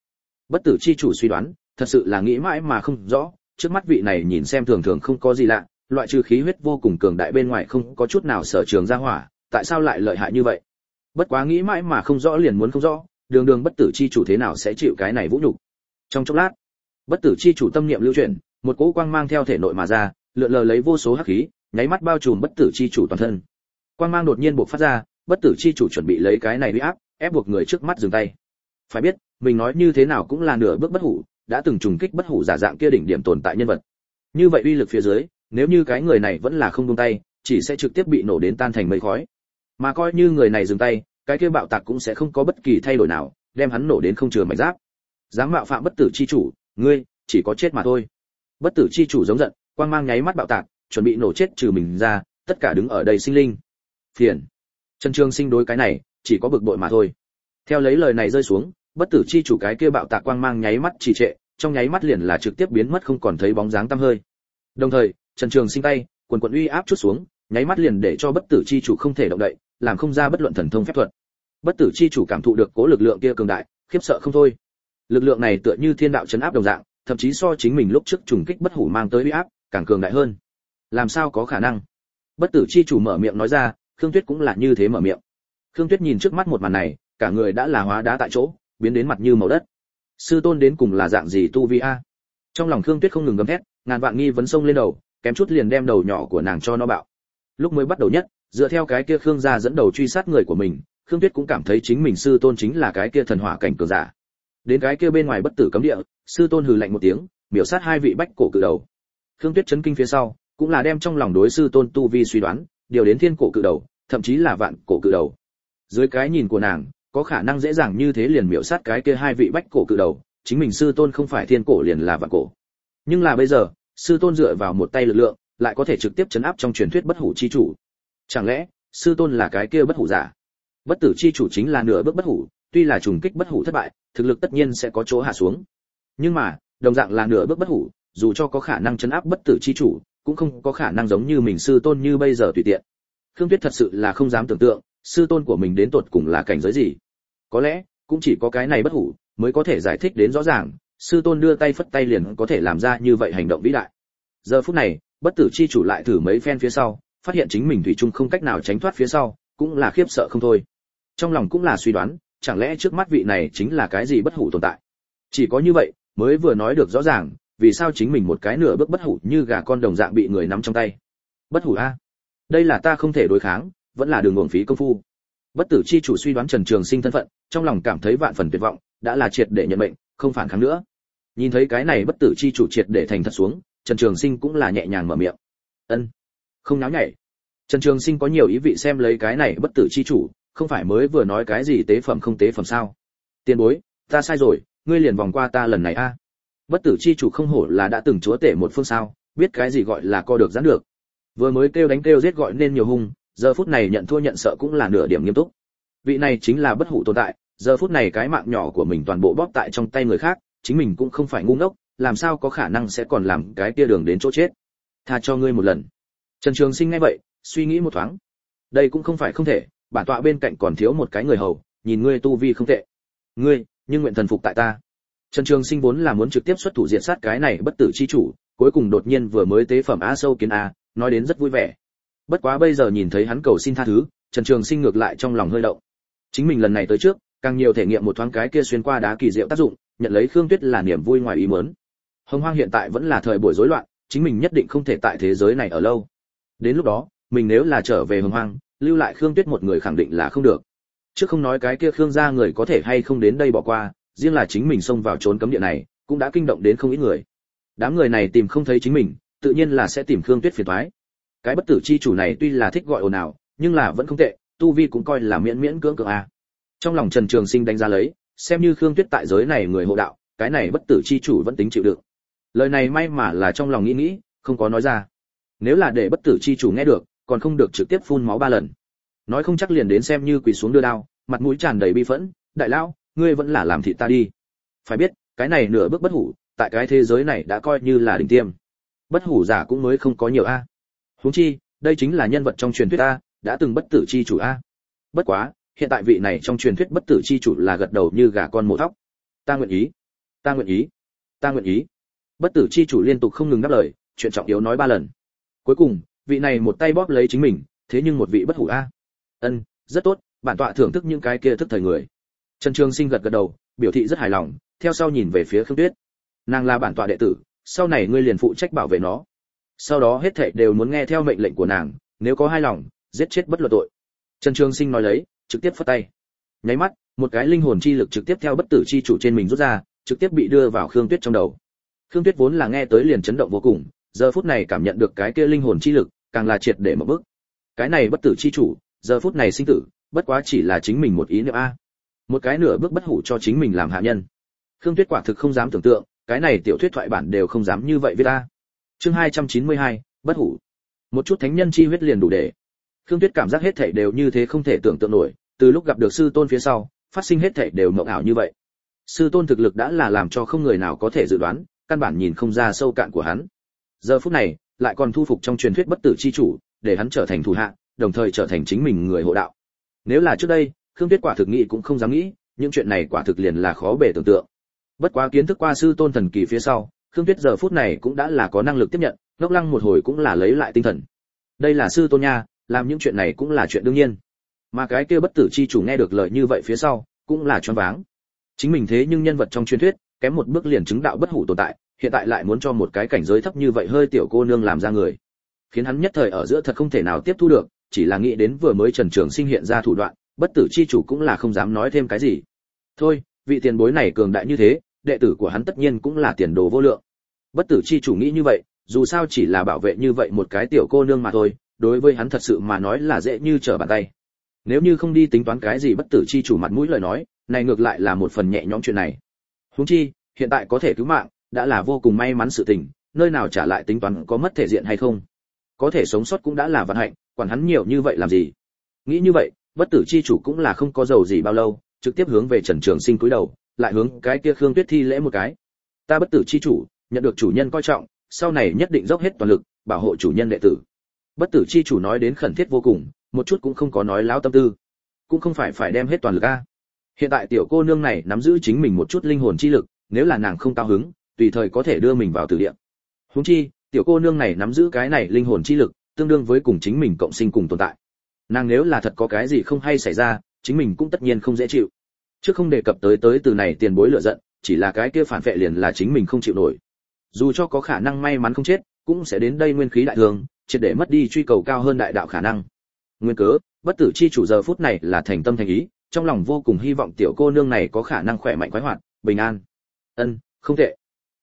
Bất tử chi chủ suy đoán, thật sự là nghĩ mãi mà không rõ, trước mắt vị này nhìn xem thường thường không có gì lạ, loại trừ khí huyết vô cùng cường đại bên ngoài không có chút nào sở trường ra hỏa, tại sao lại lợi hại như vậy? Bất quá nghĩ mãi mà không rõ liền muốn không rõ, đường đường bất tử chi chủ thế nào sẽ chịu cái này vũ nhục? Trong chốc lát, bất tử chi chủ tâm niệm lưu chuyển một cỗ quang mang theo thể nội mà ra, lượn lờ lấy vô số hắc khí, nháy mắt bao trùm bất tử chi chủ toàn thân. Quang mang đột nhiên bộc phát ra, bất tử chi chủ chuẩn bị lấy cái này uy áp, ép buộc người trước mắt dừng tay. Phải biết, mình nói như thế nào cũng là nửa bước bất hủ, đã từng trùng kích bất hủ giả dạng kia đỉnh điểm tồn tại nhân vật. Như vậy uy lực phía dưới, nếu như cái người này vẫn là không buông tay, chỉ sẽ trực tiếp bị nổ đến tan thành mây khói. Mà coi như người này dừng tay, cái kia bạo tạc cũng sẽ không có bất kỳ thay đổi nào, đem hắn nổ đến không chừa mảnh giáp. Dám mạo phạm bất tử chi chủ, ngươi, chỉ có chết mà thôi bất tử chi chủ giống giận, quang mang nháy mắt bạo tạc, chuẩn bị nổ chết trừ mình ra, tất cả đứng ở đây sinh linh. Phiền. Trần trường sinh đối cái này, chỉ có bực bội mà thôi. Theo lấy lời này rơi xuống, bất tử chi chủ cái kia bạo tạc quang mang nháy mắt trì trệ, trong nháy mắt liền là trực tiếp biến mất không còn thấy bóng dáng tăm hơi. Đồng thời, trần trường sinh tay, quần quần uy áp chút xuống, nháy mắt liền để cho bất tử chi chủ không thể động đậy, làm không ra bất luận thần thông phép thuật. Bất tử chi chủ cảm thụ được cố lực lượng kia cường đại, khiếp sợ không thôi. Lực lượng này tựa như thiên đạo chấn áp đồng dạng thậm chí so chính mình lúc trước trùng kích bất hủ mang tới uy áp, càng cường đại hơn. Làm sao có khả năng? Bất tử chi chủ mở miệng nói ra, khương tuyết cũng là như thế mở miệng. Khương tuyết nhìn trước mắt một màn này, cả người đã là hóa đá tại chỗ, biến đến mặt như màu đất. Sư tôn đến cùng là dạng gì tu vi a? Trong lòng khương tuyết không ngừng gầm thét, ngàn vạn nghi vấn sông lên đầu, kém chút liền đem đầu nhỏ của nàng cho nó bạo. Lúc mới bắt đầu nhất, dựa theo cái kia khương gia dẫn đầu truy sát người của mình, khương tuyết cũng cảm thấy chính mình sư tôn chính là cái kia thần hỏa cảnh cường giả đến cái kia bên ngoài bất tử cấm địa, sư tôn hừ lạnh một tiếng biểu sát hai vị bách cổ cự đầu. Khương tuyết chấn kinh phía sau, cũng là đem trong lòng đối sư tôn tu vi suy đoán, điều đến thiên cổ cự đầu, thậm chí là vạn cổ cự đầu. Dưới cái nhìn của nàng, có khả năng dễ dàng như thế liền miểu sát cái kia hai vị bách cổ cự đầu, chính mình sư tôn không phải thiên cổ liền là vạn cổ. Nhưng là bây giờ, sư tôn dựa vào một tay lực lượng, lại có thể trực tiếp chấn áp trong truyền thuyết bất hủ chi chủ. Chẳng lẽ, sư tôn là cái kia bất hủ giả? Bất tử chi chủ chính là nửa bước bất hủ tuy là trùng kích bất hủ thất bại, thực lực tất nhiên sẽ có chỗ hạ xuống. Nhưng mà, đồng dạng là nửa bước bất hủ, dù cho có khả năng chấn áp bất tử chi chủ, cũng không có khả năng giống như mình sư tôn như bây giờ tùy tiện. Khương tuyết thật sự là không dám tưởng tượng, sư tôn của mình đến tột cùng là cảnh giới gì. Có lẽ, cũng chỉ có cái này bất hủ, mới có thể giải thích đến rõ ràng, sư tôn đưa tay phất tay liền có thể làm ra như vậy hành động vĩ đại. Giờ phút này, bất tử chi chủ lại thử mấy phen phía sau, phát hiện chính mình thủy chung không cách nào tránh thoát phía sau, cũng là khiếp sợ không thôi. Trong lòng cũng là suy đoán chẳng lẽ trước mắt vị này chính là cái gì bất hủ tồn tại? Chỉ có như vậy, mới vừa nói được rõ ràng, vì sao chính mình một cái nửa bước bất hủ như gà con đồng dạng bị người nắm trong tay? Bất hủ a? Đây là ta không thể đối kháng, vẫn là đường uổng phí công phu. Bất tử chi chủ suy đoán trần trường sinh thân phận, trong lòng cảm thấy vạn phần tuyệt vọng, đã là triệt để nhận mệnh, không phản kháng nữa. Nhìn thấy cái này bất tử chi chủ triệt để thành thật xuống, trần trường sinh cũng là nhẹ nhàng mở miệng. Ân. Không náo nhảy. Trần trường sinh có nhiều ý vị xem lấy cái này bất tử chi chủ không phải mới vừa nói cái gì tế phẩm không tế phẩm sao? Tiền bối, ta sai rồi, ngươi liền vòng qua ta lần này a. Bất tử chi chủ không hổ là đã từng chúa tể một phương sao, biết cái gì gọi là co được giãn được. Vừa mới kêu đánh kêu giết gọi nên nhiều hung, giờ phút này nhận thua nhận sợ cũng là nửa điểm nghiêm túc. Vị này chính là bất hủ tồn tại, giờ phút này cái mạng nhỏ của mình toàn bộ bóp tại trong tay người khác, chính mình cũng không phải ngu ngốc, làm sao có khả năng sẽ còn làm cái kia đường đến chỗ chết? Tha cho ngươi một lần. Trần trường sinh nghe vậy, suy nghĩ một thoáng. Đây cũng không phải không thể bản tọa bên cạnh còn thiếu một cái người hầu, nhìn ngươi tu vi không tệ. Ngươi, nhưng nguyện thần phục tại ta. Trần trường sinh vốn là muốn trực tiếp xuất thủ diện sát cái này bất tử chi chủ, cuối cùng đột nhiên vừa mới tế phẩm a sâu kiến a, nói đến rất vui vẻ. Bất quá bây giờ nhìn thấy hắn cầu xin tha thứ, trần trường sinh ngược lại trong lòng hơi động. Chính mình lần này tới trước, càng nhiều thể nghiệm một thoáng cái kia xuyên qua đá kỳ diệu tác dụng, nhận lấy khương tuyết là niềm vui ngoài ý muốn. Hồng hoang hiện tại vẫn là thời buổi rối loạn, chính mình nhất định không thể tại thế giới này ở lâu. Đến lúc đó, mình nếu là trở về hồng hoang lưu lại khương tuyết một người khẳng định là không được. Chứ không nói cái kia khương gia người có thể hay không đến đây bỏ qua, riêng là chính mình xông vào trốn cấm địa này, cũng đã kinh động đến không ít người. Đám người này tìm không thấy chính mình, tự nhiên là sẽ tìm khương tuyết phiền toái. Cái bất tử chi chủ này tuy là thích gọi ồn ào, nhưng là vẫn không tệ, tu vi cũng coi là miễn miễn cưỡng cưỡng a. Trong lòng trần trường sinh đánh giá lấy, xem như khương tuyết tại giới này người hộ đạo, cái này bất tử chi chủ vẫn tính chịu đựng. Lời này may mà là trong lòng nghĩ nghĩ, không có nói ra. Nếu là để bất tử chi chủ nghe được còn không được trực tiếp phun máu ba lần. Nói không chắc liền đến xem như quỳ xuống đưa đao, mặt mũi tràn đầy bi phẫn, đại lão, ngươi vẫn là làm thịt ta đi. Phải biết, cái này nửa bước bất hủ, tại cái thế giới này đã coi như là đỉnh tiêm. Bất hủ giả cũng mới không có nhiều a. Huống chi, đây chính là nhân vật trong truyền thuyết a, đã từng bất tử chi chủ a. Bất quá, hiện tại vị này trong truyền thuyết bất tử chi chủ là gật đầu như gà con mổ thóc. Ta nguyện ý, ta nguyện ý, ta nguyện ý. Bất tử chi chủ liên tục không ngừng đáp lời, chuyện trọng yếu nói ba lần. Cuối cùng vị này một tay bóp lấy chính mình, thế nhưng một vị bất hủ a. Ân, rất tốt, bản tọa thưởng thức những cái kia thức thời người. Trần trường sinh gật gật đầu, biểu thị rất hài lòng, theo sau nhìn về phía khương tuyết. Nàng là bản tọa đệ tử, sau này ngươi liền phụ trách bảo vệ nó. Sau đó hết thảy đều muốn nghe theo mệnh lệnh của nàng, nếu có hai lòng, giết chết bất luận tội. Trần trường sinh nói lấy, trực tiếp phất tay. Nháy mắt, một cái linh hồn chi lực trực tiếp theo bất tử chi chủ trên mình rút ra, trực tiếp bị đưa vào khương tuyết trong đầu. Khương tuyết vốn là nghe tới liền chấn động vô cùng, giờ phút này cảm nhận được cái kia linh hồn chi lực càng là triệt để một bước. Cái này bất tử chi chủ giờ phút này sinh tử bất quá chỉ là chính mình một ý niệm a. Một cái nửa bước bất hủ cho chính mình làm hạ nhân. Khương tuyết quả thực không dám tưởng tượng cái này tiểu thuyết thoại bản đều không dám như vậy với ta chương 292, bất hủ. Một chút thánh nhân chi huyết liền đủ để. Khương tuyết cảm giác hết thảy đều như thế không thể tưởng tượng nổi từ lúc gặp được sư tôn phía sau phát sinh hết thảy đều mộng ảo như vậy. Sư tôn thực lực đã là làm cho không người nào có thể dự đoán căn bản nhìn không ra sâu cạn của hắn. Giờ phút này lại còn thu phục trong truyền thuyết bất tử chi chủ, để hắn trở thành thủ hạ, đồng thời trở thành chính mình người hộ đạo. Nếu là trước đây, khương tuyết quả thực nghĩ cũng không dám nghĩ, những chuyện này quả thực liền là khó bề tưởng tượng. Bất quá kiến thức qua sư tôn thần kỳ phía sau, khương tuyết giờ phút này cũng đã là có năng lực tiếp nhận, ngốc lăng một hồi cũng là lấy lại tinh thần. Đây là sư tôn nha, làm những chuyện này cũng là chuyện đương nhiên. Mà cái kia bất tử chi chủ nghe được lời như vậy phía sau, cũng là choáng váng. Chính mình thế nhưng nhân vật trong truyền thuyết, kém một bước liền chứng đạo bất hủ tồn tại hiện tại lại muốn cho một cái cảnh giới thấp như vậy hơi tiểu cô nương làm ra người. Khiến hắn nhất thời ở giữa thật không thể nào tiếp thu được, chỉ là nghĩ đến vừa mới trần trường sinh hiện ra thủ đoạn, bất tử chi chủ cũng là không dám nói thêm cái gì. Thôi, vị tiền bối này cường đại như thế, đệ tử của hắn tất nhiên cũng là tiền đồ vô lượng. Bất tử chi chủ nghĩ như vậy, dù sao chỉ là bảo vệ như vậy một cái tiểu cô nương mà thôi, đối với hắn thật sự mà nói là dễ như trở bàn tay. Nếu như không đi tính toán cái gì bất tử chi chủ mặt mũi lời nói, này ngược lại là một phần nhẹ nhõm chuyện này. Huống chi, hiện tại có thể cứu mạng đã là vô cùng may mắn sự tình, nơi nào trả lại tính toán có mất thể diện hay không. Có thể sống sót cũng đã là vận hạnh, quản hắn nhiều như vậy làm gì. Nghĩ như vậy, bất tử chi chủ cũng là không có giàu gì bao lâu, trực tiếp hướng về trần trường sinh cúi đầu, lại hướng cái kia khương tuyết thi lễ một cái. Ta bất tử chi chủ, nhận được chủ nhân coi trọng, sau này nhất định dốc hết toàn lực, bảo hộ chủ nhân đệ tử. Bất tử chi chủ nói đến khẩn thiết vô cùng, một chút cũng không có nói láo tâm tư. Cũng không phải phải đem hết toàn lực a. Hiện tại tiểu cô nương này nắm giữ chính mình một chút linh hồn chi lực, nếu là nàng không cao hứng tùy thời có thể đưa mình vào tử địa. Huống chi, tiểu cô nương này nắm giữ cái này linh hồn chi lực, tương đương với cùng chính mình cộng sinh cùng tồn tại. Nàng nếu là thật có cái gì không hay xảy ra, chính mình cũng tất nhiên không dễ chịu. Chứ không đề cập tới tới từ này tiền bối lựa giận, chỉ là cái kia phản vệ liền là chính mình không chịu nổi. Dù cho có khả năng may mắn không chết, cũng sẽ đến đây nguyên khí đại thường, triệt để mất đi truy cầu cao hơn đại đạo khả năng. Nguyên cớ, bất tử chi chủ giờ phút này là thành tâm thành ý, trong lòng vô cùng hy vọng tiểu cô nương này có khả năng khỏe mạnh khoái hoạt, bình an. Ân, không tệ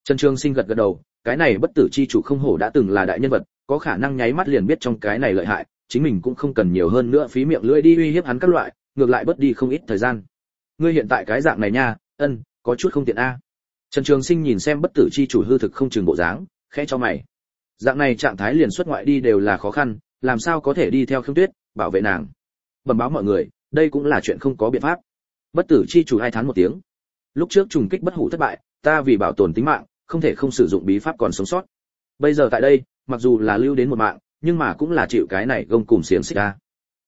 trần trường sinh gật gật đầu, cái này bất tử chi chủ không hổ đã từng là đại nhân vật, có khả năng nháy mắt liền biết trong cái này lợi hại, chính mình cũng không cần nhiều hơn nữa phí miệng lưỡi đi uy hiếp hắn các loại, ngược lại bất đi không ít thời gian. Ngươi hiện tại cái dạng này nha, ân, có chút không tiện a. Trần trường sinh nhìn xem bất tử chi chủ hư thực không chừng bộ dáng, khẽ cho mày. Dạng này trạng thái liền xuất ngoại đi đều là khó khăn, làm sao có thể đi theo khương tuyết, bảo vệ nàng. Bẩm báo mọi người, đây cũng là chuyện không có biện pháp. Bất tử chi chủ hai thán một tiếng. Lúc trước trùng kích bất hủ thất bại, ta vì bảo tồn tính mạng không thể không sử dụng bí pháp còn sống sót. Bây giờ tại đây, mặc dù là lưu đến một mạng, nhưng mà cũng là chịu cái này gông cùng xiềng xích ra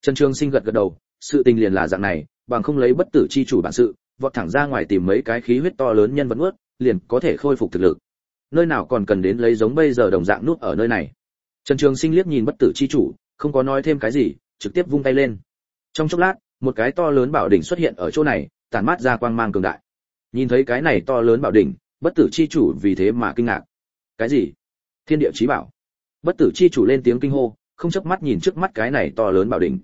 trần trường sinh gật gật đầu, sự tình liền là dạng này, bằng không lấy bất tử chi chủ bản sự, vọt thẳng ra ngoài tìm mấy cái khí huyết to lớn nhân vật nuốt, liền có thể khôi phục thực lực. Nơi nào còn cần đến lấy giống bây giờ đồng dạng nút ở nơi này. Trần trường sinh liếc nhìn bất tử chi chủ, không có nói thêm cái gì, trực tiếp vung tay lên. Trong chốc lát, một cái to lớn bảo đỉnh xuất hiện ở chỗ này, tản mát ra quang mang cường đại. Nhìn thấy cái này to lớn bảo đỉnh bất tử chi chủ vì thế mà kinh ngạc. Cái gì? Thiên địa chí bảo. Bất tử chi chủ lên tiếng kinh hô, không chớp mắt nhìn trước mắt cái này to lớn bảo đỉnh.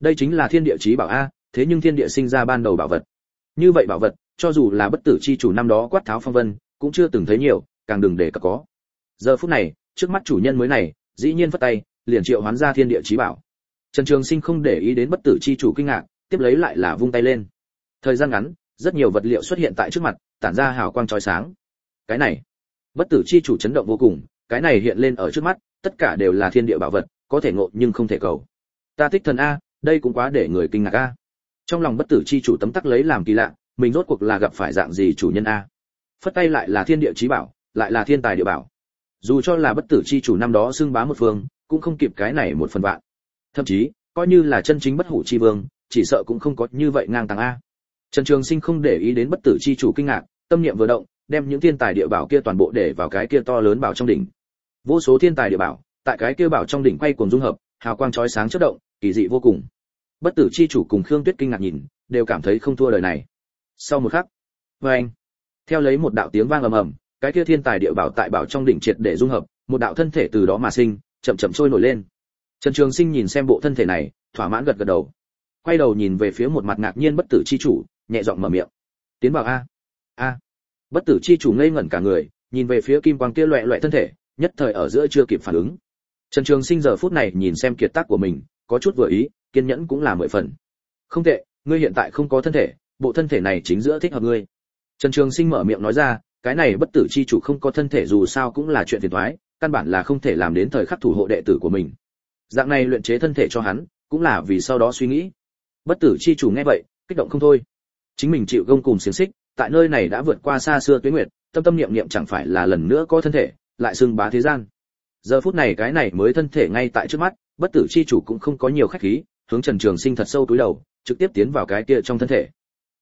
Đây chính là thiên địa chí bảo a, thế nhưng thiên địa sinh ra ban đầu bảo vật. Như vậy bảo vật, cho dù là bất tử chi chủ năm đó quát tháo phong vân, cũng chưa từng thấy nhiều, càng đừng để cả có. Giờ phút này, trước mắt chủ nhân mới này, dĩ nhiên vất tay, liền triệu hoán ra thiên địa chí bảo. Trần trường sinh không để ý đến bất tử chi chủ kinh ngạc, tiếp lấy lại là vung tay lên. Thời gian ngắn, rất nhiều vật liệu xuất hiện tại trước mặt tản ra hào quang chói sáng. Cái này, bất tử chi chủ chấn động vô cùng, cái này hiện lên ở trước mắt, tất cả đều là thiên địa bảo vật, có thể ngộ nhưng không thể cầu. Ta thích thần a, đây cũng quá để người kinh ngạc a. Trong lòng bất tử chi chủ tấm tắc lấy làm kỳ lạ, mình rốt cuộc là gặp phải dạng gì chủ nhân a? Phất tay lại là thiên địa chí bảo, lại là thiên tài địa bảo. Dù cho là bất tử chi chủ năm đó xưng bá một phương, cũng không kịp cái này một phần vạn. Thậm chí, coi như là chân chính bất hủ chi vương, chỉ sợ cũng không có như vậy ngang tàng a. Trần trường sinh không để ý đến bất tử chi chủ kinh ngạc tâm niệm vừa động, đem những thiên tài địa bảo kia toàn bộ để vào cái kia to lớn bảo trong đỉnh. Vô số thiên tài địa bảo, tại cái kia bảo trong đỉnh quay cuồng dung hợp, hào quang chói sáng chớp động, kỳ dị vô cùng. Bất tử chi chủ cùng khương tuyết kinh ngạc nhìn, đều cảm thấy không thua đời này. Sau một khắc vê anh, theo lấy một đạo tiếng vang ầm ầm, cái kia thiên tài địa bảo tại bảo trong đỉnh triệt để dung hợp, một đạo thân thể từ đó mà sinh, chậm chậm trôi nổi lên. Trần trường sinh nhìn xem bộ thân thể này, thỏa mãn gật gật đầu. Quay đầu nhìn về phía một mặt ngạc nhiên bất tử chi chủ, nhẹ giọng mở miệng. Tiến vào a a. Bất tử chi chủ ngây ngẩn cả người, nhìn về phía kim quang kia loẹ loẹ thân thể, nhất thời ở giữa chưa kịp phản ứng. Trần trường sinh giờ phút này nhìn xem kiệt tác của mình, có chút vừa ý, kiên nhẫn cũng là mười phần. Không tệ, ngươi hiện tại không có thân thể, bộ thân thể này chính giữa thích hợp ngươi. Trần trường sinh mở miệng nói ra, cái này bất tử chi chủ không có thân thể dù sao cũng là chuyện phiền toái, căn bản là không thể làm đến thời khắc thủ hộ đệ tử của mình. Dạng này luyện chế thân thể cho hắn, cũng là vì sau đó suy nghĩ. Bất tử chi chủ nghe vậy, kích động không thôi. Chính mình chịu gông cùng xiềng xích tại nơi này đã vượt qua xa xưa tuyết nguyệt, tâm tâm niệm niệm chẳng phải là lần nữa có thân thể, lại xưng bá thế gian. Giờ phút này cái này mới thân thể ngay tại trước mắt, bất tử chi chủ cũng không có nhiều khách khí, hướng trần trường sinh thật sâu túi đầu, trực tiếp tiến vào cái kia trong thân thể.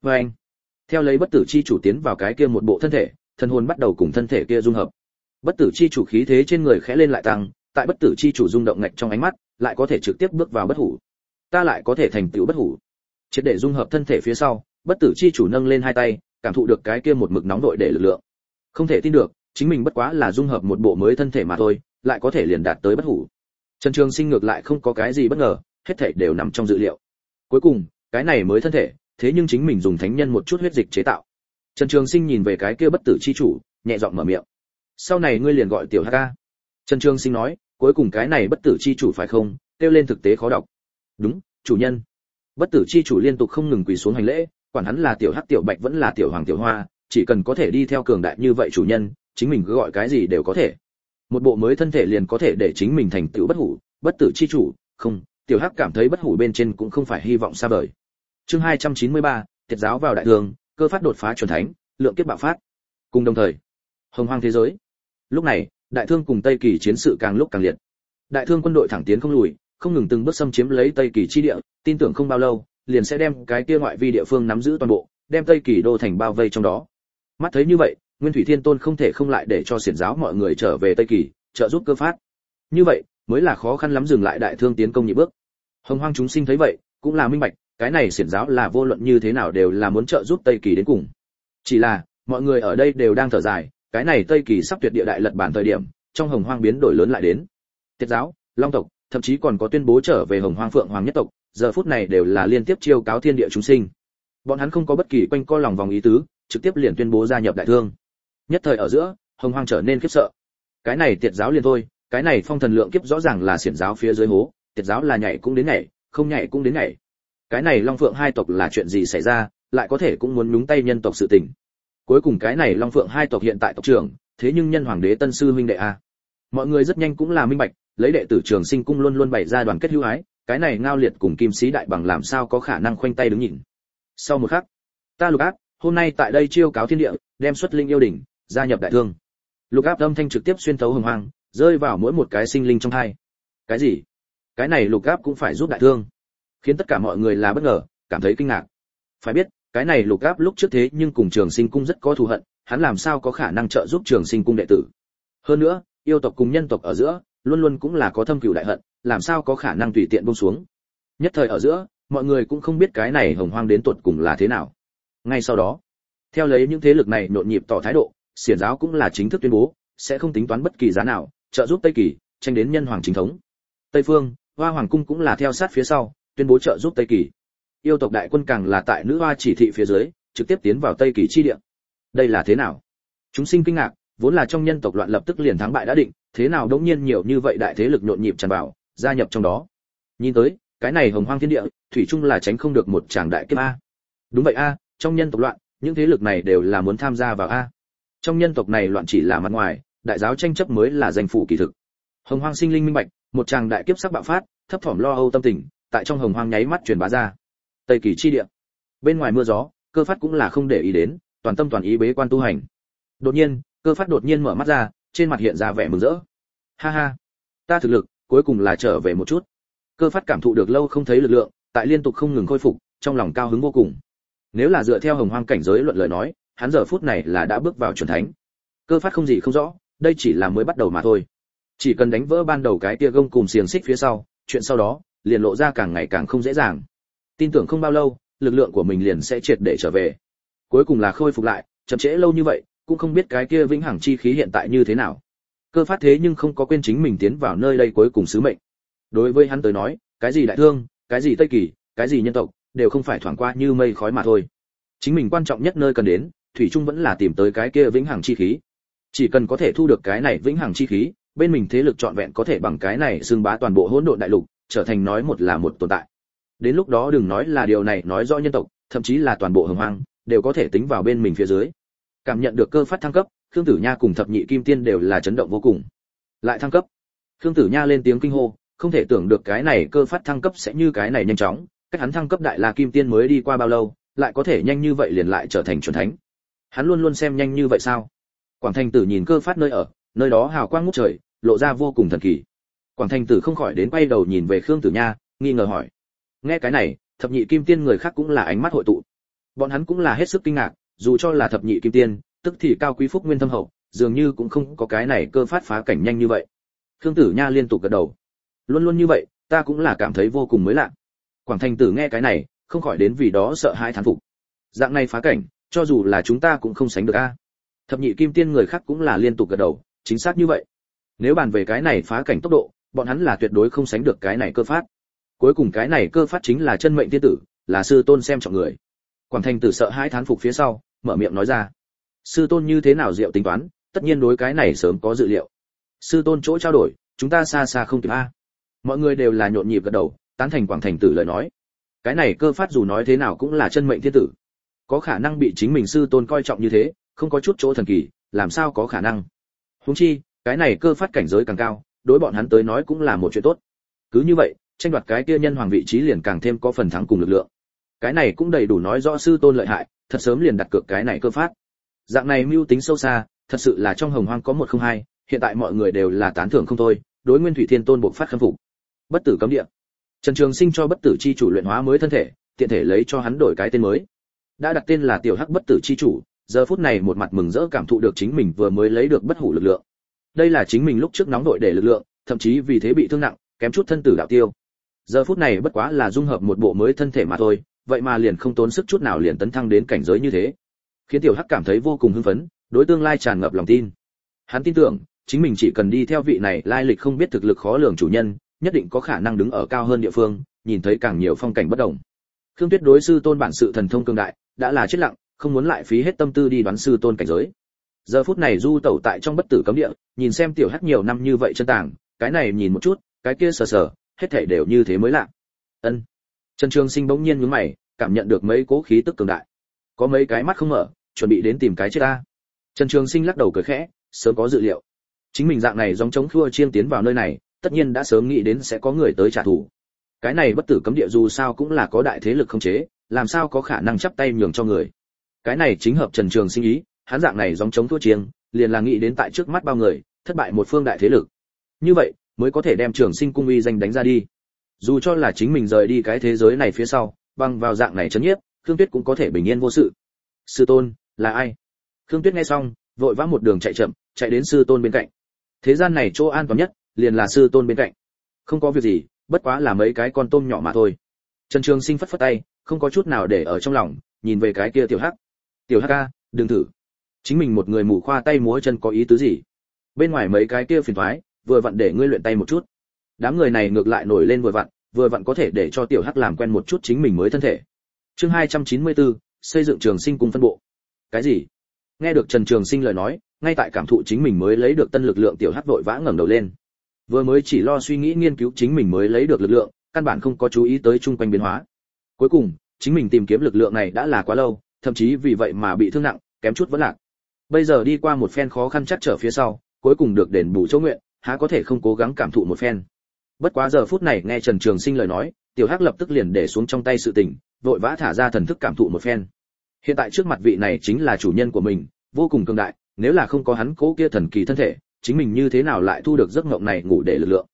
Vê anh, theo lấy bất tử chi chủ tiến vào cái kia một bộ thân thể, thân hồn bắt đầu cùng thân thể kia dung hợp. Bất tử chi chủ khí thế trên người khẽ lên lại tăng, tại bất tử chi chủ rung động ngạch trong ánh mắt, lại có thể trực tiếp bước vào bất hủ. Ta lại có thể thành tựu bất hủ. Triệt để dung hợp thân thể phía sau, bất tử chi chủ nâng lên hai tay cảm thụ được cái kia một mực nóng đội để lực lượng. Không thể tin được, chính mình bất quá là dung hợp một bộ mới thân thể mà thôi, lại có thể liền đạt tới bất hủ. Trần trường sinh ngược lại không có cái gì bất ngờ, hết thảy đều nằm trong dự liệu. Cuối cùng, cái này mới thân thể, thế nhưng chính mình dùng thánh nhân một chút huyết dịch chế tạo. Trần trường sinh nhìn về cái kia bất tử chi chủ, nhẹ giọng mở miệng. Sau này ngươi liền gọi tiểu hk trần trường sinh nói, cuối cùng cái này bất tử chi chủ phải không? Kêu lên thực tế khó đọc. Đúng, chủ nhân. Bất tử chi chủ liên tục không ngừng quỳ xuống hành lễ quản hắn là tiểu hắc tiểu bạch vẫn là tiểu hoàng tiểu hoa chỉ cần có thể đi theo cường đại như vậy chủ nhân chính mình cứ gọi cái gì đều có thể. Một bộ mới thân thể liền có thể để chính mình thành tựu bất hủ bất tử chi chủ không tiểu hắc cảm thấy bất hủ bên trên cũng không phải hy vọng xa vời. Chương 293, tiệt giáo vào đại đường, cơ phát đột phá chuẩn thánh lượng kiếp bạo phát. Cùng đồng thời hồng hoang thế giới. Lúc này đại thương cùng tây kỳ chiến sự càng lúc càng liệt. Đại thương quân đội thẳng tiến không lùi không ngừng từng bước xâm chiếm lấy tây kỳ chi địa tin tưởng không bao lâu liền sẽ đem cái kia ngoại vi địa phương nắm giữ toàn bộ, đem tây kỳ đô thành bao vây trong đó. Mắt thấy như vậy, nguyên thủy thiên tôn không thể không lại để cho xiển giáo mọi người trở về tây kỳ, trợ giúp cơ phát. Như vậy, mới là khó khăn lắm dừng lại đại thương tiến công nhị bước. Hồng hoang chúng sinh thấy vậy, cũng là minh bạch, cái này xiển giáo là vô luận như thế nào đều là muốn trợ giúp tây kỳ đến cùng. Chỉ là, mọi người ở đây đều đang thở dài, cái này tây kỳ sắp tuyệt địa đại lật bản thời điểm, trong hồng hoang biến đổi lớn lại đến. Tiết giáo, long tộc thậm chí còn có tuyên bố trở về hồng hoang phượng hoàng nhất tộc, giờ phút này đều là liên tiếp chiêu cáo thiên địa chúng sinh. Bọn hắn không có bất kỳ quanh co lòng vòng ý tứ, trực tiếp liền tuyên bố gia nhập đại thương. Nhất thời ở giữa, hồng hoang trở nên khiếp sợ. Cái này tiệt giáo liền thôi, cái này phong thần lượng kiếp rõ ràng là xiển giáo phía dưới hố, tiệt giáo là nhảy cũng đến nhảy, không nhảy cũng đến nhảy. Cái này long phượng hai tộc là chuyện gì xảy ra, lại có thể cũng muốn nhúng tay nhân tộc sự tình. Cuối cùng cái này long phượng hai tộc hiện tại tộc trưởng, thế nhưng nhân hoàng đế tân sư huynh đệ a. Mọi người rất nhanh cũng là minh bạch lấy đệ tử trường sinh cung luôn luôn bày ra đoàn kết hữu ái, cái này ngao liệt cùng kim sĩ đại bằng làm sao có khả năng khoanh tay đứng nhìn. Sau một khắc, ta lục áp, hôm nay tại đây chiêu cáo thiên địa, đem xuất linh yêu đỉnh, gia nhập đại thương. Lục áp âm thanh trực tiếp xuyên thấu hồng hoang, rơi vào mỗi một cái sinh linh trong hai. Cái gì? Cái này lục áp cũng phải giúp đại thương. Khiến tất cả mọi người là bất ngờ, cảm thấy kinh ngạc. Phải biết, cái này lục áp lúc trước thế nhưng cùng trường sinh cung rất có thù hận, hắn làm sao có khả năng trợ giúp trường sinh cung đệ tử? Hơn nữa, yêu tộc cùng nhân tộc ở giữa luôn luôn cũng là có thâm cửu đại hận, làm sao có khả năng tùy tiện buông xuống. Nhất thời ở giữa, mọi người cũng không biết cái này hồng hoang đến tuột cùng là thế nào. Ngay sau đó, theo lấy những thế lực này nhộn nhịp tỏ thái độ, xiển giáo cũng là chính thức tuyên bố, sẽ không tính toán bất kỳ giá nào, trợ giúp tây kỳ, tranh đến nhân hoàng chính thống. Tây phương, hoa hoàng cung cũng là theo sát phía sau, tuyên bố trợ giúp tây kỳ. Yêu tộc đại quân càng là tại nữ hoa chỉ thị phía dưới, trực tiếp tiến vào tây kỳ chi địa. Đây là thế nào? Chúng sinh kinh ngạc vốn là trong nhân tộc loạn lập tức liền thắng bại đã định, thế nào đống nhiên nhiều như vậy đại thế lực nhộn nhịp tràn vào, gia nhập trong đó. Nhìn tới, cái này hồng hoang thiên địa, thủy chung là tránh không được một tràng đại kiếp a. Đúng vậy a, trong nhân tộc loạn, những thế lực này đều là muốn tham gia vào a. Trong nhân tộc này loạn chỉ là mặt ngoài, đại giáo tranh chấp mới là danh phủ kỳ thực. Hồng hoang sinh linh minh bạch, một tràng đại kiếp sắc bạo phát, thấp thỏm lo âu tâm tình, tại trong hồng hoang nháy mắt truyền bá ra. Tây kỳ chi địa. Bên ngoài mưa gió, cơ phát cũng là không để ý đến, toàn tâm toàn ý bế quan tu hành. Đột nhiên cơ phát đột nhiên mở mắt ra, trên mặt hiện ra vẻ mừng rỡ. Ha ha, ta thực lực, cuối cùng là trở về một chút. Cơ phát cảm thụ được lâu không thấy lực lượng, tại liên tục không ngừng khôi phục, trong lòng cao hứng vô cùng. Nếu là dựa theo hồng hoang cảnh giới luận lời nói, hắn giờ phút này là đã bước vào chuẩn thánh. Cơ phát không gì không rõ, đây chỉ là mới bắt đầu mà thôi. Chỉ cần đánh vỡ ban đầu cái tia gông cùng xiềng xích phía sau, chuyện sau đó, liền lộ ra càng ngày càng không dễ dàng. Tin tưởng không bao lâu, lực lượng của mình liền sẽ triệt để trở về. Cuối cùng là khôi phục lại, chậm trễ lâu như vậy cũng không biết cái kia vĩnh hằng chi khí hiện tại như thế nào. Cơ phát thế nhưng không có quên chính mình tiến vào nơi đây cuối cùng sứ mệnh. Đối với hắn tới nói, cái gì đại thương, cái gì tây kỳ, cái gì nhân tộc, đều không phải thoảng qua như mây khói mà thôi. Chính mình quan trọng nhất nơi cần đến, thủy trung vẫn là tìm tới cái kia vĩnh hằng chi khí. Chỉ cần có thể thu được cái này vĩnh hằng chi khí, bên mình thế lực trọn vẹn có thể bằng cái này xưng bá toàn bộ hỗn độn đại lục, trở thành nói một là một tồn tại. Đến lúc đó đừng nói là điều này nói rõ nhân tộc, thậm chí là toàn bộ hồng hoang, đều có thể tính vào bên mình phía dưới cảm nhận được cơ phát thăng cấp, khương tử nha cùng thập nhị kim tiên đều là chấn động vô cùng. Lại thăng cấp. Khương tử nha lên tiếng kinh hô, không thể tưởng được cái này cơ phát thăng cấp sẽ như cái này nhanh chóng, cách hắn thăng cấp đại la kim tiên mới đi qua bao lâu, lại có thể nhanh như vậy liền lại trở thành chuẩn thánh. Hắn luôn luôn xem nhanh như vậy sao? Quảng thành tử nhìn cơ phát nơi ở, nơi đó hào quang ngút trời, lộ ra vô cùng thần kỳ. Quảng thành tử không khỏi đến quay đầu nhìn về khương tử nha, nghi ngờ hỏi. Nghe cái này, thập nhị kim tiên người khác cũng là ánh mắt hội tụ. Bọn hắn cũng là hết sức kinh ngạc dù cho là thập nhị kim tiên, tức thì cao quý phúc nguyên thâm hậu, dường như cũng không có cái này cơ phát phá cảnh nhanh như vậy. Khương tử nha liên tục gật đầu. Luôn luôn như vậy, ta cũng là cảm thấy vô cùng mới lạ. Quảng thành tử nghe cái này, không khỏi đến vì đó sợ hãi thán phục. Dạng này phá cảnh, cho dù là chúng ta cũng không sánh được a. Thập nhị kim tiên người khác cũng là liên tục gật đầu, chính xác như vậy. Nếu bàn về cái này phá cảnh tốc độ, bọn hắn là tuyệt đối không sánh được cái này cơ phát. Cuối cùng cái này cơ phát chính là chân mệnh tiên tử, là sư tôn xem trọng người. Quảng thành tử sợ hãi thán phục phía sau mở miệng nói ra. Sư tôn như thế nào diệu tính toán, tất nhiên đối cái này sớm có dự liệu. Sư tôn chỗ trao đổi, chúng ta xa xa không kịp a. Mọi người đều là nhộn nhịp gật đầu, tán thành quảng thành tử lời nói. Cái này cơ phát dù nói thế nào cũng là chân mệnh thiên tử. Có khả năng bị chính mình sư tôn coi trọng như thế, không có chút chỗ thần kỳ, làm sao có khả năng? Huống chi, cái này cơ phát cảnh giới càng cao, đối bọn hắn tới nói cũng là một chuyện tốt. Cứ như vậy, tranh đoạt cái kia nhân hoàng vị trí liền càng thêm có phần thắng cùng lực lượng. Cái này cũng đầy đủ nói rõ sư tôn lợi hại thật sớm liền đặt cược cái này cơ phát. Dạng này mưu tính sâu xa, thật sự là trong hồng hoang có một không hai, hiện tại mọi người đều là tán thưởng không thôi, đối nguyên thủy thiên tôn buộc phát khâm phục. Bất tử cấm địa. Trần trường sinh cho bất tử chi chủ luyện hóa mới thân thể, tiện thể lấy cho hắn đổi cái tên mới. Đã đặt tên là tiểu hắc bất tử chi chủ, giờ phút này một mặt mừng rỡ cảm thụ được chính mình vừa mới lấy được bất hủ lực lượng. Đây là chính mình lúc trước nóng đội để lực lượng, thậm chí vì thế bị thương nặng, kém chút thân tử đạo tiêu. Giờ phút này bất quá là dung hợp một bộ mới thân thể mà thôi vậy mà liền không tốn sức chút nào liền tấn thăng đến cảnh giới như thế. Khiến tiểu hắc cảm thấy vô cùng hưng phấn, đối tương lai tràn ngập lòng tin. Hắn tin tưởng, chính mình chỉ cần đi theo vị này lai lịch không biết thực lực khó lường chủ nhân, nhất định có khả năng đứng ở cao hơn địa phương, nhìn thấy càng nhiều phong cảnh bất đồng. Khương tuyết đối sư tôn bản sự thần thông cương đại, đã là chết lặng, không muốn lại phí hết tâm tư đi đoán sư tôn cảnh giới. Giờ phút này du tẩu tại trong bất tử cấm địa, nhìn xem tiểu hắc nhiều năm như vậy chân tàng, cái này nhìn một chút, cái kia sờ sờ, hết thảy đều như thế mới lạ. Ân trần trường sinh bỗng nhiên nhướng mày, cảm nhận được mấy cố khí tức cường đại. Có mấy cái mắt không mở, chuẩn bị đến tìm cái chết ta. Trần trường sinh lắc đầu cười khẽ, sớm có dự liệu. Chính mình dạng này dòng chống thua chiên tiến vào nơi này, tất nhiên đã sớm nghĩ đến sẽ có người tới trả thù. Cái này bất tử cấm địa dù sao cũng là có đại thế lực không chế, làm sao có khả năng chắp tay nhường cho người? Cái này chính hợp trần trường sinh ý, hắn dạng này dòng chống thua chiêng, liền là nghĩ đến tại trước mắt bao người, thất bại một phương đại thế lực. Như vậy, mới có thể đem trường sinh cung uy danh đánh ra đi dù cho là chính mình rời đi cái thế giới này phía sau, băng vào dạng này chấn nhiếp, khương tuyết cũng có thể bình yên vô sự. Sư tôn, là ai? Khương tuyết nghe xong, vội vã một đường chạy chậm, chạy đến sư tôn bên cạnh. Thế gian này chỗ an toàn nhất, liền là sư tôn bên cạnh. Không có việc gì, bất quá là mấy cái con tôm nhỏ mà thôi. Trần trường sinh phất phất tay, không có chút nào để ở trong lòng, nhìn về cái kia tiểu hắc. Tiểu hắc ca, đừng thử. Chính mình một người mù khoa tay múa chân có ý tứ gì? Bên ngoài mấy cái kia phiền thoái, vừa vặn để ngươi luyện tay một chút đám người này ngược lại nổi lên vừa vặn vừa vặn có thể để cho tiểu hắc làm quen một chút chính mình mới thân thể. Chương 294, xây dựng trường sinh cung phân bộ. Cái gì? Nghe được trần trường sinh lời nói ngay tại cảm thụ chính mình mới lấy được tân lực lượng tiểu hắc vội vã ngẩng đầu lên. Vừa mới chỉ lo suy nghĩ nghiên cứu chính mình mới lấy được lực lượng căn bản không có chú ý tới chung quanh biến hóa. Cuối cùng chính mình tìm kiếm lực lượng này đã là quá lâu thậm chí vì vậy mà bị thương nặng kém chút vẫn lạc. Bây giờ đi qua một phen khó khăn chắc trở phía sau cuối cùng được đền bù chỗ nguyện há có thể không cố gắng cảm thụ một phen bất quá giờ phút này nghe trần trường sinh lời nói, tiểu hắc lập tức liền để xuống trong tay sự tình, vội vã thả ra thần thức cảm thụ một phen. Hiện tại trước mặt vị này chính là chủ nhân của mình, vô cùng cường đại, nếu là không có hắn cố kia thần kỳ thân thể, chính mình như thế nào lại thu được giấc mộng này ngủ để lực lượng.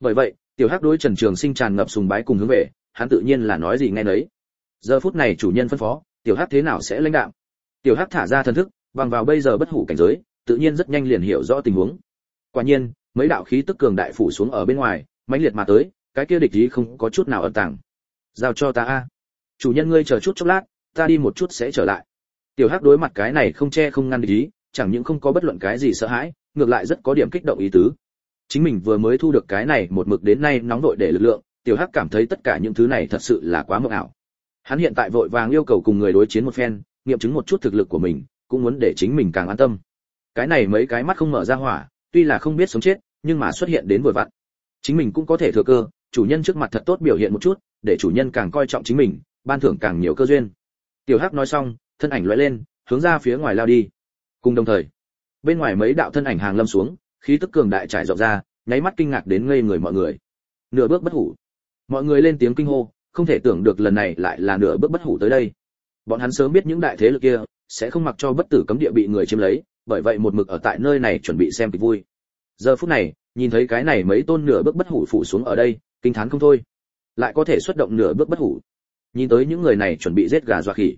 Bởi vậy, tiểu hắc đối trần trường sinh tràn ngập sùng bái cùng hướng về, hắn tự nhiên là nói gì nghe nấy. Giờ phút này chủ nhân phân phó, tiểu hắc thế nào sẽ lãnh đạo tiểu hắc thả ra thần thức, bằng vào bây giờ bất hủ cảnh giới, tự nhiên rất nhanh liền hiểu rõ tình huống. Quả nhiên, mấy đạo khí tức cường đại phủ xuống ở bên ngoài mãnh liệt mà tới, cái kia địch ý không có chút nào ẩn tàng. Giao cho ta a. Chủ nhân ngươi chờ chút chốc lát, ta đi một chút sẽ trở lại. Tiểu hắc đối mặt cái này không che không ngăn địch ý, chẳng những không có bất luận cái gì sợ hãi, ngược lại rất có điểm kích động ý tứ. Chính mình vừa mới thu được cái này một mực đến nay nóng vội để lực lượng, tiểu hắc cảm thấy tất cả những thứ này thật sự là quá mộng ảo. Hắn hiện tại vội vàng yêu cầu cùng người đối chiến một phen, nghiệm chứng một chút thực lực của mình, cũng muốn để chính mình càng an tâm. Cái này mấy cái mắt không mở ra hỏa, tuy là không biết sống chết, nhưng mà xuất hiện đến vội vặn chính mình cũng có thể thừa cơ, chủ nhân trước mặt thật tốt biểu hiện một chút, để chủ nhân càng coi trọng chính mình, ban thưởng càng nhiều cơ duyên. Tiểu hắc nói xong, thân ảnh lóe lên, hướng ra phía ngoài lao đi. Cùng đồng thời, bên ngoài mấy đạo thân ảnh hàng lâm xuống, khí tức cường đại trải rộng ra, nháy mắt kinh ngạc đến ngây người mọi người. Nửa bước bất hủ. Mọi người lên tiếng kinh hô, không thể tưởng được lần này lại là nửa bước bất hủ tới đây. Bọn hắn sớm biết những đại thế lực kia sẽ không mặc cho bất tử cấm địa bị người chiếm lấy, bởi vậy một mực ở tại nơi này chuẩn bị xem kịch vui giờ phút này, nhìn thấy cái này mấy tôn nửa bước bất hủ phủ xuống ở đây, kinh thán không thôi. Lại có thể xuất động nửa bước bất hủ. Nhìn tới những người này chuẩn bị giết gà dọa khỉ.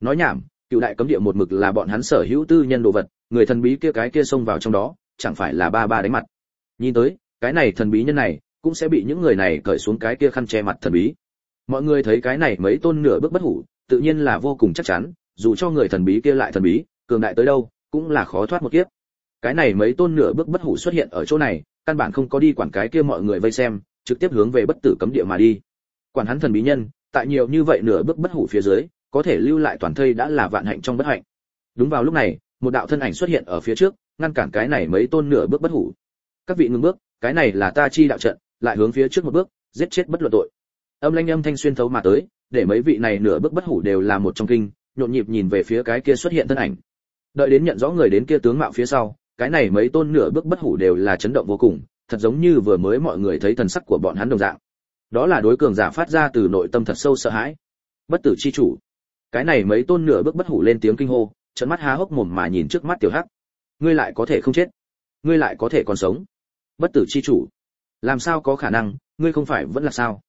Nói nhảm, cựu đại cấm địa một mực là bọn hắn sở hữu tư nhân đồ vật, người thần bí kia cái kia xông vào trong đó, chẳng phải là ba ba đánh mặt. Nhìn tới, cái này thần bí nhân này, cũng sẽ bị những người này cởi xuống cái kia khăn che mặt thần bí. Mọi người thấy cái này mấy tôn nửa bước bất hủ, tự nhiên là vô cùng chắc chắn, dù cho người thần bí kia lại thần bí, cường đại tới đâu, cũng là khó thoát một kiếp cái này mấy tôn nửa bước bất hủ xuất hiện ở chỗ này, căn bản không có đi quản cái kia mọi người vây xem, trực tiếp hướng về bất tử cấm địa mà đi. Quản hắn thần bí nhân, tại nhiều như vậy nửa bước bất hủ phía dưới, có thể lưu lại toàn thây đã là vạn hạnh trong bất hạnh. Đúng vào lúc này, một đạo thân ảnh xuất hiện ở phía trước, ngăn cản cái này mấy tôn nửa bước bất hủ. Các vị ngừng bước, cái này là ta chi đạo trận, lại hướng phía trước một bước, giết chết bất luận tội. Âm lanh âm thanh xuyên thấu mà tới, để mấy vị này nửa bước bất hủ đều là một trong kinh, nhộn nhịp nhìn về phía cái kia xuất hiện thân ảnh. Đợi đến nhận rõ người đến kia tướng mạo phía sau cái này mấy tôn nửa bước bất hủ đều là chấn động vô cùng, thật giống như vừa mới mọi người thấy thần sắc của bọn hắn đồng dạng. Đó là đối cường giả phát ra từ nội tâm thật sâu sợ hãi. Bất tử chi chủ. Cái này mấy tôn nửa bước bất hủ lên tiếng kinh hô, trợn mắt há hốc mồm mà nhìn trước mắt tiểu hắc. Ngươi lại có thể không chết. Ngươi lại có thể còn sống. Bất tử chi chủ. Làm sao có khả năng? Ngươi không phải vẫn là sao?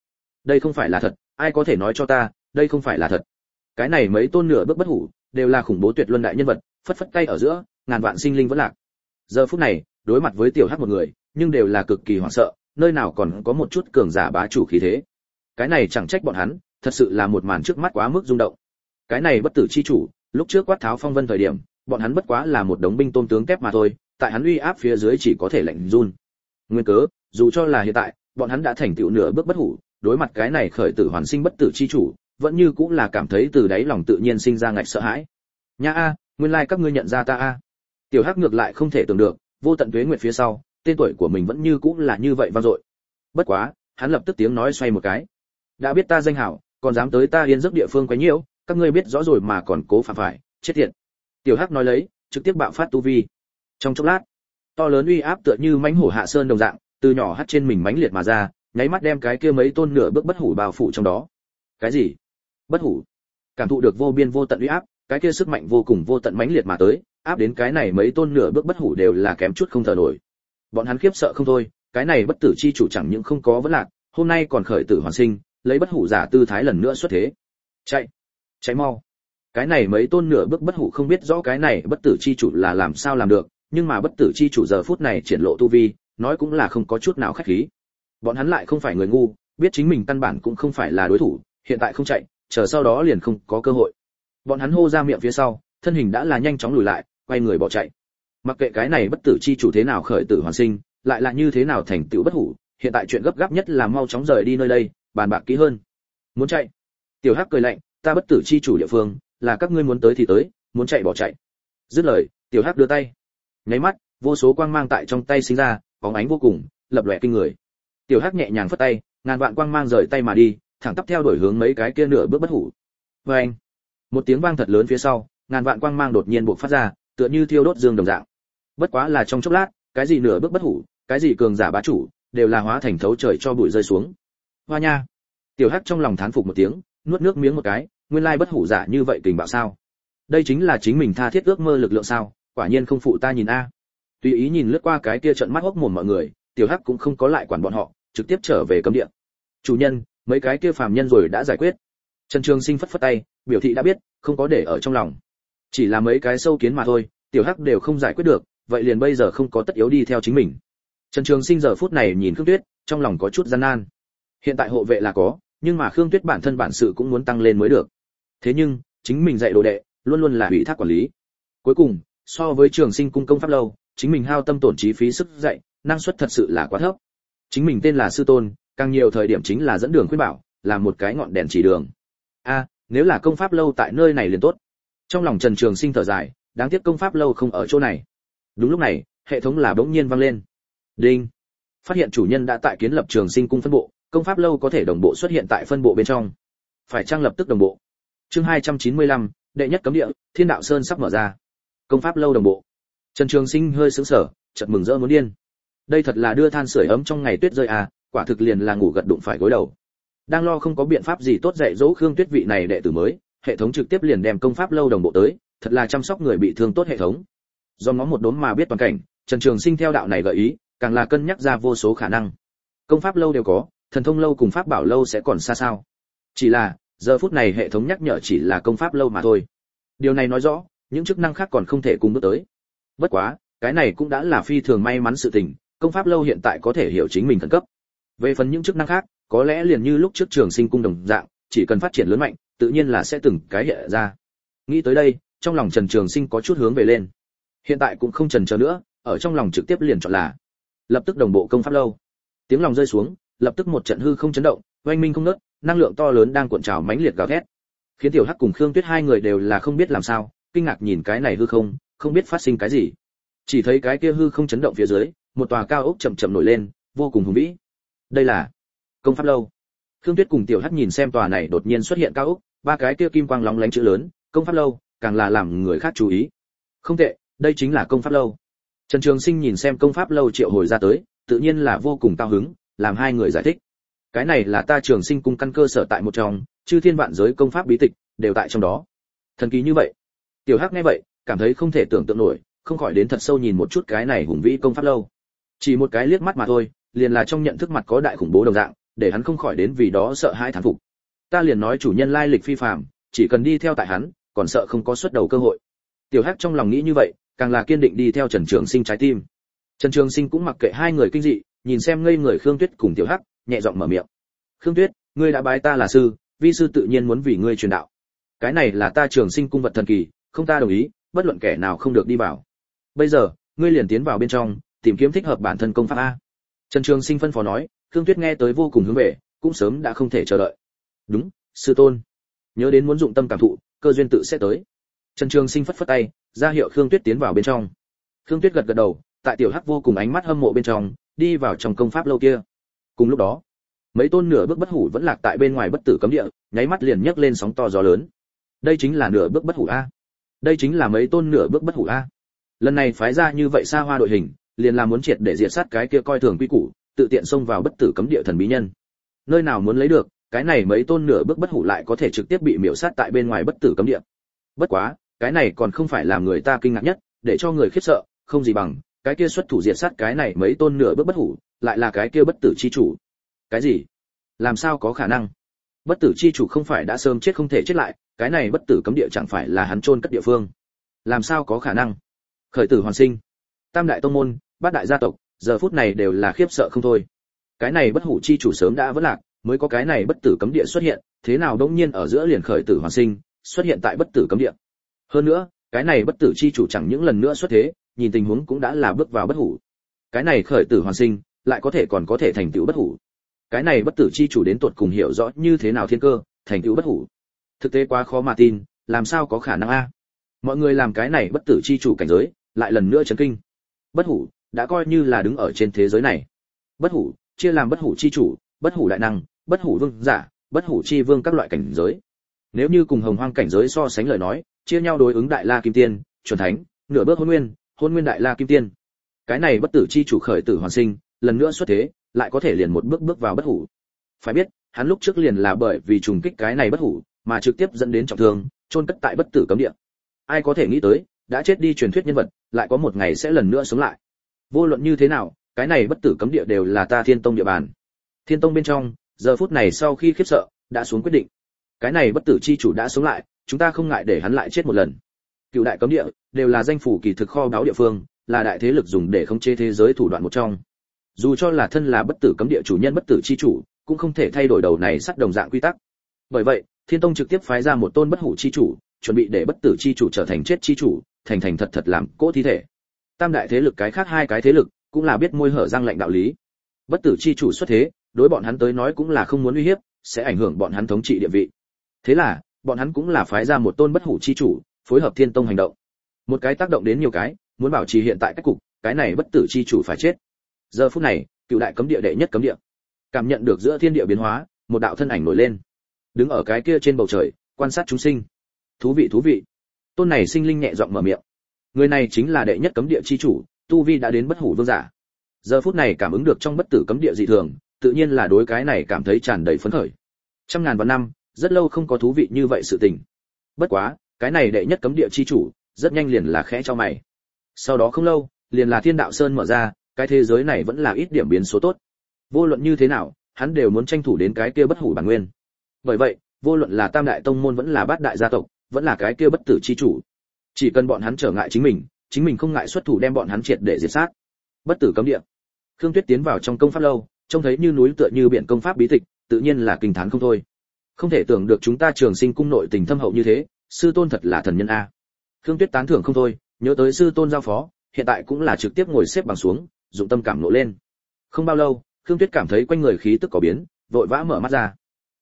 Đây không phải là thật. Ai có thể nói cho ta, đây không phải là thật? Cái này mấy tôn nửa bước bất hủ, đều là khủng bố tuyệt luân đại nhân vật, phất phất tay ở giữa, ngàn vạn sinh linh vẫn lạc giờ phút này, đối mặt với tiểu hắc một người, nhưng đều là cực kỳ hoảng sợ, nơi nào còn có một chút cường giả bá chủ khí thế. Cái này chẳng trách bọn hắn, thật sự là một màn trước mắt quá mức rung động. Cái này bất tử chi chủ, lúc trước quát tháo phong vân thời điểm, bọn hắn bất quá là một đống binh tôn tướng kép mà thôi, tại hắn uy áp phía dưới chỉ có thể lạnh run. Nguyên cớ, dù cho là hiện tại, bọn hắn đã thành tựu nửa bước bất hủ, đối mặt cái này khởi tử hoàn sinh bất tử chi chủ, vẫn như cũng là cảm thấy từ đáy lòng tự nhiên sinh ra ngạch sợ hãi. Nha a, nguyên lai like các ngươi nhận ra ta a tiểu hắc ngược lại không thể tưởng được, vô tận tuế nguyệt phía sau, tên tuổi của mình vẫn như cũng là như vậy vang dội. Bất quá, hắn lập tức tiếng nói xoay một cái. Đã biết ta danh hảo, còn dám tới ta yên giấc địa phương quấy nhiễu các ngươi biết rõ rồi mà còn cố phạm phải, chết tiệt. Tiểu hắc nói lấy, trực tiếp bạo phát tu vi. Trong chốc lát, to lớn uy áp tựa như mãnh hổ hạ sơn đồng dạng, từ nhỏ hắt trên mình mãnh liệt mà ra, nháy mắt đem cái kia mấy tôn nửa bước bất hủ bao phủ trong đó. Cái gì? Bất hủ? Cảm thụ được vô biên vô tận uy áp, cái kia sức mạnh vô cùng vô tận mãnh liệt mà tới áp đến cái này mấy tôn nửa bước bất hủ đều là kém chút không thở nổi. Bọn hắn khiếp sợ không thôi, cái này bất tử chi chủ chẳng những không có vấn lạc, hôm nay còn khởi tử hoàn sinh, lấy bất hủ giả tư thái lần nữa xuất thế. Chạy chạy mau. Cái này mấy tôn nửa bước bất hủ không biết rõ cái này bất tử chi chủ là làm sao làm được, nhưng mà bất tử chi chủ giờ phút này triển lộ tu vi, nói cũng là không có chút nào khách khí. Bọn hắn lại không phải người ngu, biết chính mình căn bản cũng không phải là đối thủ, hiện tại không chạy, chờ sau đó liền không có cơ hội. Bọn hắn hô ra miệng phía sau, thân hình đã là nhanh chóng lùi lại quay người bỏ chạy. Mặc kệ cái này bất tử chi chủ thế nào khởi tử hoàn sinh, lại là như thế nào thành tựu bất hủ, hiện tại chuyện gấp gáp nhất là mau chóng rời đi nơi đây, bàn bạc kỹ hơn. Muốn chạy? Tiểu hắc cười lạnh, ta bất tử chi chủ địa phương, là các ngươi muốn tới thì tới, muốn chạy bỏ chạy. Dứt lời, tiểu hắc đưa tay. Nháy mắt, vô số quang mang tại trong tay sinh ra, bóng ánh vô cùng, lập lòe kinh người. Tiểu hắc nhẹ nhàng phất tay, ngàn vạn quang mang rời tay mà đi, thẳng tắp theo đuổi hướng mấy cái kia nửa bước bất hủ. Vê anh một tiếng vang thật lớn phía sau, ngàn vạn quang mang đột nhiên bộc phát ra tựa như thiêu đốt dương đồng dạng. Bất quá là trong chốc lát, cái gì nửa bước bất hủ, cái gì cường giả bá chủ, đều là hóa thành thấu trời cho bụi rơi xuống. Hoa nha! Tiểu hắc trong lòng thán phục một tiếng, nuốt nước miếng một cái, nguyên lai bất hủ giả như vậy tình bạo sao? Đây chính là chính mình tha thiết ước mơ lực lượng sao? Quả nhiên không phụ ta nhìn a. Tùy ý nhìn lướt qua cái kia trận mắt hốc mồm mọi người, tiểu hắc cũng không có lại quản bọn họ, trực tiếp trở về cấm địa. Chủ nhân, mấy cái kia phàm nhân rồi đã giải quyết. Trần trường sinh phất phất tay, biểu thị đã biết, không có để ở trong lòng chỉ là mấy cái sâu kiến mà thôi, tiểu hắc đều không giải quyết được, vậy liền bây giờ không có tất yếu đi theo chính mình. Trần trường sinh giờ phút này nhìn khương tuyết, trong lòng có chút gian nan. Hiện tại hộ vệ là có, nhưng mà khương tuyết bản thân bản sự cũng muốn tăng lên mới được. Thế nhưng, chính mình dạy đồ đệ, luôn luôn là ủy thác quản lý. Cuối cùng, so với trường sinh cung công pháp lâu, chính mình hao tâm tổn trí phí sức dạy, năng suất thật sự là quá thấp. Chính mình tên là sư tôn, càng nhiều thời điểm chính là dẫn đường khuyên bảo, là một cái ngọn đèn chỉ đường. A, nếu là công pháp lâu tại nơi này liền tốt trong lòng trần trường sinh thở dài đáng tiếc công pháp lâu không ở chỗ này. Đúng lúc này hệ thống là bỗng nhiên vang lên. Đinh. Phát hiện chủ nhân đã tại kiến lập trường sinh cung phân bộ công pháp lâu có thể đồng bộ xuất hiện tại phân bộ bên trong. Phải trang lập tức đồng bộ? Chương 295, đệ nhất cấm địa thiên đạo sơn sắp mở ra. Công pháp lâu đồng bộ. Trần trường sinh hơi sững sờ chợt mừng rỡ muốn điên. Đây thật là đưa than sưởi ấm trong ngày tuyết rơi à quả thực liền là ngủ gật đụng phải gối đầu. Đang lo không có biện pháp gì tốt dạy dỗ khương tuyết vị này đệ tử mới hệ thống trực tiếp liền đem công pháp lâu đồng bộ tới, thật là chăm sóc người bị thương tốt hệ thống. Do nó một đốm mà biết toàn cảnh, trần trường sinh theo đạo này gợi ý, càng là cân nhắc ra vô số khả năng. Công pháp lâu đều có, thần thông lâu cùng pháp bảo lâu sẽ còn xa sao. Chỉ là, giờ phút này hệ thống nhắc nhở chỉ là công pháp lâu mà thôi. Điều này nói rõ, những chức năng khác còn không thể cùng bước tới. Bất quá, cái này cũng đã là phi thường may mắn sự tình, công pháp lâu hiện tại có thể hiểu chính mình thần cấp. Về phần những chức năng khác, có lẽ liền như lúc trước trường sinh cung đồng dạng, chỉ cần phát triển lớn mạnh tự nhiên là sẽ từng cái hiện ra. Nghĩ tới đây, trong lòng trần trường sinh có chút hướng về lên. Hiện tại cũng không trần chờ nữa, ở trong lòng trực tiếp liền chọn là, lập tức đồng bộ công pháp lâu. Tiếng lòng rơi xuống, lập tức một trận hư không chấn động, oanh minh không nớt năng lượng to lớn đang cuộn trào mãnh liệt gào thét. Khiến tiểu hắc cùng khương tuyết hai người đều là không biết làm sao, kinh ngạc nhìn cái này hư không không biết phát sinh cái gì. Chỉ thấy cái kia hư không chấn động phía dưới, một tòa cao ốc chậm chậm nổi lên, vô cùng hùng vĩ. Đây là công pháp lâu. Khương tuyết cùng tiểu hắc nhìn xem tòa này đột nhiên xuất hiện cao ốc ba cái kia kim quang lóng lánh chữ lớn, công pháp lâu, càng là làm người khác chú ý. Không tệ, đây chính là công pháp lâu. Trần trường sinh nhìn xem công pháp lâu triệu hồi ra tới, tự nhiên là vô cùng cao hứng, làm hai người giải thích. Cái này là ta trường sinh cung căn cơ sở tại một trong, chư thiên vạn giới công pháp bí tịch, đều tại trong đó. Thần kỳ như vậy. Tiểu hắc nghe vậy, cảm thấy không thể tưởng tượng nổi, không khỏi đến thật sâu nhìn một chút cái này hùng vĩ công pháp lâu. Chỉ một cái liếc mắt mà thôi, liền là trong nhận thức mặt có đại khủng bố đồng dạng, để hắn không khỏi đến vì đó sợ hãi thán phục ta liền nói chủ nhân lai lịch phi phàm, chỉ cần đi theo tại hắn, còn sợ không có xuất đầu cơ hội. Tiểu hắc trong lòng nghĩ như vậy, càng là kiên định đi theo trần trường sinh trái tim. Trần trường sinh cũng mặc kệ hai người kinh dị, nhìn xem ngây người khương tuyết cùng tiểu hắc, nhẹ giọng mở miệng. Khương tuyết, ngươi đã bái ta là sư, vi sư tự nhiên muốn vì ngươi truyền đạo. Cái này là ta trường sinh cung vật thần kỳ, không ta đồng ý, bất luận kẻ nào không được đi vào. Bây giờ, ngươi liền tiến vào bên trong, tìm kiếm thích hợp bản thân công pháp a. Trần trường sinh phân phó nói, khương tuyết nghe tới vô cùng hướng về, cũng sớm đã không thể chờ đợi đúng, sư tôn. Nhớ đến muốn dụng tâm cảm thụ, cơ duyên tự sẽ tới. Trần trường sinh phất phất tay, ra hiệu khương tuyết tiến vào bên trong. Khương tuyết gật gật đầu, tại tiểu hắc vô cùng ánh mắt hâm mộ bên trong, đi vào trong công pháp lâu kia. Cùng lúc đó, mấy tôn nửa bước bất hủ vẫn lạc tại bên ngoài bất tử cấm địa, nháy mắt liền nhấc lên sóng to gió lớn. Đây chính là nửa bước bất hủ a. Đây chính là mấy tôn nửa bước bất hủ a. Lần này phái ra như vậy xa hoa đội hình, liền là muốn triệt để diệt sát cái kia coi thường quy củ, tự tiện xông vào bất tử cấm địa thần bí nhân. Nơi nào muốn lấy được cái này mấy tôn nửa bước bất hủ lại có thể trực tiếp bị miểu sát tại bên ngoài bất tử cấm địa. Bất quá, cái này còn không phải làm người ta kinh ngạc nhất, để cho người khiếp sợ, không gì bằng, cái kia xuất thủ diệt sát cái này mấy tôn nửa bước bất hủ, lại là cái kia bất tử chi chủ. Cái gì? Làm sao có khả năng? Bất tử chi chủ không phải đã sớm chết không thể chết lại, cái này bất tử cấm địa chẳng phải là hắn chôn cất địa phương. Làm sao có khả năng? Khởi tử hoàn sinh. Tam đại tông môn, bát đại gia tộc, giờ phút này đều là khiếp sợ không thôi. Cái này bất hủ chi chủ sớm đã vỡ lạc mới có cái này bất tử cấm địa xuất hiện, thế nào đống nhiên ở giữa liền khởi tử hoàn sinh, xuất hiện tại bất tử cấm địa. Hơn nữa, cái này bất tử chi chủ chẳng những lần nữa xuất thế, nhìn tình huống cũng đã là bước vào bất hủ. Cái này khởi tử hoàn sinh, lại có thể còn có thể thành tựu bất hủ. Cái này bất tử chi chủ đến tuột cùng hiểu rõ như thế nào thiên cơ, thành tựu bất hủ. Thực tế quá khó mà tin, làm sao có khả năng a? Mọi người làm cái này bất tử chi chủ cảnh giới, lại lần nữa chấn kinh. Bất hủ, đã coi như là đứng ở trên thế giới này. Bất hủ, chia làm bất hủ chi chủ, bất hủ đại năng bất hủ vương giả, bất hủ chi vương các loại cảnh giới. Nếu như cùng hồng hoang cảnh giới so sánh lời nói, chia nhau đối ứng đại la kim tiên, chuẩn thánh, nửa bước hôn nguyên hôn nguyên đại la kim tiên. Cái này bất tử chi chủ khởi tử hoàn sinh, lần nữa xuất thế, lại có thể liền một bước bước vào bất hủ. Phải biết, hắn lúc trước liền là bởi vì trùng kích cái này bất hủ, mà trực tiếp dẫn đến trọng thương, chôn cất tại bất tử cấm địa. Ai có thể nghĩ tới, đã chết đi truyền thuyết nhân vật, lại có một ngày sẽ lần nữa sống lại. Vô luận như thế nào, cái này bất tử cấm địa đều là ta thiên tông địa bàn. Thiên tông bên trong giờ phút này sau khi khiếp sợ, đã xuống quyết định. Cái này bất tử chi chủ đã sống lại, chúng ta không ngại để hắn lại chết một lần. Cựu đại cấm địa, đều là danh phủ kỳ thực kho báu địa phương, là đại thế lực dùng để khống chế thế giới thủ đoạn một trong. Dù cho là thân là bất tử cấm địa chủ nhân bất tử chi chủ, cũng không thể thay đổi đầu này sắt đồng dạng quy tắc. Bởi vậy, thiên tông trực tiếp phái ra một tôn bất hủ chi chủ, chuẩn bị để bất tử chi chủ trở thành chết chi chủ, thành thành thật thật làm cỗ thi thể. Tam đại thế lực cái khác hai cái thế lực, cũng là biết môi hở răng lệnh đạo lý. Bất tử chi chủ xuất thế đối bọn hắn tới nói cũng là không muốn uy hiếp, sẽ ảnh hưởng bọn hắn thống trị địa vị. Thế là, bọn hắn cũng là phái ra một tôn bất hủ chi chủ, phối hợp thiên tông hành động. Một cái tác động đến nhiều cái, muốn bảo trì hiện tại cách cục, cái này bất tử chi chủ phải chết. Giờ phút này, cựu đại cấm địa đệ nhất cấm địa. Cảm nhận được giữa thiên địa biến hóa, một đạo thân ảnh nổi lên. Đứng ở cái kia trên bầu trời, quan sát chúng sinh. Thú vị thú vị. Tôn này sinh linh nhẹ giọng mở miệng. Người này chính là đệ nhất cấm địa chi chủ, tu vi đã đến bất hủ vương giả. Giờ phút này cảm ứng được trong bất tử cấm địa dị thường tự nhiên là đối cái này cảm thấy tràn đầy phấn khởi. Trăm ngàn vạn năm, rất lâu không có thú vị như vậy sự tình. Bất quá, cái này đệ nhất cấm địa chi chủ, rất nhanh liền là khẽ cho mày. Sau đó không lâu, liền là thiên đạo sơn mở ra, cái thế giới này vẫn là ít điểm biến số tốt. Vô luận như thế nào, hắn đều muốn tranh thủ đến cái kia bất hủ bản nguyên. Bởi vậy, vô luận là tam đại tông môn vẫn là bát đại gia tộc, vẫn là cái kia bất tử chi chủ. Chỉ cần bọn hắn trở ngại chính mình chính mình không ngại xuất thủ đem bọn hắn triệt để diệt sát. Bất tử cấm địa. Khương tuyết tiến vào trong công pháp lâu trông thấy như núi tựa như biển công pháp bí tịch tự nhiên là kinh thán không thôi. Không thể tưởng được chúng ta trường sinh cung nội tình thâm hậu như thế sư tôn thật là thần nhân a. Khương tuyết tán thưởng không thôi nhớ tới sư tôn giao phó hiện tại cũng là trực tiếp ngồi xếp bằng xuống dụng tâm cảm nộ lên. Không bao lâu khương tuyết cảm thấy quanh người khí tức có biến vội vã mở mắt ra.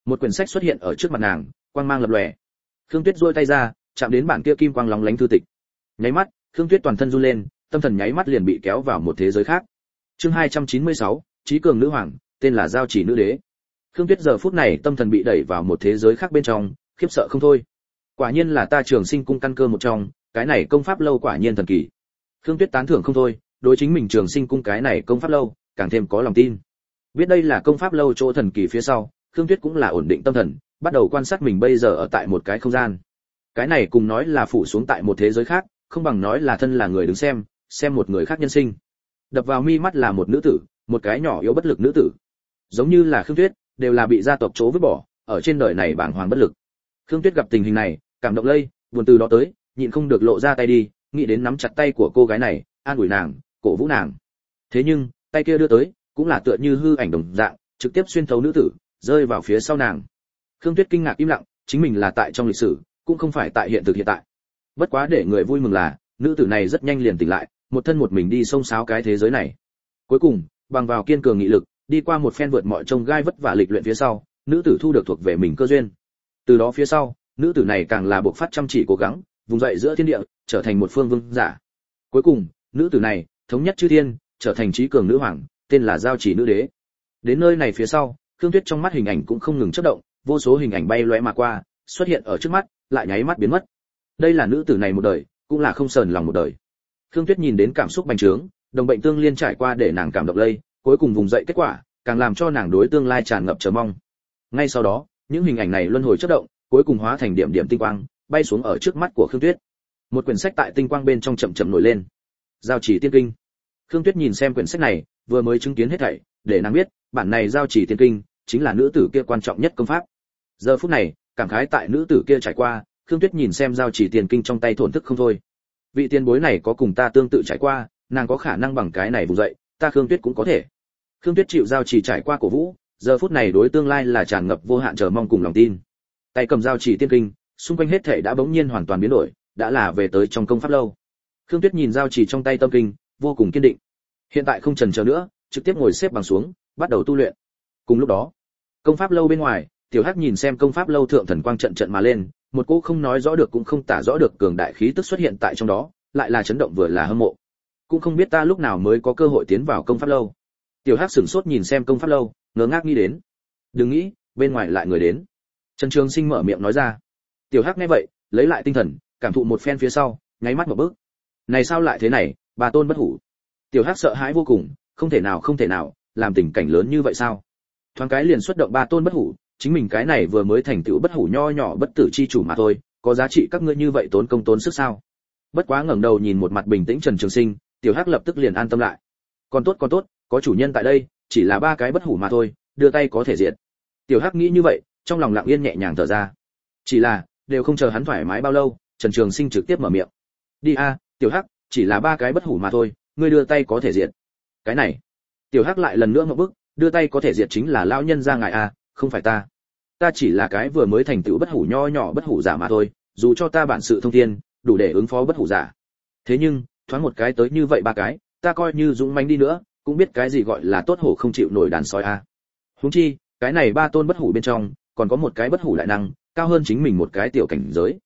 Một quyển sách xuất hiện ở trước mặt nàng quang mang lập lòe. Khương tuyết duỗi tay ra chạm đến bản kia kim quang lóng lánh thư tịch. Nháy mắt khương tuyết toàn thân run lên tâm thần nháy mắt liền bị kéo vào một thế giới khác. Chương 296, trí cường nữ hoàng, tên là giao chỉ nữ đế. Khương tuyết giờ phút này tâm thần bị đẩy vào một thế giới khác bên trong, khiếp sợ không thôi. Quả nhiên là ta trường sinh cung căn cơ một trong, cái này công pháp lâu quả nhiên thần kỳ. Khương tuyết tán thưởng không thôi, đối chính mình trường sinh cung cái này công pháp lâu, càng thêm có lòng tin. Biết đây là công pháp lâu chỗ thần kỳ phía sau, khương tuyết cũng là ổn định tâm thần, bắt đầu quan sát mình bây giờ ở tại một cái không gian. Cái này cùng nói là phủ xuống tại một thế giới khác, không bằng nói là thân là người đứng xem xem một người khác nhân sinh. Đập vào mi mắt là một nữ tử một cái nhỏ yếu bất lực nữ tử. Giống như là khương tuyết, đều là bị gia tộc chỗ vứt bỏ, ở trên đời này bảng hoàng bất lực. Khương tuyết gặp tình hình này, cảm động lây, buồn từ đó tới, nhịn không được lộ ra tay đi, nghĩ đến nắm chặt tay của cô gái này, an ủi nàng, cổ vũ nàng. Thế nhưng, tay kia đưa tới, cũng là tựa như hư ảnh đồng dạng, trực tiếp xuyên thấu nữ tử, rơi vào phía sau nàng. Khương tuyết kinh ngạc im lặng, chính mình là tại trong lịch sử, cũng không phải tại hiện thực hiện tại. Bất quá để người vui mừng là, nữ tử này rất nhanh liền tỉnh lại, một thân một mình đi xông xáo cái thế giới này. Cuối cùng bằng vào kiên cường nghị lực, đi qua một phen vượt mọi trông gai vất vả lịch luyện phía sau, nữ tử thu được thuộc về mình cơ duyên. Từ đó phía sau, nữ tử này càng là buộc phát chăm chỉ cố gắng, vùng dậy giữa thiên địa, trở thành một phương vương giả. Cuối cùng, nữ tử này, thống nhất chư thiên, trở thành trí cường nữ hoàng, tên là giao chỉ nữ đế. Đến nơi này phía sau, khương tuyết trong mắt hình ảnh cũng không ngừng chớp động, vô số hình ảnh bay lóe mà qua, xuất hiện ở trước mắt, lại nháy mắt biến mất. Đây là nữ tử này một đời, cũng là không sờn lòng một đời. Khương tuyết nhìn đến cảm xúc bành trướng đồng bệnh tương liên trải qua để nàng cảm động lây, cuối cùng vùng dậy kết quả, càng làm cho nàng đối tương lai tràn ngập chờ mong. Ngay sau đó, những hình ảnh này luân hồi chất động, cuối cùng hóa thành điểm điểm tinh quang, bay xuống ở trước mắt của khương tuyết. Một quyển sách tại tinh quang bên trong chậm chậm nổi lên. Giao chỉ tiên kinh. Khương tuyết nhìn xem quyển sách này, vừa mới chứng kiến hết thảy, để nàng biết, bản này giao chỉ tiên kinh chính là nữ tử kia quan trọng nhất công pháp. Giờ phút này, cảm khái tại nữ tử kia trải qua, khương tuyết nhìn xem giao chỉ tiền kinh trong tay thổn thức không thôi. Vị tiền bối này có cùng ta tương tự trải qua nàng có khả năng bằng cái này vùng dậy, ta khương tuyết cũng có thể. Khương tuyết chịu giao chỉ trải qua cổ vũ, giờ phút này đối tương lai là tràn ngập vô hạn chờ mong cùng lòng tin. Tay cầm giao chỉ tiên kinh, xung quanh hết thể đã bỗng nhiên hoàn toàn biến đổi, đã là về tới trong công pháp lâu. Khương tuyết nhìn giao chỉ trong tay tâm kinh, vô cùng kiên định. Hiện tại không trần chờ nữa, trực tiếp ngồi xếp bằng xuống, bắt đầu tu luyện. Cùng lúc đó, công pháp lâu bên ngoài, tiểu hắc nhìn xem công pháp lâu thượng thần quang trận trận mà lên, một cô không nói rõ được cũng không tả rõ được cường đại khí tức xuất hiện tại trong đó, lại là chấn động vừa là hâm mộ cũng không biết ta lúc nào mới có cơ hội tiến vào công pháp lâu. Tiểu hắc sửng sốt nhìn xem công pháp lâu, ngớ ngác nghĩ đến. Đừng nghĩ, bên ngoài lại người đến. Trần trường sinh mở miệng nói ra. Tiểu hắc nghe vậy, lấy lại tinh thần, cảm thụ một phen phía sau, nháy mắt một bước. Này sao lại thế này, bà tôn bất hủ. Tiểu hắc sợ hãi vô cùng, không thể nào, không thể nào, làm tình cảnh lớn như vậy sao? Thoáng cái liền xuất động ba tôn bất hủ, chính mình cái này vừa mới thành tựu bất hủ nho nhỏ bất tử chi chủ mà thôi, có giá trị các ngươi như vậy tốn công tốn sức sao? Bất quá ngẩng đầu nhìn một mặt bình tĩnh trần trường sinh tiểu hắc lập tức liền an tâm lại. Còn tốt còn tốt, có chủ nhân tại đây, chỉ là ba cái bất hủ mà thôi, đưa tay có thể diệt. Tiểu hắc nghĩ như vậy, trong lòng lặng yên nhẹ nhàng thở ra. Chỉ là, đều không chờ hắn thoải mái bao lâu, trần trường sinh trực tiếp mở miệng. Đi a, tiểu hắc, chỉ là ba cái bất hủ mà thôi, ngươi đưa tay có thể diệt. Cái này. Tiểu hắc lại lần nữa ngậm bức, đưa tay có thể diệt chính là lão nhân ra ngài a, không phải ta. Ta chỉ là cái vừa mới thành tựu bất hủ nho nhỏ bất hủ giả mà thôi, dù cho ta bản sự thông thiên, đủ để ứng phó bất hủ giả. Thế nhưng thoáng một cái tới như vậy ba cái, ta coi như dũng manh đi nữa, cũng biết cái gì gọi là tốt hổ không chịu nổi đàn sói a. Huống chi, cái này ba tôn bất hủ bên trong, còn có một cái bất hủ đại năng, cao hơn chính mình một cái tiểu cảnh giới.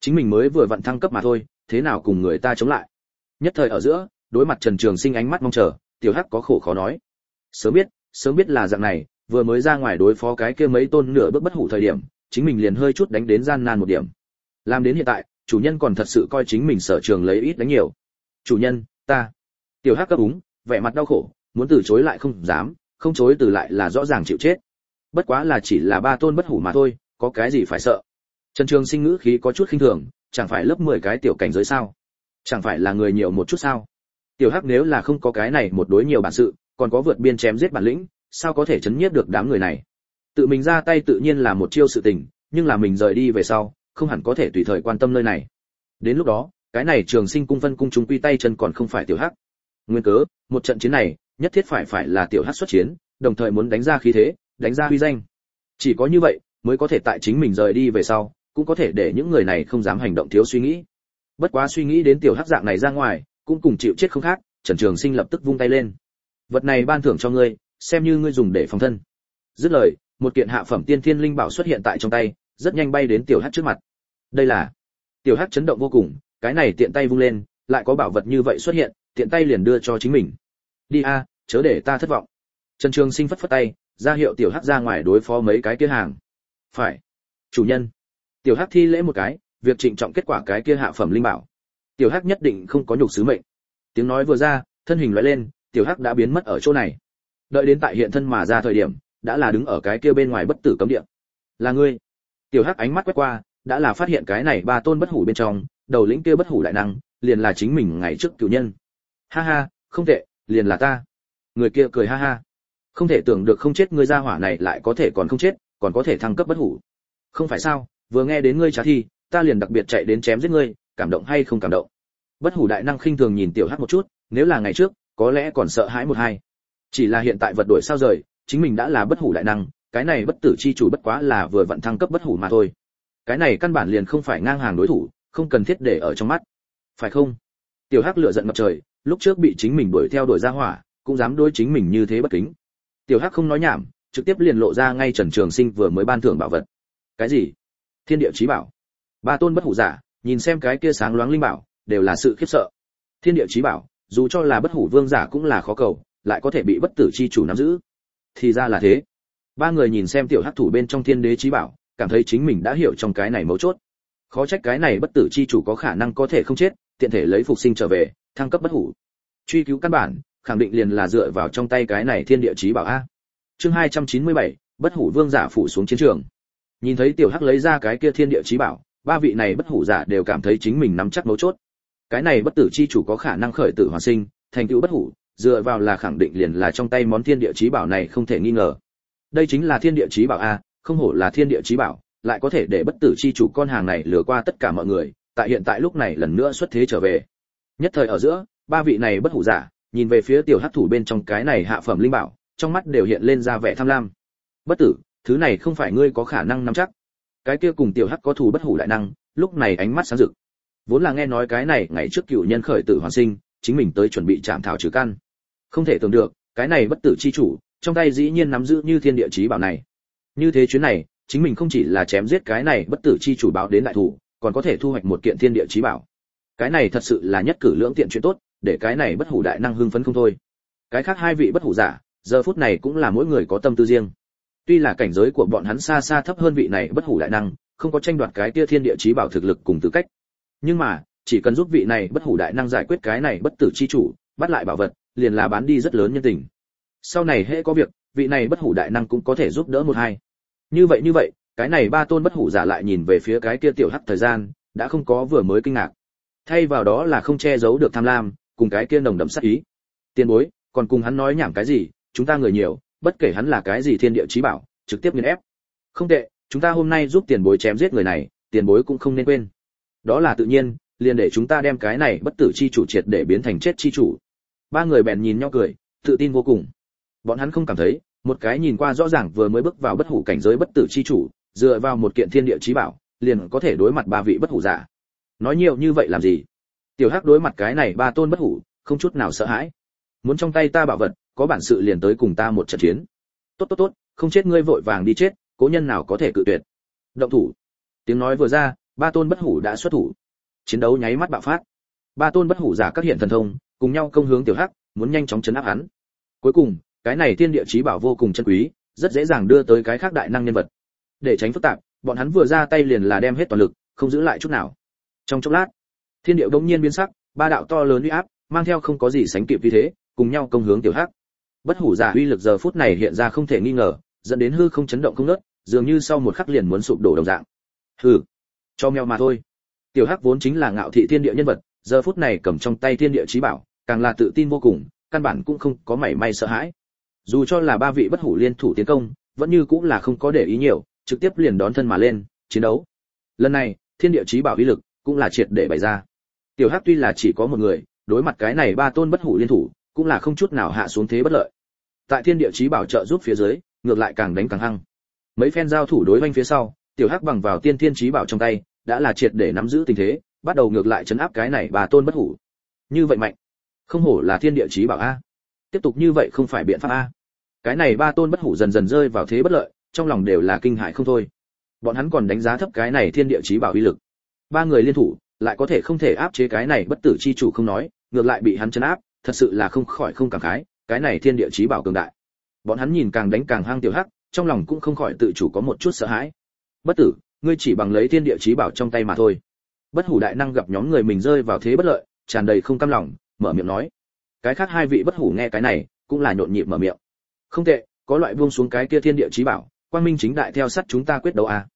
Chính mình mới vừa vặn thăng cấp mà thôi, thế nào cùng người ta chống lại? Nhất thời ở giữa, đối mặt trần trường sinh ánh mắt mong chờ, tiểu hắc có khổ khó nói. Sớm biết sớm biết là dạng này, vừa mới ra ngoài đối phó cái kia mấy tôn nửa bước bất hủ thời điểm, chính mình liền hơi chút đánh đến gian nan một điểm. Làm đến hiện tại, chủ nhân còn thật sự coi chính mình sở trường lấy ít đánh nhiều chủ nhân, ta. Tiểu hắc cấp úng, vẻ mặt đau khổ, muốn từ chối lại không dám, không chối từ lại là rõ ràng chịu chết. Bất quá là chỉ là ba tôn bất hủ mà thôi, có cái gì phải sợ? Trần trường sinh ngữ khí có chút khinh thường, chẳng phải lớp 10 cái tiểu cảnh giới sao? Chẳng phải là người nhiều một chút sao? Tiểu hắc nếu là không có cái này một đối nhiều bản sự, còn có vượt biên chém giết bản lĩnh, sao có thể chấn nhiếp được đám người này? Tự mình ra tay tự nhiên là một chiêu sự tình, nhưng là mình rời đi về sau, không hẳn có thể tùy thời quan tâm nơi này. Đến lúc đó cái này trường sinh cung phân cung chúng quy tay chân còn không phải tiểu hắc. Nguyên cớ, một trận chiến này, nhất thiết phải phải là tiểu hắc xuất chiến, đồng thời muốn đánh ra khí thế, đánh ra uy danh. Chỉ có như vậy, mới có thể tại chính mình rời đi về sau, cũng có thể để những người này không dám hành động thiếu suy nghĩ. Bất quá suy nghĩ đến tiểu hắc dạng này ra ngoài, cũng cùng chịu chết không khác, trần trường sinh lập tức vung tay lên. Vật này ban thưởng cho ngươi, xem như ngươi dùng để phòng thân. Dứt lời, một kiện hạ phẩm tiên thiên linh bảo xuất hiện tại trong tay, rất nhanh bay đến tiểu hắc trước mặt. Đây là, tiểu hắc chấn động vô cùng cái này tiện tay vung lên, lại có bảo vật như vậy xuất hiện, tiện tay liền đưa cho chính mình. Đi a, chớ để ta thất vọng. Trần trường sinh phất phất tay, ra hiệu tiểu hắc ra ngoài đối phó mấy cái kia hàng. Phải. Chủ nhân. Tiểu hắc thi lễ một cái, việc trịnh trọng kết quả cái kia hạ phẩm linh bảo. Tiểu hắc nhất định không có nhục sứ mệnh. Tiếng nói vừa ra, thân hình lóe lên, tiểu hắc đã biến mất ở chỗ này. Đợi đến tại hiện thân mà ra thời điểm, đã là đứng ở cái kia bên ngoài bất tử cấm địa. Là ngươi. Tiểu hắc ánh mắt quét qua, đã là phát hiện cái này ba tôn bất hủ bên trong đầu lĩnh kia bất hủ đại năng, liền là chính mình ngày trước cửu nhân. Ha ha, không tệ, liền là ta. Người kia cười ha ha. Không thể tưởng được không chết ngươi gia hỏa này lại có thể còn không chết, còn có thể thăng cấp bất hủ. Không phải sao, vừa nghe đến ngươi trả thi, ta liền đặc biệt chạy đến chém giết ngươi, cảm động hay không cảm động? Bất hủ đại năng khinh thường nhìn tiểu hắc một chút, nếu là ngày trước, có lẽ còn sợ hãi một hai. Chỉ là hiện tại vật đổi sao rời, chính mình đã là bất hủ đại năng, cái này bất tử chi chủ bất quá là vừa vận thăng cấp bất hủ mà thôi. Cái này căn bản liền không phải ngang hàng đối thủ không cần thiết để ở trong mắt. Phải không? Tiểu hắc lửa giận ngập trời, lúc trước bị chính mình đuổi theo đuổi ra hỏa, cũng dám đối chính mình như thế bất kính. Tiểu hắc không nói nhảm, trực tiếp liền lộ ra ngay trần trường sinh vừa mới ban thưởng bảo vật. Cái gì? Thiên địa trí bảo. Ba tôn bất hủ giả, nhìn xem cái kia sáng loáng linh bảo, đều là sự khiếp sợ. Thiên địa trí bảo, dù cho là bất hủ vương giả cũng là khó cầu, lại có thể bị bất tử chi chủ nắm giữ. Thì ra là thế. Ba người nhìn xem tiểu hắc thủ bên trong thiên đế trí bảo, cảm thấy chính mình đã hiểu trong cái này mấu chốt khó trách cái này bất tử chi chủ có khả năng có thể không chết tiện thể lấy phục sinh trở về thăng cấp bất hủ. Truy cứu căn bản khẳng định liền là dựa vào trong tay cái này thiên địa chí bảo a. Chương 297, bất hủ vương giả phủ xuống chiến trường. Nhìn thấy tiểu hắc lấy ra cái kia thiên địa chí bảo ba vị này bất hủ giả đều cảm thấy chính mình nắm chắc mấu chốt. Cái này bất tử chi chủ có khả năng khởi tử hoàn sinh thành tựu bất hủ dựa vào là khẳng định liền là trong tay món thiên địa chí bảo này không thể nghi ngờ. Đây chính là thiên địa chí bảo a không hổ là thiên địa chí bảo lại có thể để bất tử chi chủ con hàng này lừa qua tất cả mọi người, tại hiện tại lúc này lần nữa xuất thế trở về. Nhất thời ở giữa, ba vị này bất hủ giả, nhìn về phía tiểu hắc thủ bên trong cái này hạ phẩm linh bảo, trong mắt đều hiện lên ra vẻ tham lam. Bất tử, thứ này không phải ngươi có khả năng nắm chắc. Cái kia cùng tiểu hắc có thủ bất hủ đại năng, lúc này ánh mắt sáng rực. Vốn là nghe nói cái này ngày trước cựu nhân khởi tử hoàn sinh, chính mình tới chuẩn bị chạm thảo trừ căn. Không thể tưởng được, cái này bất tử chi chủ, trong tay dĩ nhiên nắm giữ như thiên địa chí bảo này. Như thế chuyến này chính mình không chỉ là chém giết cái này bất tử chi chủ báo đến đại thủ, còn có thể thu hoạch một kiện thiên địa chí bảo. Cái này thật sự là nhất cử lưỡng tiện chuyện tốt, để cái này bất hủ đại năng hưng phấn không thôi. Cái khác hai vị bất hủ giả, giờ phút này cũng là mỗi người có tâm tư riêng. Tuy là cảnh giới của bọn hắn xa xa thấp hơn vị này bất hủ đại năng, không có tranh đoạt cái kia thiên địa chí bảo thực lực cùng tư cách. Nhưng mà, chỉ cần giúp vị này bất hủ đại năng giải quyết cái này bất tử chi chủ, bắt lại bảo vật, liền là bán đi rất lớn nhân tình. Sau này hễ có việc, vị này bất hủ đại năng cũng có thể giúp đỡ một hai như vậy như vậy, cái này ba tôn bất hủ giả lại nhìn về phía cái kia tiểu hắc thời gian, đã không có vừa mới kinh ngạc. Thay vào đó là không che giấu được tham lam, cùng cái kia nồng đậm sát ý. Tiền bối, còn cùng hắn nói nhảm cái gì, chúng ta người nhiều, bất kể hắn là cái gì thiên địa trí bảo, trực tiếp nghiền ép. Không tệ, chúng ta hôm nay giúp tiền bối chém giết người này, tiền bối cũng không nên quên. Đó là tự nhiên, liền để chúng ta đem cái này bất tử chi chủ triệt để biến thành chết chi chủ. Ba người bèn nhìn nhau cười, tự tin vô cùng. Bọn hắn không cảm thấy một cái nhìn qua rõ ràng vừa mới bước vào bất hủ cảnh giới bất tử chi chủ, dựa vào một kiện thiên địa chí bảo, liền có thể đối mặt ba vị bất hủ giả. Nói nhiều như vậy làm gì? Tiểu hắc đối mặt cái này ba tôn bất hủ, không chút nào sợ hãi. Muốn trong tay ta bảo vật, có bản sự liền tới cùng ta một trận chiến. Tốt tốt tốt, không chết ngươi vội vàng đi chết, cố nhân nào có thể cự tuyệt. Động thủ. Tiếng nói vừa ra, ba tôn bất hủ đã xuất thủ. Chiến đấu nháy mắt bạo phát. Ba tôn bất hủ giả các hiện thần thông, cùng nhau công hướng tiểu hắc, muốn nhanh chóng chấn áp hắn. Cuối cùng cái này thiên địa chí bảo vô cùng chân quý, rất dễ dàng đưa tới cái khác đại năng nhân vật. Để tránh phức tạp, bọn hắn vừa ra tay liền là đem hết toàn lực, không giữ lại chút nào. Trong chốc lát, thiên địa bỗng nhiên biến sắc, ba đạo to lớn uy áp, mang theo không có gì sánh kịp vì thế, cùng nhau công hướng tiểu hắc. Bất hủ giả uy lực giờ phút này hiện ra không thể nghi ngờ, dẫn đến hư không chấn động không nớt dường như sau một khắc liền muốn sụp đổ đồng dạng. Hừ, cho mèo mà thôi. Tiểu hắc vốn chính là ngạo thị thiên địa nhân vật, giờ phút này cầm trong tay thiên địa trí bảo, càng là tự tin vô cùng, căn bản cũng không có mảy may sợ hãi dù cho là ba vị bất hủ liên thủ tiến công, vẫn như cũng là không có để ý nhiều, trực tiếp liền đón thân mà lên, chiến đấu. Lần này, thiên địa Chí bảo uy lực cũng là triệt để bày ra. Tiểu hắc tuy là chỉ có một người, đối mặt cái này ba tôn bất hủ liên thủ, cũng là không chút nào hạ xuống thế bất lợi. Tại thiên địa Chí bảo trợ giúp phía dưới, ngược lại càng đánh càng hăng. Mấy phen giao thủ đối với phía sau, tiểu hắc bằng vào tiên thiên Chí bảo trong tay, đã là triệt để nắm giữ tình thế, bắt đầu ngược lại chấn áp cái này ba tôn bất hủ. Như vậy mạnh, không hổ là thiên địa Chí bảo a. Tiếp tục như vậy không phải biện pháp a cái này ba tôn bất hủ dần dần rơi vào thế bất lợi, trong lòng đều là kinh hại không thôi. Bọn hắn còn đánh giá thấp cái này thiên địa chí bảo uy lực. Ba người liên thủ, lại có thể không thể áp chế cái này bất tử chi chủ không nói, ngược lại bị hắn chấn áp, thật sự là không khỏi không cảm khái, cái này thiên địa chí bảo cường đại. Bọn hắn nhìn càng đánh càng hang tiểu hắc, trong lòng cũng không khỏi tự chủ có một chút sợ hãi. Bất tử, ngươi chỉ bằng lấy thiên địa chí bảo trong tay mà thôi. Bất hủ đại năng gặp nhóm người mình rơi vào thế bất lợi, tràn đầy không cam lòng, mở miệng nói. Cái khác hai vị bất hủ nghe cái này, cũng là nhộn nhịp mở miệng không tệ, có loại buông xuống cái kia thiên địa trí bảo, quang minh chính đại theo sát chúng ta quyết đấu à.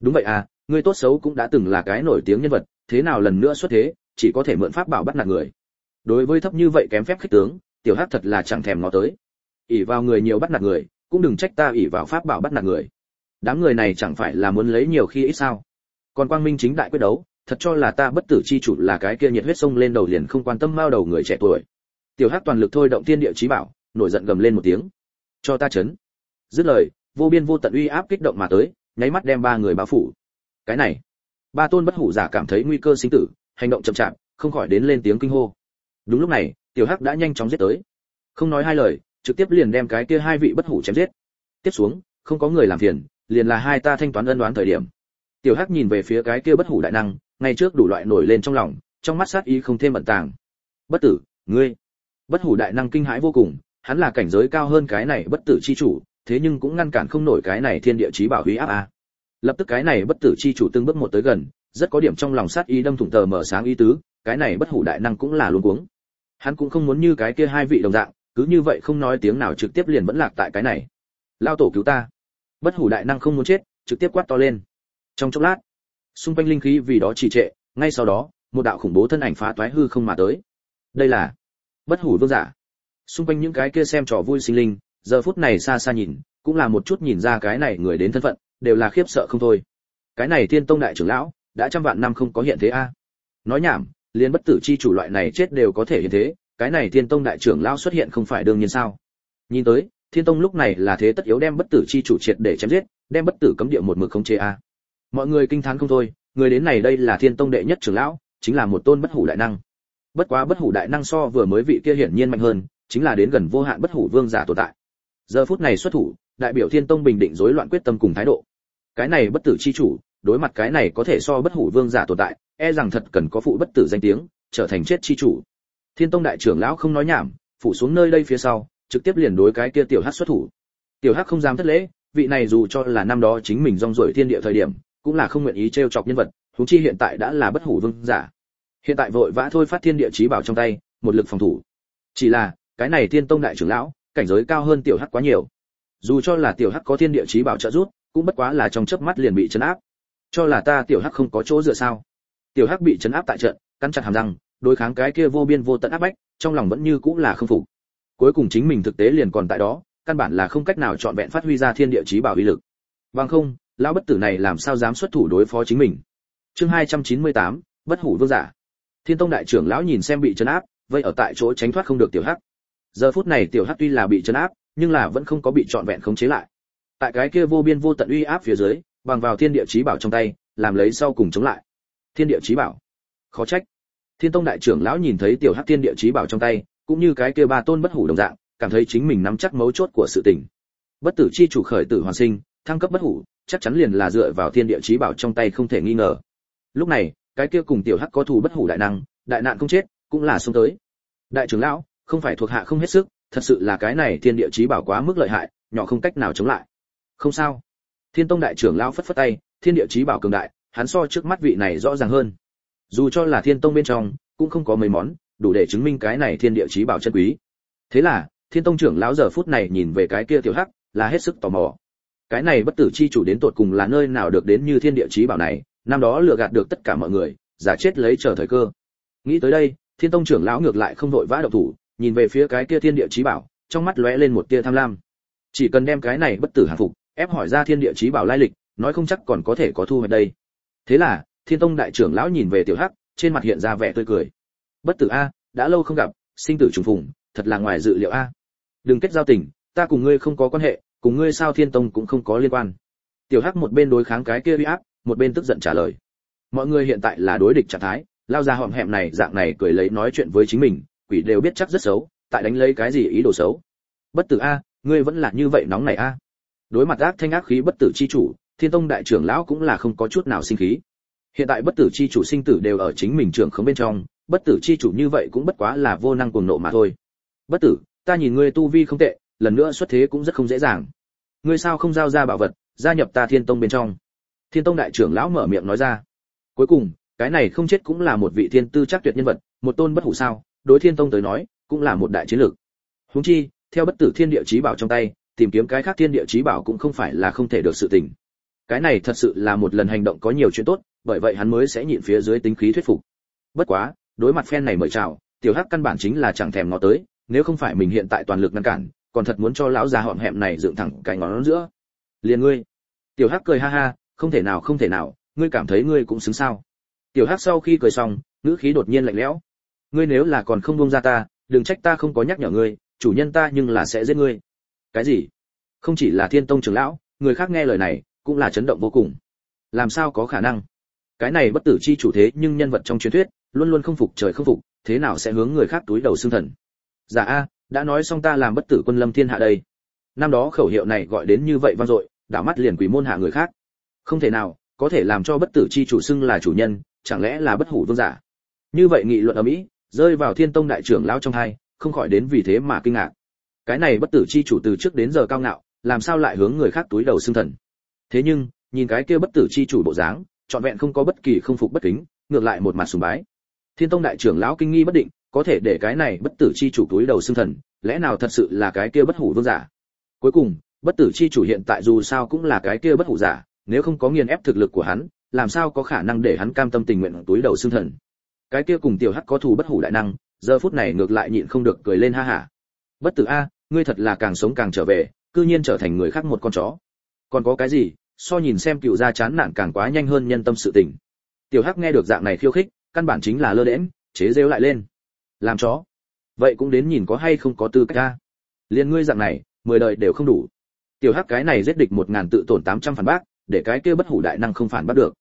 đúng vậy à ngươi tốt xấu cũng đã từng là cái nổi tiếng nhân vật, thế nào lần nữa xuất thế, chỉ có thể mượn pháp bảo bắt nạt người. Đối với thấp như vậy kém phép khích tướng, tiểu hắc thật là chẳng thèm ngó tới. ỉ vào người nhiều bắt nạt người, cũng đừng trách ta ỉ vào pháp bảo bắt nạt người. Đám người này chẳng phải là muốn lấy nhiều khi ít sao. Còn quang minh chính đại quyết đấu, thật cho là ta bất tử chi chủ là cái kia nhiệt huyết sông lên đầu liền không quan tâm mao đầu người trẻ tuổi. Tiểu hắc toàn lực thôi động thiên địa chí bảo, nổi giận gầm lên một tiếng cho ta chấn. Dứt lời, vô biên vô tận uy áp kích động mà tới, nháy mắt đem ba người bao phủ. Cái này, ba tôn bất hủ giả cảm thấy nguy cơ sinh tử, hành động chậm chạp, không khỏi đến lên tiếng kinh hô. Đúng lúc này, tiểu hắc đã nhanh chóng giết tới. Không nói hai lời, trực tiếp liền đem cái kia hai vị bất hủ chém giết. Tiếp xuống, không có người làm phiền, liền là hai ta thanh toán ân đoán thời điểm. Tiểu hắc nhìn về phía cái kia bất hủ đại năng, ngay trước đủ loại nổi lên trong lòng, trong mắt sát ý không thêm bận tàng. Bất tử, ngươi. Bất hủ đại năng kinh hãi vô cùng hắn là cảnh giới cao hơn cái này bất tử chi chủ, thế nhưng cũng ngăn cản không nổi cái này thiên địa chí bảo huy áp a. Lập tức cái này bất tử chi chủ từng bước một tới gần, rất có điểm trong lòng sát ý đâm thủng tờ mở sáng ý tứ, cái này bất hủ đại năng cũng là luống cuống. Hắn cũng không muốn như cái kia hai vị đồng dạng, cứ như vậy không nói tiếng nào trực tiếp liền vẫn lạc tại cái này. Lao tổ cứu ta. Bất hủ đại năng không muốn chết, trực tiếp quát to lên. Trong chốc lát, xung quanh linh khí vì đó trì trệ, ngay sau đó, một đạo khủng bố thân ảnh phá toái hư không mà tới. Đây là bất hủ vương giả xung quanh những cái kia xem trò vui sinh linh, giờ phút này xa xa nhìn, cũng là một chút nhìn ra cái này người đến thân phận, đều là khiếp sợ không thôi. Cái này thiên tông đại trưởng lão, đã trăm vạn năm không có hiện thế a. Nói nhảm liên bất tử chi chủ loại này chết đều có thể hiện thế, cái này thiên tông đại trưởng lão xuất hiện không phải đương nhiên sao? Nhìn tới, thiên tông lúc này là thế tất yếu đem bất tử chi chủ triệt để chém giết, đem bất tử cấm địa một mực không chế a. Mọi người kinh thán không thôi, người đến này đây là thiên tông đệ nhất trưởng lão, chính là một tôn bất hủ đại năng. Bất quá bất hủ đại năng so vừa mới vị kia hiển nhiên mạnh hơn chính là đến gần vô hạn bất hủ vương giả tồn tại. Giờ phút này xuất thủ, đại biểu thiên tông bình định rối loạn quyết tâm cùng thái độ. Cái này bất tử chi chủ, đối mặt cái này có thể so bất hủ vương giả tồn tại e rằng thật cần có phụ bất tử danh tiếng, trở thành chết chi chủ. Thiên tông đại trưởng lão không nói nhảm, phủ xuống nơi đây phía sau, trực tiếp liền đối cái kia tiểu hắc xuất thủ. Tiểu hắc không dám thất lễ, vị này dù cho là năm đó chính mình rong ruổi thiên địa thời điểm, cũng là không nguyện ý trêu chọc nhân vật, huống chi hiện tại đã là bất hủ vương giả. Hiện tại vội vã thôi phát thiên địa chí bảo trong tay, một lực phòng thủ. Chỉ là cái này thiên tông đại trưởng lão cảnh giới cao hơn tiểu hắc quá nhiều. Dù cho là tiểu hắc có thiên địa chí bảo trợ giúp cũng bất quá là trong chớp mắt liền bị chấn áp. Cho là ta tiểu hắc không có chỗ dựa sao? Tiểu hắc bị chấn áp tại trận cắn chặt hàm răng đối kháng cái kia vô biên vô tận áp bách trong lòng vẫn như cũng là không phục. Cuối cùng chính mình thực tế liền còn tại đó căn bản là không cách nào trọn vẹn phát huy ra thiên địa chí bảo uy lực. Bằng không lão bất tử này làm sao dám xuất thủ đối phó chính mình? Chương 298, bất hủ vương giả. Thiên tông đại trưởng lão nhìn xem bị chấn áp vây ở tại chỗ tránh thoát không được tiểu hắc giờ phút này tiểu hắc tuy là bị chấn áp, nhưng là vẫn không có bị trọn vẹn khống chế lại. Tại cái kia vô biên vô tận uy áp phía dưới, bằng vào thiên địa chí bảo trong tay, làm lấy sau cùng chống lại. Thiên địa chí bảo. Khó trách. Thiên tông đại trưởng lão nhìn thấy tiểu hắc thiên địa chí bảo trong tay, cũng như cái kia ba tôn bất hủ đồng dạng, cảm thấy chính mình nắm chắc mấu chốt của sự tình. Bất tử chi chủ khởi tử hoàn sinh, thăng cấp bất hủ, chắc chắn liền là dựa vào thiên địa chí bảo trong tay không thể nghi ngờ. Lúc này, cái kia cùng tiểu hắc có thù bất hủ đại năng, đại nạn không chết, cũng là xông tới. Đại trưởng lão không phải thuộc hạ không hết sức, thật sự là cái này thiên địa chí bảo quá mức lợi hại, nhỏ không cách nào chống lại. Không sao. Thiên tông đại trưởng lão phất phất tay, thiên địa chí bảo cường đại, hắn so trước mắt vị này rõ ràng hơn. Dù cho là thiên tông bên trong, cũng không có mấy món, đủ để chứng minh cái này thiên địa chí bảo chân quý. Thế là, thiên tông trưởng lão giờ phút này nhìn về cái kia tiểu hắc, là hết sức tò mò. Cái này bất tử chi chủ đến tột cùng là nơi nào được đến như thiên địa chí bảo này, năm đó lừa gạt được tất cả mọi người, giả chết lấy chờ thời cơ. Nghĩ tới đây, thiên tông trưởng lão ngược lại không vội vã động thủ nhìn về phía cái kia thiên địa chí bảo, trong mắt lóe lên một tia tham lam. Chỉ cần đem cái này bất tử hàng phục, ép hỏi ra thiên địa chí bảo lai lịch, nói không chắc còn có thể có thu hoạch đây. Thế là, thiên tông đại trưởng lão nhìn về tiểu hắc, trên mặt hiện ra vẻ tươi cười. Bất tử a, đã lâu không gặp, sinh tử trùng phùng, thật là ngoài dự liệu a. Đừng kết giao tình, ta cùng ngươi không có quan hệ, cùng ngươi sao thiên tông cũng không có liên quan. Tiểu hắc một bên đối kháng cái kia uy áp, một bên tức giận trả lời. Mọi người hiện tại là đối địch trạng thái, lao ra hòm hẹm này, dạng này cười lấy nói chuyện với chính mình quỷ đều biết chắc rất xấu, tại đánh lấy cái gì ý đồ xấu? Bất tử a, ngươi vẫn là như vậy nóng này a. Đối mặt ác thanh ác khí bất tử chi chủ, thiên tông đại trưởng lão cũng là không có chút nào sinh khí. Hiện tại bất tử chi chủ sinh tử đều ở chính mình trưởng không bên trong, bất tử chi chủ như vậy cũng bất quá là vô năng cuồng nộ mà thôi. Bất tử, ta nhìn ngươi tu vi không tệ, lần nữa xuất thế cũng rất không dễ dàng. Ngươi sao không giao ra bảo vật, gia nhập ta thiên tông bên trong? Thiên tông đại trưởng lão mở miệng nói ra. Cuối cùng, cái này không chết cũng là một vị thiên tư chắc tuyệt nhân vật, một tôn bất hủ sao? Đối thiên tông tới nói, cũng là một đại chiến lược. Huống chi, theo bất tử thiên địa chí bảo trong tay, tìm kiếm cái khác thiên địa chí bảo cũng không phải là không thể được sự tình. Cái này thật sự là một lần hành động có nhiều chuyện tốt, bởi vậy hắn mới sẽ nhịn phía dưới tính khí thuyết phục. Bất quá, đối mặt phen này mời chào, tiểu hắc căn bản chính là chẳng thèm nó tới, nếu không phải mình hiện tại toàn lực ngăn cản, còn thật muốn cho lão già họm hẹm này dựng thẳng cái ngón giữa. Liền ngươi. Tiểu hắc cười ha ha, không thể nào, không thể nào, ngươi cảm thấy ngươi cũng xứng sao. Tiểu hắc sau khi cười xong, ngữ khí đột nhiên lạnh lẽo ngươi nếu là còn không buông ra ta, đừng trách ta không có nhắc nhở ngươi, chủ nhân ta nhưng là sẽ giết ngươi. Cái gì? Không chỉ là thiên tông trưởng lão, người khác nghe lời này, cũng là chấn động vô cùng. Làm sao có khả năng? Cái này bất tử chi chủ thế nhưng nhân vật trong truyền thuyết, luôn luôn không phục trời không phục, thế nào sẽ hướng người khác túi đầu xương thần? Giả dạ a, đã nói xong ta làm bất tử quân lâm thiên hạ đây. Năm đó khẩu hiệu này gọi đến như vậy vang dội, đảo mắt liền quỷ môn hạ người khác. Không thể nào, có thể làm cho bất tử chi chủ xưng là chủ nhân, chẳng lẽ là bất hủ vương giả? Như vậy nghị luận ở mỹ rơi vào thiên tông đại trưởng lão trong hai không khỏi đến vì thế mà kinh ngạc. Cái này bất tử chi chủ từ trước đến giờ cao ngạo, làm sao lại hướng người khác túi đầu xưng thần? Thế nhưng, nhìn cái kia bất tử chi chủ bộ dáng, trọn vẹn không có bất kỳ không phục bất kính, ngược lại một mặt sùng bái. Thiên tông đại trưởng lão kinh nghi bất định, có thể để cái này bất tử chi chủ túi đầu xưng thần, lẽ nào thật sự là cái kia bất hủ vương giả? Cuối cùng, bất tử chi chủ hiện tại dù sao cũng là cái kia bất hủ giả, nếu không có nghiền ép thực lực của hắn, làm sao có khả năng để hắn cam tâm tình nguyện túi đầu xưng thần? Cái kia cùng tiểu hắc có thù bất hủ đại năng, giờ phút này ngược lại nhịn không được cười lên ha hả. Bất tử a, ngươi thật là càng sống càng trở về, cư nhiên trở thành người khác một con chó. Còn có cái gì, so nhìn xem cựu gia chán nản càng quá nhanh hơn nhân tâm sự tình. Tiểu hắc nghe được dạng này khiêu khích, căn bản chính là lơ đễm chế rêu lại lên. Làm chó. Vậy cũng đến nhìn có hay không có tư cách a. Liền ngươi dạng này, mười đời đều không đủ. Tiểu hắc cái này giết địch một ngàn tự tổn tám trăm phản bác, để cái kia bất hủ đại năng không phản bắt được.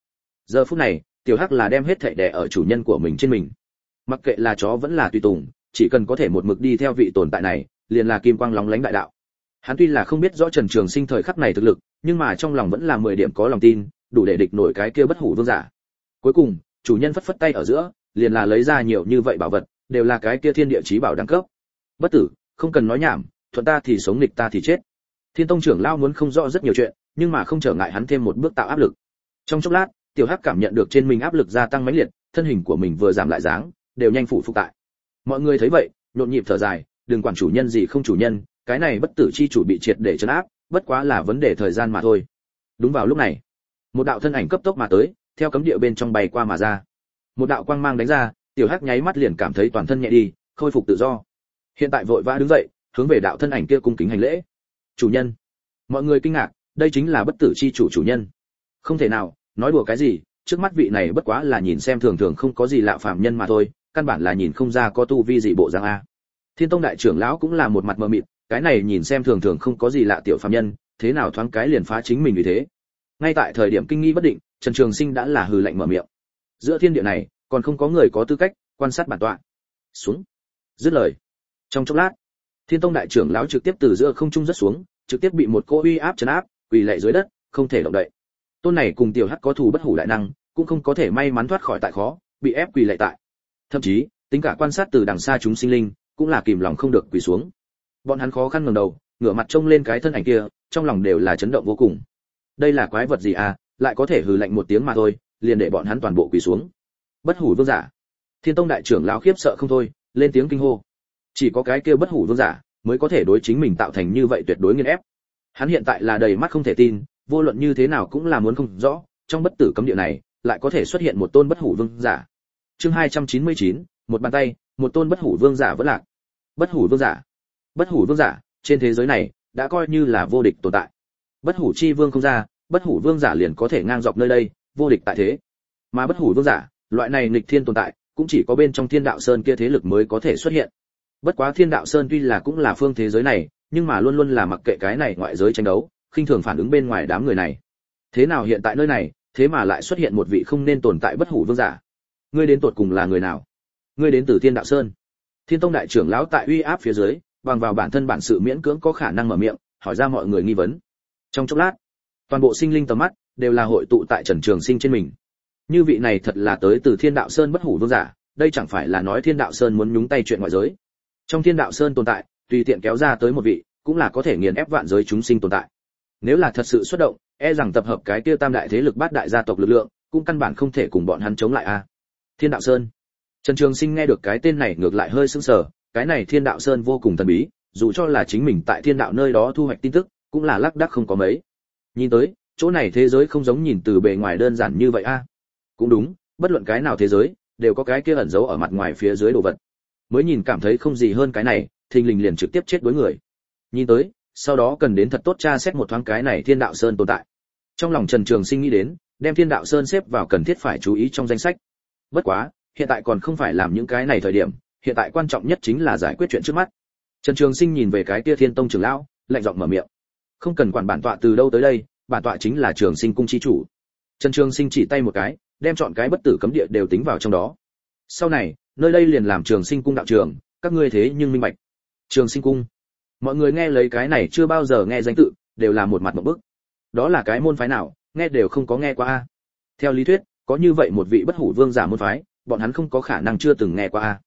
Giờ phút này tiểu hắc là đem hết thảy đè ở chủ nhân của mình trên mình. Mặc kệ là chó vẫn là tùy tùng, chỉ cần có thể một mực đi theo vị tồn tại này, liền là kim quang lóng lánh đại đạo. Hắn tuy là không biết rõ trần trường sinh thời khắc này thực lực, nhưng mà trong lòng vẫn là mười điểm có lòng tin, đủ để địch nổi cái kia bất hủ vương giả. Cuối cùng, chủ nhân phất phất tay ở giữa, liền là lấy ra nhiều như vậy bảo vật, đều là cái kia thiên địa chí bảo đẳng cấp. Bất tử, không cần nói nhảm, thuận ta thì sống nghịch ta thì chết. Thiên tông trưởng lao muốn không rõ rất nhiều chuyện, nhưng mà không trở ngại hắn thêm một bước tạo áp lực. Trong chốc lát tiểu hắc cảm nhận được trên mình áp lực gia tăng mãnh liệt, thân hình của mình vừa giảm lại dáng, đều nhanh phủ phục tại mọi người thấy vậy, nhộn nhịp thở dài, đừng quản chủ nhân gì không chủ nhân, cái này bất tử chi chủ bị triệt để chấn áp, bất quá là vấn đề thời gian mà thôi. Đúng vào lúc này, một đạo thân ảnh cấp tốc mà tới, theo cấm địa bên trong bay qua mà ra. Một đạo quang mang đánh ra, tiểu hắc nháy mắt liền cảm thấy toàn thân nhẹ đi, khôi phục tự do. Hiện tại vội vã đứng dậy, hướng về đạo thân ảnh kia cung kính hành lễ. Chủ nhân. Mọi người kinh ngạc, đây chính là bất tử chi chủ chủ nhân. Không thể nào nói đùa cái gì, trước mắt vị này bất quá là nhìn xem thường thường không có gì lạ phàm nhân mà thôi, căn bản là nhìn không ra có tu vi gì bộ dáng a. Thiên tông đại trưởng lão cũng là một mặt mờ mịt, cái này nhìn xem thường thường không có gì lạ tiểu phàm nhân, thế nào thoáng cái liền phá chính mình vì thế. Ngay tại thời điểm kinh nghi bất định, trần trường sinh đã là hừ lạnh mở miệng. Giữa thiên địa này, còn không có người có tư cách quan sát bản tọa. Xuống. Dứt lời. Trong chốc lát, thiên tông đại trưởng lão trực tiếp từ giữa không trung rất xuống, trực tiếp bị một cô uy áp chấn áp, quỳ lệ dưới đất, không thể động đậy tôn này cùng tiểu hắc có thù bất hủ đại năng, cũng không có thể may mắn thoát khỏi tại khó, bị ép quỳ lệ tại. Thậm chí, tính cả quan sát từ đằng xa chúng sinh linh, cũng là kìm lòng không được quỳ xuống. Bọn hắn khó khăn ngẩng đầu, ngửa mặt trông lên cái thân ảnh kia, trong lòng đều là chấn động vô cùng. Đây là quái vật gì à lại có thể hừ lạnh một tiếng mà thôi, liền để bọn hắn toàn bộ quỳ xuống. Bất hủ vương giả. Thiên tông đại trưởng lão khiếp sợ không thôi, lên tiếng kinh hô. Chỉ có cái kia bất hủ vương giả, mới có thể đối chính mình tạo thành như vậy tuyệt đối nghiền ép. Hắn hiện tại là đầy mắt không thể tin vô luận như thế nào cũng là muốn không rõ trong bất tử cấm địa này lại có thể xuất hiện một tôn bất hủ vương giả. Chương 299, một bàn tay một tôn bất hủ vương giả vẫn lạc. Bất hủ vương giả. Bất hủ vương giả trên thế giới này đã coi như là vô địch tồn tại. Bất hủ chi vương không ra bất hủ vương giả liền có thể ngang dọc nơi đây vô địch tại thế. Mà bất hủ vương giả loại này nghịch thiên tồn tại cũng chỉ có bên trong thiên đạo sơn kia thế lực mới có thể xuất hiện. Bất quá thiên đạo sơn tuy là cũng là phương thế giới này nhưng mà luôn luôn là mặc kệ cái này ngoại giới tranh đấu khinh thường phản ứng bên ngoài đám người này. Thế nào hiện tại nơi này, thế mà lại xuất hiện một vị không nên tồn tại bất hủ vương giả. Ngươi đến tột cùng là người nào? Ngươi đến từ thiên đạo sơn. Thiên tông đại trưởng lão tại uy áp phía dưới, bằng vào bản thân bản sự miễn cưỡng có khả năng mở miệng, hỏi ra mọi người nghi vấn. Trong chốc lát, toàn bộ sinh linh tầm mắt đều là hội tụ tại trần trường sinh trên mình. Như vị này thật là tới từ thiên đạo sơn bất hủ vương giả, đây chẳng phải là nói thiên đạo sơn muốn nhúng tay chuyện ngoại giới. Trong thiên đạo sơn tồn tại, tùy tiện kéo ra tới một vị, cũng là có thể nghiền ép vạn giới chúng sinh tồn tại nếu là thật sự xuất động e rằng tập hợp cái kia tam đại thế lực bát đại gia tộc lực lượng, cũng căn bản không thể cùng bọn hắn chống lại a. Thiên đạo sơn. Trần trường sinh nghe được cái tên này ngược lại hơi sững sờ, cái này thiên đạo sơn vô cùng thần bí, dù cho là chính mình tại thiên đạo nơi đó thu hoạch tin tức, cũng là lác đác không có mấy. Nhìn tới, chỗ này thế giới không giống nhìn từ bề ngoài đơn giản như vậy a. Cũng đúng, bất luận cái nào thế giới, đều có cái kia ẩn giấu ở mặt ngoài phía dưới đồ vật. Mới nhìn cảm thấy không gì hơn cái này, thình lình liền trực tiếp chết đối người. Nhìn tới sau đó cần đến thật tốt tra xét một thoáng cái này thiên đạo sơn tồn tại. Trong lòng trần trường sinh nghĩ đến, đem thiên đạo sơn xếp vào cần thiết phải chú ý trong danh sách. Bất quá, hiện tại còn không phải làm những cái này thời điểm, hiện tại quan trọng nhất chính là giải quyết chuyện trước mắt. Trần trường sinh nhìn về cái kia thiên tông trưởng lão, lạnh giọng mở miệng. Không cần quản bản tọa từ đâu tới đây, bản tọa chính là trường sinh cung chi chủ. Trần trường sinh chỉ tay một cái, đem chọn cái bất tử cấm địa đều tính vào trong đó. Sau này, nơi đây liền làm trường sinh cung đạo trường các ngươi thế nhưng minh bạch. Trường sinh cung mọi người nghe lấy cái này chưa bao giờ nghe danh tự, đều là một mặt một bức. Đó là cái môn phái nào, nghe đều không có nghe qua a. Theo lý thuyết, có như vậy một vị bất hủ vương giả môn phái, bọn hắn không có khả năng chưa từng nghe qua a.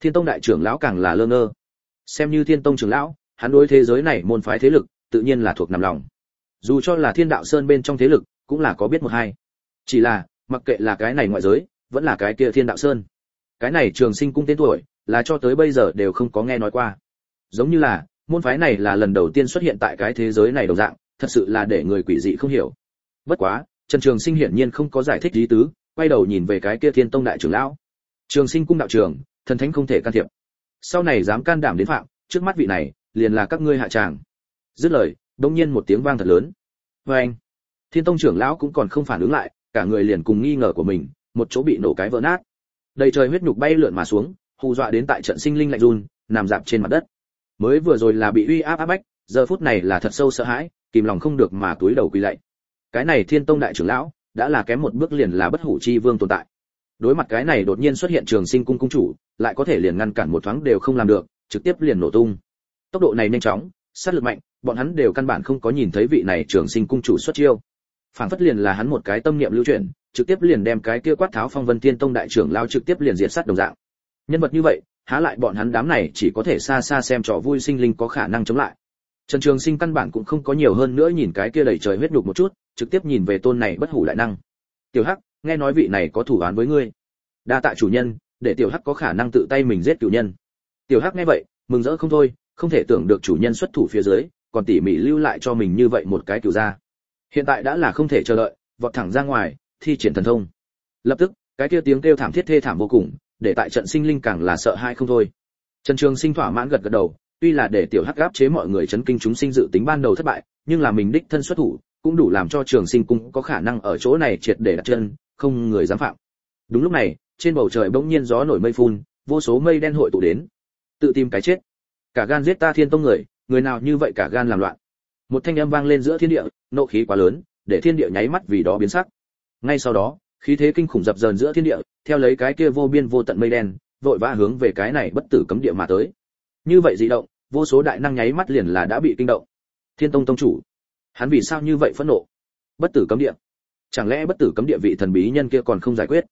Thiên tông đại trưởng lão càng là lơ ngơ. Xem như thiên tông trưởng lão, hắn đối thế giới này môn phái thế lực, tự nhiên là thuộc nằm lòng. Dù cho là thiên đạo sơn bên trong thế lực, cũng là có biết một hai. Chỉ là, mặc kệ là cái này ngoại giới, vẫn là cái kia thiên đạo sơn. Cái này trường sinh cung tên tuổi, là cho tới bây giờ đều không có nghe nói qua. Giống như là môn phái này là lần đầu tiên xuất hiện tại cái thế giới này đồng dạng, thật sự là để người quỷ dị không hiểu. Bất quá, trần trường sinh hiển nhiên không có giải thích lý tứ, quay đầu nhìn về cái kia thiên tông đại trưởng lão. Trường sinh cung đạo trường thần thánh không thể can thiệp. Sau này dám can đảm đến phạm, trước mắt vị này, liền là các ngươi hạ tràng. Dứt lời, đông nhiên một tiếng vang thật lớn. Vê anh, thiên tông trưởng lão cũng còn không phản ứng lại, cả người liền cùng nghi ngờ của mình, một chỗ bị nổ cái vỡ nát. Đầy trời huyết nhục bay lượn mà xuống, hù dọa đến tại trận sinh linh lạnh run, nằm dạp trên mặt đất mới vừa rồi là bị uy áp áp bách, giờ phút này là thật sâu sợ hãi, kìm lòng không được mà túi đầu quỳ lạy. Cái này thiên tông đại trưởng lão, đã là kém một bước liền là bất hủ chi vương tồn tại. Đối mặt cái này đột nhiên xuất hiện trường sinh cung cung chủ, lại có thể liền ngăn cản một thoáng đều không làm được, trực tiếp liền nổ tung. Tốc độ này nhanh chóng, sát lực mạnh, bọn hắn đều căn bản không có nhìn thấy vị này trường sinh cung chủ xuất chiêu. Phản phất liền là hắn một cái tâm niệm lưu chuyển, trực tiếp liền đem cái kia quát tháo phong vân thiên tông đại trưởng lao trực tiếp liền diệt sát đồng dạng. Nhân vật như vậy há lại bọn hắn đám này chỉ có thể xa xa xem trò vui sinh linh có khả năng chống lại. Trần trường sinh căn bản cũng không có nhiều hơn nữa nhìn cái kia đầy trời huyết đục một chút, trực tiếp nhìn về tôn này bất hủ đại năng. Tiểu hắc, nghe nói vị này có thủ án với ngươi. Đa tạ chủ nhân, để tiểu hắc có khả năng tự tay mình giết cửu nhân. Tiểu hắc nghe vậy, mừng rỡ không thôi, không thể tưởng được chủ nhân xuất thủ phía dưới, còn tỉ mỉ lưu lại cho mình như vậy một cái cửu gia. Hiện tại đã là không thể chờ đợi, vọt thẳng ra ngoài, thi triển thần thông. Lập tức, cái kia tiếng kêu thảm thiết thê thảm vô cùng để tại trận sinh linh càng là sợ hãi không thôi. Trần trường sinh thỏa mãn gật gật đầu, tuy là để tiểu hắc áp chế mọi người chấn kinh chúng sinh dự tính ban đầu thất bại, nhưng là mình đích thân xuất thủ, cũng đủ làm cho trường sinh cung có khả năng ở chỗ này triệt để đặt chân, không người dám phạm. Đúng lúc này, trên bầu trời bỗng nhiên gió nổi mây phun, vô số mây đen hội tụ đến. Tự tìm cái chết. Cả gan giết ta thiên tông người người nào như vậy cả gan làm loạn. Một thanh âm vang lên giữa thiên địa, nộ khí quá lớn, để thiên địa nháy mắt vì đó biến sắc. Ngay sau đó khí thế kinh khủng dập dờn giữa thiên địa, theo lấy cái kia vô biên vô tận mây đen, vội vã hướng về cái này bất tử cấm địa mà tới. Như vậy dị động, vô số đại năng nháy mắt liền là đã bị kinh động. Thiên tông tông chủ, hắn vì sao như vậy phẫn nộ? Bất tử cấm địa. Chẳng lẽ bất tử cấm địa vị thần bí nhân kia còn không giải quyết?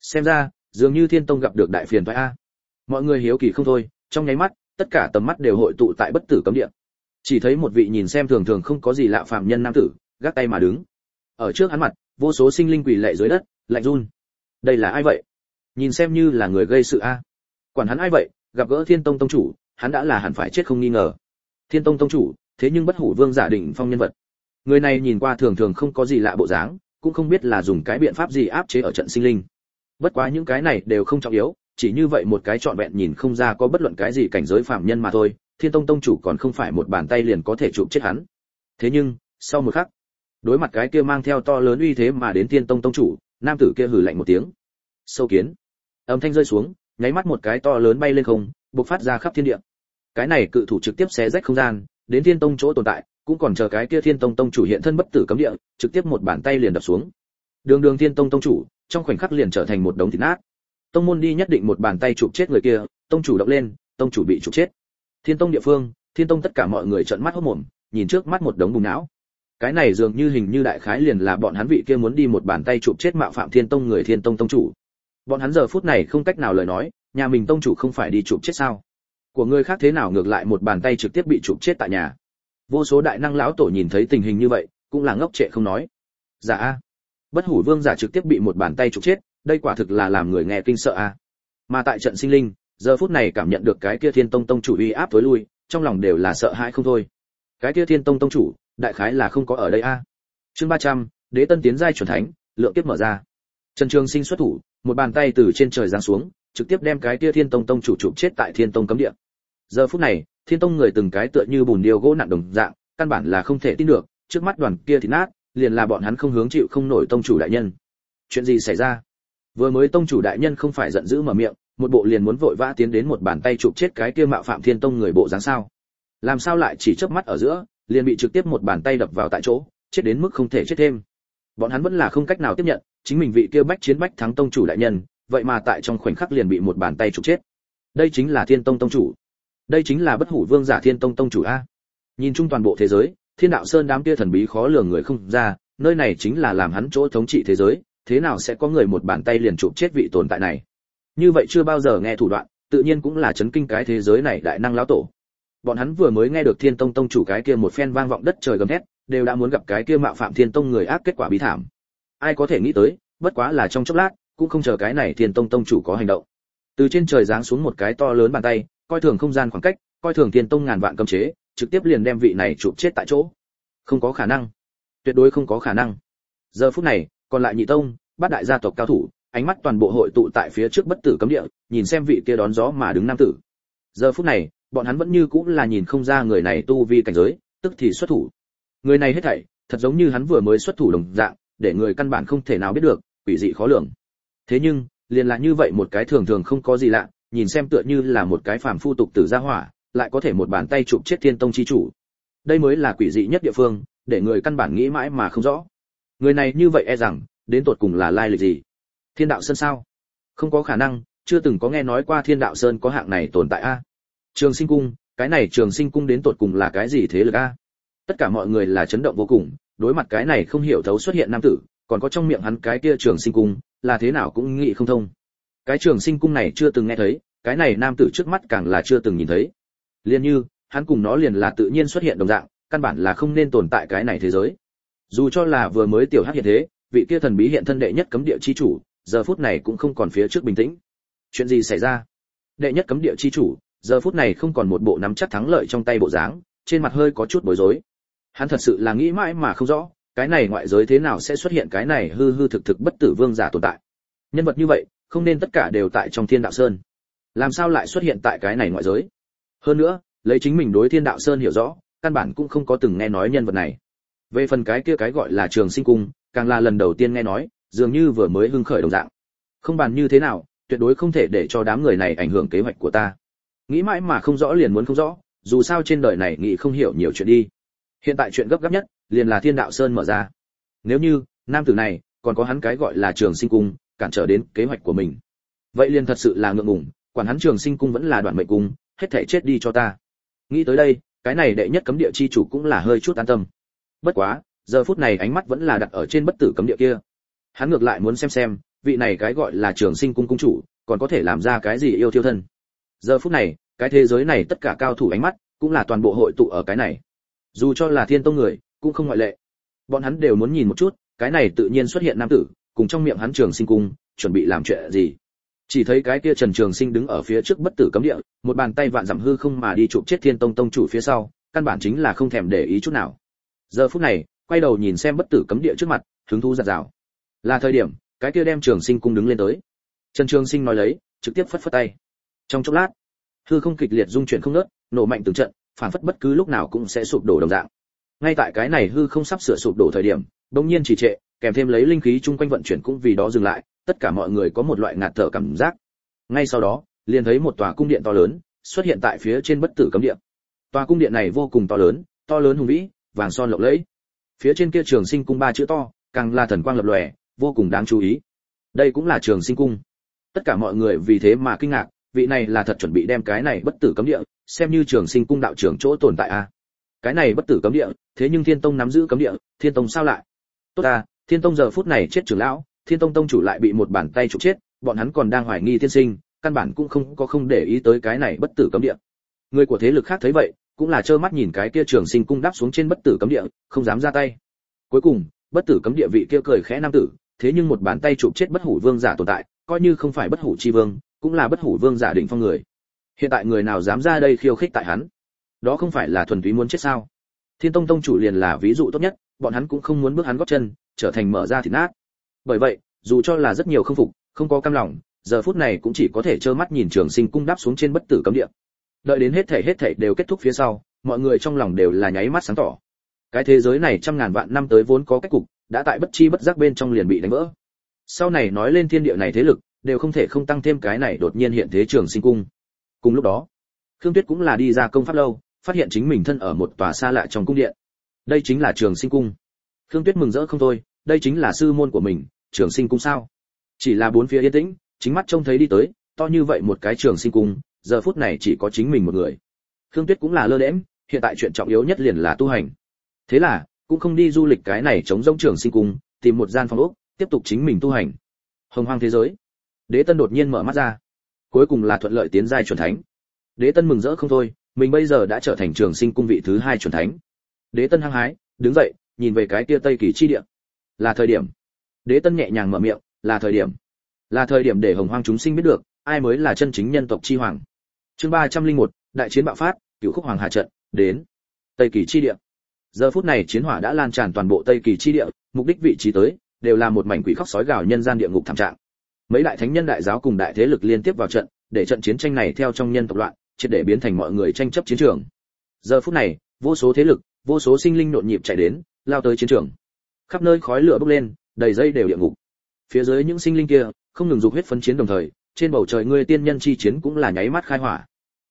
Xem ra, dường như thiên tông gặp được đại phiền phải a. Mọi người hiếu kỳ không thôi, trong nháy mắt, tất cả tầm mắt đều hội tụ tại bất tử cấm địa. Chỉ thấy một vị nhìn xem thường thường không có gì lạ phạm nhân nam tử, gác tay mà đứng. Ở trước hắn mặt, vô số sinh linh quỳ lệ dưới đất lạnh run. Đây là ai vậy? Nhìn xem như là người gây sự a. Quản hắn ai vậy, gặp gỡ thiên tông tông chủ, hắn đã là hẳn phải chết không nghi ngờ. Thiên tông tông chủ, thế nhưng bất hủ vương giả định phong nhân vật. Người này nhìn qua thường thường không có gì lạ bộ dáng, cũng không biết là dùng cái biện pháp gì áp chế ở trận sinh linh. Bất quá những cái này đều không trọng yếu, chỉ như vậy một cái trọn vẹn nhìn không ra có bất luận cái gì cảnh giới phạm nhân mà thôi, thiên tông tông chủ còn không phải một bàn tay liền có thể chụp chết hắn. Thế nhưng, sau một khắc, đối mặt cái kia mang theo to lớn uy thế mà đến thiên tông tông chủ nam tử kia hừ lạnh một tiếng. Sâu kiến. Âm thanh rơi xuống, nháy mắt một cái to lớn bay lên không, bộc phát ra khắp thiên địa. Cái này cự thủ trực tiếp xé rách không gian, đến thiên tông chỗ tồn tại, cũng còn chờ cái kia thiên tông tông chủ hiện thân bất tử cấm địa, trực tiếp một bàn tay liền đập xuống. Đường đường thiên tông tông chủ, trong khoảnh khắc liền trở thành một đống thịt nát. Tông môn đi nhất định một bàn tay chụp chết người kia, tông chủ động lên, tông chủ bị chụp chết. Thiên tông địa phương, thiên tông tất cả mọi người trợn mắt hốt mồm, nhìn trước mắt một đống bùng não cái này dường như hình như đại khái liền là bọn hắn vị kia muốn đi một bàn tay chụp chết mạo phạm thiên tông người thiên tông tông chủ. Bọn hắn giờ phút này không cách nào lời nói, nhà mình tông chủ không phải đi chụp chết sao? Của người khác thế nào ngược lại một bàn tay trực tiếp bị chụp chết tại nhà? Vô số đại năng lão tổ nhìn thấy tình hình như vậy, cũng là ngốc trệ không nói. Giả dạ a. Bất hủ vương giả trực tiếp bị một bàn tay chụp chết, đây quả thực là làm người nghe kinh sợ a. Mà tại trận sinh linh, giờ phút này cảm nhận được cái kia thiên tông tông chủ uy áp tối lui, trong lòng đều là sợ hãi không thôi. Cái kia thiên tông tông chủ đại khái là không có ở đây a. Chương ba trăm, đế tân tiến giai chuẩn thánh, lượng kiếp mở ra. Trần trường sinh xuất thủ, một bàn tay từ trên trời giáng xuống, trực tiếp đem cái kia thiên tông tông chủ chụp chết tại thiên tông cấm địa. Giờ phút này, thiên tông người từng cái tựa như bùn điêu gỗ nặng đồng dạng, căn bản là không thể tin được, trước mắt đoàn kia thì nát, liền là bọn hắn không hướng chịu không nổi tông chủ đại nhân. Chuyện gì xảy ra? Vừa mới tông chủ đại nhân không phải giận dữ mở miệng, một bộ liền muốn vội vã tiến đến một bàn tay chụp chết cái kia mạo phạm thiên tông người bộ dáng sao? Làm sao lại chỉ chớp mắt ở giữa liền bị trực tiếp một bàn tay đập vào tại chỗ, chết đến mức không thể chết thêm. Bọn hắn vẫn là không cách nào tiếp nhận, chính mình vị kia bách chiến bách thắng tông chủ đại nhân, vậy mà tại trong khoảnh khắc liền bị một bàn tay chụp chết. Đây chính là thiên tông tông chủ. Đây chính là bất hủ vương giả thiên tông tông chủ a. Nhìn chung toàn bộ thế giới, thiên đạo sơn đám kia thần bí khó lường người không ra, nơi này chính là làm hắn chỗ thống trị thế giới, thế nào sẽ có người một bàn tay liền chụp chết vị tồn tại này? Như vậy chưa bao giờ nghe thủ đoạn, tự nhiên cũng là chấn kinh cái thế giới này đại năng lão tổ bọn hắn vừa mới nghe được thiên tông tông chủ cái kia một phen vang vọng đất trời gầm thét, đều đã muốn gặp cái kia mạo phạm thiên tông người ác kết quả bí thảm. Ai có thể nghĩ tới, bất quá là trong chốc lát, cũng không chờ cái này thiên tông tông chủ có hành động. Từ trên trời giáng xuống một cái to lớn bàn tay, coi thường không gian khoảng cách, coi thường thiên tông ngàn vạn cấm chế, trực tiếp liền đem vị này chụp chết tại chỗ. Không có khả năng. Tuyệt đối không có khả năng. Giờ phút này, còn lại nhị tông, bát đại gia tộc cao thủ, ánh mắt toàn bộ hội tụ tại phía trước bất tử cấm địa, nhìn xem vị kia đón gió mà đứng nam tử. Giờ phút này bọn hắn vẫn như cũng là nhìn không ra người này tu vi cảnh giới, tức thì xuất thủ. Người này hết thảy, thật giống như hắn vừa mới xuất thủ đồng dạng, để người căn bản không thể nào biết được, quỷ dị khó lường. Thế nhưng, liền là như vậy một cái thường thường không có gì lạ, nhìn xem tựa như là một cái phàm phu tục tử gia hỏa, lại có thể một bàn tay chụp chết thiên tông chi chủ. Đây mới là quỷ dị nhất địa phương, để người căn bản nghĩ mãi mà không rõ. Người này như vậy e rằng, đến tột cùng là lai lịch gì? Thiên đạo sơn sao? Không có khả năng, chưa từng có nghe nói qua thiên đạo sơn có hạng này tồn tại a trường sinh cung, cái này trường sinh cung đến tột cùng là cái gì thế lực a? Tất cả mọi người là chấn động vô cùng, đối mặt cái này không hiểu thấu xuất hiện nam tử, còn có trong miệng hắn cái kia trường sinh cung, là thế nào cũng nghĩ không thông. Cái trường sinh cung này chưa từng nghe thấy, cái này nam tử trước mắt càng là chưa từng nhìn thấy. Liền như, hắn cùng nó liền là tự nhiên xuất hiện đồng dạng, căn bản là không nên tồn tại cái này thế giới. Dù cho là vừa mới tiểu hắc hiện thế, vị kia thần bí hiện thân đệ nhất cấm địa chi chủ, giờ phút này cũng không còn phía trước bình tĩnh. Chuyện gì xảy ra? Đệ nhất cấm địa chi chủ giờ phút này không còn một bộ nắm chắc thắng lợi trong tay bộ dáng, trên mặt hơi có chút bối rối. Hắn thật sự là nghĩ mãi mà không rõ, cái này ngoại giới thế nào sẽ xuất hiện cái này hư hư thực thực bất tử vương giả tồn tại. Nhân vật như vậy, không nên tất cả đều tại trong thiên đạo sơn. Làm sao lại xuất hiện tại cái này ngoại giới? Hơn nữa, lấy chính mình đối thiên đạo sơn hiểu rõ, căn bản cũng không có từng nghe nói nhân vật này. Về phần cái kia cái gọi là trường sinh cung, càng là lần đầu tiên nghe nói, dường như vừa mới hưng khởi đồng dạng. Không bàn như thế nào, tuyệt đối không thể để cho đám người này ảnh hưởng kế hoạch của ta nghĩ mãi mà không rõ liền muốn không rõ, dù sao trên đời này nghĩ không hiểu nhiều chuyện đi. Hiện tại chuyện gấp gáp nhất, liền là thiên đạo sơn mở ra. Nếu như, nam tử này, còn có hắn cái gọi là trường sinh cung, cản trở đến kế hoạch của mình. Vậy liền thật sự là ngượng ngùng, quản hắn trường sinh cung vẫn là đoạn mệnh cung, hết thể chết đi cho ta. Nghĩ tới đây, cái này đệ nhất cấm địa chi chủ cũng là hơi chút an tâm. Bất quá, giờ phút này ánh mắt vẫn là đặt ở trên bất tử cấm địa kia. Hắn ngược lại muốn xem xem, vị này cái gọi là trường sinh cung cung chủ, còn có thể làm ra cái gì yêu thiêu thân giờ phút này, cái thế giới này tất cả cao thủ ánh mắt cũng là toàn bộ hội tụ ở cái này. Dù cho là thiên tông người, cũng không ngoại lệ. Bọn hắn đều muốn nhìn một chút, cái này tự nhiên xuất hiện nam tử, cùng trong miệng hắn trường sinh cung, chuẩn bị làm chuyện gì. Chỉ thấy cái kia trần trường sinh đứng ở phía trước bất tử cấm địa, một bàn tay vạn giảm hư không mà đi chụp chết thiên tông tông chủ phía sau, căn bản chính là không thèm để ý chút nào. Giờ phút này, quay đầu nhìn xem bất tử cấm địa trước mặt, hứng thú giạt rào là thời điểm, cái kia đem trường sinh cung đứng lên tới. Trần trường sinh nói lấy, trực tiếp phất phất tay trong chốc lát, hư không kịch liệt dung chuyển không nớt nổ mạnh từng trận phản phất bất cứ lúc nào cũng sẽ sụp đổ đồng dạng. Ngay tại cái này hư không sắp sửa sụp đổ thời điểm, bỗng nhiên trì trệ, kèm thêm lấy linh khí chung quanh vận chuyển cũng vì đó dừng lại, tất cả mọi người có một loại ngạt thở cảm giác. Ngay sau đó, liền thấy một tòa cung điện to lớn xuất hiện tại phía trên bất tử cấm điện tòa cung điện này vô cùng to lớn to lớn hùng vĩ, vàng son lộng lẫy. Phía trên kia trường sinh cung ba chữ to, càng là thần quang lập lòe, vô cùng đáng chú ý. Đây cũng là trường sinh cung. Tất cả mọi người vì thế mà kinh ngạc vị này là thật chuẩn bị đem cái này bất tử cấm địa, xem như trường sinh cung đạo trưởng chỗ tồn tại a. À. cái này bất tử cấm địa, thế nhưng thiên tông nắm giữ cấm địa, thiên tông sao lại? Tốt ta, thiên tông giờ phút này chết trưởng lão, thiên tông tông chủ lại bị một bàn tay trục chết, bọn hắn còn đang hoài nghi thiên sinh, căn bản cũng không có không để ý tới cái này bất tử cấm địa. Người của thế lực khác thấy vậy, cũng là trơ mắt nhìn cái kia trường sinh cung đáp xuống trên bất tử cấm địa, không dám ra tay. Cuối cùng, bất tử cấm địa vị kia cười khẽ nam tử, thế nhưng một bàn tay chụp chết bất hủ vương giả tồn tại, coi như không phải bất hủ chi vương cũng là bất hủ vương giả đỉnh phong người. Hiện tại người nào dám ra đây khiêu khích tại hắn? Đó không phải là thuần túy muốn chết sao? Thiên tông tông chủ liền là ví dụ tốt nhất, bọn hắn cũng không muốn bước hắn gót chân, trở thành mở ra thịt nát. Bởi vậy, dù cho là rất nhiều không phục, không có cam lòng, giờ phút này cũng chỉ có thể trơ mắt nhìn trường sinh cung đáp xuống trên bất tử cấm địa. Đợi đến hết thể hết thể đều kết thúc phía sau, mọi người trong lòng đều là nháy mắt sáng tỏ. Cái thế giới này trăm ngàn vạn năm tới vốn có cách cục, đã tại bất chi bất giác bên trong liền bị đánh vỡ. Sau này nói lên thiên địa này thế lực đều không thể không tăng thêm cái này đột nhiên hiện thế trường sinh cung. Cùng lúc đó, khương tuyết cũng là đi ra công pháp lâu, phát hiện chính mình thân ở một tòa xa lạ trong cung điện. Đây chính là trường sinh cung. Khương tuyết mừng rỡ không thôi, đây chính là sư môn của mình, trường sinh cung sao? Chỉ là bốn phía yên tĩnh, chính mắt trông thấy đi tới, to như vậy một cái trường sinh cung, giờ phút này chỉ có chính mình một người. Khương tuyết cũng là lơ đễm hiện tại chuyện trọng yếu nhất liền là tu hành. Thế là, cũng không đi du lịch cái này chống rỗng trường sinh cung, tìm một gian phòng ốc, tiếp tục chính mình tu hành. Hồng hoang thế giới đế tân đột nhiên mở mắt ra. Cuối cùng là thuận lợi tiến giai chuẩn thánh. Đế tân mừng rỡ không thôi, mình bây giờ đã trở thành trường sinh cung vị thứ hai chuẩn thánh. Đế tân hăng hái, đứng dậy, nhìn về cái kia tây kỳ chi địa. Là thời điểm. Đế tân nhẹ nhàng mở miệng, là thời điểm. Là thời điểm để hồng hoang chúng sinh biết được, ai mới là chân chính nhân tộc chi hoàng. Chương ba trăm linh một, đại chiến bạo phát cựu khúc hoàng hà trận, đến. Tây kỳ chi địa. Giờ phút này chiến hỏa đã lan tràn toàn bộ tây kỳ chi địa, mục đích vị trí tới, đều là một mảnh quỷ khóc sói gào nhân gian địa ngục thảm trạng mấy đại thánh nhân đại giáo cùng đại thế lực liên tiếp vào trận, để trận chiến tranh này theo trong nhân tộc loạn, triệt để biến thành mọi người tranh chấp chiến trường. Giờ phút này, vô số thế lực, vô số sinh linh nhộn nhịp chạy đến, lao tới chiến trường. Khắp nơi khói lửa bốc lên, đầy dây đều địa ngục. Phía dưới những sinh linh kia, không ngừng dục huyết phấn chiến đồng thời, trên bầu trời ngươi tiên nhân chi chiến cũng là nháy mắt khai hỏa.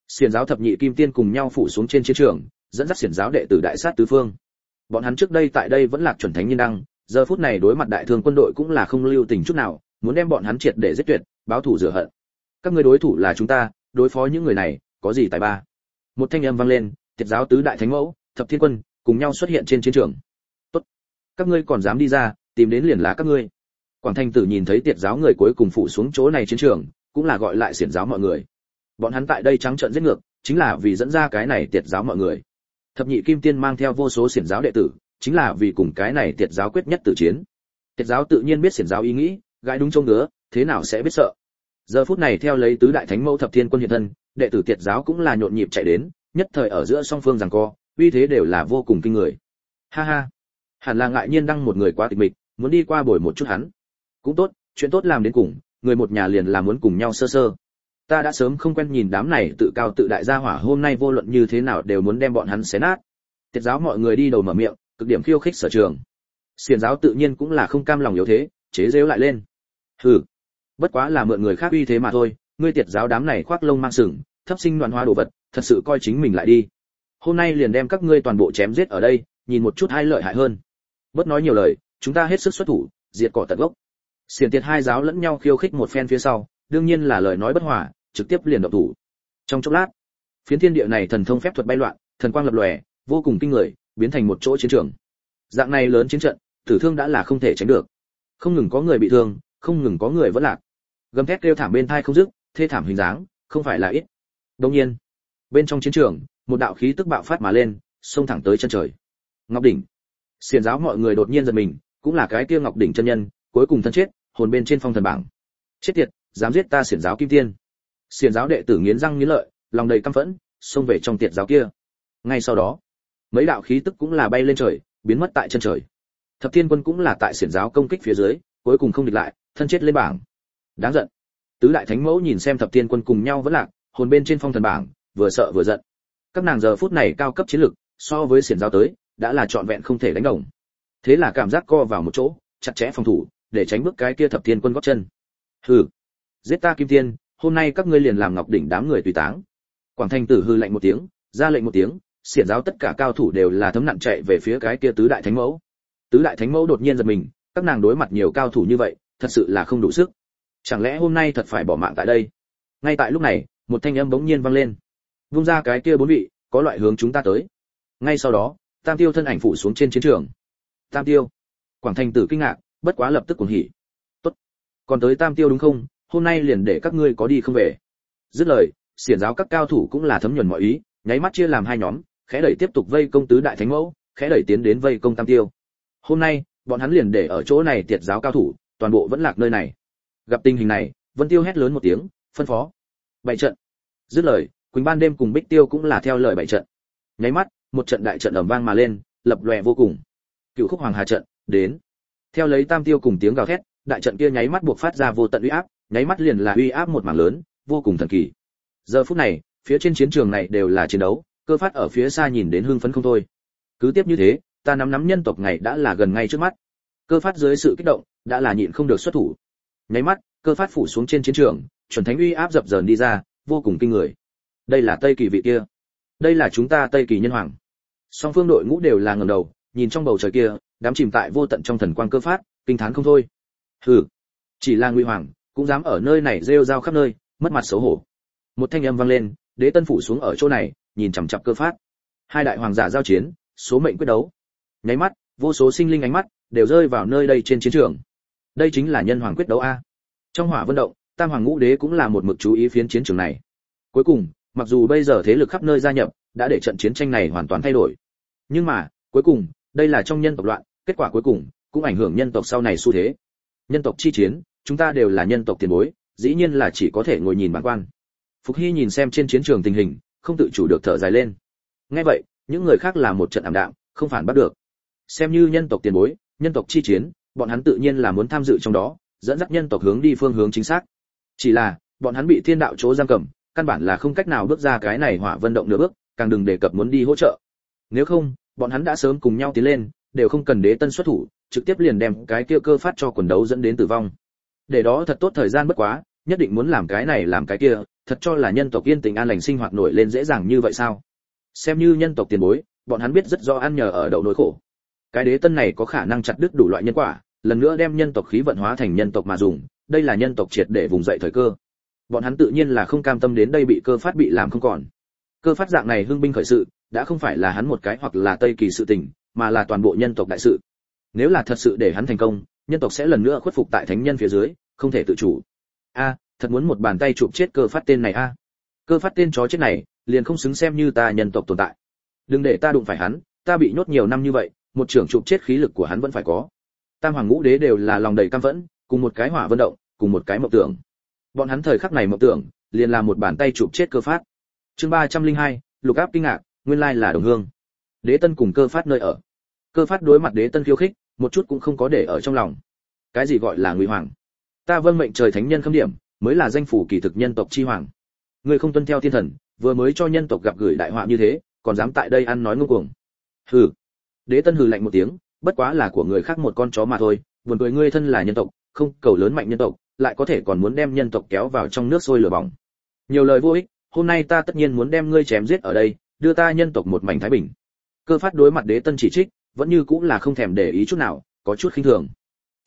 Xiển giáo thập nhị kim tiên cùng nhau phủ xuống trên chiến trường, dẫn dắt xiển giáo đệ tử đại sát tứ phương. Bọn hắn trước đây tại đây vẫn là chuẩn thánh nhân đăng, giờ phút này đối mặt đại thương quân đội cũng là không lưu tình chút nào muốn đem bọn hắn triệt để giết tuyệt, báo thủ rửa hận. Các ngươi đối thủ là chúng ta, đối phó những người này, có gì tài ba? Một thanh âm vang lên, tiệt giáo tứ đại thánh mẫu, thập thiên quân, cùng nhau xuất hiện trên chiến trường. Tốt. Các ngươi còn dám đi ra, tìm đến liền lá các ngươi. Quảng thanh tử nhìn thấy tiệt giáo người cuối cùng phụ xuống chỗ này chiến trường, cũng là gọi lại xiển giáo mọi người. Bọn hắn tại đây trắng trợn giết ngược, chính là vì dẫn ra cái này tiệt giáo mọi người. Thập nhị kim tiên mang theo vô số xiển giáo đệ tử, chính là vì cùng cái này tiệt giáo quyết nhất tử chiến. Tiệt giáo tự nhiên biết xiển giáo ý nghĩ gái đúng trông ngứa, thế nào sẽ biết sợ? Giờ phút này theo lấy tứ đại thánh mẫu thập thiên quân hiện thân, đệ tử tiệt giáo cũng là nhộn nhịp chạy đến, nhất thời ở giữa song phương giằng co, uy thế đều là vô cùng kinh người. Ha ha. Hẳn là ngại nhiên đăng một người quá tịch mịch, muốn đi qua bồi một chút hắn. Cũng tốt, chuyện tốt làm đến cùng, người một nhà liền là muốn cùng nhau sơ sơ. Ta đã sớm không quen nhìn đám này tự cao tự đại gia hỏa, hôm nay vô luận như thế nào đều muốn đem bọn hắn xé nát. Tiệt giáo mọi người đi đầu mở miệng, cực điểm khiêu khích sở trường. Xiền giáo tự nhiên cũng là không cam lòng yếu thế, chế rêu lại lên hừ. Bất quá là mượn người khác uy thế mà thôi, ngươi tiệt giáo đám này khoác lông mang sừng, thấp sinh đoàn hoa đồ vật, thật sự coi chính mình lại đi. Hôm nay liền đem các ngươi toàn bộ chém giết ở đây, nhìn một chút hai lợi hại hơn. Bớt nói nhiều lời, chúng ta hết sức xuất thủ, diệt cỏ tận gốc. Xiển tiệt hai giáo lẫn nhau khiêu khích một phen phía sau, đương nhiên là lời nói bất hòa, trực tiếp liền động thủ. Trong chốc lát, phiến thiên địa này thần thông phép thuật bay loạn, thần quang lập lòe, vô cùng kinh người, biến thành một chỗ chiến trường. Dạng này lớn chiến trận, tử thương đã là không thể tránh được. Không ngừng có người bị thương không ngừng có người vẫn lạc. Gầm thét kêu thảm bên thai không dứt, thê thảm hình dáng, không phải là ít. Đương nhiên, bên trong chiến trường, một đạo khí tức bạo phát mà lên, xông thẳng tới chân trời. Ngọc đỉnh. Xiền giáo mọi người đột nhiên giật mình, cũng là cái kia ngọc đỉnh chân nhân, cuối cùng thân chết, hồn bên trên phong thần bảng. Chết tiệt, dám giết ta xiển giáo kim tiên. Xiển giáo đệ tử nghiến răng nghiến lợi, lòng đầy căm phẫn, xông về trong tiệt giáo kia. Ngay sau đó, mấy đạo khí tức cũng là bay lên trời, biến mất tại chân trời. Thập thiên quân cũng là tại xiển giáo công kích phía dưới, cuối cùng không địch lại thân chết lên bảng. Đáng giận. Tứ đại thánh mẫu nhìn xem thập thiên quân cùng nhau vẫn lạc, hồn bên trên phong thần bảng, vừa sợ vừa giận. Các nàng giờ phút này cao cấp chiến lực, so với xiển giáo tới, đã là trọn vẹn không thể đánh đồng. Thế là cảm giác co vào một chỗ, chặt chẽ phòng thủ, để tránh bước cái kia thập thiên quân gót chân. Hừ. Giết ta kim thiên, hôm nay các ngươi liền làm ngọc đỉnh đám người tùy táng. Quảng thanh tử hư lạnh một tiếng, ra lệnh một tiếng, xiển giáo tất cả cao thủ đều là thấm nặng chạy về phía cái kia tứ đại thánh mẫu. Tứ đại thánh mẫu đột nhiên giật mình, các nàng đối mặt nhiều cao thủ như vậy thật sự là không đủ sức. Chẳng lẽ hôm nay thật phải bỏ mạng tại đây? Ngay tại lúc này, một thanh âm bỗng nhiên vang lên. Vung ra cái kia bốn vị, có loại hướng chúng ta tới. Ngay sau đó, tam tiêu thân ảnh phủ xuống trên chiến trường. Tam tiêu. Quảng thành tử kinh ngạc, bất quá lập tức cuồng hỉ. Tốt. Còn tới tam tiêu đúng không? Hôm nay liền để các ngươi có đi không về. Dứt lời, xiển giáo các cao thủ cũng là thấm nhuần mọi ý, nháy mắt chia làm hai nhóm, khẽ đẩy tiếp tục vây công tứ đại thánh mẫu, khẽ đẩy tiến đến vây công tam tiêu. Hôm nay, bọn hắn liền để ở chỗ này tiệt giáo cao thủ toàn bộ vẫn lạc nơi này. Gặp tình hình này, vân tiêu hét lớn một tiếng, phân phó. Bảy trận. Dứt lời, quỳnh ban đêm cùng bích tiêu cũng là theo lời bảy trận. Nháy mắt, một trận đại trận ầm vang mà lên, lập lòe vô cùng. Cựu khúc hoàng hà trận, đến. Theo lấy tam tiêu cùng tiếng gào thét, đại trận kia nháy mắt buộc phát ra vô tận uy áp, nháy mắt liền là uy áp một mảng lớn, vô cùng thần kỳ. Giờ phút này, phía trên chiến trường này đều là chiến đấu, cơ phát ở phía xa nhìn đến hưng phấn không thôi. Cứ tiếp như thế, ta nắm nắm nhân tộc ngày đã là gần ngay trước mắt cơ phát dưới sự kích động, đã là nhịn không được xuất thủ. Nháy mắt, cơ phát phủ xuống trên chiến trường, chuẩn thánh uy áp dập dờn đi ra, vô cùng kinh người. Đây là tây kỳ vị kia. Đây là chúng ta tây kỳ nhân hoàng. Song phương đội ngũ đều là ngầm đầu, nhìn trong bầu trời kia, đám chìm tại vô tận trong thần quang cơ phát, kinh thán không thôi. Hừ, chỉ là nguy hoàng, cũng dám ở nơi này rêu rao khắp nơi, mất mặt xấu hổ. Một thanh âm vang lên, đế tân phủ xuống ở chỗ này, nhìn chằm chặp cơ phát. Hai đại hoàng giả giao chiến, số mệnh quyết đấu. Nháy mắt, vô số sinh linh ánh mắt đều rơi vào nơi đây trên chiến trường. Đây chính là nhân hoàng quyết đấu a. Trong hỏa vận động, tam hoàng ngũ đế cũng là một mực chú ý phiến chiến trường này. Cuối cùng, mặc dù bây giờ thế lực khắp nơi gia nhập, đã để trận chiến tranh này hoàn toàn thay đổi. Nhưng mà, cuối cùng, đây là trong nhân tộc loạn, kết quả cuối cùng, cũng ảnh hưởng nhân tộc sau này xu thế. Nhân tộc chi chiến, chúng ta đều là nhân tộc tiền bối, dĩ nhiên là chỉ có thể ngồi nhìn bản quan. Phục hy nhìn xem trên chiến trường tình hình, không tự chủ được thở dài lên. Nghe vậy, những người khác là một trận ảm đạm, không phản bắt được. Xem như nhân tộc tiền bối nhân tộc chi chiến, bọn hắn tự nhiên là muốn tham dự trong đó, dẫn dắt nhân tộc hướng đi phương hướng chính xác. Chỉ là, bọn hắn bị thiên đạo chỗ giam cầm, căn bản là không cách nào bước ra cái này hỏa vân động nửa bước, càng đừng đề cập muốn đi hỗ trợ. Nếu không, bọn hắn đã sớm cùng nhau tiến lên, đều không cần đế tân xuất thủ, trực tiếp liền đem cái kia cơ phát cho quần đấu dẫn đến tử vong. Để đó thật tốt thời gian bất quá, nhất định muốn làm cái này làm cái kia, thật cho là nhân tộc yên tình an lành sinh hoạt nổi lên dễ dàng như vậy sao? Xem như nhân tộc tiền bối, bọn hắn biết rất rõ ăn nhờ ở đậu nỗi khổ cái đế tân này có khả năng chặt đứt đủ loại nhân quả, lần nữa đem nhân tộc khí vận hóa thành nhân tộc mà dùng, đây là nhân tộc triệt để vùng dậy thời cơ. Bọn hắn tự nhiên là không cam tâm đến đây bị cơ phát bị làm không còn. Cơ phát dạng này hưng binh khởi sự, đã không phải là hắn một cái hoặc là tây kỳ sự tình, mà là toàn bộ nhân tộc đại sự. Nếu là thật sự để hắn thành công, nhân tộc sẽ lần nữa khuất phục tại thánh nhân phía dưới, không thể tự chủ. A, thật muốn một bàn tay chụp chết cơ phát tên này a. Cơ phát tên chó chết này, liền không xứng xem như ta nhân tộc tồn tại. Đừng để ta đụng phải hắn, ta bị nhốt nhiều năm như vậy một trưởng chụp chết khí lực của hắn vẫn phải có. Tam hoàng ngũ đế đều là lòng đầy căm phẫn, cùng một cái hỏa vận động, cùng một cái mộng tưởng. Bọn hắn thời khắc này mộng tưởng, liền là một bàn tay chụp chết cơ phát. Chương ba trăm linh hai, lục áp kinh ngạc, nguyên lai là đồng hương. Đế tân cùng cơ phát nơi ở. Cơ phát đối mặt đế tân khiêu khích, một chút cũng không có để ở trong lòng. Cái gì gọi là ngụy hoàng? Ta vâng mệnh trời thánh nhân khâm điểm, mới là danh phủ kỳ thực nhân tộc chi hoàng. Người không tuân theo thiên thần, vừa mới cho nhân tộc gặp gửi đại họa như thế, còn dám tại đây ăn nói ngu cuồng. Hừ đế tân hừ lạnh một tiếng, bất quá là của người khác một con chó mà thôi, buồn cười ngươi thân là nhân tộc, không, cầu lớn mạnh nhân tộc, lại có thể còn muốn đem nhân tộc kéo vào trong nước sôi lửa bỏng. Nhiều lời vô ích, hôm nay ta tất nhiên muốn đem ngươi chém giết ở đây, đưa ta nhân tộc một mảnh thái bình. Cơ phát đối mặt đế tân chỉ trích, vẫn như cũng là không thèm để ý chút nào, có chút khinh thường.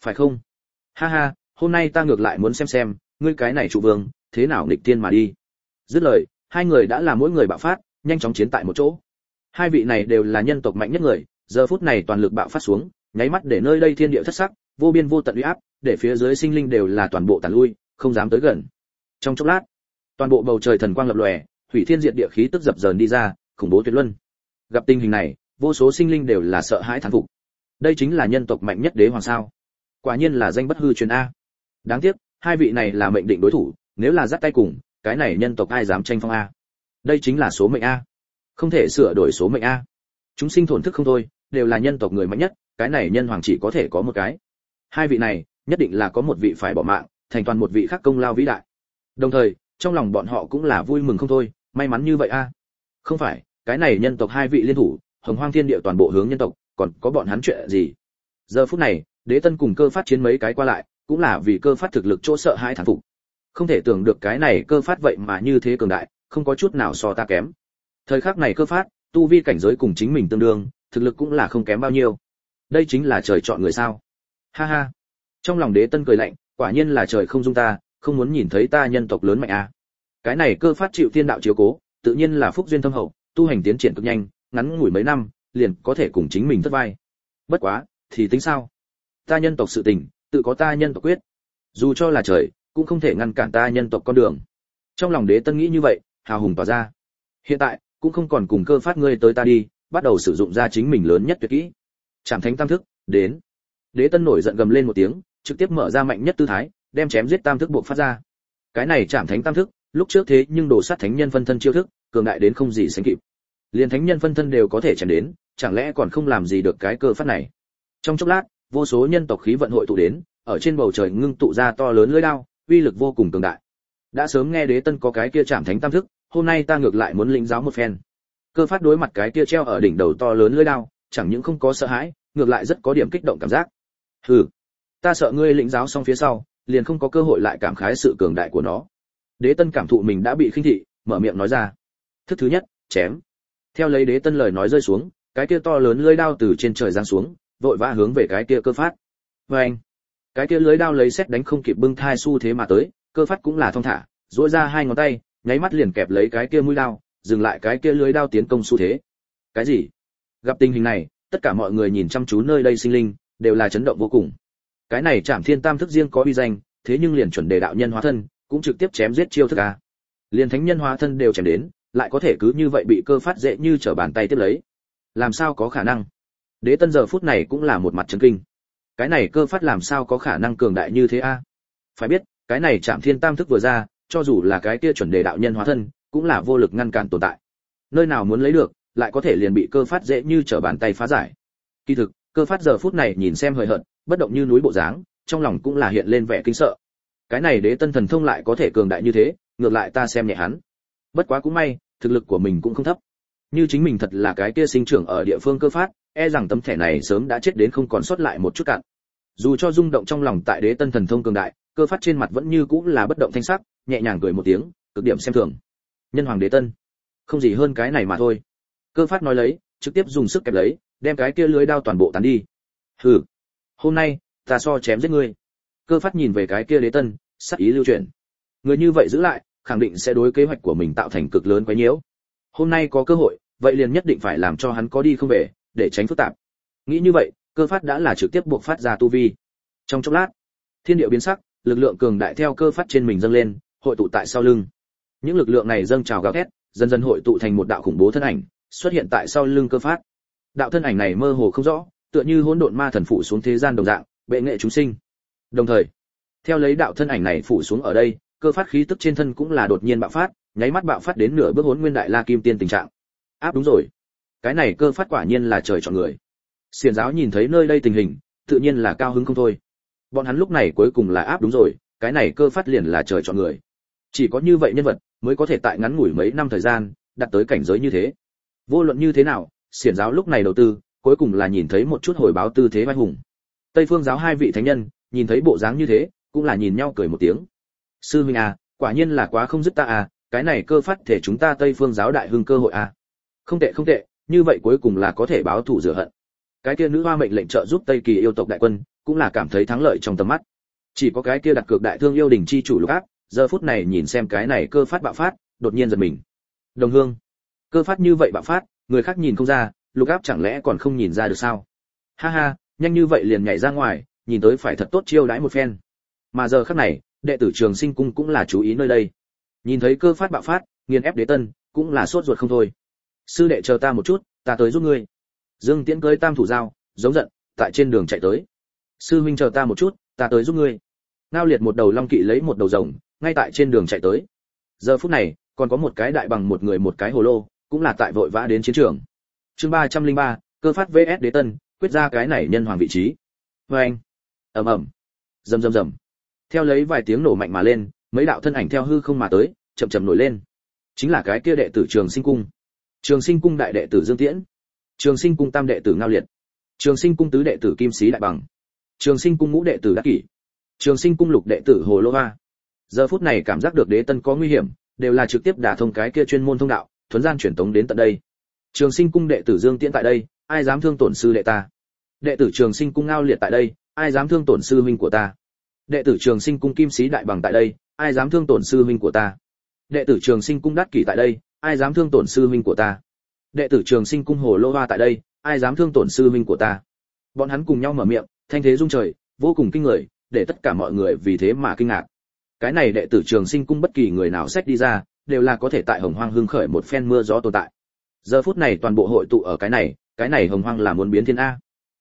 Phải không? Ha ha, hôm nay ta ngược lại muốn xem xem, ngươi cái này trụ vương, thế nào nghịch tiên mà đi. Dứt lời, hai người đã là mỗi người bạo phát, nhanh chóng chiến tại một chỗ. Hai vị này đều là nhân tộc mạnh nhất người giờ phút này toàn lực bạo phát xuống, nháy mắt để nơi đây thiên địa thất sắc, vô biên vô tận uy áp, để phía dưới sinh linh đều là toàn bộ tàn lui, không dám tới gần. Trong chốc lát, toàn bộ bầu trời thần quang lập lòe, hủy thiên diệt địa khí tức dập dờn đi ra, khủng bố tuyệt luân. Gặp tình hình này, vô số sinh linh đều là sợ hãi thán phục. Đây chính là nhân tộc mạnh nhất đế hoàng sao? Quả nhiên là danh bất hư truyền a. Đáng tiếc, hai vị này là mệnh định đối thủ, nếu là giắt tay cùng, cái này nhân tộc ai dám tranh phong a? Đây chính là số mệnh a. Không thể sửa đổi số mệnh a. Chúng sinh thổn thức không thôi đều là nhân tộc người mạnh nhất, cái này nhân hoàng chỉ có thể có một cái. Hai vị này, nhất định là có một vị phải bỏ mạng, thành toàn một vị khác công lao vĩ đại. Đồng thời, trong lòng bọn họ cũng là vui mừng không thôi, may mắn như vậy a. Không phải, cái này nhân tộc hai vị liên thủ, hồng hoang thiên địa toàn bộ hướng nhân tộc, còn có bọn hắn chuyện gì? Giờ phút này, đế tân cùng cơ phát chiến mấy cái qua lại, cũng là vì cơ phát thực lực chỗ sợ hai thản phục. Không thể tưởng được cái này cơ phát vậy mà như thế cường đại, không có chút nào so ta kém. Thời khắc này cơ phát, tu vi cảnh giới cùng chính mình tương đương thực lực cũng là không kém bao nhiêu. Đây chính là trời chọn người sao? Ha ha. Trong lòng đế tân cười lạnh, quả nhiên là trời không dung ta, không muốn nhìn thấy ta nhân tộc lớn mạnh à. cái này cơ phát chịu thiên đạo chiếu cố, tự nhiên là phúc duyên thâm hậu, tu hành tiến triển cực nhanh, ngắn ngủi mấy năm, liền có thể cùng chính mình thất vai. Bất quá, thì tính sao? Ta nhân tộc sự tình, tự có ta nhân tộc quyết. Dù cho là trời, cũng không thể ngăn cản ta nhân tộc con đường. Trong lòng đế tân nghĩ như vậy, hào hùng tỏ ra. Hiện tại, cũng không còn cùng cơ phát ngươi tới ta đi bắt đầu sử dụng ra chính mình lớn nhất tuyệt kỹ. Trảm thánh tam thức, đến. Đế tân nổi giận gầm lên một tiếng, trực tiếp mở ra mạnh nhất tư thái, đem chém giết tam thức buộc phát ra. Cái này trảm thánh tam thức, lúc trước thế nhưng đồ sát thánh nhân phân thân chiêu thức, cường đại đến không gì sánh kịp. Liền thánh nhân phân thân đều có thể chém đến, chẳng lẽ còn không làm gì được cái cơ phát này? Trong chốc lát, vô số nhân tộc khí vận hội tụ đến, ở trên bầu trời ngưng tụ ra to lớn lưỡi đao, uy lực vô cùng cường đại. Đã sớm nghe đế tân có cái kia chạm thánh tam thức, hôm nay ta ngược lại muốn lĩnh giáo một phen cơ phát đối mặt cái kia treo ở đỉnh đầu to lớn lưỡi đao, chẳng những không có sợ hãi, ngược lại rất có điểm kích động cảm giác. Hừ, ta sợ ngươi lĩnh giáo xong phía sau, liền không có cơ hội lại cảm khái sự cường đại của nó. Đế tân cảm thụ mình đã bị khinh thị, mở miệng nói ra. Thức thứ nhất, chém. Theo lấy đế tân lời nói rơi xuống, cái kia to lớn lưỡi đao từ trên trời giáng xuống, vội vã hướng về cái kia cơ phát. Vê anh cái kia lưới đao lấy xét đánh không kịp bưng thai xu thế mà tới, cơ phát cũng là thong thả, duỗi ra hai ngón tay, nháy mắt liền kẹp lấy cái kia mũi đao dừng lại cái kia lưới đao tiến công xu thế. Cái gì? Gặp tình hình này, tất cả mọi người nhìn chăm chú nơi đây sinh linh, đều là chấn động vô cùng. Cái này chạm thiên tam thức riêng có uy danh, thế nhưng liền chuẩn đề đạo nhân hóa thân, cũng trực tiếp chém giết chiêu thức a. Liền thánh nhân hóa thân đều chém đến, lại có thể cứ như vậy bị cơ phát dễ như trở bàn tay tiếp lấy. Làm sao có khả năng? Đế tân giờ phút này cũng là một mặt chấn kinh. Cái này cơ phát làm sao có khả năng cường đại như thế a? Phải biết, cái này chạm thiên tam thức vừa ra, cho dù là cái kia chuẩn đề đạo nhân hóa thân cũng là vô lực ngăn cản tồn tại. Nơi nào muốn lấy được, lại có thể liền bị cơ phát dễ như trở bàn tay phá giải. Kỳ thực, cơ phát giờ phút này nhìn xem hời hợt, bất động như núi bộ dáng, trong lòng cũng là hiện lên vẻ kinh sợ. Cái này đế tân thần thông lại có thể cường đại như thế, ngược lại ta xem nhẹ hắn. Bất quá cũng may, thực lực của mình cũng không thấp. Như chính mình thật là cái kia sinh trưởng ở địa phương cơ phát e rằng tấm thẻ này sớm đã chết đến không còn sót lại một chút cạn. Dù cho rung động trong lòng tại đế tân thần thông cường đại, cơ phát trên mặt vẫn như cũng là bất động thanh sắc, nhẹ nhàng cười một tiếng, cực điểm xem thường nhân hoàng đế tân. Không gì hơn cái này mà thôi. Cơ phát nói lấy, trực tiếp dùng sức kẹp lấy, đem cái kia lưới đao toàn bộ tán đi. Hừ, hôm nay, ta so chém giết ngươi. Cơ phát nhìn về cái kia đế tân, sắc ý lưu truyền người như vậy giữ lại, khẳng định sẽ đối kế hoạch của mình tạo thành cực lớn quấy nhiễu. Hôm nay có cơ hội, vậy liền nhất định phải làm cho hắn có đi không về, để tránh phức tạp. Nghĩ như vậy, cơ phát đã là trực tiếp buộc phát ra tu vi. Trong chốc lát, thiên địa biến sắc, lực lượng cường đại theo cơ phát trên mình dâng lên, hội tụ tại sau lưng những lực lượng này dâng trào gào thét, dần dần hội tụ thành một đạo khủng bố thân ảnh, xuất hiện tại sau lưng cơ phát. Đạo thân ảnh này mơ hồ không rõ, tựa như hỗn độn ma thần phủ xuống thế gian đồng dạng, bệ nghệ chúng sinh. Đồng thời, theo lấy đạo thân ảnh này phủ xuống ở đây, cơ phát khí tức trên thân cũng là đột nhiên bạo phát, nháy mắt bạo phát đến nửa bước hỗn nguyên đại la kim tiên tình trạng. Áp đúng rồi. Cái này cơ phát quả nhiên là trời chọn người. Xiền giáo nhìn thấy nơi đây tình hình, tự nhiên là cao hứng không thôi. Bọn hắn lúc này cuối cùng là áp đúng rồi, cái này cơ phát liền là trời chọn người. Chỉ có như vậy nhân vật mới có thể tại ngắn ngủi mấy năm thời gian, đạt tới cảnh giới như thế. Vô luận như thế nào, xiển giáo lúc này đầu tư, cuối cùng là nhìn thấy một chút hồi báo tư thế vai hùng. Tây phương giáo hai vị thánh nhân, nhìn thấy bộ dáng như thế, cũng là nhìn nhau cười một tiếng. Sư huynh à quả nhiên là quá không dứt ta à cái này cơ phát thể chúng ta tây phương giáo đại hưng cơ hội à. Không tệ không tệ, như vậy cuối cùng là có thể báo thù rửa hận. Cái kia nữ hoa mệnh lệnh trợ giúp tây kỳ yêu tộc đại quân, cũng là cảm thấy thắng lợi trong tầm mắt. Chỉ có cái kia đặt cược đại thương yêu đình chi chủ lục áp giờ phút này nhìn xem cái này cơ phát bạo phát, đột nhiên giật mình. Đồng hương, cơ phát như vậy bạo phát, người khác nhìn không ra, lục áp chẳng lẽ còn không nhìn ra được sao? Ha ha, nhanh như vậy liền nhảy ra ngoài, nhìn tới phải thật tốt chiêu đãi một phen. Mà giờ khắc này, đệ tử trường sinh cung cũng là chú ý nơi đây. Nhìn thấy cơ phát bạo phát, nghiền ép đế tân, cũng là sốt ruột không thôi. Sư đệ chờ ta một chút, ta tới giúp ngươi. Dương tiễn cưỡi tam thủ dao, giống giận, tại trên đường chạy tới. Sư huynh chờ ta một chút, ta tới giúp ngươi. Ngao liệt một đầu long kỵ lấy một đầu rồng ngay tại trên đường chạy tới. Giờ phút này, còn có một cái đại bằng một người một cái hồ lô, cũng là tại vội vã đến chiến trường. Chương ba trăm linh ba, cơ phát vs đế tân, quyết ra cái này nhân hoàng vị trí. Vê anh. Ầm ầm. Rầm rầm rầm. Theo lấy vài tiếng nổ mạnh mà lên, mấy đạo thân ảnh theo hư không mà tới, chậm chậm nổi lên. Chính là cái kia đệ tử trường sinh cung. Trường sinh cung đại đệ tử dương tiễn. Trường sinh cung tam đệ tử ngao liệt. Trường sinh cung tứ đệ tử kim sĩ đại bằng. Trường sinh cung ngũ đệ tử đắc kỷ. Trường sinh cung lục đệ tử hồ lô hoa giờ phút này cảm giác được đế tân có nguy hiểm, đều là trực tiếp đả thông cái kia chuyên môn thông đạo, thuấn gian chuyển tống đến tận đây. Trường sinh cung đệ tử dương tiễn tại đây, ai dám thương tổn sư đệ ta? Đệ tử trường sinh cung ngao liệt tại đây, ai dám thương tổn sư huynh của ta? Đệ tử trường sinh cung kim sĩ đại bằng tại đây, ai dám thương tổn sư huynh của ta? Đệ tử trường sinh cung đắc kỷ tại đây, ai dám thương tổn sư huynh của ta? Đệ tử trường sinh cung hồ lô hoa tại đây, ai dám thương tổn sư huynh của ta? Bọn hắn cùng nhau mở miệng, thanh thế rung trời, vô cùng kinh người, để tất cả mọi người vì thế mà kinh ngạc cái này đệ tử trường sinh cung bất kỳ người nào xét đi ra, đều là có thể tại hồng hoang hưng khởi một phen mưa gió tồn tại. Giờ phút này toàn bộ hội tụ ở cái này cái này hồng hoang là muốn biến thiên a.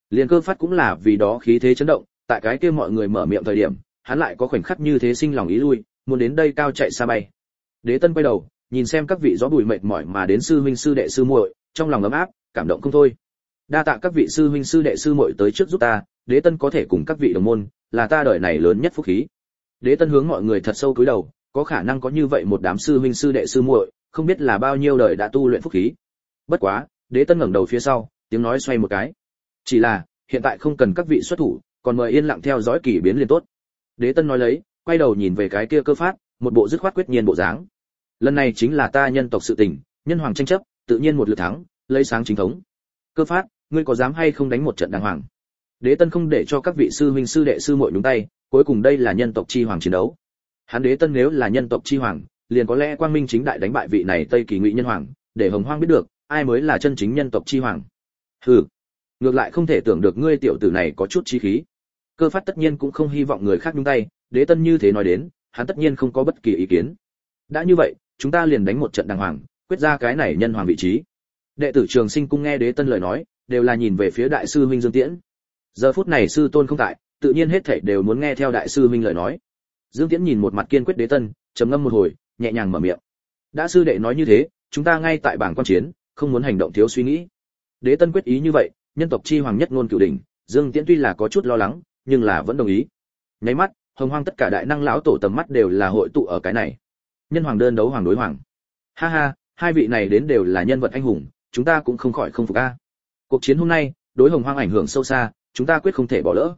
Liền cơ phát cũng là vì đó khí thế chấn động, tại cái kia mọi người mở miệng thời điểm, hắn lại có khoảnh khắc như thế sinh lòng ý lui, muốn đến đây cao chạy xa bay. Đế tân quay đầu, nhìn xem các vị gió bùi mệt mỏi mà đến sư huynh sư đệ sư muội, trong lòng ấm áp, cảm động không thôi. Đa tạ các vị sư huynh sư đệ sư muội tới trước giúp ta, đế tân có thể cùng các vị đồng môn, là ta đời này lớn nhất phúc khí đế tân hướng mọi người thật sâu cúi đầu, có khả năng có như vậy một đám sư huynh sư đệ sư muội, không biết là bao nhiêu đời đã tu luyện phúc khí. Bất quá, đế tân ngẩng đầu phía sau, tiếng nói xoay một cái. Chỉ là, hiện tại không cần các vị xuất thủ, còn mời yên lặng theo dõi kỳ biến liền tốt. Đế tân nói lấy, quay đầu nhìn về cái kia cơ phát, một bộ dứt khoát quyết nhiên bộ dáng. Lần này chính là ta nhân tộc sự tình, nhân hoàng tranh chấp, tự nhiên một lượt thắng, lấy sáng chính thống. Cơ phát, ngươi có dám hay không đánh một trận đàng hoàng? Đế tân không để cho các vị sư huynh sư đệ sư muội nhúng tay cuối cùng đây là nhân tộc chi hoàng chiến đấu. Hắn đế tân nếu là nhân tộc chi hoàng, liền có lẽ quang minh chính đại đánh bại vị này tây kỳ ngụy nhân hoàng, để hồng hoang biết được, ai mới là chân chính nhân tộc chi hoàng. Hừ, ngược lại không thể tưởng được ngươi tiểu tử này có chút chi khí. Cơ phát tất nhiên cũng không hy vọng người khác nhúng tay, đế tân như thế nói đến, hắn tất nhiên không có bất kỳ ý kiến. Đã như vậy, chúng ta liền đánh một trận đàng hoàng, quyết ra cái này nhân hoàng vị trí. Đệ tử trường sinh cung nghe đế tân lời nói, đều là nhìn về phía đại sư huynh dương tiễn. Giờ phút này sư tôn không tại tự nhiên hết thảy đều muốn nghe theo đại sư huynh lời nói. Dương tiễn nhìn một mặt kiên quyết đế tân, trầm ngâm một hồi, nhẹ nhàng mở miệng. Đã sư đệ nói như thế, chúng ta ngay tại bảng quan chiến, không muốn hành động thiếu suy nghĩ. Đế tân quyết ý như vậy, nhân tộc chi hoàng nhất ngôn cửu đỉnh, dương tiễn tuy là có chút lo lắng, nhưng là vẫn đồng ý. Nháy mắt, hồng hoang tất cả đại năng lão tổ tầm mắt đều là hội tụ ở cái này. Nhân hoàng đơn đấu hoàng đối hoàng. Ha ha, hai vị này đến đều là nhân vật anh hùng, chúng ta cũng không khỏi không phục a. Cuộc chiến hôm nay, đối hồng hoang ảnh hưởng sâu xa, chúng ta quyết không thể bỏ lỡ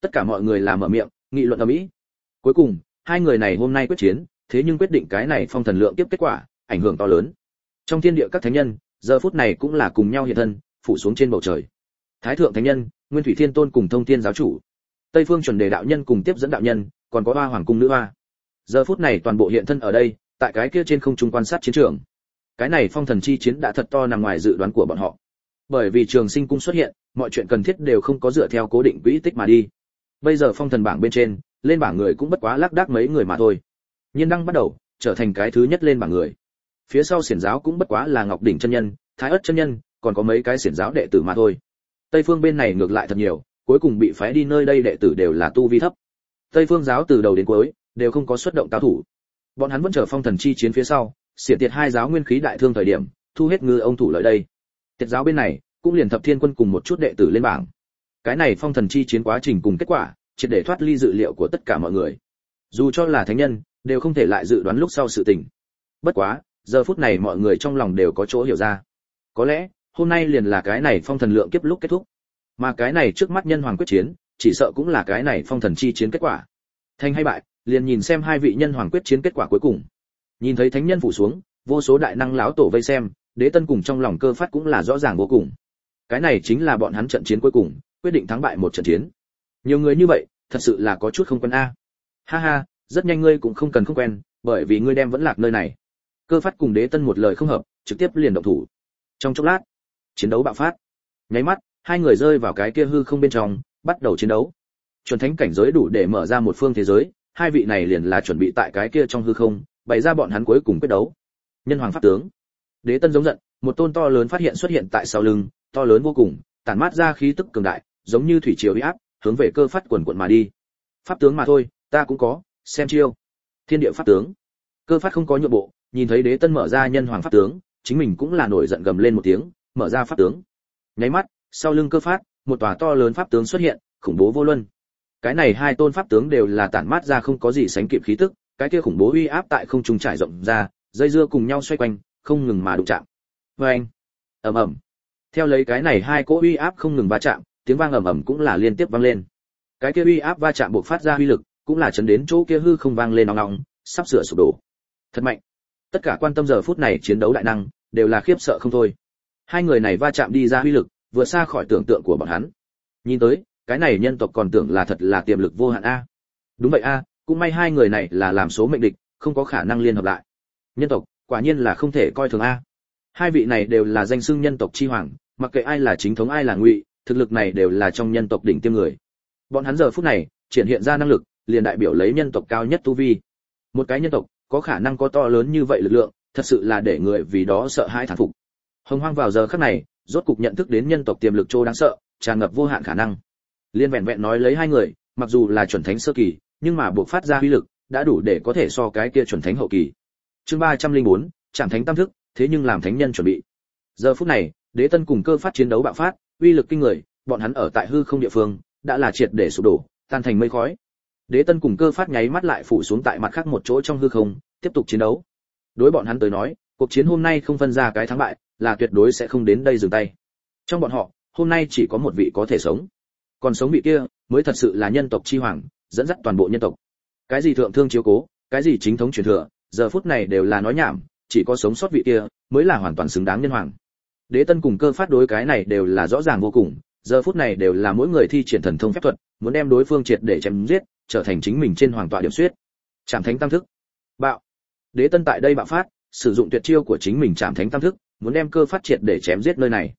tất cả mọi người làm mở miệng, nghị luận ở mỹ. Cuối cùng, hai người này hôm nay quyết chiến, thế nhưng quyết định cái này phong thần lượng tiếp kết quả, ảnh hưởng to lớn. Trong thiên địa các thánh nhân, giờ phút này cũng là cùng nhau hiện thân, phủ xuống trên bầu trời. Thái thượng thánh nhân, nguyên thủy thiên tôn cùng thông thiên giáo chủ. Tây phương chuẩn đề đạo nhân cùng tiếp dẫn đạo nhân, còn có hoa hoàng cung nữ hoa. Giờ phút này toàn bộ hiện thân ở đây, tại cái kia trên không trung quan sát chiến trường. Cái này phong thần chi chiến đã thật to nằm ngoài dự đoán của bọn họ. Bởi vì trường sinh cung xuất hiện, mọi chuyện cần thiết đều không có dựa theo cố định quỹ tích mà đi bây giờ phong thần bảng bên trên, lên bảng người cũng bất quá lác đác mấy người mà thôi. Nhiên đăng bắt đầu, trở thành cái thứ nhất lên bảng người. Phía sau xiển giáo cũng bất quá là ngọc đỉnh chân nhân, thái ất chân nhân, còn có mấy cái xiển giáo đệ tử mà thôi. Tây phương bên này ngược lại thật nhiều, cuối cùng bị phái đi nơi đây đệ tử đều là tu vi thấp. Tây phương giáo từ đầu đến cuối, đều không có xuất động cao thủ. Bọn hắn vẫn chờ phong thần chi chiến phía sau, xiển tiệt hai giáo nguyên khí đại thương thời điểm, thu hết ngư ông thủ lợi đây. Tiệt giáo bên này, cũng liền thập thiên quân cùng một chút đệ tử lên bảng cái này phong thần chi chiến quá trình cùng kết quả, triệt để thoát ly dự liệu của tất cả mọi người. Dù cho là thánh nhân, đều không thể lại dự đoán lúc sau sự tình. Bất quá, giờ phút này mọi người trong lòng đều có chỗ hiểu ra. Có lẽ, hôm nay liền là cái này phong thần lượng kiếp lúc kết thúc. Mà cái này trước mắt nhân hoàng quyết chiến, chỉ sợ cũng là cái này phong thần chi chiến kết quả. Thành hay bại, liền nhìn xem hai vị nhân hoàng quyết chiến kết quả cuối cùng. Nhìn thấy thánh nhân phủ xuống, vô số đại năng lão tổ vây xem, đế tân cùng trong lòng cơ phát cũng là rõ ràng vô cùng. Cái này chính là bọn hắn trận chiến cuối cùng quyết định thắng bại một trận chiến. Nhiều người như vậy, thật sự là có chút không quen a. Ha ha, rất nhanh ngươi cũng không cần không quen, bởi vì ngươi đem vẫn lạc nơi này. Cơ phát cùng đế tân một lời không hợp, trực tiếp liền động thủ. Trong chốc lát, chiến đấu bạo phát. Nháy mắt, hai người rơi vào cái kia hư không bên trong, bắt đầu chiến đấu. Chuẩn thánh cảnh giới đủ để mở ra một phương thế giới, hai vị này liền là chuẩn bị tại cái kia trong hư không, bày ra bọn hắn cuối cùng quyết đấu. Nhân hoàng pháp tướng. Đế tân giống giận, một tôn to lớn phát hiện xuất hiện tại sau lưng, to lớn vô cùng tản mát ra khí tức cường đại giống như thủy triều uy áp hướng về cơ phát quần quần mà đi. Pháp tướng mà thôi ta cũng có xem chiêu. Thiên địa pháp tướng. Cơ phát không có nhượng bộ nhìn thấy đế tân mở ra nhân hoàng pháp tướng chính mình cũng là nổi giận gầm lên một tiếng mở ra pháp tướng. Nháy mắt sau lưng cơ phát một tòa to lớn pháp tướng xuất hiện khủng bố vô luân. Cái này hai tôn pháp tướng đều là tản mát ra không có gì sánh kịp khí tức cái kia khủng bố uy áp tại không trung trải rộng ra dây dưa cùng nhau xoay quanh không ngừng mà đụng chạm. Oeng, ầm ầm theo lấy cái này hai cỗ uy áp không ngừng va chạm, tiếng vang ầm ầm cũng là liên tiếp vang lên. Cái kia uy áp va chạm buộc phát ra uy lực, cũng là chấn đến chỗ kia hư không vang lên nóng nóng, sắp sửa sụp đổ. Thật mạnh. Tất cả quan tâm giờ phút này chiến đấu đại năng, đều là khiếp sợ không thôi. Hai người này va chạm đi ra uy lực, vượt xa khỏi tưởng tượng của bọn hắn. Nhìn tới, cái này nhân tộc còn tưởng là thật là tiềm lực vô hạn a. Đúng vậy a, cũng may hai người này là làm số mệnh địch, không có khả năng liên hợp lại. Nhân tộc, quả nhiên là không thể coi thường a. Hai vị này đều là danh xưng nhân tộc chi hoàng mặc kệ ai là chính thống ai là ngụy, thực lực này đều là trong nhân tộc đỉnh tiêm người. Bọn hắn giờ phút này, triển hiện ra năng lực, liền đại biểu lấy nhân tộc cao nhất tu vi. Một cái nhân tộc, có khả năng có to lớn như vậy lực lượng, thật sự là để người vì đó sợ hãi thán phục. Hồng hoang vào giờ khắc này, rốt cục nhận thức đến nhân tộc tiềm lực trô đáng sợ, tràn ngập vô hạn khả năng. Liên vẹn vẹn nói lấy hai người, mặc dù là chuẩn thánh sơ kỳ, nhưng mà buộc phát ra uy lực, đã đủ để có thể so cái kia chuẩn thánh hậu kỳ. Chương ba trăm linh bốn trạng thánh tam thức, thế nhưng làm thánh nhân chuẩn bị. Giờ phút này đế tân cùng cơ phát chiến đấu bạo phát, uy lực kinh người, bọn hắn ở tại hư không địa phương, đã là triệt để sụp đổ, tan thành mây khói. Đế tân cùng cơ phát nháy mắt lại phủ xuống tại mặt khác một chỗ trong hư không, tiếp tục chiến đấu. Đối bọn hắn tới nói, cuộc chiến hôm nay không phân ra cái thắng bại, là tuyệt đối sẽ không đến đây dừng tay. Trong bọn họ, hôm nay chỉ có một vị có thể sống. Còn sống vị kia, mới thật sự là nhân tộc chi hoàng, dẫn dắt toàn bộ nhân tộc. Cái gì thượng thương chiếu cố, cái gì chính thống truyền thừa, giờ phút này đều là nói nhảm, chỉ có sống sót vị kia, mới là hoàn toàn xứng đáng nhân hoàng đế tân cùng cơ phát đối cái này đều là rõ ràng vô cùng, giờ phút này đều là mỗi người thi triển thần thông phép thuật, muốn đem đối phương triệt để chém giết, trở thành chính mình trên hoàng tọa điểm suyết. Chạm thánh tam thức. Bạo. Đế tân tại đây bạo phát, sử dụng tuyệt chiêu của chính mình chạm thánh tam thức, muốn đem cơ phát triệt để chém giết nơi này.